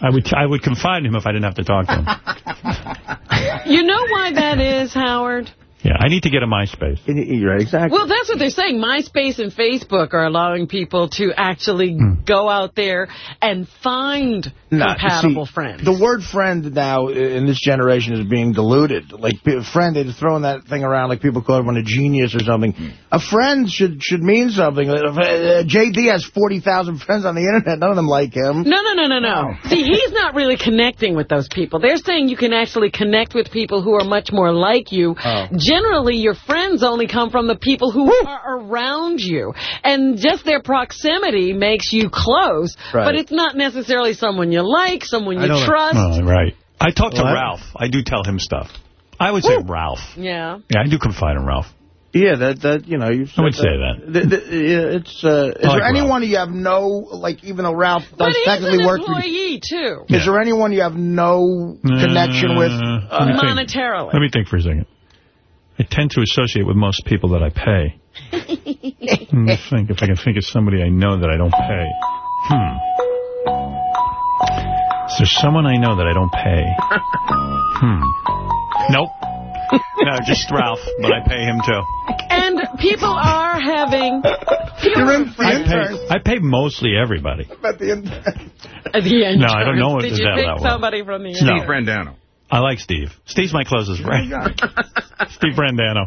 I would. I would confide in him if I didn't have to talk to him. You know why that is, Howard? Yeah, I need to get a MySpace. You're right, exactly. Well, that's what they're saying. MySpace and Facebook are allowing people to actually Hmm. go out there and find Nah, compatible see, friends. The word friend now in this generation is being diluted. Like friend, they're throwing that thing around like people call everyone a genius or something. A friend should should mean something. Uh, JD has 40,000 friends on the internet. None of them like him. No, no, no, no, no. See, he's not really connecting with those people. They're saying you can actually connect with people who are much more like you. Oh. Generally, your friends only come from the people who are around you. And just their proximity makes you close. Right. But it's not necessarily someone you like, someone you trust. Oh, right. I talk to What? Ralph. I do tell him stuff. I would say Ralph. Yeah. Yeah, I do confide in Ralph. Yeah, that that you know you. I would say that. The, the, yeah, it's. Uh, is like there anyone you have no like? Even though Ralph does But he's technically an work for you, employee, too. is there anyone you have no connection with? Uh, let me think. Monetarily. Let me think for a second. I tend to associate with most people that I pay. Let me think if I can think of somebody I know that I don't pay. Hmm. Is there someone I know that I don't pay? Hmm. Nope. No, just Ralph, but I pay him too. And people are having... People are I pay, I pay mostly everybody. At the end. the No, I don't know Did it you that pick well. somebody from the No. end? Steve Brandano. I like Steve. Steve's my closest friend. Steve Brandano.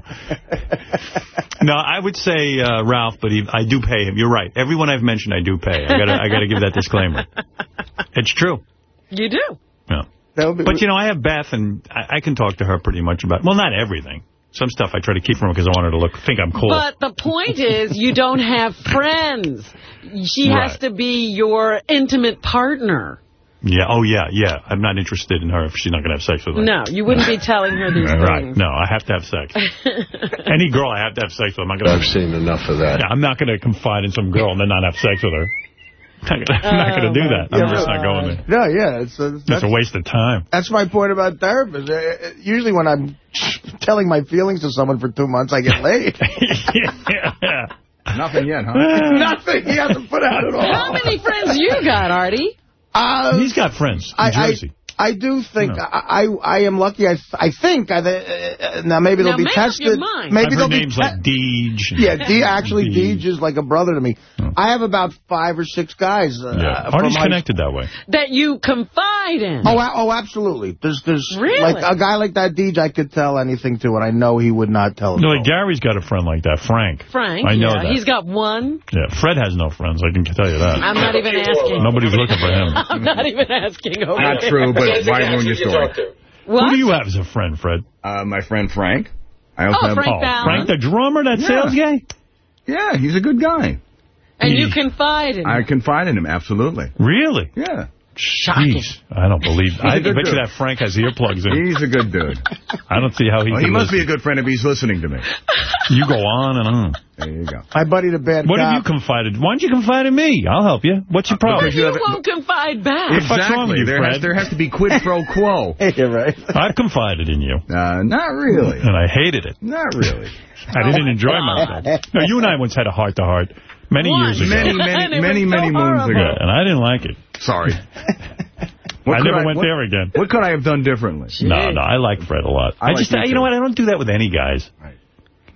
No, I would say uh, Ralph, but he, I do pay him. You're right. Everyone I've mentioned, I do pay. I gotta, I gotta give that disclaimer. It's true. You do. Yeah. But, you know, I have Beth, and I, I can talk to her pretty much about, well, not everything. Some stuff I try to keep from her because I want her to look think I'm cool. But the point is, you don't have friends. She has to be your intimate partner. Yeah, oh, yeah, yeah. I'm not interested in her if she's not going to have sex with me. No, you wouldn't be telling her these things. Right. No, I have to have sex. Any girl I have to have sex with, I'm not going to... I've seen enough of that. Yeah, I'm not going to confide in some girl and then not have sex with her. I'm not gonna- I'm not going to do that. I'm Yeah, just really. not going there. No, yeah, it's, uh, That's a waste of time. That's my point about therapists. Uh, Usually when I'm telling my feelings to someone for two months, I get laid. yeah. Nothing yet, huh? Nothing. He hasn't put out at all. How many friends you got, Artie? Uh, He's got friends in I, Jersey. I do think I, I I am lucky. I I think I, uh, now maybe they'll be make up tested. your mind. Maybe they'll be names te- like Deej. Yeah, D, actually, Deej. Deej is like a brother to me. I have about five or six guys. Uh, Yeah. from Artie's connected that way. That you confide in. Oh, a- oh, absolutely. There's, there's Really? like a guy like that, Deej, I could tell anything to, and I know he would not tell. No, like Gary's got a friend like that, Frank. Frank, I know yeah, that. he's got one. Yeah, Fred has no friends, I can tell you that. I'm not even asking. Nobody's looking for him. I'm not even asking. over Not there. true, but why ruin your story? What? Who do you have as a friend, Fred? Uh, my friend Frank. I also Oh, have Frank Fallon. Frank the drummer, that Yeah. sales guy? Yeah, he's a good guy. And you confide in him? I confide in him, absolutely. Really? Yeah. Shocking. Jeez, I don't believe. I I a good bet you that Frank has earplugs in. He's a good dude. I don't see how he Well, he must be a good friend if he's listening to me. You go on and on. There you go. My buddy the bad What cop. have you confided? Why don't you confide in me? I'll help you. What's your problem? But you won't confide back. What the wrong with you, there, has, Fred? there has to be quid pro quo. You're right. I've confided in you. Uh, not really. And I hated it. Not really. I didn't enjoy myself. No, you and I once had a heart-to-heart many Once. years ago. Many, many, many, so many moons horrible. ago. Yeah, and I didn't like it. Sorry. I could never went what- there again. What could I have done differently? No, no, I like Fred a lot. I I, like just, you you too. know what, I don't do that with any guys.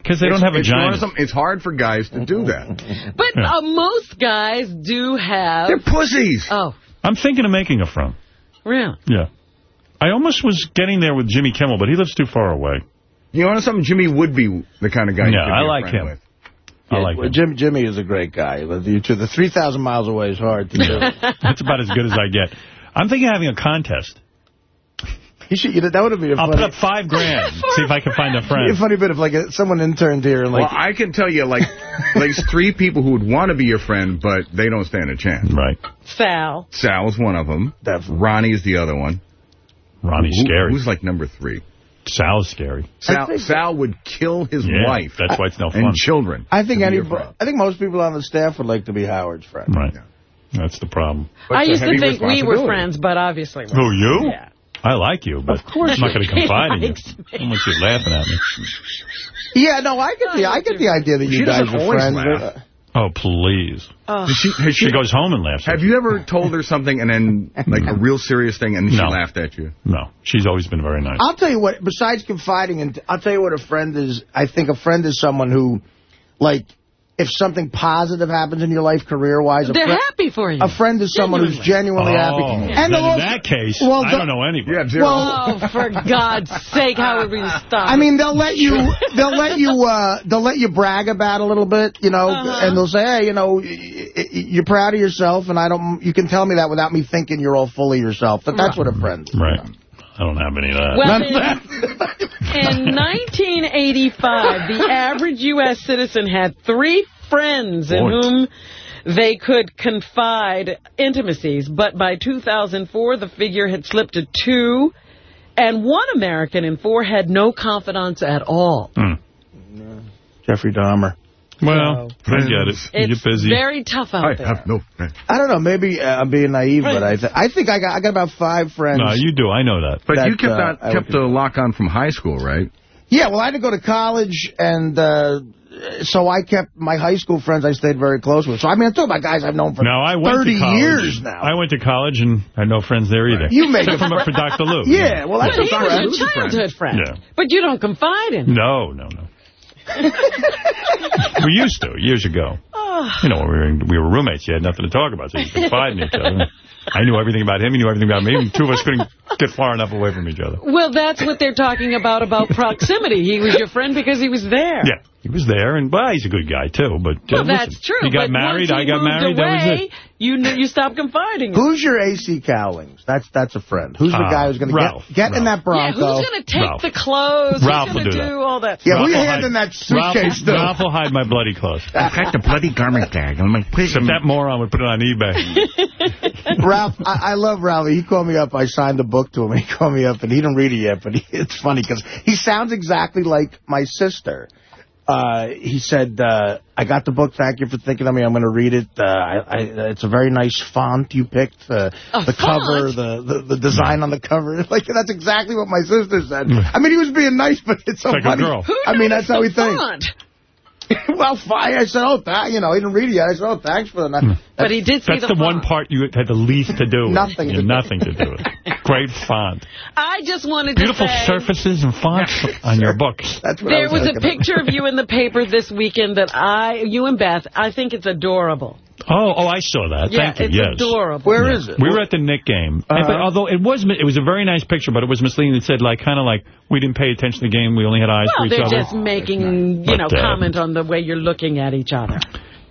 Because they don't have a vaginas. awesome. It's hard for guys to do that. But uh, most guys do have. They're pussies. Oh, I'm thinking of making a friend. really? Yeah. I almost was getting there with Jimmy Kimmel, but he lives too far away. You know something? Jimmy would be the kind of guy you Yeah, could be I a like friend him. with. I like Well, him. Jim, Jimmy is a great guy. But the 3,000 miles away is hard to do. That's about as good as I get. I'm thinking of having a contest. You should, you know, that would have been a I'll funny, put up five grand, see if I can find a friend. a friend. funny bit if like a, someone interned here and like well, I can tell you, like, at least three people who would want to be your friend, but they don't stand a chance. Right. Sal. Sal's one of them. Definitely. is the other one. Ronnie's Who- scary. Who's like number three? Sal's scary. Sal, Sal would kill his Yeah, wife That's why it's no fun. and children. I think any. I think most people on the staff would like to be Howard's friend. Right. That's the problem. But I used to think we were friends, but obviously Who, you? Yeah. I like you, but of course I'm not going to confide in you. likes me. I want you laughing at me. Yeah, no, I get the, I get the idea that She guys are always friends. laugh. uh, Oh, please. Oh. Does she, she, She goes home and laughs. have you ever told her something and then, like, a real serious thing, and then No. she laughed at you? No. She's always been very nice. I'll tell you what, besides confiding, and I'll tell you what a friend is. I think a friend is someone who, like, if something positive happens in your life career-wise, They're happy for you. a friend is someone who's genuinely oh, happy. then And they'll in that case, well, I don't know anybody. Yeah, zero. Oh, for God's sake, Howard, will you stop? I mean, they'll let you, they'll let you, uh, they'll let you brag about a little bit, you know, Uh-huh. and they'll say, hey, you know, y- y- you're proud of yourself, and I don't, you can tell me that without me thinking you're all full of yourself. But that's what a friend is. Right. I don't have any of that. Well, in, that. in 1985, the average U.S. citizen had three friends in whom they could confide intimacies. But by 2004, the figure had slipped to two, and one American in four had no confidants at all. Hmm. Jeffrey Dahmer. Well, I get it. You It's get busy. very tough out I there. have no friends. I don't know. Maybe uh, I'm being naive, but I, th I think I got I got about five friends. No, you do. I know that. But That, you kept, uh, on, kept would- the lock on from high school, right? Yeah, well, I had to go to college, and uh, so I kept my high school friends I stayed very close with. So, I mean, I'm talking about guys I've known for No, I went 30 to college. years now. I went to college and I had no friends there either. You make Except a for, friend. for Dr. Lou. Yeah, well, that's But a he friend. was your childhood friend. Yeah. But you don't confide in him. No, no, no. we used to, years ago. Oh. You know, when we were, we were roommates. You had nothing to talk about, so you confide in each other. I knew everything about him. He knew everything about me. And two of us couldn't get far enough away from each other. Well, that's what they're talking about, about proximity. He was your friend because he was there. Yeah, He was there, and well, he's a good guy too. But uh, Well, that's listen, true. He got but married. once he I got moved married. that was Away, it. you you stopped confiding. Who's your AC Cowlings? That's that's a friend. Who's the Uh, guy who's going to Ralph. get, get in that Yeah, who's going to take Ralph. the clothes? Ralph who's will going to do do, that. all that? Yeah, who Ralph you handing hide- that suitcase Ralph, to? Ralph will hide my bloody clothes. I got the bloody garment tag. I'm like, please. Except that moron would put it on eBay. Ralph, I, I love Ralph. He called me up. I signed the book to him. He called me up, and he didn't read it yet, but he, it's funny because he sounds exactly like my sister. Uh, he said, uh, I got the book. Thank you for thinking of me. I'm going to read it. Uh, I, I, it's a very nice font you picked. Uh, A the cover, the, the, the design on the cover. Like, that's exactly what my sister said. I mean, he was being nice, but it's so Like a funny. girl. Who I mean, that's how he thinks. well, fine. I said, oh, that, you know, he didn't read it yet. I said, oh, thanks for the... But he did see That's the, the, one part you had the least to do with. Nothing You to do. nothing to do with. Great font. I just wanted Beautiful to say surfaces and fonts on your books. That's what I there was a picture of you in the paper this weekend that I, you and Beth, I think it's adorable. Oh, oh, I saw that. yeah, Thank you. it's yes. adorable. Where Yeah. is it? We were at the Knick game. And- but Uh-huh. although it was it was a very nice picture, but it was misleading. It said like kind of like we didn't pay attention to the game. We only had eyes Well, for each other. they're other. just making, you know, But, uh, comment on the way you're looking at each other.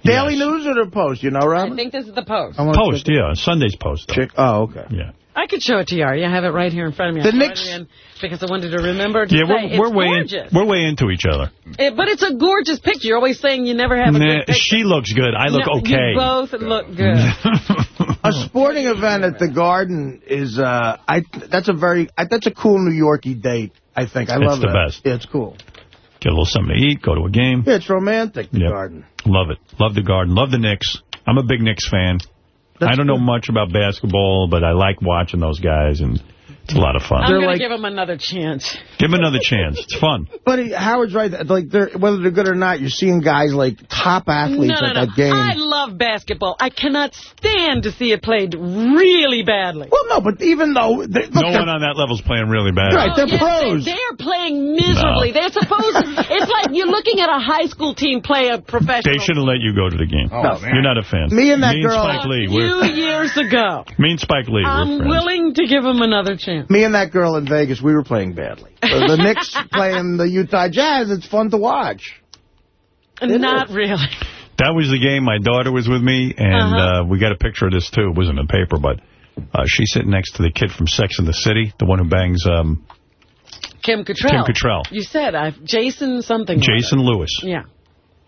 Daily News or the Post, you know, Robin? I think this is the post. I Post, yeah, Sunday's post. though. Check. Oh, okay. Yeah. I could show it to you, Artie. I have it right here in front of me. The I Knicks- in Because I wanted to remember to Yeah, say we're, we're way in, we're way into each other. It- but it's a gorgeous picture. You're always saying you never have a Nah, good picture. she looks good. I look No, okay. You both look good. A sporting event at the Garden is, uh, I. That's a very, I, that's a cool New Yorkie date. I think I It's love the that. best. Yeah, it's cool. Get a little something to eat, go to a game. Yeah, it's romantic. The Yep. Garden. Love it. Love the Garden. Love the Knicks. I'm a big Knicks fan. I don't know much about basketball, but I like watching those guys, and it's a lot of fun. I'm going like- to give him another chance. Give them another chance. It's fun. But Howard's right. Like, they're, whether they're good or not, you're seeing guys like top athletes no, at no, no. that game. I love basketball. I cannot stand to see it played really badly. Well, no, but even though... They, look, No one on that level's playing really bad. Right, they're oh, yes, pros. They, they are playing miserably. They're supposed. to... it's like you're looking at a high school team play a professional. They should have let you go to the game. Oh, man. You're not a fan. Me and that me girl- And Spike Lee. a few years ago. me and Spike Lee. I'm willing to give him another chance. Me and that girl in Vegas, we were playing badly. Uh, the Knicks playing the Utah Jazz, it's fun to watch. Not really. That was the game. My daughter was with me, and Uh-huh. uh, we got a picture of this, too. It wasn't in the paper, but uh, she's sitting next to the kid from Sex and the City, the one who bangs um, Kim Cattrall. Kim Cattrall. You said I've, Jason something. or Jason Lewis. Yeah.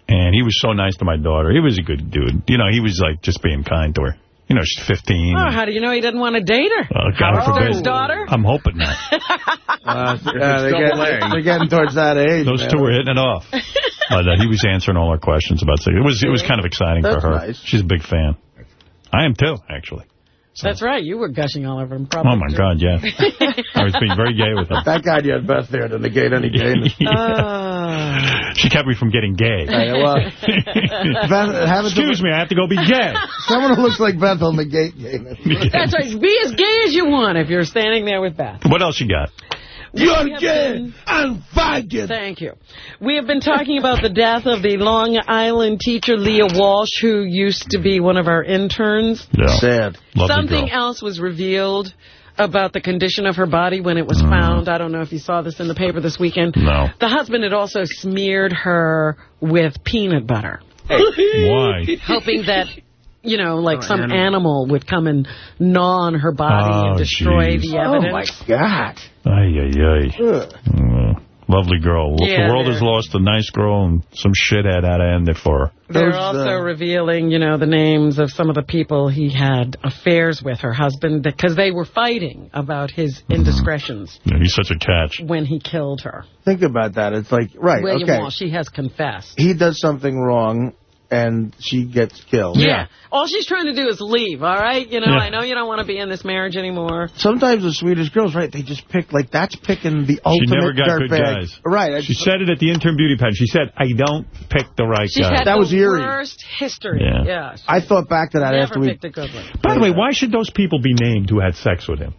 And he was so nice to my daughter. He was a good dude. You know, he was like just being kind to her. You know, she's 15. Oh, how do you know he didn't want to date her? Uh, God Howard forbid. Stern's daughter? I'm hoping not. Uh, yeah, they're, getting, they're getting towards that age. Those man. two were hitting it off. But uh, he was answering all our questions about sex. It was it was kind of exciting That's for her. nice. She's a big fan. I am too, actually. That's right. You were gushing all over him. Probably. Oh my too. God, yeah. I was being very gay with him. That guy you had Beth there to negate any gayness. Ah. She kept me from getting gay. Hey, well, Beth, Excuse me, I have to go be gay. Someone who looks like Beth will negate gayness. That's right. Be as gay as you want if you're standing there with Beth. What else you got? We You're gay been- and faggot. Thank you. We have been talking about the death of the Long Island teacher, Leah Walsh, who used to be one of our interns. Yeah. Sad. Lovely Something girl. else was revealed about the condition of her body when it was Mm. found. I don't know if you saw this in the paper this weekend. No. The husband had also smeared her with peanut butter, Why? hoping that, you know, like some animal would come and gnaw on her body Oh, and destroy jeez. the Oh, evidence. my God. Ay, ay, ay. Mm, lovely girl. Yeah, the world they're- has lost a nice girl, and some shithead had to end it for her. They're Those, also uh, revealing, you know, the names of some of the people he had affairs with, her husband, because they were fighting about his indiscretions Yeah, he's such a catch. when he killed her. Think about that. It's like, right, William okay. Walsh, he has confessed. He does something wrong, and she gets killed. Yeah. All she's trying to do is leave, all right? You know, Yeah. I know you don't want to be in this marriage anymore. Sometimes the Swedish girls, right, they just pick, like, that's picking the She ultimate never got good dirtbag. guys. Right. She just- said it at the intern beauty pageant. She said, I don't pick the right She's guy. had That the was eerie. worst history. Yeah. Yeah. I thought back to that after we... picked a good one. By the way, why should those people be named who had sex with him?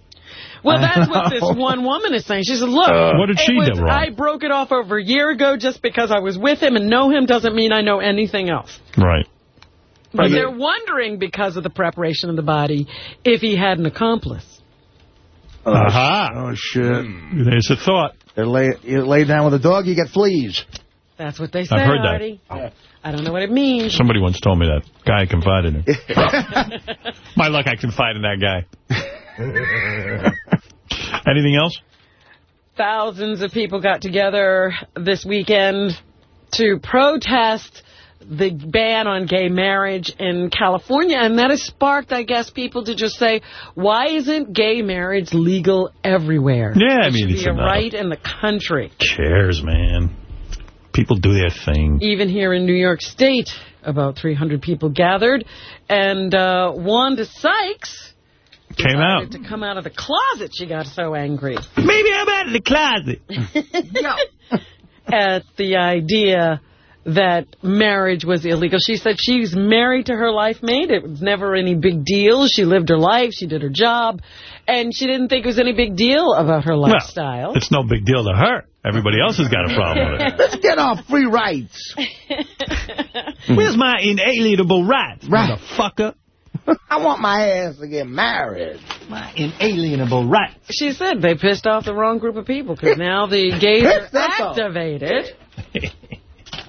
Well, that's what this one woman is saying. She said, look, Uh, what did she was- do wrong? I broke it off over a year ago just because I was with him and know him doesn't mean I know anything else. Right. But they're wondering because of the preparation of the body if he had an accomplice. Oh, Aha. Oh, shit. There's a thought. They lay, you lay down with a dog, you get fleas. That's what they say, I've heard that. Artie. I don't know what it means. Somebody once told me that. Guy confided in. My luck, I confide in that guy. Anything else? Thousands of people got together this weekend to protest the ban on gay marriage in California, and that has sparked, I guess, people to just say, why isn't gay marriage legal everywhere? Yeah, I mean, it's a right in the country. Cares, man. People do their thing. Even here in New York State, about 300 people gathered, and uh, Wanda Sykes Came out. to come out of the closet. She got so angry. Maybe I'm out of the closet. at the idea that marriage was illegal. She said she's married to her life mate. It was never any big deal. She lived her life. She did her job. And she didn't think it was any big deal about her lifestyle. It's no big deal to her. Everybody else has got a problem with it. Let's get our free rights. Where's my inalienable rights, Right. motherfucker? I want my ass to get married. My inalienable right. She said they pissed off the wrong group of people because now the gays are Pissed us off. activated.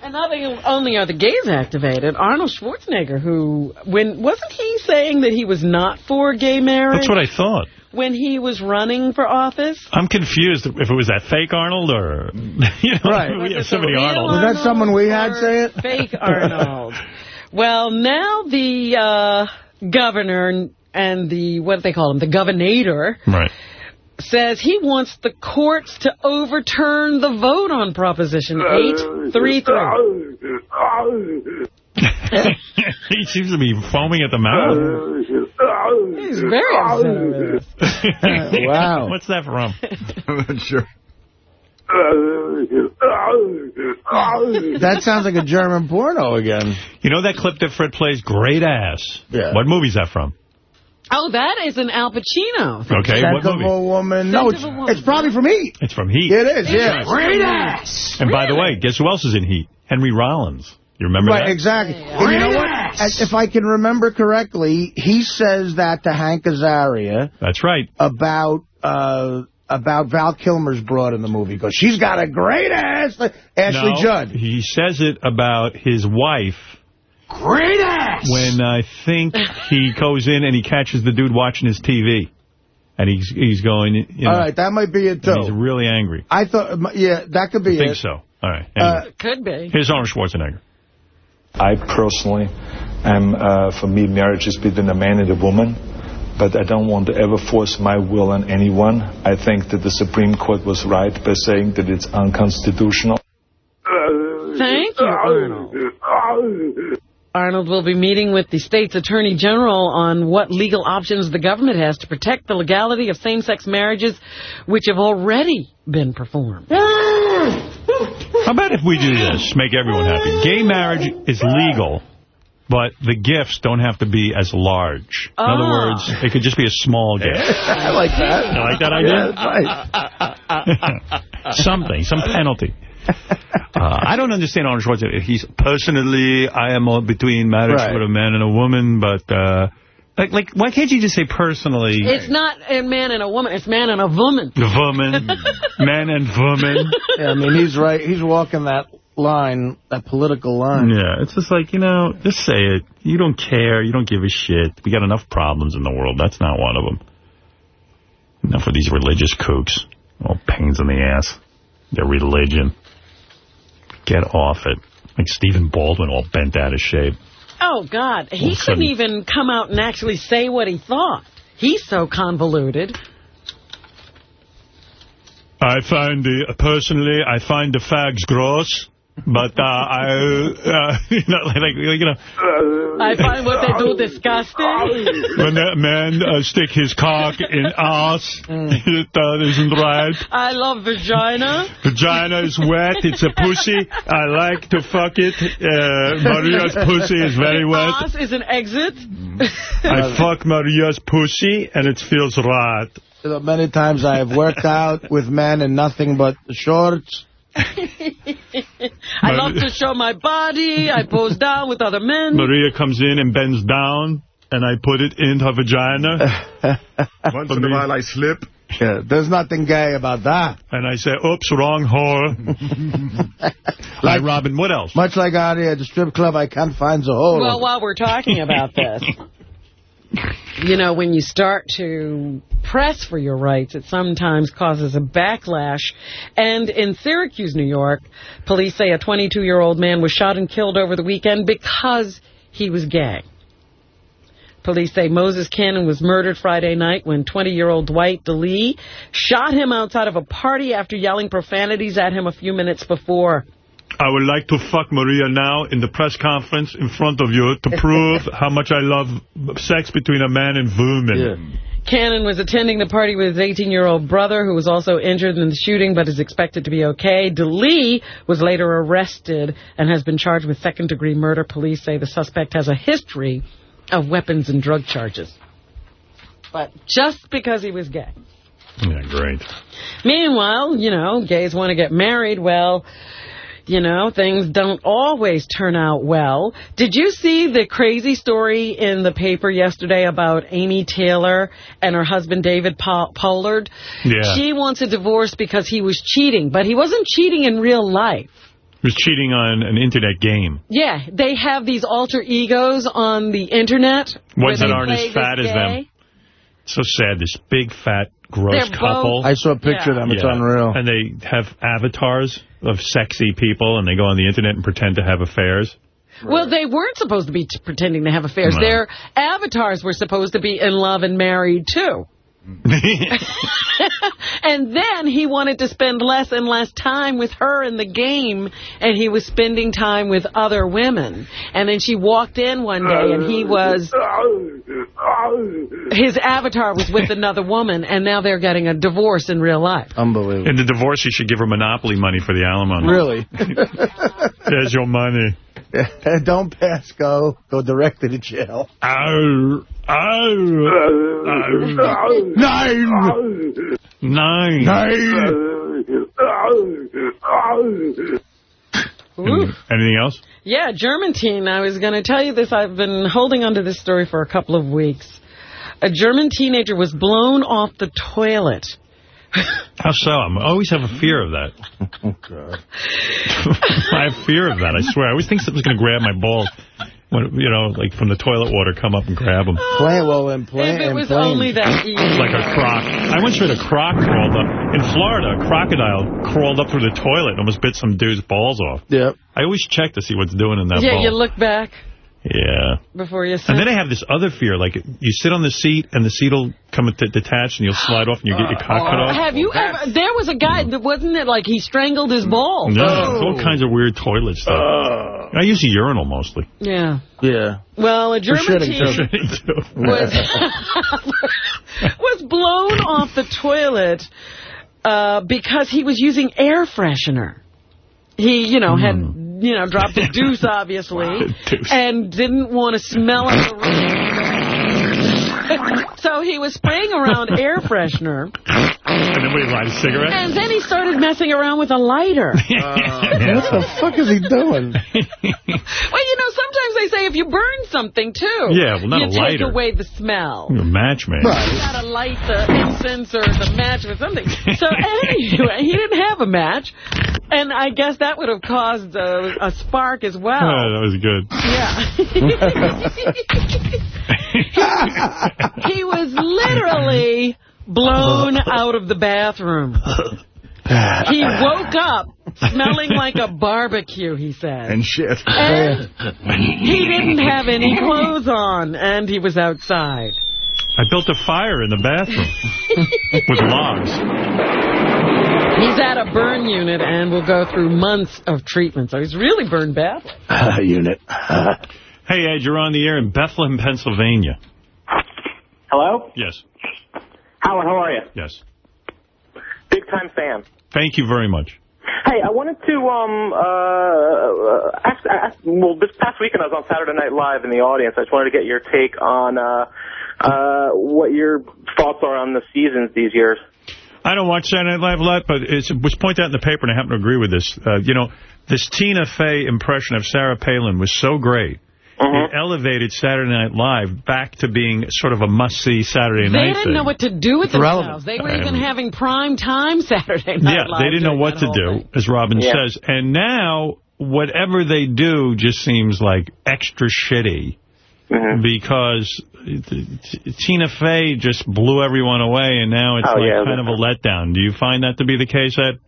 And not only are the gays activated, Arnold Schwarzenegger, who, when wasn't he saying that he was not for gay marriage That's what I thought. when he was running for office? I'm confused if it was that fake Arnold or, you know, Right. we have Was it so many the real Was that someone we had say it? Fake Arnold. well, now the uh, governor and the, what do they call him, the governator, Right. says he wants the courts to overturn the vote on Proposition 833. he seems to be foaming at the mouth. He's very upset with. Wow. What's that from? I'm not sure. That sounds like a German porno again. You know that clip that Fred plays? Great ass. Yeah. What movie's that from? Oh, that is an Al Pacino. Okay, Scent what of movie? woman. No, it's, woman. it's probably from Heat. It's from Heat. It is, yeah. It's Great ass. And by the way, guess who else is in Heat? Henry Rollins. You remember Right, that? exactly. And you know what? As- If I can remember correctly, he says that to Hank Azaria That's right. about uh, about Val Kilmer's broad in the movie. Because she's got a great ass. Ashley no, Judd. He says it about his wife Great ass. when I think he goes in and he catches the dude watching his TV. And he's he's going, you know, All right, that might be it, and he's really angry. I thought, yeah, that could be I think so. All right. Uh, Could be. Here's Arnold Schwarzenegger. I personally am, uh, for me, marriage is between a man and a woman, but I don't want to ever force my will on anyone. I think that the Supreme Court was right by saying that it's unconstitutional. Uh, Thank you, Arnold. Arnold will be meeting with the state's attorney general on what legal options the government has to protect the legality of same-sex marriages, which have already been performed. Ah! How about if we do this, make everyone happy? Gay marriage is legal, but the gifts don't have to be as large. In other Ah. words, it could just be a small gift. I like that. You like that idea? Yeah, that's right. Something, some penalty. Uh, I don't understand Arnold Schwarzenegger. He's personally, I am all between marriage Right. with a man and a woman, but uh, like, like, why can't you just say personally? It's not a man and a woman. It's man and a woman. Woman, man and woman. Yeah, I mean, he's right. He's walking that line, that political line. Yeah, it's just like, you know, just say it. You don't care. You don't give a shit. We got enough problems in the world. That's not one of them. Enough of these religious kooks. All pains in the ass. Their religion. Get off it. Like Stephen Baldwin all bent out of shape. Oh, God. He all couldn't sudden- even come out and actually say what he thought. He's so convoluted. I find the, personally, I find the fags gross. But uh, I, uh, you know, like, you know, I find what they do disgusting. when a man uh, stick his cock in ass, it uh, isn't right. I love vagina. Vagina is wet. It's a pussy. I like to fuck it. Uh, Maria's pussy is very wet. Ass is an exit. I fuck Maria's pussy, and it feels right. You know, Many times I have worked out with men in nothing but shorts. I love to show my body. I pose down with other men. Maria comes in and bends down, and I put it in her vagina. Once in a while I slip. Yeah, there's nothing gay about that. And I say, oops, wrong whore. like Robin, what else? Much like out here at the strip club, I can't find the hole. Well, while we're talking about this, you know, when you start to press for your rights, it sometimes causes a backlash. And in Syracuse, New York, police say a 22-year-old man was shot and killed over the weekend because he was gay. Police say Moses Cannon was murdered Friday night when 20-year-old Dwight DeLee shot him outside of a party after yelling profanities at him a few minutes before. I would like to fuck Maria now in the press conference in front of you to prove how much I love sex between a man and woman. Cannon was attending the party with his 18-year-old brother, who was also injured in the shooting, but is expected to be okay. DeLee was later arrested and has been charged with second-degree murder. Police say the suspect has a history of weapons and drug charges. But just because he was gay. Yeah, great. Meanwhile, you know, gays want to get married. Well, you know, things don't always turn out well. Did you see the crazy story in the paper yesterday about Amy Taylor and her husband David po Pollard? Yeah. She wants a divorce because he was cheating, but he wasn't cheating in real life. He was cheating on an internet game. Yeah, they have these alter egos on the internet. Ones that aren't as fat this as them. gay. So sad. This big, fat, gross They're couple. both- I saw a picture of them. It's unreal. And they have avatars of sexy people, and they go on the internet and pretend to have affairs. Well, they weren't supposed to be t pretending to have affairs. No. Their avatars were supposed to be in love and married, too. and then he wanted to spend less and less time with her in the game, and he was spending time with other women. And then she walked in one day, and he was... His avatar was with another woman, and now they're getting a divorce in real life. Unbelievable. In the divorce, you should give her monopoly money for the alimony. Really? There's your money. Don't pass go. Go direct to the jail. Ow. Ow. Nine. Nine. Ooh. Anything else? Yeah, German teen. I was going to tell you this. I've been holding on to this story for a couple of weeks. A German teenager was blown off the toilet. How so? I'm- I always have a fear of that. Oh, God. I have fear of that, I swear. I always think something's going to grab my balls. When, you know, like from the toilet water, come up and grab them. Play well and play If it and was plane. only that easy. Like a croc. I once heard a croc crawled up. In Florida, a crocodile crawled up through the toilet and almost bit some dude's balls off. Yep. I always check to see what's doing in that yeah, ball. you look back yeah. before you sit. And then I have this other fear, like you sit on the seat and the seat will come detached and you'll slide off and you get your cock cut off. Have you ever... There was a guy, that wasn't it like he strangled his balls? No, it's all kinds of weird toilet stuff. I use a urinal mostly. Yeah. Yeah. Well, a For German shitting, teen too. was, was blown off the toilet uh, because he was using air freshener. He, you know, had, you know, dropped a deuce, obviously, Deuce. and didn't want to smell the room. so he was spraying around air freshener, And then we light a cigarette. and then he started messing around with a lighter. What the fuck is he doing? Well, you know, sometimes they say if you burn something, too, Yeah, well, not you a take lighter. away the smell. You're a match, man. You gotta light the incense or the match or something. So anyway, he didn't have a match, and I guess that would have caused a, a spark as well. Oh, that was good. Yeah. he was literally blown out of the bathroom. He woke up smelling like a barbecue, he said. And shit. And he didn't have any clothes on, and he was outside. I built a fire in the bathroom with logs. He's at a burn unit and will go through months of treatment, so he's really burned badly. Uh, unit. hey, Ed, you're on the air in Bethlehem, Pennsylvania. Hello? Yes. Howard, how are you? Yes. Big time fan. Thank you very much. Hey, I wanted to, um, uh, ask, ask, well, this past weekend I was on Saturday Night Live in the audience. I just wanted to get your take on, uh, uh, what your thoughts are on the seasons these years. I don't watch Saturday Night Live a lot, but it's, it was pointed out in the paper, and I happen to agree with this. Uh, you know, this Tina Fey impression of Sarah Palin was so great. It elevated Saturday Night Live back to being sort of a must-see Saturday They night They didn't thing. know what to do with It's relevant. themselves. They were Um, even having prime time Saturday Night Yeah, Live they didn't know what to do, thing. as Robin Yeah. says. And now, whatever they do just seems like extra shitty. Mm-hmm. Because T- Tina Fey just blew everyone away, and now it's Oh, like yeah, kind of a letdown. Do you find that to be the case, Ed?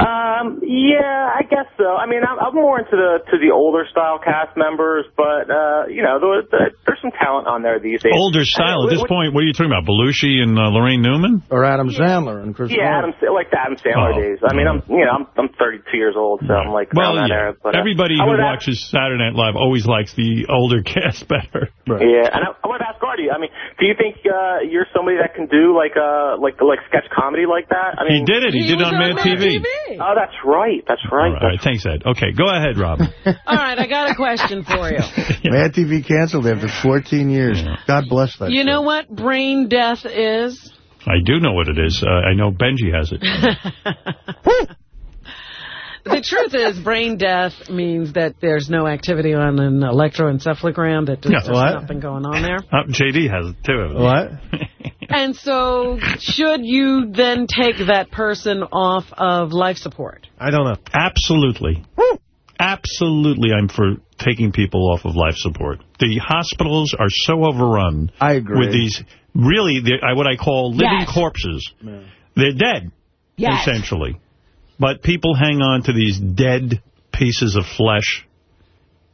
Um, yeah, I guess so. I mean, I'm, I'm more into the to the older style cast members, but uh, you know, the, the, there's some talent on there these days. Older style. At this what- point, what are you talking about? Belushi and uh, Laraine Newman? Or Adam Sandler and Chris Yeah, Adam, like the Adam Sandler Oh, days. I mean, I'm you know, I'm I'm 32 years old, so I'm like Well, around that yeah. era. But uh, Everybody who would watches Saturday Night Live always likes the older cast better. Yeah, and I, I want to ask Artie. I mean, do you think uh, you're somebody that can do like uh like like sketch comedy like that? I mean, He did it. He, did it on Mad TV. Oh, that's right. That's right. All right, thanks, Ed. Okay, go ahead, Robin. All right, I got a question for you. Mad TV canceled after 14 years. God bless that. You know what brain death is? I do know what it is. Uh, I know Benjy has it. The truth is, brain death means that there's no activity on an electroencephalogram, that there's Yeah. Nothing going on there. Uh, JD has it, too. What? And so, should you then take that person off of life support? I don't know. Absolutely. Absolutely, I'm for taking people off of life support. The hospitals are so overrun I agree. with these, really, they're, uh, what I call living Yes. corpses. They're dead, Yes. essentially. But people hang on to these dead pieces of flesh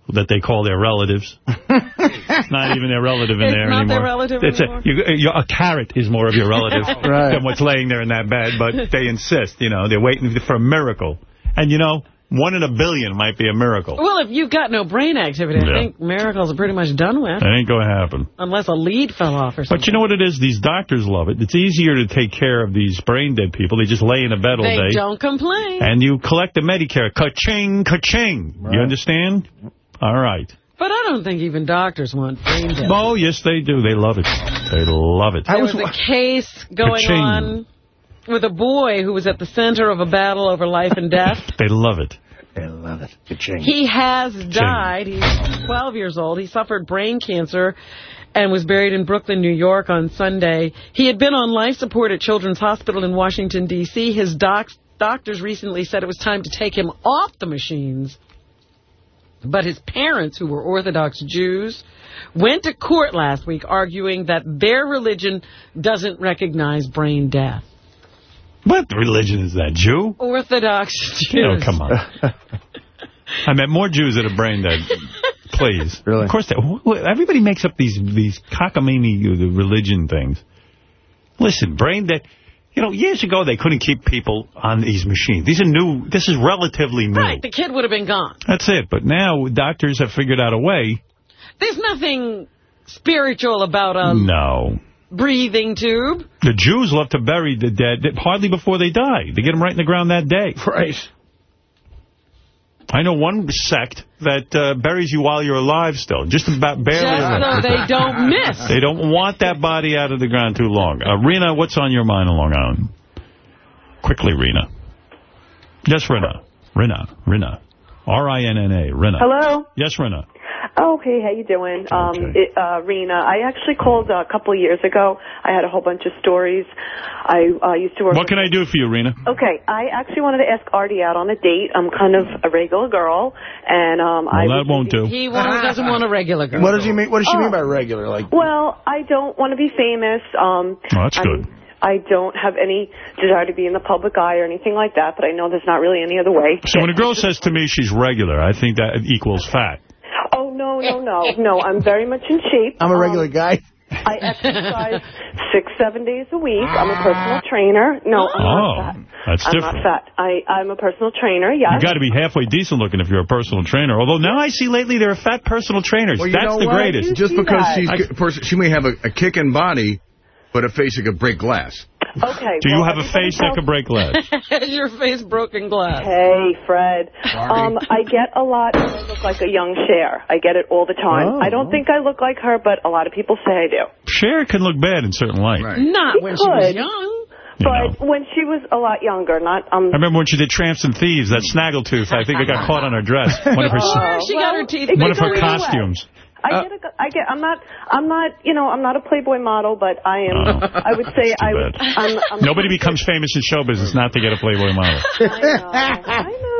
that they call their relatives. It's not even their relative in It's there not anymore. their relative it's anymore? A, you, you, a carrot is more of your relative Right. than what's laying there in that bed, but they insist, you know, they're waiting for a miracle. And, you know, one in a billion might be a miracle. Well, if you've got no brain activity, Yeah. I think miracles are pretty much done with, That ain't going to happen. unless a lead fell off or something. But you know what it is? These doctors love it. It's easier to take care of these brain dead people. They just lay in a bed all They day. don't complain. And you collect the Medicare. Ka-ching, ka-ching. You understand? All right. But I don't think even doctors want brain death. Oh, yes, they do. They love it. They love it. There was a case going on with a boy who was at the center of a battle over life and death. They love it. They love it. He has died. He's 12 years old. He suffered brain cancer and was buried in Brooklyn, New York on Sunday. He had been on life support at Children's Hospital in Washington, D.C. His docs, doctors recently said it was time to take him off the machines. But his parents, who were Orthodox Jews, went to court last week arguing that their religion doesn't recognize brain death. What religion is that? Jew? Orthodox Jews. Oh, come on. I met more Jews that are brain dead. Please. Really? Of course, they, wh- wh- everybody makes up these these cockamamie religion things. Listen, brain dead. You know, years ago they couldn't keep people on these machines. These are new. This is relatively new. Right, the kid would have been gone. That's it. But now doctors have figured out a way. There's nothing spiritual about a No. Breathing tube. The Jews love to bury the dead hardly before they die. They get them right in the ground that day. Right. I know one sect that uh, buries you while you're alive still, just about barely Just so they don't miss. They don't want that body out of the ground too long. Uh, Rena, what's on your mind on Long Island? Quickly, Rena. Yes, Rena. Rena. Rena. R-I-N-N-A. Rena. Hello. Yes, Rena. Oh, hey, how you doing? Um, it, uh, Rena, I actually called a couple of years ago. I had a whole bunch of stories. I uh, used to work. What can I do for you, Rena? Okay, I actually wanted to ask Artie out on a date. I'm kind of a regular girl, and um, I. Well, that won't do. He won't, doesn't want a regular girl. What does he mean? What does she Oh. mean by regular? Like, Well, I don't want to be famous. Um, Oh, that's I'm- good. I don't have any desire to be in the public eye or anything like that, but I know there's not really any other way. So when a girl says to me she's regular, I think that equals fat. Oh, no, no, no. No, I'm very much in shape. I'm a Um, regular guy. I exercise six, seven days a week. I'm a personal trainer. No, I'm Oh, not fat. that's I'm different. not fat. I, I'm a personal trainer, yes. You've got to be halfway decent looking if you're a personal trainer. Although now I see lately there are fat personal trainers. Well, That's the what? greatest. Just because she's I- a person, she may have a, a kicking body, but a face that could break glass. Okay. Do you well, have a face that tells- could break glass? Your face broken glass. Hey, Fred. Um, I get a lot I look like a young Cher. I get it all the time. Oh. I don't think I look like her, but a lot of people say I do. Cher can look bad in certain light. Not when she was young. But when she was a lot younger, not um. I remember when she did Tramps and Thieves, that snaggletooth, I think it got caught on her dress. One of her, Oh, she got her teeth one of her goes either costumes. I uh, get, a, I get. I'm not. I'm not. You know, I'm not a Playboy model, but I am. Oh. I would say I would. I'm, I'm Nobody becomes famous in show business not to get a Playboy model.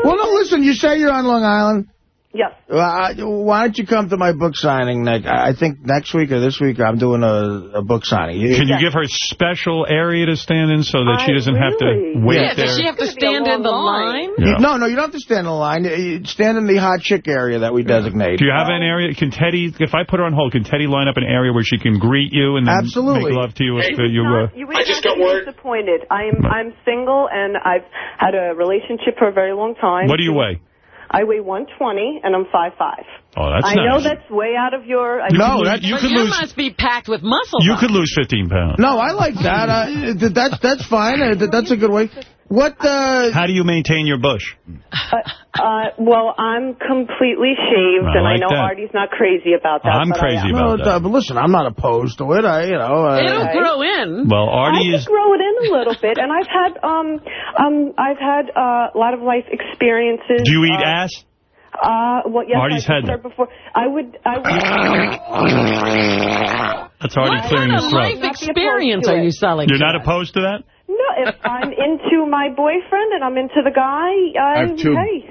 Well, no, listen, you say you're on Long Island. Yes. Well, I, why don't you come to my book signing? Next, I think next week or this week I'm doing a, a book signing. Can you give her a special area to stand in so that she doesn't have to wait yeah, there? does she have to stand in the line? You- No, no, you don't have to stand in the line. You stand in the hot chick area that we designate. Do you have an area? Can Teddy, if I put her on hold, can Teddy line up an area where she can greet you and then Absolutely. make love to you if uh, you... Uh, You would not be disappointed. I'm I'm single and I've had a relationship for a very long time. what do you weigh? I weigh 120 and I'm 5'5". Oh, that's I know that's way out of your. I You know could lose- that you But could you lose- must be packed with muscle. You could lose 15 pounds. No, I like that. Uh, th- that's that's fine. Uh, th- That's a good way. What? Uh, How do you maintain your bush? Uh, well, I'm completely shaved, I and I know that. Artie's not crazy about that. I'm crazy about no, uh, but listen, I'm not opposed to it. I, you know. Uh, It'll grow in. Well, I Artie could is... grow it in a little bit, and I've had um um I've had uh, a lot of life experiences. Do you eat uh, ass? Uh, well, yes, Artie's I had said before. I would, I would. That's Artie What clearing kind his of throat. life experience are you selling? You're not us? opposed to that? No, if I'm into my boyfriend and I'm into the guy, I, I have two. hey,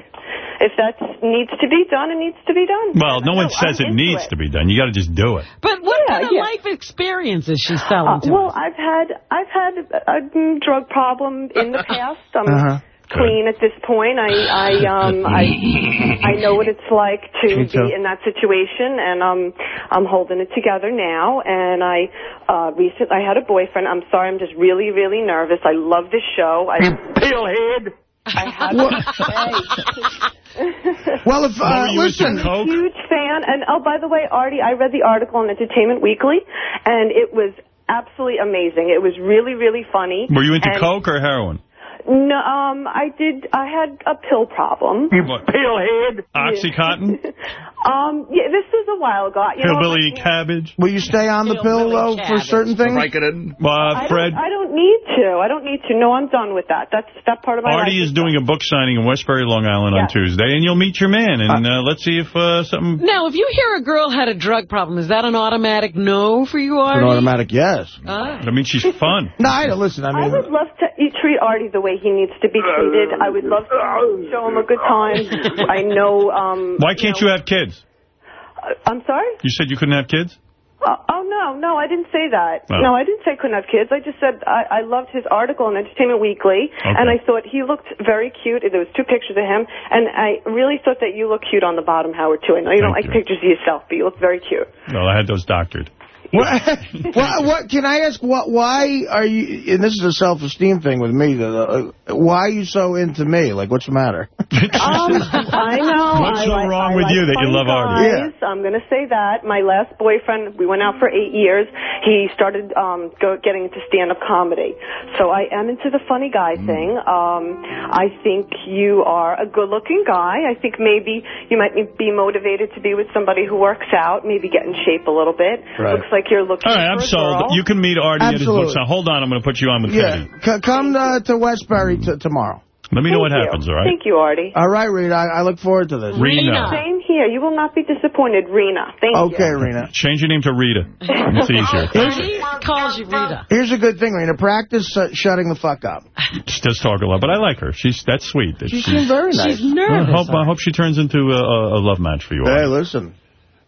if that needs to be done, it needs to be done. Well, no one says it needs it. to be done. You got to just do it. But what Yeah, kind of yeah. life experience is she selling Uh, to well, us? I've had I've had a, mm, drug problem in the past. I'm Uh-huh. Clean at this point. I I um I I know what it's like to Me too. be in that situation, and um I'm holding it together now. And I uh recent I had a boyfriend. I'm sorry, I'm just really really nervous. I love this show. I Pillhead. I have Well, if uh, listen, I'm listen, a huge fan. And oh, by the way, Artie, I read the article on Entertainment Weekly, and it was absolutely amazing. It was really, really funny. Were you into And- coke or heroin? No, um, I did. I had a pill problem. What? Pillhead. Oxycontin? Um, yeah, this was a while ago. You know, cabbage? will you stay on the pill though for certain things? Uh, I don't, I don't need to. I don't need to. No, I'm done with that. That's that part of my Artie life. is doing a book signing in Westbury, Long Island on Tuesday, and you'll meet your man, and uh, let's see if uh, something... Now, if you hear a girl had a drug problem, is that an automatic no for you, Artie? An automatic yes. Ah. I mean, she's fun. No, I listen. I mean... I would love to treat Artie the way he needs to be treated. I would love to show him a good time. I know. Um, Why can't you have kids? Uh, I'm sorry. You said you couldn't have kids? Oh, oh no, no, I didn't say that. Oh. No, I didn't say I couldn't have kids. I just said I, I loved his article in Entertainment Weekly, and I thought he looked very cute. There was two pictures of him, and I really thought that you look cute on the bottom, Howard, too. I know you don't like you. pictures of yourself, but you look very cute. Well, I had those doctored. What, what, what? Can I ask? What? Why are you? And this is a self-esteem thing with me. Uh, why are you so into me? Like, what's the matter? Um, I know. What's I so like, wrong I with like you that you funny love Artie? guys. I'm going to say that. My last boyfriend, we went out for eight years. He started um, go, getting into stand-up comedy. So I am into the funny guy Mm. thing. Um, I think you are a good-looking guy. I think maybe you might be motivated to be with somebody who works out, maybe get in shape a little bit. Right. Looks like you're looking All right, I'm a sold. girl. You can meet Artie at his Absolutely. book. Hold on, I'm going to put you on with Yeah, Teddy. C- come uh, to Westbury t- tomorrow. Let me know what you. happens, all right? Thank you, Artie. All right, Rita. I, I look forward to this. Rena. Same here. You will not be disappointed, Rena. Thank you. Okay, Rena. Change your name to Rita. It's easier. He calls you Rita. Here's a good thing, Rena. Practice uh, shutting the fuck up. She does talk a lot, but I like her. She's That's sweet. She she's- seems very nice. She's nervous. I hope, I hope she turns into a, a, a love match for you. Hey, Artie. listen.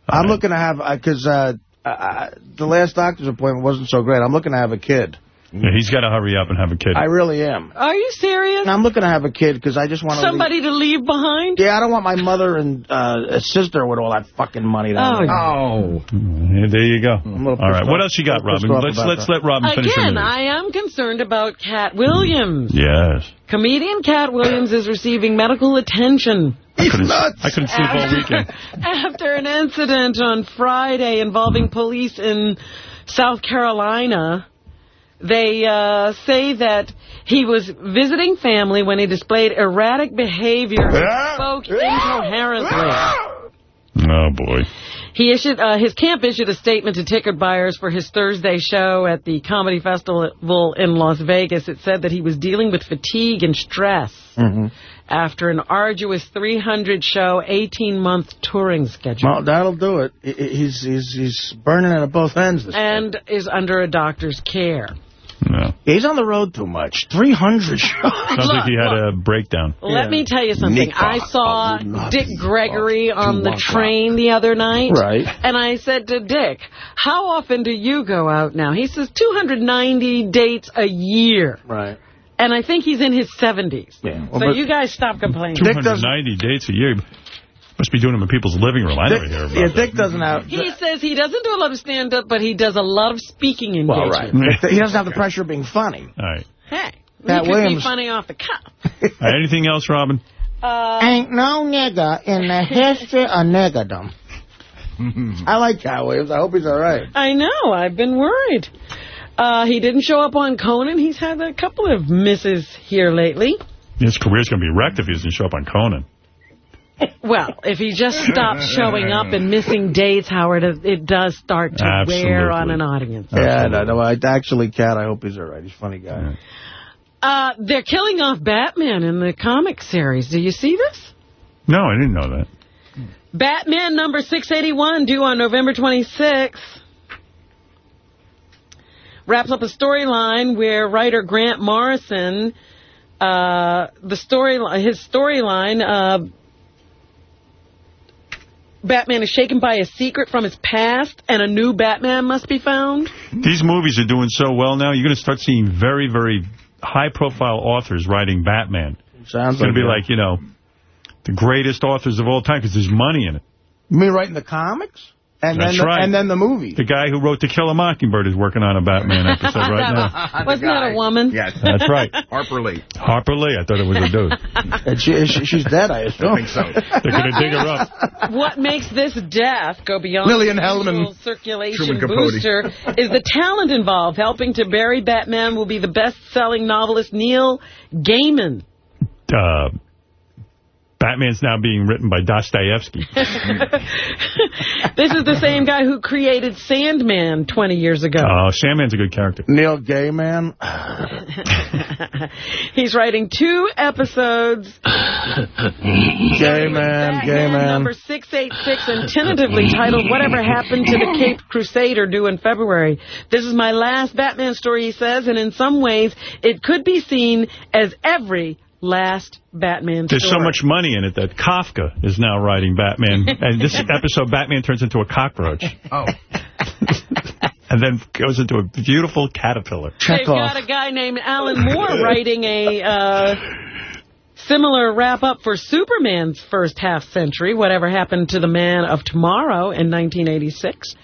I'm looking to have, because uh, uh, the last doctor's appointment wasn't so great. I'm looking to have a kid. Yeah, he's got to hurry up and have a kid. I really am. Are you serious? I'm looking to have a kid because I just want to... Somebody to leave behind? Yeah, I don't want my mother and uh, sister with all that fucking money. Down there. Oh. Yeah, there you go. All right. pissed What else you got, Robin? Let's let's that. let Robin finish Again. I am concerned about Katt Williams. Yes. Comedian Katt Williams is receiving medical attention I couldn't, I couldn't sleep all weekend. after an incident on Friday involving police in South Carolina. They uh, say that he was visiting family when he displayed erratic behavior and spoke incoherently. Oh, boy. He issued uh, his camp issued a statement to ticket buyers for his Thursday show at the Comedy Festival in Las Vegas. It said that he was dealing with fatigue and stress. Mm-hmm. After an arduous 300-show, 18-month touring schedule. Well, that'll do it. He- he- He's he's he's burning out at both ends. This and is under a doctor's care. No. He's on the road too much. 300 shows. Sounds like he had a breakdown. Let me tell you something. Nick I saw oh, Dick Gregory on the train the other night. Right. And I said to Dick, how often do you go out now? He says 290 dates a year. Right. And I think he's in his 70s. Yeah. so you guys stop complaining. 290 dates a year. Must be doing them in people's living room. I never hear about Yeah, that. Dick doesn't have. He says he doesn't do a lot of stand-up, but he does a lot of speaking Well, engagements. right. he doesn't have the pressure of being funny. All right. Hey, Pat he could Williams- be funny off the cuff. All right, anything else, Robin? Uh, Ain't no nigga in the history of niggerdom. I like Katt Williams. I hope he's all right. I know. I've been worried. Uh, he didn't show up on Conan. He's had a couple of misses here lately. His career's going to be wrecked if he doesn't show up on Conan. Well, if he just stops showing up and missing dates, Howard, it, it does start to wear on an audience. Yeah, no, no, I, actually, Katt, I hope he's all right. He's a funny guy. Uh, they're killing off Batman in the comic series. Do you see this? No, I didn't know that. Batman number 681 due on November 26th. Wraps up a storyline where writer Grant Morrison, uh, the story, his storyline, uh, Batman is shaken by a secret from his past and a new Batman must be found. These movies are doing so well now, you're going to start seeing very, very high-profile authors writing Batman. Sounds it's going to be it. like, you know, the greatest authors of all time because there's money in it. You mean writing the comics? And That's then the, right. And then the movie. The guy who wrote To Kill a Mockingbird is working on a Batman episode right now. Wasn't that a woman? Yes. That's right. Harper Lee. Harper Lee. I thought it was a dude. And she, she, she's dead, I assume. I think so. They're going to dig her up. What makes this death go beyond Lillian the Hellman. circulation booster is the talent involved. Helping to bury Batman will be the best-selling novelist Neil Gaiman. Uh, Batman's now being written by Dostoevsky. This is the same guy who created Sandman 20 years ago. Oh, Sandman's a good character. Neil Gaiman. He's writing two episodes. Gay man, gay Batman man. number 686 and tentatively titled Whatever Happened to the Cape Crusader due in February. This is my last Batman story, he says, and in some ways it could be seen as every last Batman There's story. so much money in it that Kafka is now writing Batman. and this episode, Batman turns into a cockroach. Oh. and then goes into a beautiful caterpillar. They've got a guy named Alan Moore writing a uh, similar wrap-up for Superman's first half-century, Whatever Happened to the Man of Tomorrow in 1986.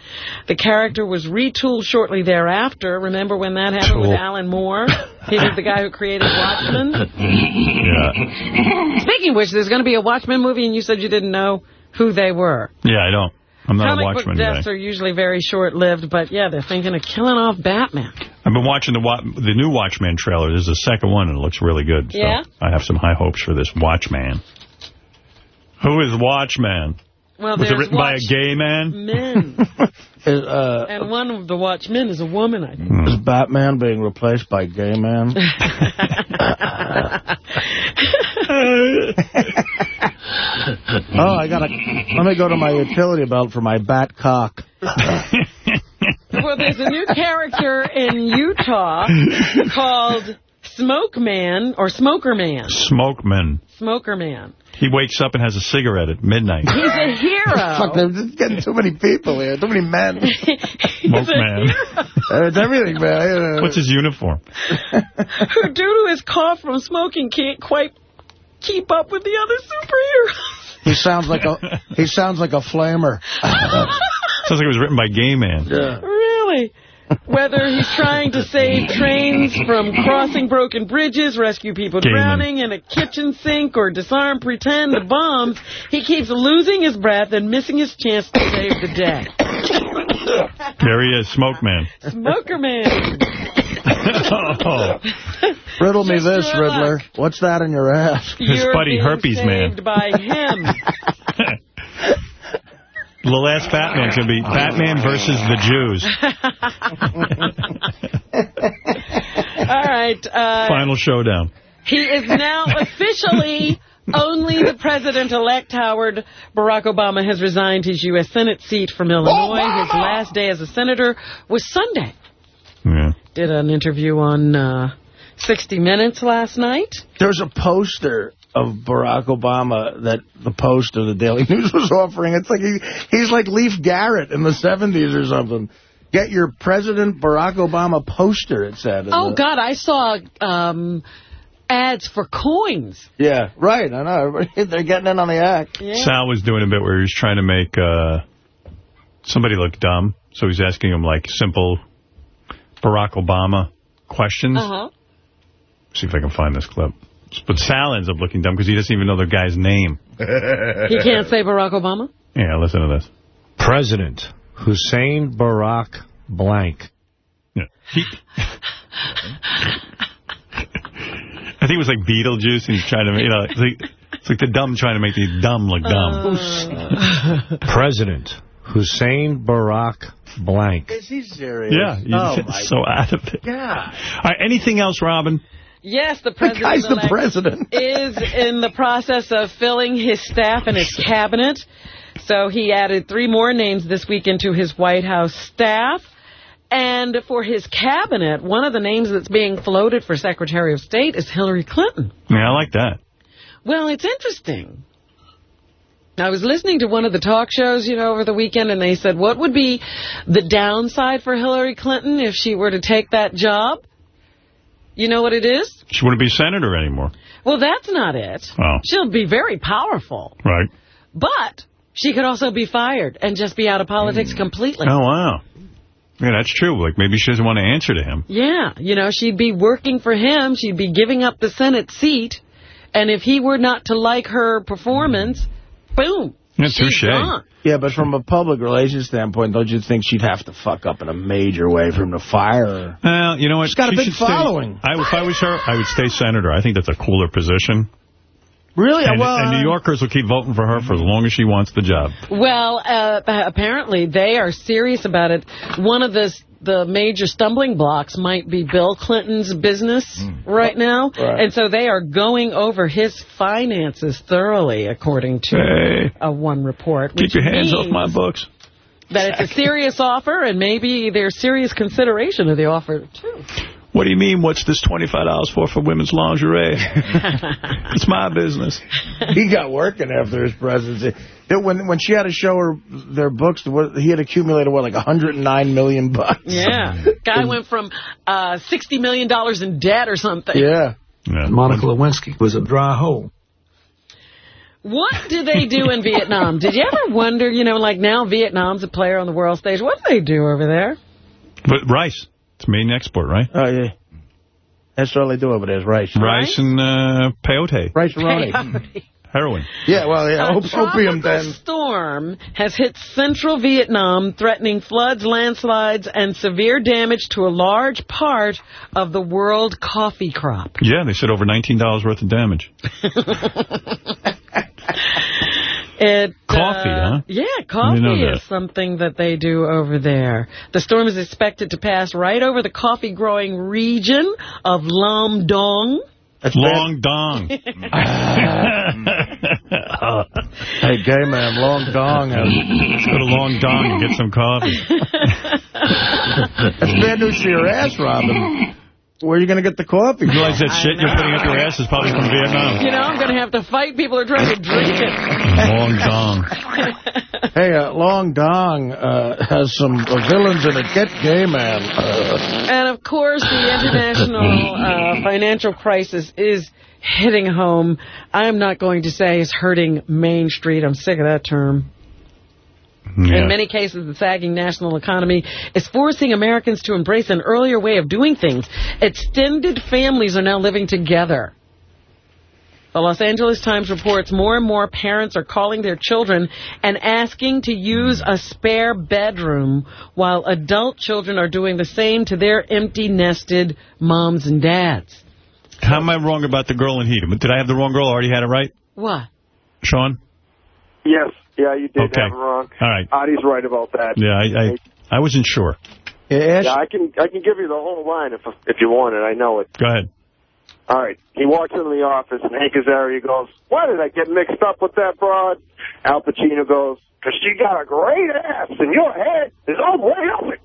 The character was retooled shortly thereafter. Remember when that happened with Alan Moore? He was the guy who created Watchmen. Yeah. Speaking of which, there's going to be a Watchmen movie, and you said you didn't know who they were. Yeah, I don't. I'm not Comic a Watchmen book guy. deaths are usually very short-lived, but yeah, they're thinking of killing off Batman. I've been watching the wa the new Watchmen trailer. There's a second one, and it looks really good. So Yeah? I have some high hopes for this Watchman. Who is Watchman? Well, Was it written by a gay man? Men. uh, and one of the Watchmen is a woman, I think. Is Batman being replaced by gay man? oh, I gotta. Let me go to my utility belt for my bat cock. Well, there's a new character in Utah called Smoke Man or Smoker Man. Smokeman. Smoker Man. He wakes up and has a cigarette at midnight. He's a hero. Fuck, they're just getting too many people here. Too many men. Smokeman. Uh, it's everything, man. What's his uniform? who, due to his cough from smoking, can't quite keep up with the other superheroes. He sounds like a he sounds like a flamer. Sounds like it was written by gay man. Really? Whether he's trying to save trains from crossing broken bridges, rescue people Gaiman. drowning in a kitchen sink, or disarm pretend bombs, he keeps losing his breath and missing his chance to save the day. There he is, Smokeman. Smoker Man. Oh, Riddle me this, Riddler. luck. What's that in your ass? His You're buddy being Herpes Man. by him. the last Batman's going to be Batman versus the Jews. All right. Uh, Final showdown. He is now officially Only the president-elect Howard Barack Obama has resigned his U.S. Senate seat from Illinois. His last day as a senator was Sunday. Yeah. Did an interview on uh, 60 Minutes last night. There's a poster of Barack Obama that the Post or the Daily News was offering. It's like he, he's like Leif Garrett in the 70s or something. Get your President Barack Obama poster, it said. Oh, the- God, I saw um, ads for coins. Yeah, right. I know. Everybody- They're getting in on the act. Sal was doing a bit where he was trying to make uh, somebody look dumb. So he's asking him, like, simple Barack Obama questions. Uh-huh. See if I can find this clip. But Sal ends up looking dumb because he doesn't even know the guy's name. He can't say Barack Obama? Yeah, listen to this. President Hussein Barack blank. Yeah. He, I think it was like Beetlejuice, and he's trying to, you know, it's like, it's like the dumb trying to make the dumb look dumb. President Hussein Barack blank. Is he serious? yeah, he's Oh, my so out of it. God. All right, anything else, Robin? Yes, the guy's the president. is in the process of filling his staff and his cabinet. So he added three more names this week into his White House staff. And for his cabinet, one of the names that's being floated for Secretary of State is Hillary Clinton. Yeah, I like that. Well, it's interesting. I was listening to one of the talk shows, you know, over the weekend, and they said, what would be the downside for Hillary Clinton if she were to take that job? You know what it is? She wouldn't be senator anymore. Well, that's not it. Oh. She'll be very powerful, Right. but she could also be fired and just be out of politics hmm. completely. Oh, wow. Yeah, that's true. Like, maybe she doesn't want to answer to him. Yeah, you know, she'd be working for him. She'd be giving up the Senate seat. And if he were not to like her performance, boom, Yeah, she's touche. gone. Yeah, but from a public relations standpoint, don't you think she'd have to fuck up in a major way for him to fire her? Well, you know what? She's got a She big should stay- following. I, if I was her, I would stay senator. I think that's a cooler position. Really? And, well, and New Yorkers will keep voting for her for as long as she wants the job. Well, uh, apparently they are serious about it. One of the the major stumbling blocks might be Bill Clinton's business hmm. right now. Right. And so they are going over his finances thoroughly, according to Hey. one report. Keep your hands off my books. That it's a serious offer, and maybe there's serious consideration of the offer, too. What do you mean, what's this $25 for for women's lingerie? it's my business. he got working after his presidency. When when she had to show her their books, he had accumulated, what, like 109 million bucks? Yeah. Guy went from uh, $60 million in debt or something. Yeah. Monica Lewinsky was a dry hole. What do they do in Vietnam? Did you ever wonder, you know, like now Vietnam's a player on the world stage. What do they do over there? But rice. It's main export, right? Oh, yeah. That's all they do over there is rice. Rice and uh, peyote. Rice roni. Heroin. Yeah, well, yeah, A op- opium tropical then. storm has hit central Vietnam, threatening floods, landslides, and severe damage to a large part of the world coffee crop. Yeah, they said over $19 worth of damage. It, Coffee, uh, huh? Yeah, coffee didn't know that. is something that they do over there. The storm is expected to pass right over the coffee-growing region of Lam Dong. Long dong. Hey, gay man, long dong. Let's go to Long Dong and get some coffee. That's bad news for your ass, Robin. Where are you going to get the coffee? You realize that shit you're putting up your ass is probably from Vietnam. You know, I'm going to have to fight people who are trying to drink it. Long dong. Hey, uh, Long Dong uh, has some uh, villains in it. Get gay, man. Uh, And, of course, the international uh, financial crisis is hitting home. I'm not going to say it's hurting Main Street. I'm sick of that term. In many cases, the sagging national economy is forcing Americans to embrace an earlier way of doing things. Extended families are now living together. The Los Angeles Times reports more and more parents are calling their children and asking to use a spare bedroom while adult children are doing the same to their empty nested moms and dads. How am I wrong about the girl in Heat? Did I have the wrong girl? I already had it right? What? Sean? Yes, yeah, you did Okay. have it wrong. All right. Artie's right about that. Yeah, I I, I wasn't sure. Yeah, I can I can give you the whole line if if you want it. I know it. Go ahead. All right. He walks into the office, and Hank Azaria goes, why did I get mixed up with that broad? Al Pacino goes, because she got a great ass, and your head is all the way up it.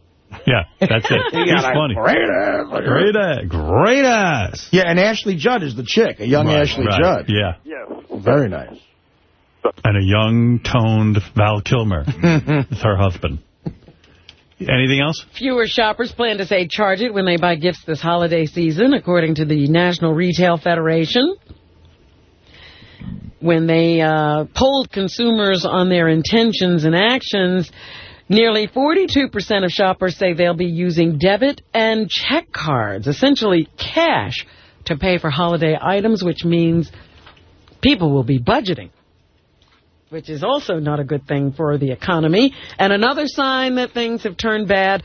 Yeah, that's it. He He's got a funny. great ass. Look at her. Great ass. Great ass. Yeah, and Ashley Judd is the chick, a young Right, Ashley right, Judd. Yeah. Yeah. Very nice. And a young, toned Val Kilmer with her husband. Anything else? Fewer shoppers plan to say charge it when they buy gifts this holiday season, according to the National Retail Federation. When they uh, polled consumers on their intentions and actions, nearly 42% of shoppers say they'll be using debit and check cards, essentially cash, to pay for holiday items, which means people will be budgeting which is also not a good thing for the economy. And another sign that things have turned bad,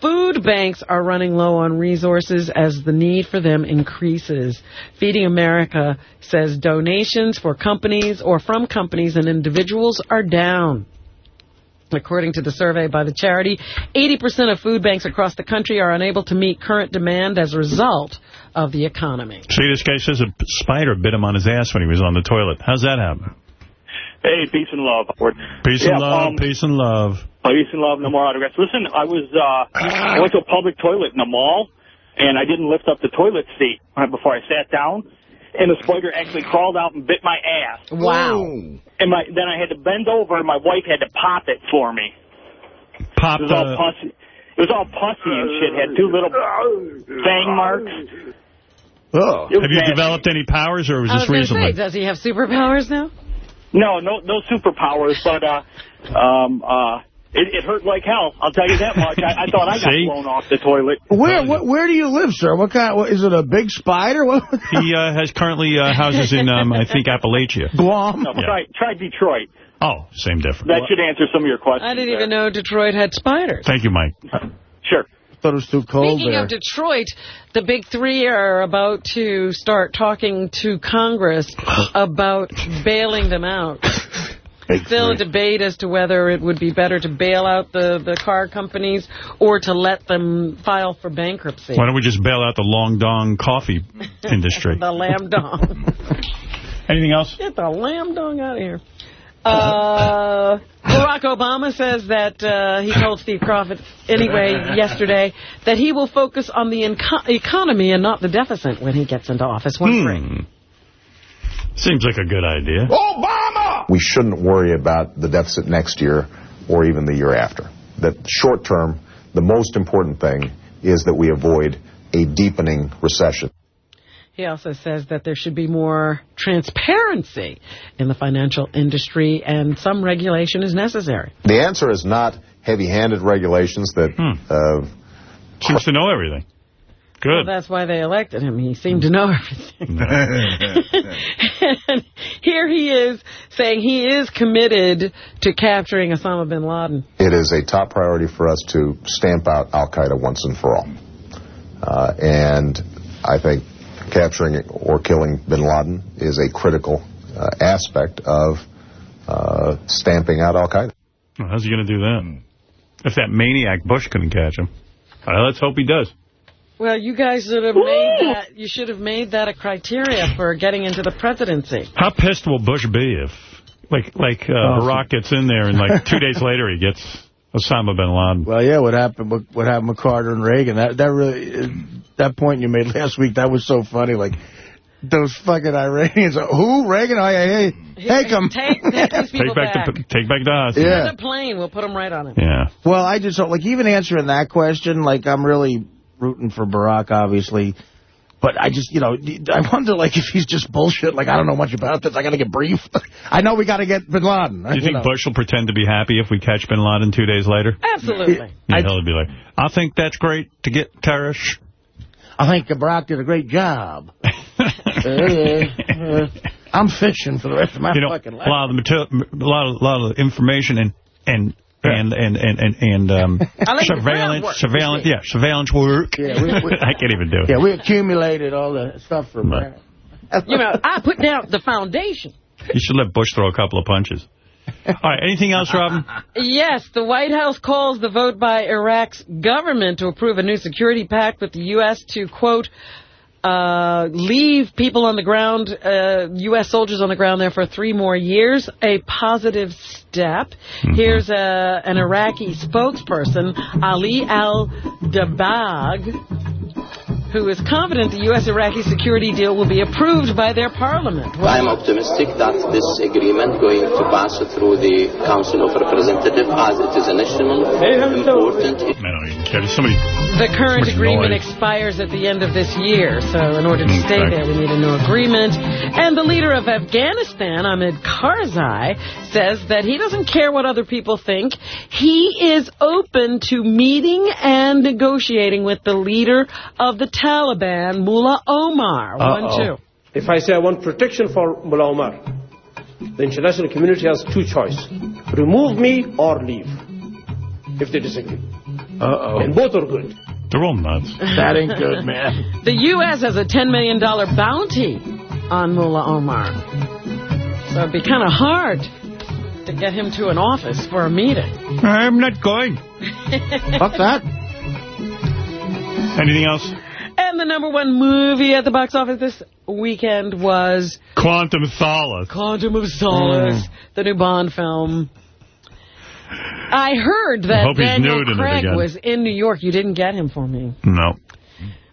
food banks are running low on resources as the need for them increases. Feeding America says donations for companies or from companies and individuals are down. According to the survey by the charity, 80% of food banks across the country are unable to meet current demand as a result of the economy. See, this guy says a spider bit him on his ass when he was on the toilet. How's that happen? Hey, peace and love. Peace Yeah, and love, um, peace and love. Peace and love, no more autographs. Listen, I was uh, I went to a public toilet in the mall, and I didn't lift up the toilet seat right before I sat down, and the spider actually crawled out and bit my ass. Wow. And my then I had to bend over, and my wife had to pop it for me. Pop It was all the... pussy. It was all pussy and shit. Had two little fang marks. Oh. Have you nasty. developed any powers, or was was this going recently? say, does he have superpowers now? No, no, no superpowers, but uh, um, uh, it, it hurt like hell. I'll tell you that much. I, I thought I got blown off the toilet. Where where, where do you live, sir? What kind? What, is it a big spider? What? He uh, has currently uh, houses in, um, I think, Appalachia. Guam. No, try, try Detroit. Oh, same difference. That should answer some of your questions. I didn't even know Detroit had spiders. Thank you, Mike. Sure. Thought it was too cold Speaking there. of Detroit, the big three are about to start talking to Congress about bailing them out. Still a debate as to whether it would be better to bail out the, the car companies or to let them file for bankruptcy. Why don't we just bail out the Long Dong coffee industry? the lamb dong. Anything else? Get the lamb dong out of here. Uh, Barack Obama says that uh, he told Steve Crawford anyway yesterday that he will focus on the economy and not the deficit when he gets into office. One break. Hmm. Seems like a good idea. Obama! We shouldn't worry about the deficit next year or even the year after. That short term, the most important thing is that we avoid a deepening recession. He also says that there should be more transparency in the financial industry and some regulation is necessary. The answer is not heavy-handed regulations that uh, Seems to know everything. Well, Good. that's why they elected him. He seemed to know everything. and here he is saying he is committed to capturing Osama bin Laden. it is a top priority for us to stamp out Al-Qaeda once and for all. Uh, and I think capturing or killing bin Laden is a critical uh, aspect of uh, stamping out Al-Qaeda. Well, how's he going to do that? If that maniac Bush couldn't catch him. Uh, let's hope he does. Well, you guys should have made that. You should have made that a criteria for getting into the presidency. How pissed will Bush be if, like, like uh. Barack gets in there and like two days later he gets Osama bin Laden? Well, yeah, what happened? What, what happened with Carter and Reagan? That that really, that point you made last week, that was so funny. Like those fucking Iranians. Who Reagan? Oh, yeah, hey, take them. Take, take these Take back, back. the take back the house. Yeah. There's a plane. We'll put them right on it. Yeah. Well, I just like even answering that question, like I'm really rooting for Barack, obviously. But I just, you know, I wonder, like, if he's just bullshit. Like, I don't know much about this. I got to get briefed. I know we got to get Bin Laden. Do you think Bush will pretend to be happy if we catch bin Laden two days later? Absolutely. Yeah, he'll be like, I think that's great to get terrorists. I think Barack did a great job. Uh, uh, I'm fishing for the rest of my you know, fucking a lot of the material, a lot of, a lot of information and and and and and and, and um, like surveillance, surveillance, yeah, surveillance work. Yeah, we- we- I can't even do it. Yeah, we accumulated all the stuff for Barack. You know, I put down the foundation. You should let Bush throw a couple of punches. All right, anything else, Robin? Yes, the White House calls the vote by Iraq's government to approve a new security pact with the U.S. to, quote, uh, leave people on the ground, uh, U.S. soldiers on the ground there for three more years, a positive step. Here's a, an Iraqi spokesperson, Ali al-Dabbagh, who is confident the U.S.-Iraqi security deal will be approved by their parliament. I am optimistic that this agreement going to pass through the Council of Representatives as it is a national important. Somebody, The current agreement noise. expires at the end of this year, so in order to stay Okay. there, we need a new agreement. And the leader of Afghanistan, Hamid Karzai, says that he doesn't care what other people think. He is open to meeting and negotiating with the leader of the Taliban, Mullah Omar. One, two. If I say I want protection for Mullah Omar, the international community has two choices. Remove me or leave, if they disagree. Uh-oh. And both are good. They're all nuts. That ain't good, man. The U.S. has a $10 million bounty on Mullah Omar. So it'd be kind of hard to get him to an office for a meeting. I'm not going. Fuck that. Anything else? And the number one movie at the box office this weekend was Quantum Solace. Quantum of Solace, mm. the new Bond film. I heard that Hope he's Daniel nude Craig was in New York. You didn't get him for me. No.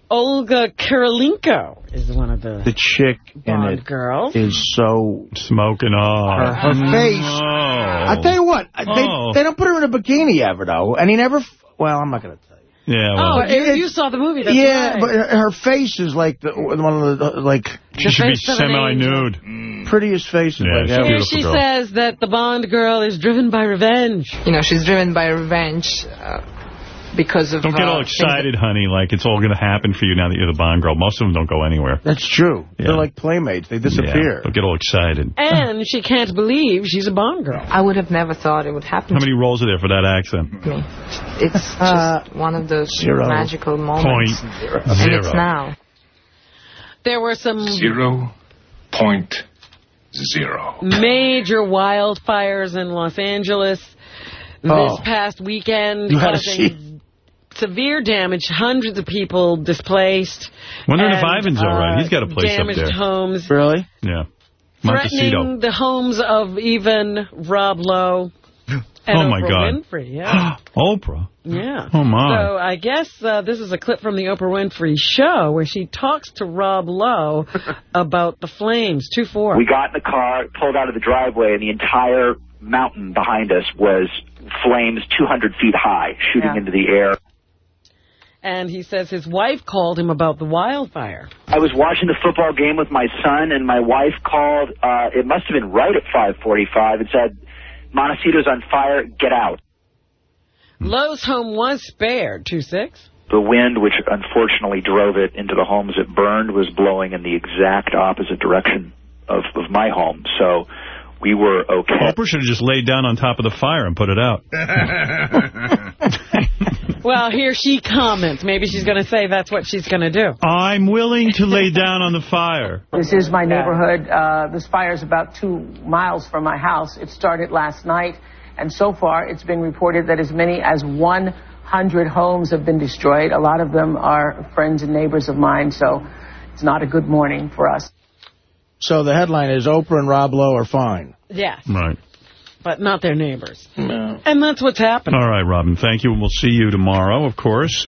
Olga Kurylenko is one of the... The chick in Bond it girls. is so... Smoking on. Her, her mm. face. I tell you what, Oh. they, they don't put her in a bikini ever, though. And he never... Well, I'm not going to tell you. Yeah, Oh, well. if you saw the movie, that's yeah, right. but her her face is like the, one of the, like... she should be face of an semi-nude. Prettiest face. Yeah, like she's. Here she says that the Bond girl is driven by revenge. You know, she's driven by revenge uh, because of... Don't get all uh, excited, honey, like it's all going to happen for you now that you're the Bond girl. Most of them don't go anywhere. That's true. Yeah. They're like playmates. They disappear. Yeah, don't get all excited. And she can't believe she's a Bond girl. I would have never thought it would happen How many roles are there for that accent? me. It's just one of those Zero. magical moments. zero. And it's now. There were some Zero point zero. major wildfires in Los Angeles Oh. this past weekend, You had to causing severe damage, hundreds of people displaced. Wondering if and, Ivan's all right. He's got a place up there. damaged homes. Really? Yeah. Threatening the homes of even Rob Lowe and Oh, my Oprah God. Winfrey. Yeah. Oprah. Yeah. Oh, my. So I guess uh, this is a clip from the Oprah Winfrey show where she talks to Rob Lowe about the flames. 2-4. We got in the car, pulled out of the driveway, and the entire mountain behind us was flames 200 feet high, shooting Yeah. into the air. And he says his wife called him about the wildfire. I was watching the football game with my son, and my wife called. Uh, it must have been right at 5:45 and said, "Montecito's on fire. Get out." Lowe's home was spared. 2-6. The wind, which unfortunately drove it into the homes it burned, was blowing in the exact opposite direction of, of my home. So we were okay. Oprah should have just laid down on top of the fire and put it out. Well, here she comments. Maybe she's going to say that's what she's going to do. I'm willing to lay down on the fire. This is my neighborhood. Uh, this fire is about two miles from my house. It started last night, and so far it's been reported that as many as 100 homes have been destroyed. A lot of them are friends and neighbors of mine, so it's not a good morning for us. So the headline is Oprah and Rob Lowe are fine. Yes, Right. but not their neighbors. And that's what's happening. All right, Robin, thank you. And we'll see you tomorrow, of course.